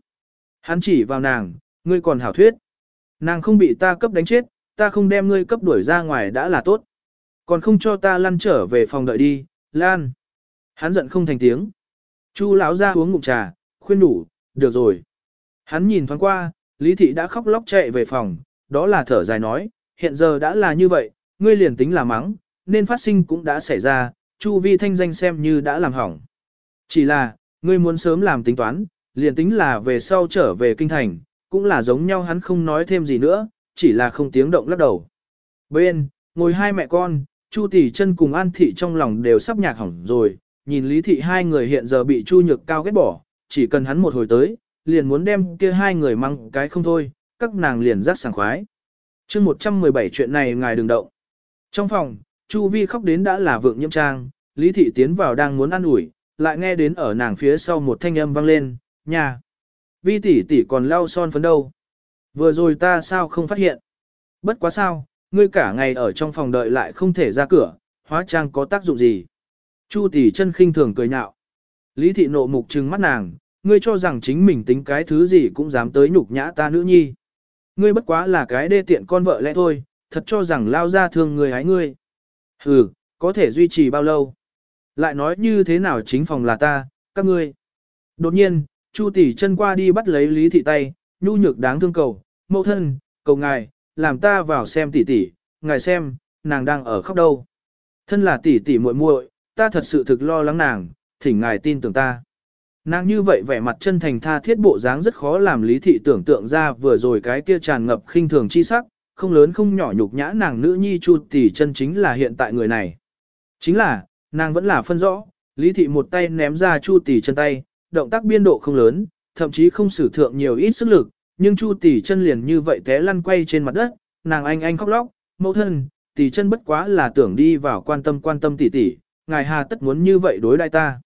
Hắn chỉ vào nàng, ngươi còn hảo thuyết. Nàng không bị ta cấp đánh chết, ta không đem ngươi cấp đuổi ra ngoài đã là tốt. Còn không cho ta lăn trở về phòng đợi đi, lan. Hắn giận không thành tiếng. Chu lão ra uống ngụm trà, khuyên đủ, được rồi. Hắn nhìn thoáng qua, Lý Thị đã khóc lóc chạy về phòng, đó là thở dài nói, hiện giờ đã là như vậy, ngươi liền tính là mắng, nên phát sinh cũng đã xảy ra, Chu vi thanh danh xem như đã làm hỏng. Chỉ là, ngươi muốn sớm làm tính toán, liền tính là về sau trở về kinh thành, cũng là giống nhau hắn không nói thêm gì nữa, chỉ là không tiếng động lắc đầu. Bên, ngồi hai mẹ con, Chu tỷ chân cùng An thị trong lòng đều sắp nhạc hỏng rồi, nhìn Lý thị hai người hiện giờ bị Chu Nhược cao ghét bỏ, chỉ cần hắn một hồi tới, liền muốn đem kia hai người mang cái không thôi, các nàng liền rắc sảng khoái. chương 117 chuyện này ngài đừng động. Trong phòng, Chu Vi khóc đến đã là vượng nhiễm trang, Lý Thị tiến vào đang muốn ăn ủi, lại nghe đến ở nàng phía sau một thanh âm vang lên, nhà. Vi tỷ tỷ còn lau son phấn đâu. Vừa rồi ta sao không phát hiện. Bất quá sao, ngươi cả ngày ở trong phòng đợi lại không thể ra cửa, hóa trang có tác dụng gì. Chu tỷ chân khinh thường cười nhạo. Lý Thị nộ mục trừng mắt nàng, ngươi cho rằng chính mình tính cái thứ gì cũng dám tới nhục nhã ta nữ nhi. Ngươi bất quá là cái đê tiện con vợ lẽ thôi, thật cho rằng lao ra thương người hái ngươi. Ừ, có thể duy trì bao lâu? Lại nói như thế nào chính phòng là ta, các ngươi. Đột nhiên, Chu tỷ chân qua đi bắt lấy Lý thị tay, nhu nhược đáng thương cầu, mẫu thân, cầu ngài, làm ta vào xem tỷ tỷ, ngài xem, nàng đang ở khóc đâu. Thân là tỷ tỷ muội muội, ta thật sự thực lo lắng nàng, thỉnh ngài tin tưởng ta. Nàng như vậy vẻ mặt chân thành tha thiết bộ dáng rất khó làm lý thị tưởng tượng ra vừa rồi cái kia tràn ngập khinh thường chi sắc, không lớn không nhỏ nhục nhã nàng nữ nhi chu tỷ chân chính là hiện tại người này. Chính là, nàng vẫn là phân rõ, lý thị một tay ném ra chu tỷ chân tay, động tác biên độ không lớn, thậm chí không sử thượng nhiều ít sức lực, nhưng chu tỷ chân liền như vậy té lăn quay trên mặt đất, nàng anh anh khóc lóc, mẫu thân, tỷ chân bất quá là tưởng đi vào quan tâm quan tâm tỷ tỷ, ngài hà tất muốn như vậy đối đại ta.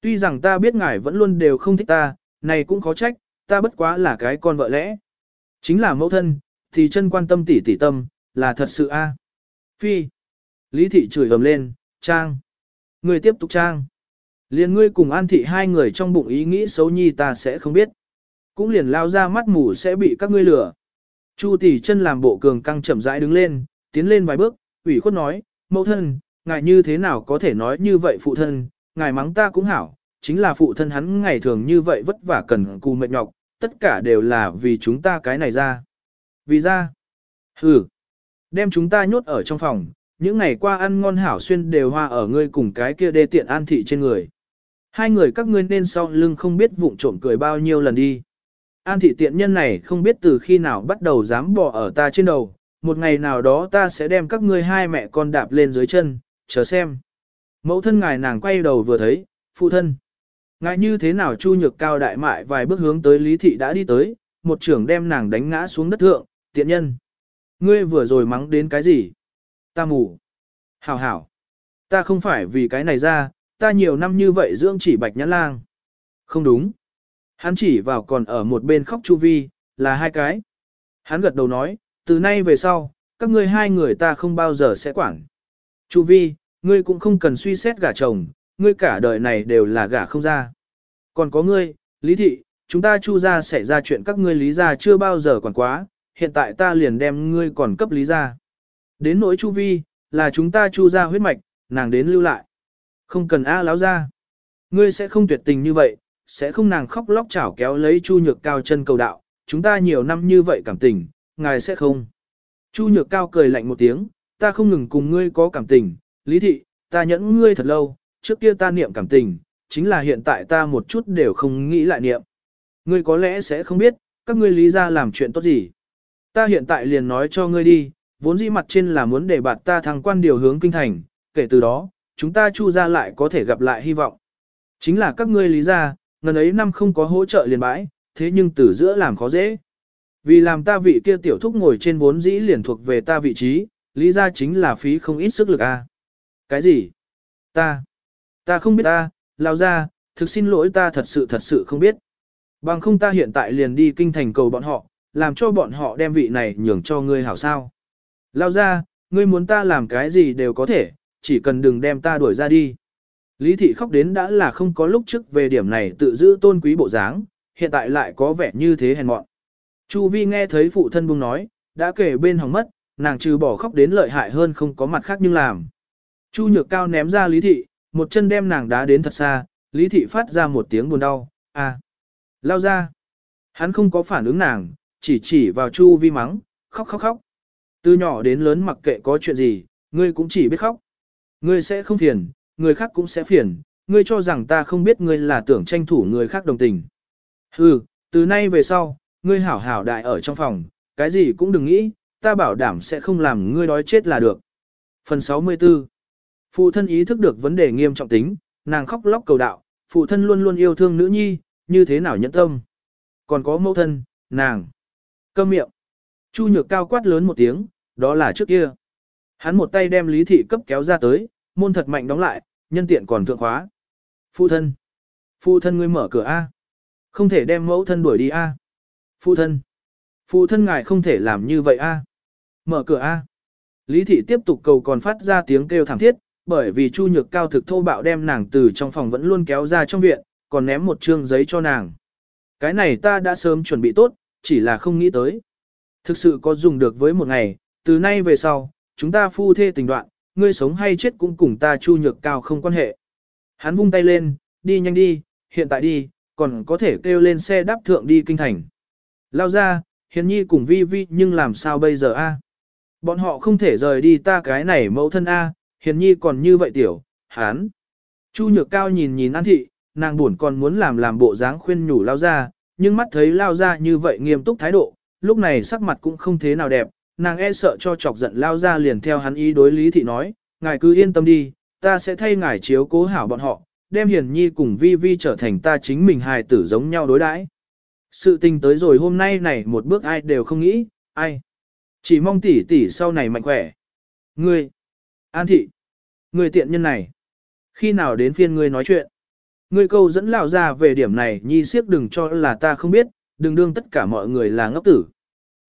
Tuy rằng ta biết ngài vẫn luôn đều không thích ta, này cũng khó trách, ta bất quá là cái con vợ lẽ. Chính là mẫu thân, thì chân quan tâm tỷ tỷ tâm, là thật sự a. Phi. Lý thị chửi ầm lên, Trang. Người tiếp tục Trang. Liền ngươi cùng An thị hai người trong bụng ý nghĩ xấu nhi ta sẽ không biết. Cũng liền lao ra mắt mù sẽ bị các ngươi lừa. Chu tỷ chân làm bộ cường căng chậm rãi đứng lên, tiến lên vài bước, ủy khuất nói, mẫu thân, ngài như thế nào có thể nói như vậy phụ thân, ngài mắng ta cũng hảo, chính là phụ thân hắn ngày thường như vậy vất vả cần cù mệt nhọc, tất cả đều là vì chúng ta cái này ra. Vì ra, hừ, đem chúng ta nhốt ở trong phòng, những ngày qua ăn ngon hảo xuyên đều hoa ở ngươi cùng cái kia đê tiện an thị trên người. Hai người các ngươi nên sau lưng không biết vụng trộm cười bao nhiêu lần đi. An thị tiện nhân này không biết từ khi nào bắt đầu dám bỏ ở ta trên đầu, một ngày nào đó ta sẽ đem các ngươi hai mẹ con đạp lên dưới chân, chờ xem. Mẫu thân ngài nàng quay đầu vừa thấy, phụ thân. Ngài như thế nào chu nhược cao đại mại vài bước hướng tới lý thị đã đi tới, một trưởng đem nàng đánh ngã xuống đất thượng, tiện nhân. Ngươi vừa rồi mắng đến cái gì? Ta mù. Hảo hảo. Ta không phải vì cái này ra, ta nhiều năm như vậy dưỡng chỉ bạch nhãn lang. Không đúng. Hắn chỉ vào còn ở một bên khóc chu vi, là hai cái. Hắn gật đầu nói, từ nay về sau, các ngươi hai người ta không bao giờ sẽ quản. Chu vi, ngươi cũng không cần suy xét gả chồng, ngươi cả đời này đều là gả không ra. Còn có ngươi, lý thị, chúng ta chu ra sẽ ra chuyện các ngươi lý ra chưa bao giờ quản quá, hiện tại ta liền đem ngươi còn cấp lý ra. Đến nỗi chu vi, là chúng ta chu ra huyết mạch, nàng đến lưu lại. Không cần A láo ra. Ngươi sẽ không tuyệt tình như vậy, sẽ không nàng khóc lóc chảo kéo lấy chu nhược cao chân cầu đạo, chúng ta nhiều năm như vậy cảm tình, ngài sẽ không. Chu nhược cao cười lạnh một tiếng, ta không ngừng cùng ngươi có cảm tình, lý thị, ta nhẫn ngươi thật lâu, trước kia ta niệm cảm tình, chính là hiện tại ta một chút đều không nghĩ lại niệm. Ngươi có lẽ sẽ không biết, các ngươi lý ra làm chuyện tốt gì. Ta hiện tại liền nói cho ngươi đi, vốn dĩ mặt trên là muốn để bạn ta thăng quan điều hướng kinh thành, kể từ đó, chúng ta chu ra lại có thể gặp lại hy vọng. Chính là các ngươi lý ra, ngần ấy năm không có hỗ trợ liền bãi, thế nhưng từ giữa làm khó dễ. Vì làm ta vị kia tiểu thúc ngồi trên vốn dĩ liền thuộc về ta vị trí, lý ra chính là phí không ít sức lực a. Cái gì? Ta? Ta không biết ta, lao ra, thực xin lỗi ta thật sự thật sự không biết. Bằng không ta hiện tại liền đi kinh thành cầu bọn họ, làm cho bọn họ đem vị này nhường cho ngươi hảo sao. Lao ra, ngươi muốn ta làm cái gì đều có thể, chỉ cần đừng đem ta đuổi ra đi. Lý thị khóc đến đã là không có lúc trước về điểm này tự giữ tôn quý bộ dáng, hiện tại lại có vẻ như thế hèn mọn. Chu Vi nghe thấy phụ thân buông nói, đã kể bên hỏng mất, nàng trừ bỏ khóc đến lợi hại hơn không có mặt khác nhưng làm. Chu Nhược Cao ném ra Lý thị, một chân đem nàng đá đến thật xa, Lý thị phát ra một tiếng buồn đau, à, lao ra. Hắn không có phản ứng nàng, chỉ chỉ vào Chu Vi mắng, khóc khóc khóc. Từ nhỏ đến lớn mặc kệ có chuyện gì, ngươi cũng chỉ biết khóc. Ngươi sẽ không phiền, người khác cũng sẽ phiền, ngươi cho rằng ta không biết ngươi là tưởng tranh thủ người khác đồng tình. Hừ, từ nay về sau, ngươi hảo hảo đại ở trong phòng, cái gì cũng đừng nghĩ, ta bảo đảm sẽ không làm ngươi đói chết là được. Phần 64 Phụ thân ý thức được vấn đề nghiêm trọng tính, nàng khóc lóc cầu đạo, phụ thân luôn luôn yêu thương nữ nhi, như thế nào nhẫn tâm. Còn có mẫu thân, nàng. Câm miệng. Chu nhược cao quát lớn một tiếng, đó là trước kia. Hắn một tay đem lý thị cấp kéo ra tới, môn thật mạnh đóng lại, nhân tiện còn thượng khóa. Phụ thân. Phụ thân ngươi mở cửa A. Không thể đem mẫu thân đuổi đi A. Phụ thân. Phụ thân ngài không thể làm như vậy A. Mở cửa A. Lý thị tiếp tục cầu còn phát ra tiếng kêu thảm thiết, bởi vì Chu Nhược Cao thực thô bạo đem nàng từ trong phòng vẫn luôn kéo ra trong viện, còn ném một trương giấy cho nàng. Cái này ta đã sớm chuẩn bị tốt, chỉ là không nghĩ tới. Thực sự có dùng được với một ngày, từ nay về sau, chúng ta phu thê tình đoạn, ngươi sống hay chết cũng cùng ta Chu Nhược Cao không quan hệ. Hắn vung tay lên, đi nhanh đi, hiện tại đi, còn có thể kêu lên xe đáp thượng đi kinh thành. Lao ra, hiền nhi cùng vi vi nhưng làm sao bây giờ a? Bọn họ không thể rời đi ta cái này mẫu thân a, hiền nhi còn như vậy tiểu, hán. Chu nhược cao nhìn nhìn an thị, nàng buồn còn muốn làm làm bộ dáng khuyên nhủ lao ra, nhưng mắt thấy lao ra như vậy nghiêm túc thái độ, lúc này sắc mặt cũng không thế nào đẹp, nàng e sợ cho chọc giận lao ra liền theo hắn ý đối lý thị nói, ngài cứ yên tâm đi, ta sẽ thay ngài chiếu cố hảo bọn họ, đem hiền nhi cùng vi vi trở thành ta chính mình hài tử giống nhau đối đãi. Sự tình tới rồi hôm nay này một bước ai đều không nghĩ, ai. Chỉ mong tỷ tỷ sau này mạnh khỏe. Ngươi, An thị, ngươi tiện nhân này. Khi nào đến phiên ngươi nói chuyện? Ngươi câu dẫn lão ra về điểm này nhi siếc đừng cho là ta không biết, đừng đương tất cả mọi người là ngốc tử.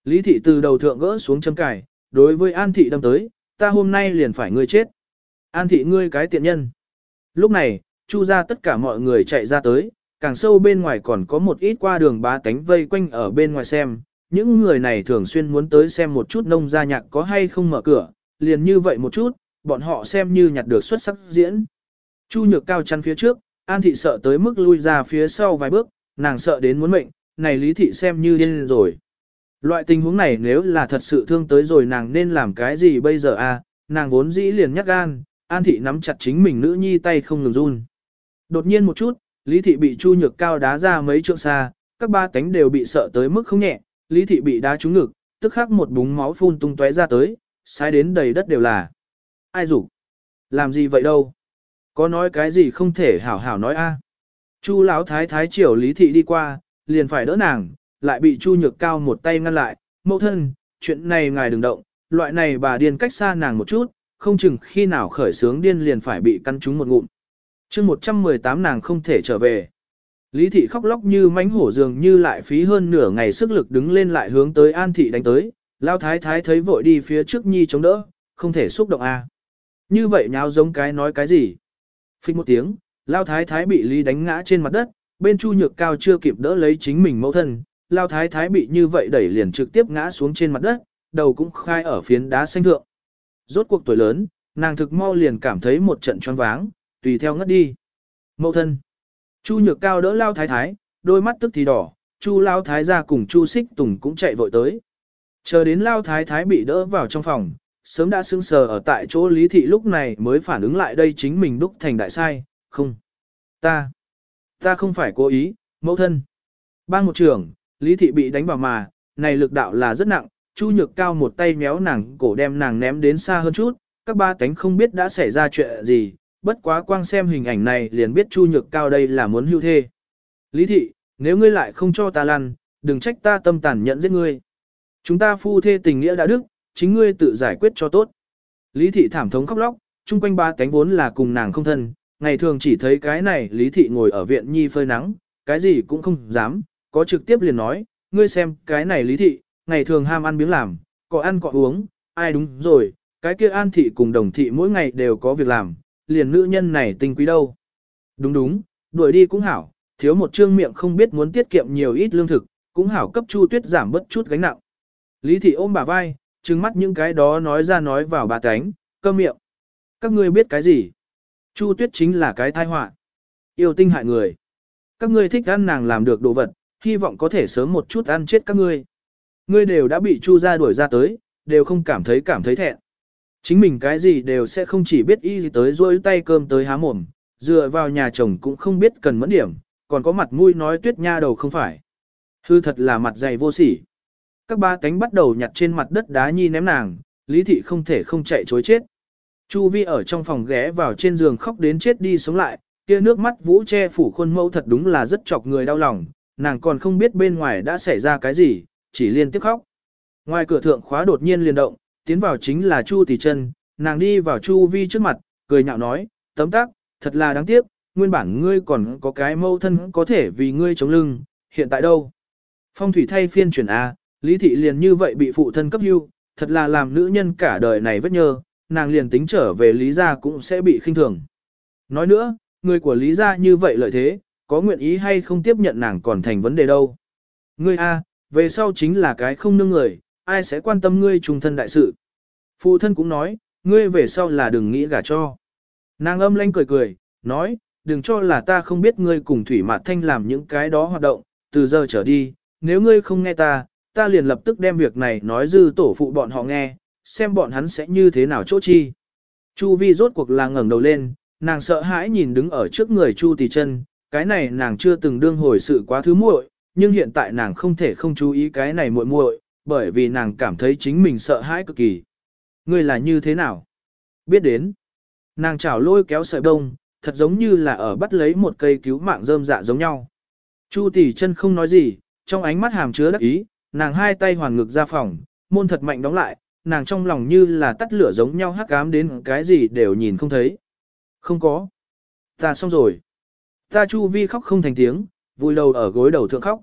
Lý thị từ đầu thượng gỡ xuống châm cài, đối với An thị đâm tới, ta hôm nay liền phải ngươi chết. An thị ngươi cái tiện nhân. Lúc này, chu ra tất cả mọi người chạy ra tới, càng sâu bên ngoài còn có một ít qua đường bá tánh vây quanh ở bên ngoài xem. Những người này thường xuyên muốn tới xem một chút nông gia nhạc có hay không mở cửa, liền như vậy một chút, bọn họ xem như nhặt được xuất sắc diễn. Chu nhược cao chăn phía trước, An thị sợ tới mức lui ra phía sau vài bước, nàng sợ đến muốn mệnh, này lý thị xem như điên rồi. Loại tình huống này nếu là thật sự thương tới rồi nàng nên làm cái gì bây giờ a? nàng vốn dĩ liền nhắc gan, an thị nắm chặt chính mình nữ nhi tay không ngừng run. Đột nhiên một chút, lý thị bị chu nhược cao đá ra mấy trượng xa, các ba cánh đều bị sợ tới mức không nhẹ, lý thị bị đá trúng ngực, tức khắc một búng máu phun tung tóe ra tới, sai đến đầy đất đều là. Ai rủ? Làm gì vậy đâu? Có nói cái gì không thể hảo hảo nói a? Chu lão thái thái triều lý thị đi qua, liền phải đỡ nàng, lại bị chu nhược cao một tay ngăn lại, mẫu thân, chuyện này ngài đừng động, loại này bà điên cách xa nàng một chút, không chừng khi nào khởi sướng điên liền phải bị căn trúng một ngụm. chương 118 nàng không thể trở về. Lý thị khóc lóc như mánh hổ dường như lại phí hơn nửa ngày sức lực đứng lên lại hướng tới an thị đánh tới, lao thái thái thấy vội đi phía trước nhi chống đỡ, không thể xúc động a à. Như vậy nháo giống cái nói cái gì? Phích một tiếng, lao thái thái bị Lý đánh ngã trên mặt đất, bên chu nhược cao chưa kịp đỡ lấy chính mình mẫu thân, lao thái thái bị như vậy đẩy liền trực tiếp ngã xuống trên mặt đất, đầu cũng khai ở phiến đá xanh thượng. Rốt cuộc tuổi lớn, nàng thực mau liền cảm thấy một trận choáng váng, tùy theo ngất đi. Mẫu thân. Chu nhược cao đỡ lao thái thái, đôi mắt tức thì đỏ, chu lao thái ra cùng chu xích tùng cũng chạy vội tới. Chờ đến lao thái thái bị đỡ vào trong phòng, sớm đã sững sờ ở tại chỗ lý thị lúc này mới phản ứng lại đây chính mình đúc thành đại sai, không. Ta, ta không phải cố ý, mẫu thân. Bang một trường, lý thị bị đánh vào mà, này lực đạo là rất nặng, chu nhược cao một tay méo nàng cổ đem nàng ném đến xa hơn chút, các ba cánh không biết đã xảy ra chuyện gì, bất quá quang xem hình ảnh này liền biết chu nhược cao đây là muốn hưu thê. Lý thị, nếu ngươi lại không cho ta lăn, đừng trách ta tâm tàn nhận giết ngươi. Chúng ta phu thê tình nghĩa đã đức, chính ngươi tự giải quyết cho tốt. Lý thị thảm thống khóc lóc, chung quanh ba cánh vốn là cùng nàng không thân, ngày thường chỉ thấy cái này Lý thị ngồi ở viện nhi phơi nắng, cái gì cũng không dám, có trực tiếp liền nói, ngươi xem cái này Lý thị, ngày thường ham ăn miếng làm, có ăn có uống, ai đúng rồi, cái kia an thị cùng đồng thị mỗi ngày đều có việc làm, liền nữ nhân này tinh quý đâu. Đúng đúng, đuổi đi cũng hảo, thiếu một trương miệng không biết muốn tiết kiệm nhiều ít lương thực, cũng hảo cấp Chu Tuyết giảm bớt chút gánh nặng. Lý thị ôm bà vai, trừng mắt những cái đó nói ra nói vào bà cánh, cơm miệng. Các ngươi biết cái gì? Chu Tuyết chính là cái tai họa. Yêu tinh hại người. Các ngươi thích ăn nàng làm được đồ vật, hy vọng có thể sớm một chút ăn chết các ngươi. Ngươi đều đã bị Chu gia đuổi ra tới, đều không cảm thấy cảm thấy thẹn. Chính mình cái gì đều sẽ không chỉ biết y gì tới rôi tay cơm tới há mồm, dựa vào nhà chồng cũng không biết cần mẫn điểm, còn có mặt mũi nói tuyết nha đầu không phải. Hư thật là mặt dày vô sỉ. Các ba cánh bắt đầu nhặt trên mặt đất đá nhi ném nàng, lý thị không thể không chạy chối chết. Chu vi ở trong phòng ghé vào trên giường khóc đến chết đi sống lại, kia nước mắt vũ che phủ khuôn mẫu thật đúng là rất chọc người đau lòng, nàng còn không biết bên ngoài đã xảy ra cái gì, chỉ liên tiếp khóc. Ngoài cửa thượng khóa đột nhiên liền động, tiến vào chính là Chu Tỷ Trân, nàng đi vào Chu Vi trước mặt, cười nhạo nói, tấm tắc, thật là đáng tiếc, nguyên bản ngươi còn có cái mâu thân có thể vì ngươi chống lưng, hiện tại đâu? Phong thủy thay phiên chuyển A, Lý Thị liền như vậy bị phụ thân cấp hưu, thật là làm nữ nhân cả đời này vất nhơ, nàng liền tính trở về Lý gia cũng sẽ bị khinh thường. Nói nữa, người của Lý gia như vậy lợi thế, có nguyện ý hay không tiếp nhận nàng còn thành vấn đề đâu. Ngươi A, về sau chính là cái không nương người, ai sẽ quan tâm ngươi trung thân đại sự. Phụ thân cũng nói, ngươi về sau là đừng nghĩ gả cho. Nàng âm lanh cười cười, nói, đừng cho là ta không biết ngươi cùng Thủy Mạt Thanh làm những cái đó hoạt động, từ giờ trở đi, nếu ngươi không nghe ta, ta liền lập tức đem việc này nói dư tổ phụ bọn họ nghe, xem bọn hắn sẽ như thế nào chỗ chi. Chu Vi rốt cuộc là ngẩng đầu lên, nàng sợ hãi nhìn đứng ở trước người Chu Tỷ Chân, cái này nàng chưa từng đương hồi sự quá thứ muội, nhưng hiện tại nàng không thể không chú ý cái này muội muội, bởi vì nàng cảm thấy chính mình sợ hãi cực kỳ. Ngươi là như thế nào? Biết đến. Nàng chảo lôi kéo sợi bông, thật giống như là ở bắt lấy một cây cứu mạng rơm dạ giống nhau. Chu tỷ chân không nói gì, trong ánh mắt hàm chứa đắc ý, nàng hai tay hoàn ngực ra phòng, môn thật mạnh đóng lại, nàng trong lòng như là tắt lửa giống nhau hắc ám đến cái gì đều nhìn không thấy. Không có. Ta xong rồi. Ta Chu Vi khóc không thành tiếng, vui đầu ở gối đầu thượng khóc.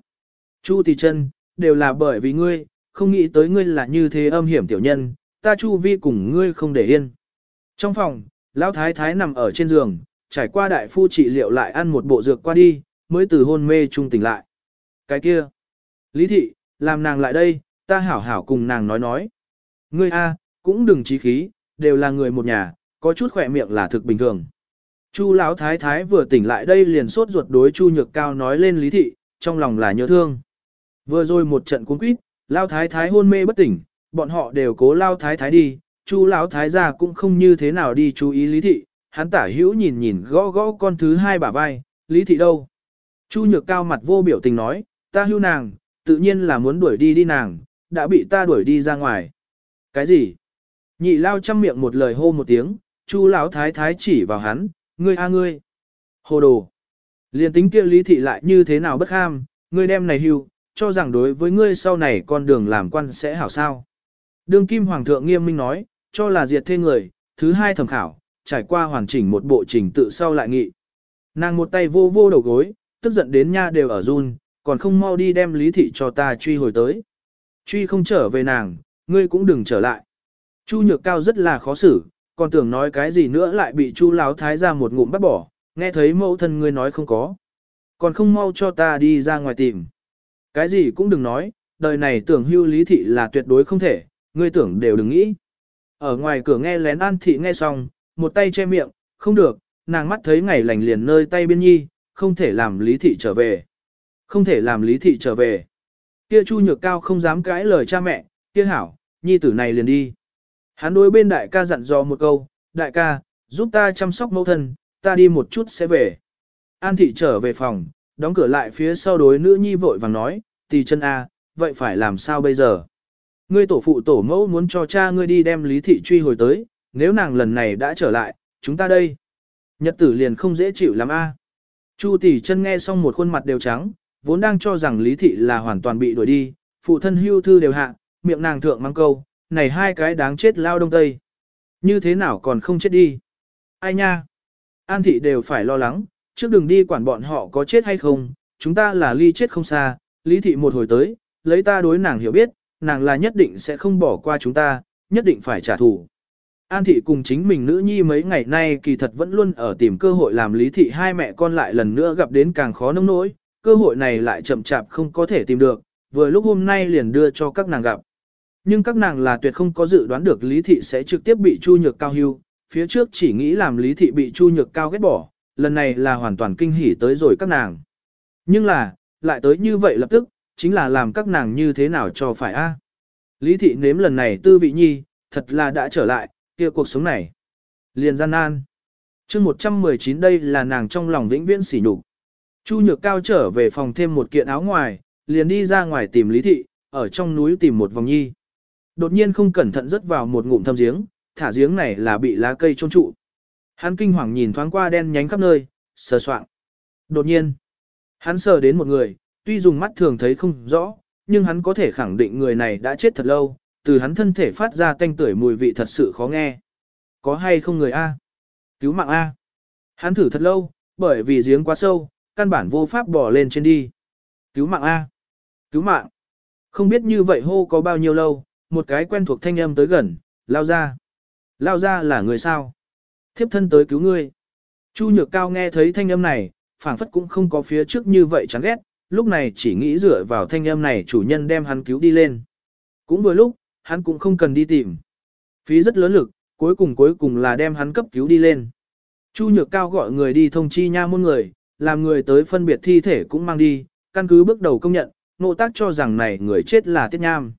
Chu tỷ chân, đều là bởi vì ngươi, không nghĩ tới ngươi là như thế âm hiểm tiểu nhân, ta chu vi cùng ngươi không để yên. Trong phòng, lão thái thái nằm ở trên giường, trải qua đại phu trị liệu lại ăn một bộ dược qua đi, mới từ hôn mê trung tỉnh lại. Cái kia, Lý thị, làm nàng lại đây, ta hảo hảo cùng nàng nói nói. Ngươi a, cũng đừng trí khí, đều là người một nhà, có chút khỏe miệng là thực bình thường. Chu lão thái thái vừa tỉnh lại đây liền sốt ruột đối Chu Nhược Cao nói lên lý thị, trong lòng là nhớ thương. Vừa rồi một trận cuốn quýt, lão thái thái hôn mê bất tỉnh, bọn họ đều cố lão thái thái đi, Chu lão thái gia cũng không như thế nào đi chú ý lý thị, hắn tả hữu nhìn nhìn gõ gõ con thứ hai bả vai, lý thị đâu? Chu Nhược Cao mặt vô biểu tình nói, ta hưu nàng, tự nhiên là muốn đuổi đi đi nàng, đã bị ta đuổi đi ra ngoài. Cái gì? Nhị lao chăm miệng một lời hô một tiếng, Chu lão thái thái chỉ vào hắn, ngươi a ngươi. Hồ đồ. Liên tính kia lý thị lại như thế nào bất ham, ngươi đem này hưu, cho rằng đối với ngươi sau này con đường làm quan sẽ hảo sao. Đương kim hoàng thượng nghiêm minh nói, cho là diệt thê người, thứ hai thẩm khảo, trải qua hoàn chỉnh một bộ trình tự sau lại nghị. Nàng một tay vô vô đầu gối, tức giận đến nha đều ở run, còn không mau đi đem lý thị cho ta truy hồi tới. Truy không trở về nàng, ngươi cũng đừng trở lại. Chu nhược cao rất là khó xử, còn tưởng nói cái gì nữa lại bị chu láo thái ra một ngụm bắt bỏ, nghe thấy mẫu thân ngươi nói không có. Còn không mau cho ta đi ra ngoài tìm. Cái gì cũng đừng nói, đời này tưởng hưu lý thị là tuyệt đối không thể, ngươi tưởng đều đừng nghĩ. Ở ngoài cửa nghe lén an thị nghe xong, một tay che miệng, không được, nàng mắt thấy ngày lành liền nơi tay biên nhi, không thể làm lý thị trở về. Không thể làm lý thị trở về. Kia chu nhược cao không dám cãi lời cha mẹ, kia hảo, nhi tử này liền đi. Hắn đối bên đại ca dặn dò một câu, đại ca, giúp ta chăm sóc mẫu thân, ta đi một chút sẽ về. An thị trở về phòng, đóng cửa lại phía sau đối nữ nhi vội vàng nói, tì chân a, vậy phải làm sao bây giờ? Ngươi tổ phụ tổ mẫu muốn cho cha ngươi đi đem lý thị truy hồi tới, nếu nàng lần này đã trở lại, chúng ta đây. Nhật tử liền không dễ chịu lắm a. Chu tỷ chân nghe xong một khuôn mặt đều trắng, vốn đang cho rằng lý thị là hoàn toàn bị đuổi đi, phụ thân hưu thư đều hạ, miệng nàng thượng mang câu, này hai cái đáng chết lao đông tây. Như thế nào còn không chết đi? Ai nha? An thị đều phải lo lắng, trước đừng đi quản bọn họ có chết hay không, chúng ta là ly chết không xa, lý thị một hồi tới, lấy ta đối nàng hiểu biết, nàng là nhất định sẽ không bỏ qua chúng ta, nhất định phải trả thù. An thị cùng chính mình nữ nhi mấy ngày nay kỳ thật vẫn luôn ở tìm cơ hội làm lý thị hai mẹ con lại lần nữa gặp đến càng khó nông nỗi, cơ hội này lại chậm chạp không có thể tìm được, vừa lúc hôm nay liền đưa cho các nàng gặp. Nhưng các nàng là tuyệt không có dự đoán được lý thị sẽ trực tiếp bị chu nhược cao hưu, phía trước chỉ nghĩ làm lý thị bị chu nhược cao ghét bỏ, lần này là hoàn toàn kinh hỉ tới rồi các nàng. Nhưng là, lại tới như vậy lập tức, chính là làm các nàng như thế nào cho phải a? Lý thị nếm lần này tư vị nhi, thật là đã trở lại, kia cuộc sống này. Liền gian nan. chương 119 đây là nàng trong lòng vĩnh viễn sỉ nhục. Chu nhược cao trở về phòng thêm một kiện áo ngoài, liền đi ra ngoài tìm Lý thị, ở trong núi tìm một vòng nhi. Đột nhiên không cẩn thận rớt vào một ngụm thâm giếng, thả giếng này là bị lá cây trôn trụ. Hắn kinh hoàng nhìn thoáng qua đen nhánh khắp nơi, sờ soạng. Đột nhiên, hắn sờ đến một người, tuy dùng mắt thường thấy không rõ, nhưng hắn có thể khẳng định người này đã chết thật lâu, từ hắn thân thể phát ra tanh tưởi mùi vị thật sự khó nghe. Có hay không người A? Cứu mạng A. Hắn thử thật lâu, bởi vì giếng quá sâu, căn bản vô pháp bỏ lên trên đi. Cứu mạng A. Cứu mạng. Không biết như vậy hô có bao nhiêu lâu, một cái quen thuộc thanh âm tới gần, lao ra. Lao ra là người sao? Thiếp thân tới cứu ngươi. Chu nhược cao nghe thấy thanh âm này, phảng phất cũng không có phía trước như vậy chán ghét, lúc này chỉ nghĩ dựa vào thanh âm này chủ nhân đem hắn cứu đi lên. Cũng vừa lúc, hắn cũng không cần đi tìm. Phí rất lớn lực, cuối cùng cuối cùng là đem hắn cấp cứu đi lên. Chu nhược cao gọi người đi thông chi nha môn người, làm người tới phân biệt thi thể cũng mang đi, căn cứ bước đầu công nhận, nộ tác cho rằng này người chết là tiết nham.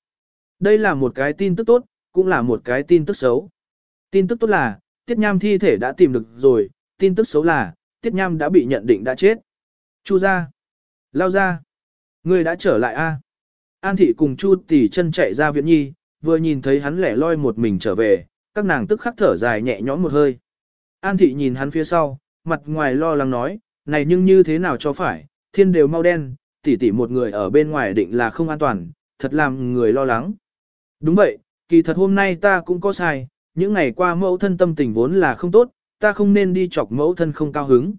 Đây là một cái tin tức tốt, cũng là một cái tin tức xấu. Tin tức tốt là, tiết nham thi thể đã tìm được rồi, tin tức xấu là, tiết nham đã bị nhận định đã chết. Chu ra. Lao ra. Người đã trở lại a An thị cùng Chu tỷ chân chạy ra viện nhi, vừa nhìn thấy hắn lẻ loi một mình trở về, các nàng tức khắc thở dài nhẹ nhõm một hơi. An thị nhìn hắn phía sau, mặt ngoài lo lắng nói, này nhưng như thế nào cho phải, thiên đều mau đen, tỷ tỷ một người ở bên ngoài định là không an toàn, thật làm người lo lắng. Đúng vậy, kỳ thật hôm nay ta cũng có sai, những ngày qua mẫu thân tâm tình vốn là không tốt, ta không nên đi chọc mẫu thân không cao hứng.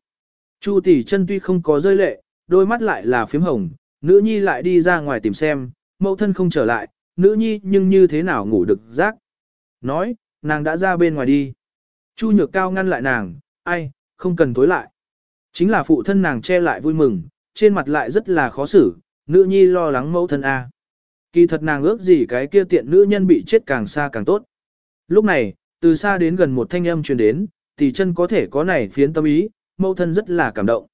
Chu tỷ chân tuy không có rơi lệ, đôi mắt lại là phím hồng, nữ nhi lại đi ra ngoài tìm xem, mẫu thân không trở lại, nữ nhi nhưng như thế nào ngủ được rác. Nói, nàng đã ra bên ngoài đi. Chu nhược cao ngăn lại nàng, ai, không cần tối lại. Chính là phụ thân nàng che lại vui mừng, trên mặt lại rất là khó xử, nữ nhi lo lắng mẫu thân A. Kỳ thật nàng ước gì cái kia tiện nữ nhân bị chết càng xa càng tốt. Lúc này, từ xa đến gần một thanh âm truyền đến, tỷ chân có thể có này phiến tâm ý, mâu thân rất là cảm động.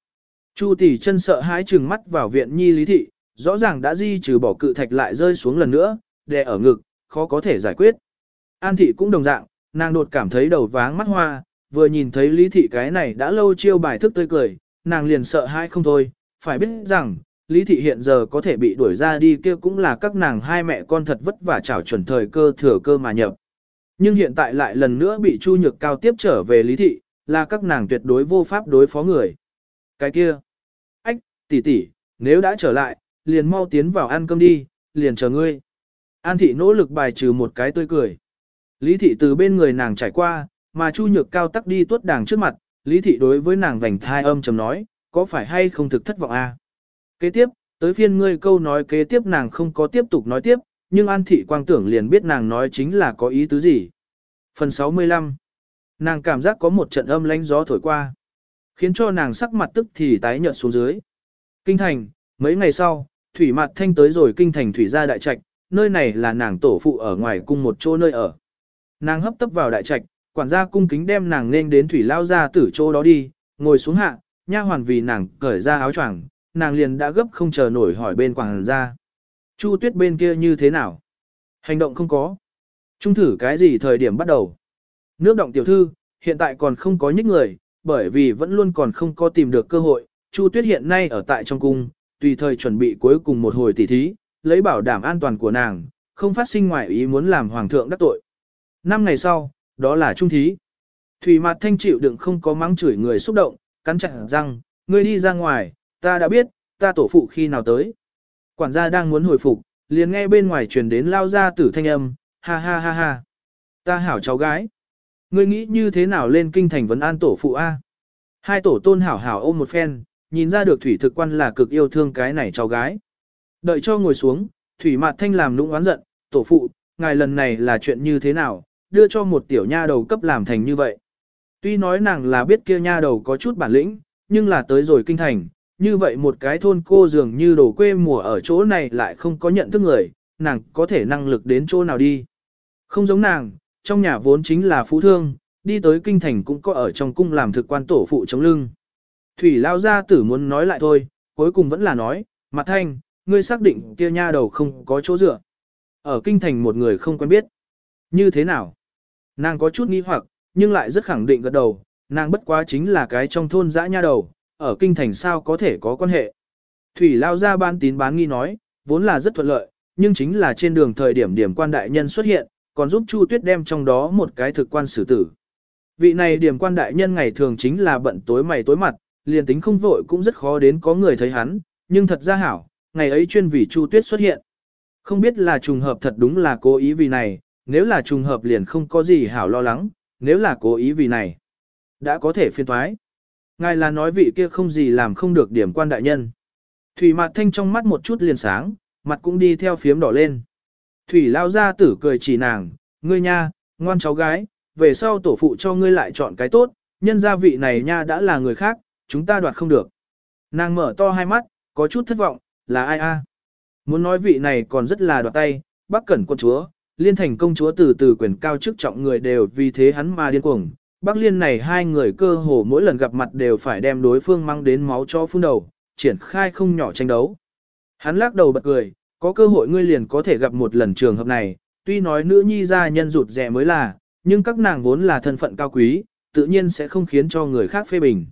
Chu tỷ chân sợ hãi trừng mắt vào viện nhi lý thị, rõ ràng đã di trừ bỏ cự thạch lại rơi xuống lần nữa, đè ở ngực, khó có thể giải quyết. An thị cũng đồng dạng, nàng đột cảm thấy đầu váng mắt hoa, vừa nhìn thấy lý thị cái này đã lâu chiêu bài thức tươi cười, nàng liền sợ hãi không thôi, phải biết rằng, lý thị hiện giờ có thể bị đuổi ra đi kia cũng là các nàng hai mẹ con thật vất vả chảo chuẩn thời cơ thừa cơ mà nhập. Nhưng hiện tại lại lần nữa bị Chu Nhược Cao tiếp trở về lý thị, là các nàng tuyệt đối vô pháp đối phó người. Cái kia, ách, tỷ tỷ, nếu đã trở lại, liền mau tiến vào ăn cơm đi, liền chờ ngươi. An thị nỗ lực bài trừ một cái tươi cười. Lý thị từ bên người nàng trải qua, mà Chu Nhược Cao tắc đi tuốt đàng trước mặt, Lý thị đối với nàng vành thai âm trầm nói, có phải hay không thực thất vọng a? À? Kế tiếp, tới phiên ngươi câu nói kế tiếp nàng không có tiếp tục nói tiếp, nhưng An thị quang tưởng liền biết nàng nói chính là có ý tứ gì. Phần 65 Nàng cảm giác có một trận âm lánh gió thổi qua, khiến cho nàng sắc mặt tức thì tái nhợt xuống dưới. Kinh thành, mấy ngày sau, Thủy Mạt Thanh tới rồi kinh thành Thủy gia đại trạch, nơi này là nàng tổ phụ ở ngoài cung một chỗ nơi ở. Nàng hấp tấp vào đại trạch, quản gia cung kính đem nàng nên đến Thủy lao gia tử chỗ đó đi, ngồi xuống hạ, nha hoàn vì nàng cởi ra áo choàng, nàng liền đã gấp không chờ nổi hỏi bên quảng gia. Chu tuyết bên kia như thế nào? Hành động không có. Trung thử cái gì thời điểm bắt đầu? Nước động tiểu thư, hiện tại còn không có nhích người, bởi vì vẫn luôn còn không có tìm được cơ hội. Chu tuyết hiện nay ở tại trong cung, tùy thời chuẩn bị cuối cùng một hồi tỉ thí, lấy bảo đảm an toàn của nàng, không phát sinh ngoại ý muốn làm hoàng thượng đắc tội. Năm ngày sau, đó là trung thí. Thủy mặt thanh chịu đựng không có mắng chửi người xúc động, cắn chặt răng, ngươi đi ra ngoài, ta đã biết, ta tổ phụ khi nào tới. Quản gia đang muốn hồi phục, liền nghe bên ngoài truyền đến lao ra tử thanh âm, ha ha ha ha. Ta hảo cháu gái. Ngươi nghĩ như thế nào lên kinh thành vấn an tổ phụ A? Hai tổ tôn hảo hảo ôm một phen, nhìn ra được thủy thực quan là cực yêu thương cái này cháu gái. Đợi cho ngồi xuống, thủy mạt thanh làm nũng oán giận, tổ phụ, ngài lần này là chuyện như thế nào, đưa cho một tiểu nha đầu cấp làm thành như vậy. Tuy nói nàng là biết kia nha đầu có chút bản lĩnh, nhưng là tới rồi kinh thành, như vậy một cái thôn cô dường như đồ quê mùa ở chỗ này lại không có nhận thức người, nàng có thể năng lực đến chỗ nào đi. Không giống nàng, trong nhà vốn chính là phú thương, đi tới kinh thành cũng có ở trong cung làm thực quan tổ phụ chống lưng. Thủy lao gia tử muốn nói lại thôi, cuối cùng vẫn là nói, mặt thanh, ngươi xác định kia nha đầu không có chỗ dựa. Ở kinh thành một người không quen biết. Như thế nào? Nàng có chút nghi hoặc, nhưng lại rất khẳng định gật đầu, nàng bất quá chính là cái trong thôn dã nha đầu, ở kinh thành sao có thể có quan hệ. Thủy lao ra ban tín bán nghi nói, vốn là rất thuận lợi, nhưng chính là trên đường thời điểm điểm quan đại nhân xuất hiện, còn giúp Chu Tuyết đem trong đó một cái thực quan xử tử. Vị này điểm quan đại nhân ngày thường chính là bận tối mày tối mặt, liền tính không vội cũng rất khó đến có người thấy hắn, nhưng thật ra hảo, ngày ấy chuyên vì Chu Tuyết xuất hiện. Không biết là trùng hợp thật đúng là cố ý vì này, nếu là trùng hợp liền không có gì hảo lo lắng, nếu là cố ý vì này, đã có thể phiên thoái. Ngài là nói vị kia không gì làm không được điểm quan đại nhân. Thủy mặt thanh trong mắt một chút liền sáng, mặt cũng đi theo phiếm đỏ lên. Thủy lao ra tử cười chỉ nàng, ngươi nha, ngoan cháu gái, về sau tổ phụ cho ngươi lại chọn cái tốt, nhân gia vị này nha đã là người khác, chúng ta đoạt không được. Nàng mở to hai mắt, có chút thất vọng, là ai a? À? Muốn nói vị này còn rất là đoạt tay, bác cẩn quân chúa, liên thành công chúa từ từ quyền cao chức trọng người đều vì thế hắn mà điên cuồng. Bác liên này hai người cơ hồ mỗi lần gặp mặt đều phải đem đối phương mang đến máu cho phun đầu, triển khai không nhỏ tranh đấu. Hắn lắc đầu bật cười, có cơ hội ngươi liền có thể gặp một lần trường hợp này, tuy nói nữ nhi gia nhân rụt rẻ mới là, nhưng các nàng vốn là thân phận cao quý, tự nhiên sẽ không khiến cho người khác phê bình.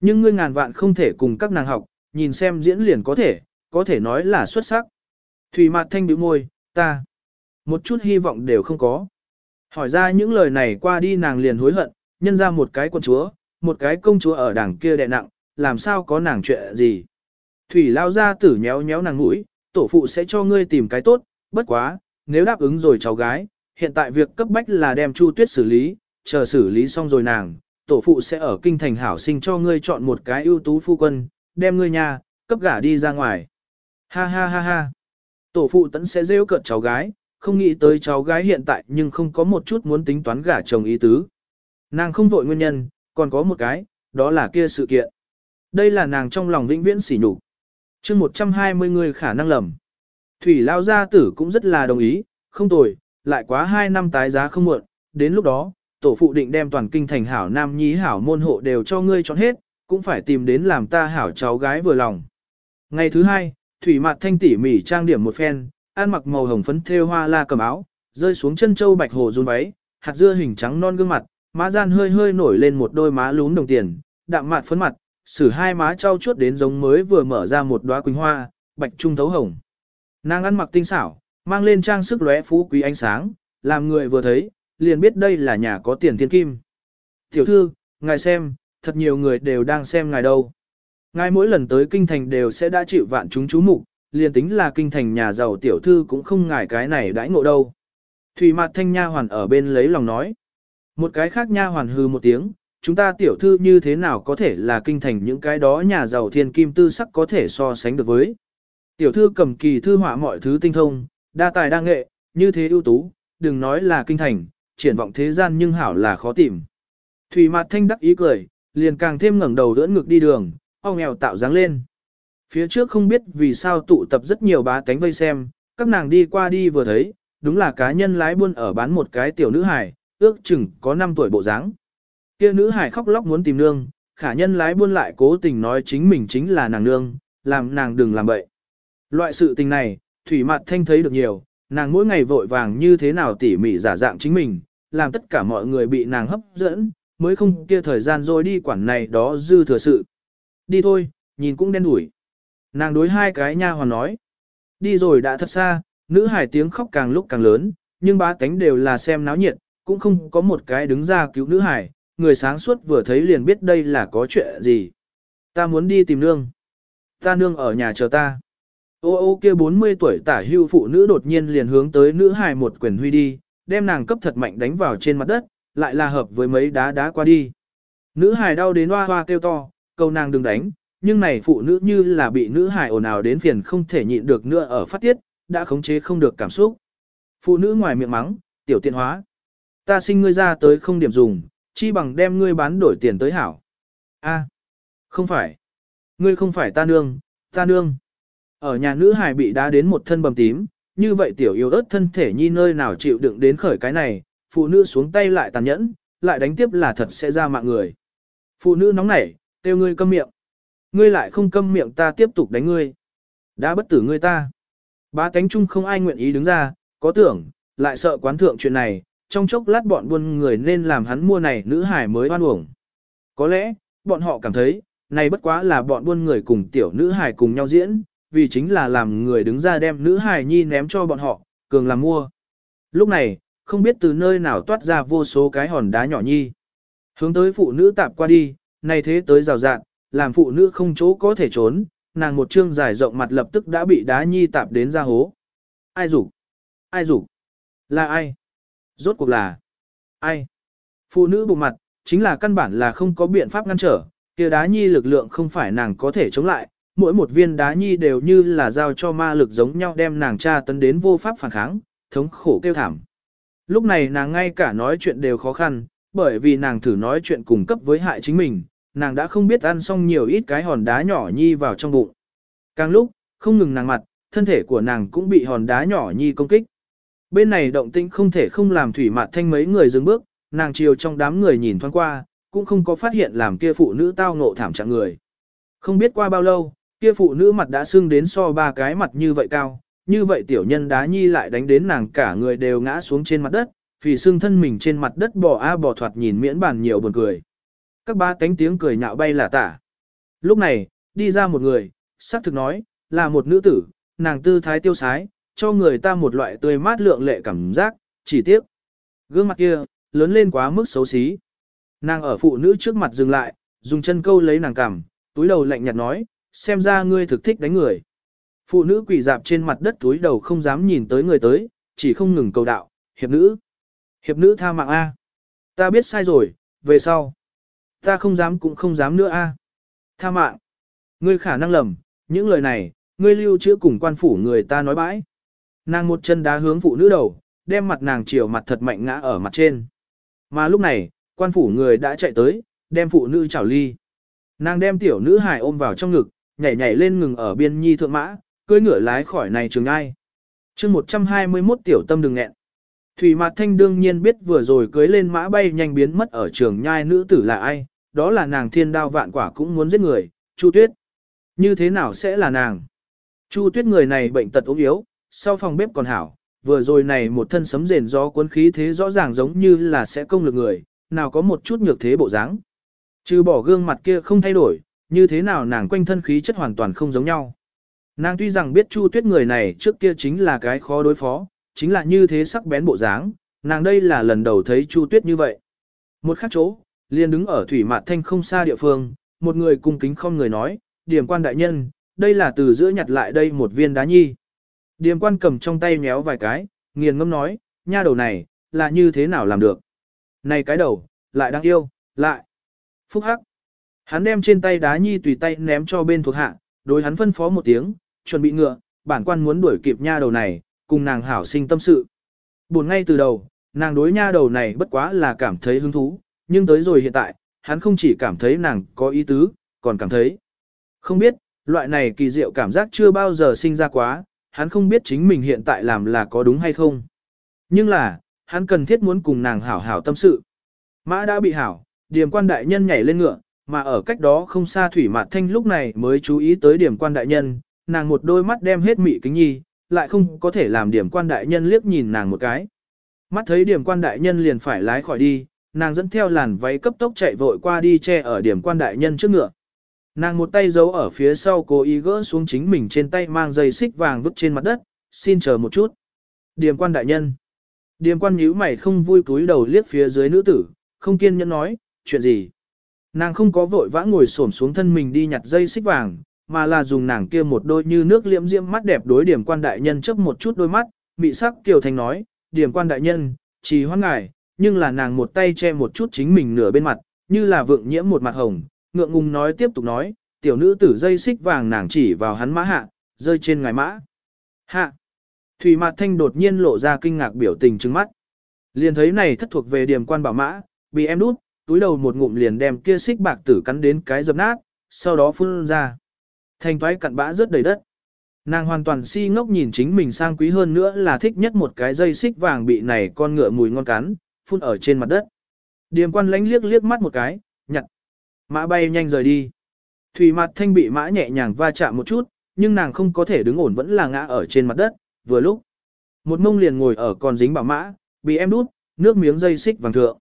Nhưng ngươi ngàn vạn không thể cùng các nàng học, nhìn xem diễn liền có thể, có thể nói là xuất sắc. Thủy mặt thanh bĩu môi, ta, một chút hy vọng đều không có. Hỏi ra những lời này qua đi nàng liền hối hận, nhân ra một cái quân chúa, một cái công chúa ở đảng kia đè nặng, làm sao có nàng chuyện gì. Thủy lao ra tử nhéo nhéo nàng mũi, tổ phụ sẽ cho ngươi tìm cái tốt, bất quá, nếu đáp ứng rồi cháu gái, hiện tại việc cấp bách là đem Chu Tuyết xử lý, chờ xử lý xong rồi nàng, tổ phụ sẽ ở kinh thành hảo sinh cho ngươi chọn một cái ưu tú phu quân, đem ngươi nhà, cấp gả đi ra ngoài. Ha ha ha ha. Tổ phụ tẫn sẽ rêu cợt cháu gái, không nghĩ tới cháu gái hiện tại nhưng không có một chút muốn tính toán gả chồng ý tứ. Nàng không vội nguyên nhân, còn có một cái, đó là kia sự kiện. Đây là nàng trong lòng vĩnh viễn sỉ nhục. chương 120 người khả năng lầm. Thủy lao gia tử cũng rất là đồng ý, không tồi, lại quá 2 năm tái giá không muộn, đến lúc đó, tổ phụ định đem toàn kinh thành hảo nam nhí hảo môn hộ đều cho ngươi chọn hết, cũng phải tìm đến làm ta hảo cháu gái vừa lòng. Ngày thứ hai, Thủy Mạt Thanh tỉ mỉ trang điểm một phen, ăn mặc màu hồng phấn thêu hoa la cầm áo, rơi xuống chân châu bạch hồ run váy, hạt dưa hình trắng non gương mặt, má gian hơi hơi nổi lên một đôi má lún đồng tiền, đạm mạt phấn mặt, xử hai má trao chuốt đến giống mới vừa mở ra một đóa quỳnh hoa, bạch trung thấu hồng. Nàng ăn mặc tinh xảo, mang lên trang sức lóe phú quý ánh sáng, làm người vừa thấy, liền biết đây là nhà có tiền thiên kim. Tiểu thư, ngài xem, thật nhiều người đều đang xem ngài đâu. Ngài mỗi lần tới kinh thành đều sẽ đã chịu vạn chúng chú mục, liền tính là kinh thành nhà giàu tiểu thư cũng không ngài cái này đãi ngộ đâu. Thủy mặt thanh nha hoàn ở bên lấy lòng nói. Một cái khác nha hoàn hư một tiếng, chúng ta tiểu thư như thế nào có thể là kinh thành những cái đó nhà giàu thiên kim tư sắc có thể so sánh được với. Tiểu thư cầm kỳ thư họa mọi thứ tinh thông, đa tài đa nghệ, như thế ưu tú, đừng nói là kinh thành, triển vọng thế gian nhưng hảo là khó tìm. Thủy mặt thanh đắc ý cười, liền càng thêm ngẩng đầu đỡ ngực đi đường, ong nghèo tạo dáng lên. Phía trước không biết vì sao tụ tập rất nhiều bá tánh vây xem, các nàng đi qua đi vừa thấy, đúng là cá nhân lái buôn ở bán một cái tiểu nữ hải, ước chừng có 5 tuổi bộ dáng. Kia nữ hải khóc lóc muốn tìm nương, khả nhân lái buôn lại cố tình nói chính mình chính là nàng nương, làm nàng đừng làm bậy. Loại sự tình này, Thủy Mạt Thanh thấy được nhiều, nàng mỗi ngày vội vàng như thế nào tỉ mỉ giả dạng chính mình, làm tất cả mọi người bị nàng hấp dẫn, mới không kia thời gian rồi đi quản này đó dư thừa sự. Đi thôi, nhìn cũng đen đủi. Nàng đối hai cái nha hoàn nói. Đi rồi đã thật xa, nữ hải tiếng khóc càng lúc càng lớn, nhưng ba tánh đều là xem náo nhiệt, cũng không có một cái đứng ra cứu nữ hải, người sáng suốt vừa thấy liền biết đây là có chuyện gì. Ta muốn đi tìm nương. Ta nương ở nhà chờ ta. Ô ô kia 40 tuổi tả hưu phụ nữ đột nhiên liền hướng tới nữ hài một quyền huy đi, đem nàng cấp thật mạnh đánh vào trên mặt đất, lại là hợp với mấy đá đá qua đi. Nữ hài đau đến hoa hoa kêu to, cầu nàng đừng đánh, nhưng này phụ nữ như là bị nữ hài ồn ào đến phiền không thể nhịn được nữa ở phát tiết, đã khống chế không được cảm xúc. Phụ nữ ngoài miệng mắng, tiểu tiện hóa. Ta sinh ngươi ra tới không điểm dùng, chi bằng đem ngươi bán đổi tiền tới hảo. A, không phải. Ngươi không phải ta nương, ta nương. Ở nhà nữ hài bị đá đến một thân bầm tím, như vậy tiểu yêu ớt thân thể nhi nơi nào chịu đựng đến khởi cái này, phụ nữ xuống tay lại tàn nhẫn, lại đánh tiếp là thật sẽ ra mạng người. Phụ nữ nóng nảy, kêu ngươi câm miệng. Ngươi lại không câm miệng ta tiếp tục đánh ngươi. Đã bất tử ngươi ta. Ba cánh chung không ai nguyện ý đứng ra, có tưởng, lại sợ quán thượng chuyện này, trong chốc lát bọn buôn người nên làm hắn mua này nữ hải mới oan uổng. Có lẽ, bọn họ cảm thấy, này bất quá là bọn buôn người cùng tiểu nữ hải cùng nhau diễn, vì chính là làm người đứng ra đem nữ hải nhi ném cho bọn họ, cường làm mua. Lúc này, không biết từ nơi nào toát ra vô số cái hòn đá nhỏ nhi. Hướng tới phụ nữ tạp qua đi, này thế tới rào rạn, làm phụ nữ không chỗ có thể trốn, nàng một chương dài rộng mặt lập tức đã bị đá nhi tạp đến ra hố. Ai rủ? Ai rủ? Là ai? Rốt cuộc là ai? Phụ nữ bụng mặt, chính là căn bản là không có biện pháp ngăn trở, kia đá nhi lực lượng không phải nàng có thể chống lại, mỗi một viên đá nhi đều như là giao cho ma lực giống nhau đem nàng tra tấn đến vô pháp phản kháng, thống khổ kêu thảm. Lúc này nàng ngay cả nói chuyện đều khó khăn, bởi vì nàng thử nói chuyện cùng cấp với hại chính mình, nàng đã không biết ăn xong nhiều ít cái hòn đá nhỏ nhi vào trong bụng. Càng lúc, không ngừng nàng mặt, thân thể của nàng cũng bị hòn đá nhỏ nhi công kích. Bên này động tĩnh không thể không làm thủy mạt thanh mấy người dừng bước, nàng chiều trong đám người nhìn thoáng qua, cũng không có phát hiện làm kia phụ nữ tao ngộ thảm trạng người. Không biết qua bao lâu, kia phụ nữ mặt đã sưng đến so ba cái mặt như vậy cao, như vậy tiểu nhân đá nhi lại đánh đến nàng cả người đều ngã xuống trên mặt đất, vì sưng thân mình trên mặt đất bò a bò thoạt nhìn miễn bàn nhiều buồn cười. Các ba cánh tiếng cười nhạo bay là tả. Lúc này, đi ra một người, sắc thực nói, là một nữ tử, nàng tư thái tiêu sái, cho người ta một loại tươi mát lượng lệ cảm giác, chỉ tiếc. Gương mặt kia, lớn lên quá mức xấu xí. Nàng ở phụ nữ trước mặt dừng lại, dùng chân câu lấy nàng cằm, túi đầu lạnh nhạt nói, xem ra ngươi thực thích đánh người. Phụ nữ quỳ dạp trên mặt đất túi đầu không dám nhìn tới người tới, chỉ không ngừng cầu đạo, hiệp nữ. Hiệp nữ tha mạng A. Ta biết sai rồi, về sau. Ta không dám cũng không dám nữa A. Tha mạng. Ngươi khả năng lầm, những lời này, ngươi lưu trữ cùng quan phủ người ta nói bãi. Nàng một chân đá hướng phụ nữ đầu, đem mặt nàng chiều mặt thật mạnh ngã ở mặt trên. Mà lúc này, quan phủ người đã chạy tới, đem phụ nữ chảo ly. Nàng đem tiểu nữ hài ôm vào trong ngực, nhảy nhảy lên ngừng ở biên nhi thượng mã, cưỡi ngựa lái khỏi này trường ai. chương 121 tiểu tâm đừng nghẹn. Thủy Mạt Thanh đương nhiên biết vừa rồi cưới lên mã bay nhanh biến mất ở trường nhai nữ tử là ai, đó là nàng thiên đao vạn quả cũng muốn giết người, Chu Tuyết. Như thế nào sẽ là nàng? Chu Tuyết người này bệnh tật ốm yếu, sau phòng bếp còn hảo, vừa rồi này một thân sấm rền gió cuốn khí thế rõ ràng giống như là sẽ công lực người, nào có một chút nhược thế bộ dáng. Trừ bỏ gương mặt kia không thay đổi, như thế nào nàng quanh thân khí chất hoàn toàn không giống nhau. Nàng tuy rằng biết Chu Tuyết người này trước kia chính là cái khó đối phó, chính là như thế sắc bén bộ dáng, nàng đây là lần đầu thấy Chu Tuyết như vậy. Một khắc chỗ, liền đứng ở thủy mạt thanh không xa địa phương, một người cung kính không người nói, điểm quan đại nhân, đây là từ giữa nhặt lại đây một viên đá nhi. Điềm quan cầm trong tay méo vài cái, nghiền ngâm nói, nha đầu này, là như thế nào làm được. Này cái đầu, lại đang yêu, lại. Phúc hắc. Hắn đem trên tay đá nhi tùy tay ném cho bên thuộc hạ, đối hắn phân phó một tiếng, chuẩn bị ngựa, bản quan muốn đuổi kịp nha đầu này, cùng nàng hảo sinh tâm sự. Buồn ngay từ đầu, nàng đối nha đầu này bất quá là cảm thấy hứng thú, nhưng tới rồi hiện tại, hắn không chỉ cảm thấy nàng có ý tứ, còn cảm thấy. Không biết, loại này kỳ diệu cảm giác chưa bao giờ sinh ra quá, hắn không biết chính mình hiện tại làm là có đúng hay không. Nhưng là, hắn cần thiết muốn cùng nàng hảo hảo tâm sự. Mã đã bị hảo, điểm quan đại nhân nhảy lên ngựa, mà ở cách đó không xa thủy mạt thanh lúc này mới chú ý tới điểm quan đại nhân, nàng một đôi mắt đem hết mị kính nhi, lại không có thể làm điểm quan đại nhân liếc nhìn nàng một cái. Mắt thấy điểm quan đại nhân liền phải lái khỏi đi, nàng dẫn theo làn váy cấp tốc chạy vội qua đi che ở điểm quan đại nhân trước ngựa. Nàng một tay giấu ở phía sau cố ý gỡ xuống chính mình trên tay mang dây xích vàng vứt trên mặt đất, xin chờ một chút. Điềm quan đại nhân. điềm quan nhíu mày không vui cúi đầu liếc phía dưới nữ tử, không kiên nhẫn nói, chuyện gì. Nàng không có vội vã ngồi xổm xuống thân mình đi nhặt dây xích vàng, mà là dùng nàng kia một đôi như nước liễm diễm mắt đẹp đối điểm quan đại nhân chấp một chút đôi mắt, mị sắc kiều thành nói, điểm quan đại nhân, chỉ hoan ngài, nhưng là nàng một tay che một chút chính mình nửa bên mặt, như là vượng nhiễm một mặt hồng, ngượng ngùng nói tiếp tục nói, tiểu nữ tử dây xích vàng nàng chỉ vào hắn mã hạ, rơi trên ngài mã. Hạ! Thủy Mạt Thanh đột nhiên lộ ra kinh ngạc biểu tình trừng mắt. Liền thấy này thất thuộc về điểm quan bảo mã, bị em đút, túi đầu một ngụm liền đem kia xích bạc tử cắn đến cái dập nát, sau đó phun ra. Thành toái cặn bã rớt đầy đất. Nàng hoàn toàn si ngốc nhìn chính mình sang quý hơn nữa là thích nhất một cái dây xích vàng bị này con ngựa mùi ngon cắn, phun ở trên mặt đất. Điềm quan lánh liếc liếc mắt một cái, nhặt. Mã bay nhanh rời đi. Thủy mặt thanh bị mã nhẹ nhàng va chạm một chút, nhưng nàng không có thể đứng ổn vẫn là ngã ở trên mặt đất, vừa lúc. Một mông liền ngồi ở còn dính bảo mã, bị em đút, nước miếng dây xích vàng thượng.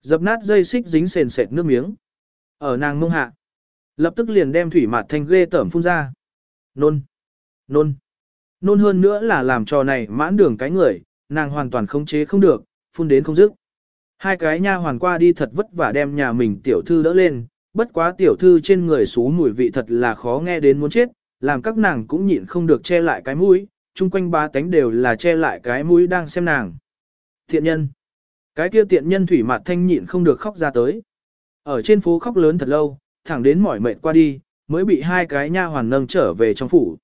Dập nát dây xích dính sền sệt nước miếng. Ở nàng mông hạ. Lập tức liền đem thủy mặt thanh ghê tởm phun ra. Nôn. Nôn. Nôn hơn nữa là làm trò này mãn đường cái người, nàng hoàn toàn không chế không được, phun đến không dứt. Hai cái nha hoàn qua đi thật vất vả đem nhà mình tiểu thư đỡ lên, bất quá tiểu thư trên người xú mùi vị thật là khó nghe đến muốn chết, làm các nàng cũng nhịn không được che lại cái mũi, chung quanh ba tánh đều là che lại cái mũi đang xem nàng. Thiện nhân. Cái kia tiện nhân thủy mặt thanh nhịn không được khóc ra tới. Ở trên phố khóc lớn thật lâu, thẳng đến mỏi mệt qua đi, mới bị hai cái nha hoàn nâng trở về trong phủ.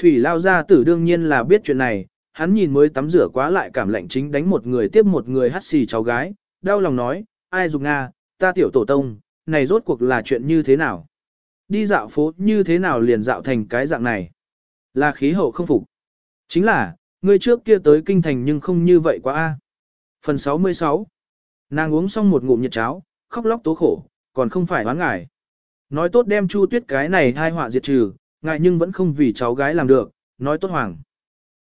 Thủy lao gia tử đương nhiên là biết chuyện này, hắn nhìn mới tắm rửa quá lại cảm lạnh chính đánh một người tiếp một người hắt xì cháu gái, đau lòng nói, ai dùng Nga, ta tiểu tổ tông, này rốt cuộc là chuyện như thế nào? Đi dạo phố như thế nào liền dạo thành cái dạng này? Là khí hậu không phục. Chính là, người trước kia tới kinh thành nhưng không như vậy quá a. Phần 66 Nàng uống xong một ngụm nhiệt cháo, khóc lóc tố khổ, còn không phải đoán ngài. Nói tốt đem Chu Tuyết cái này hai họa diệt trừ, ngài nhưng vẫn không vì cháu gái làm được, nói tốt hoàng.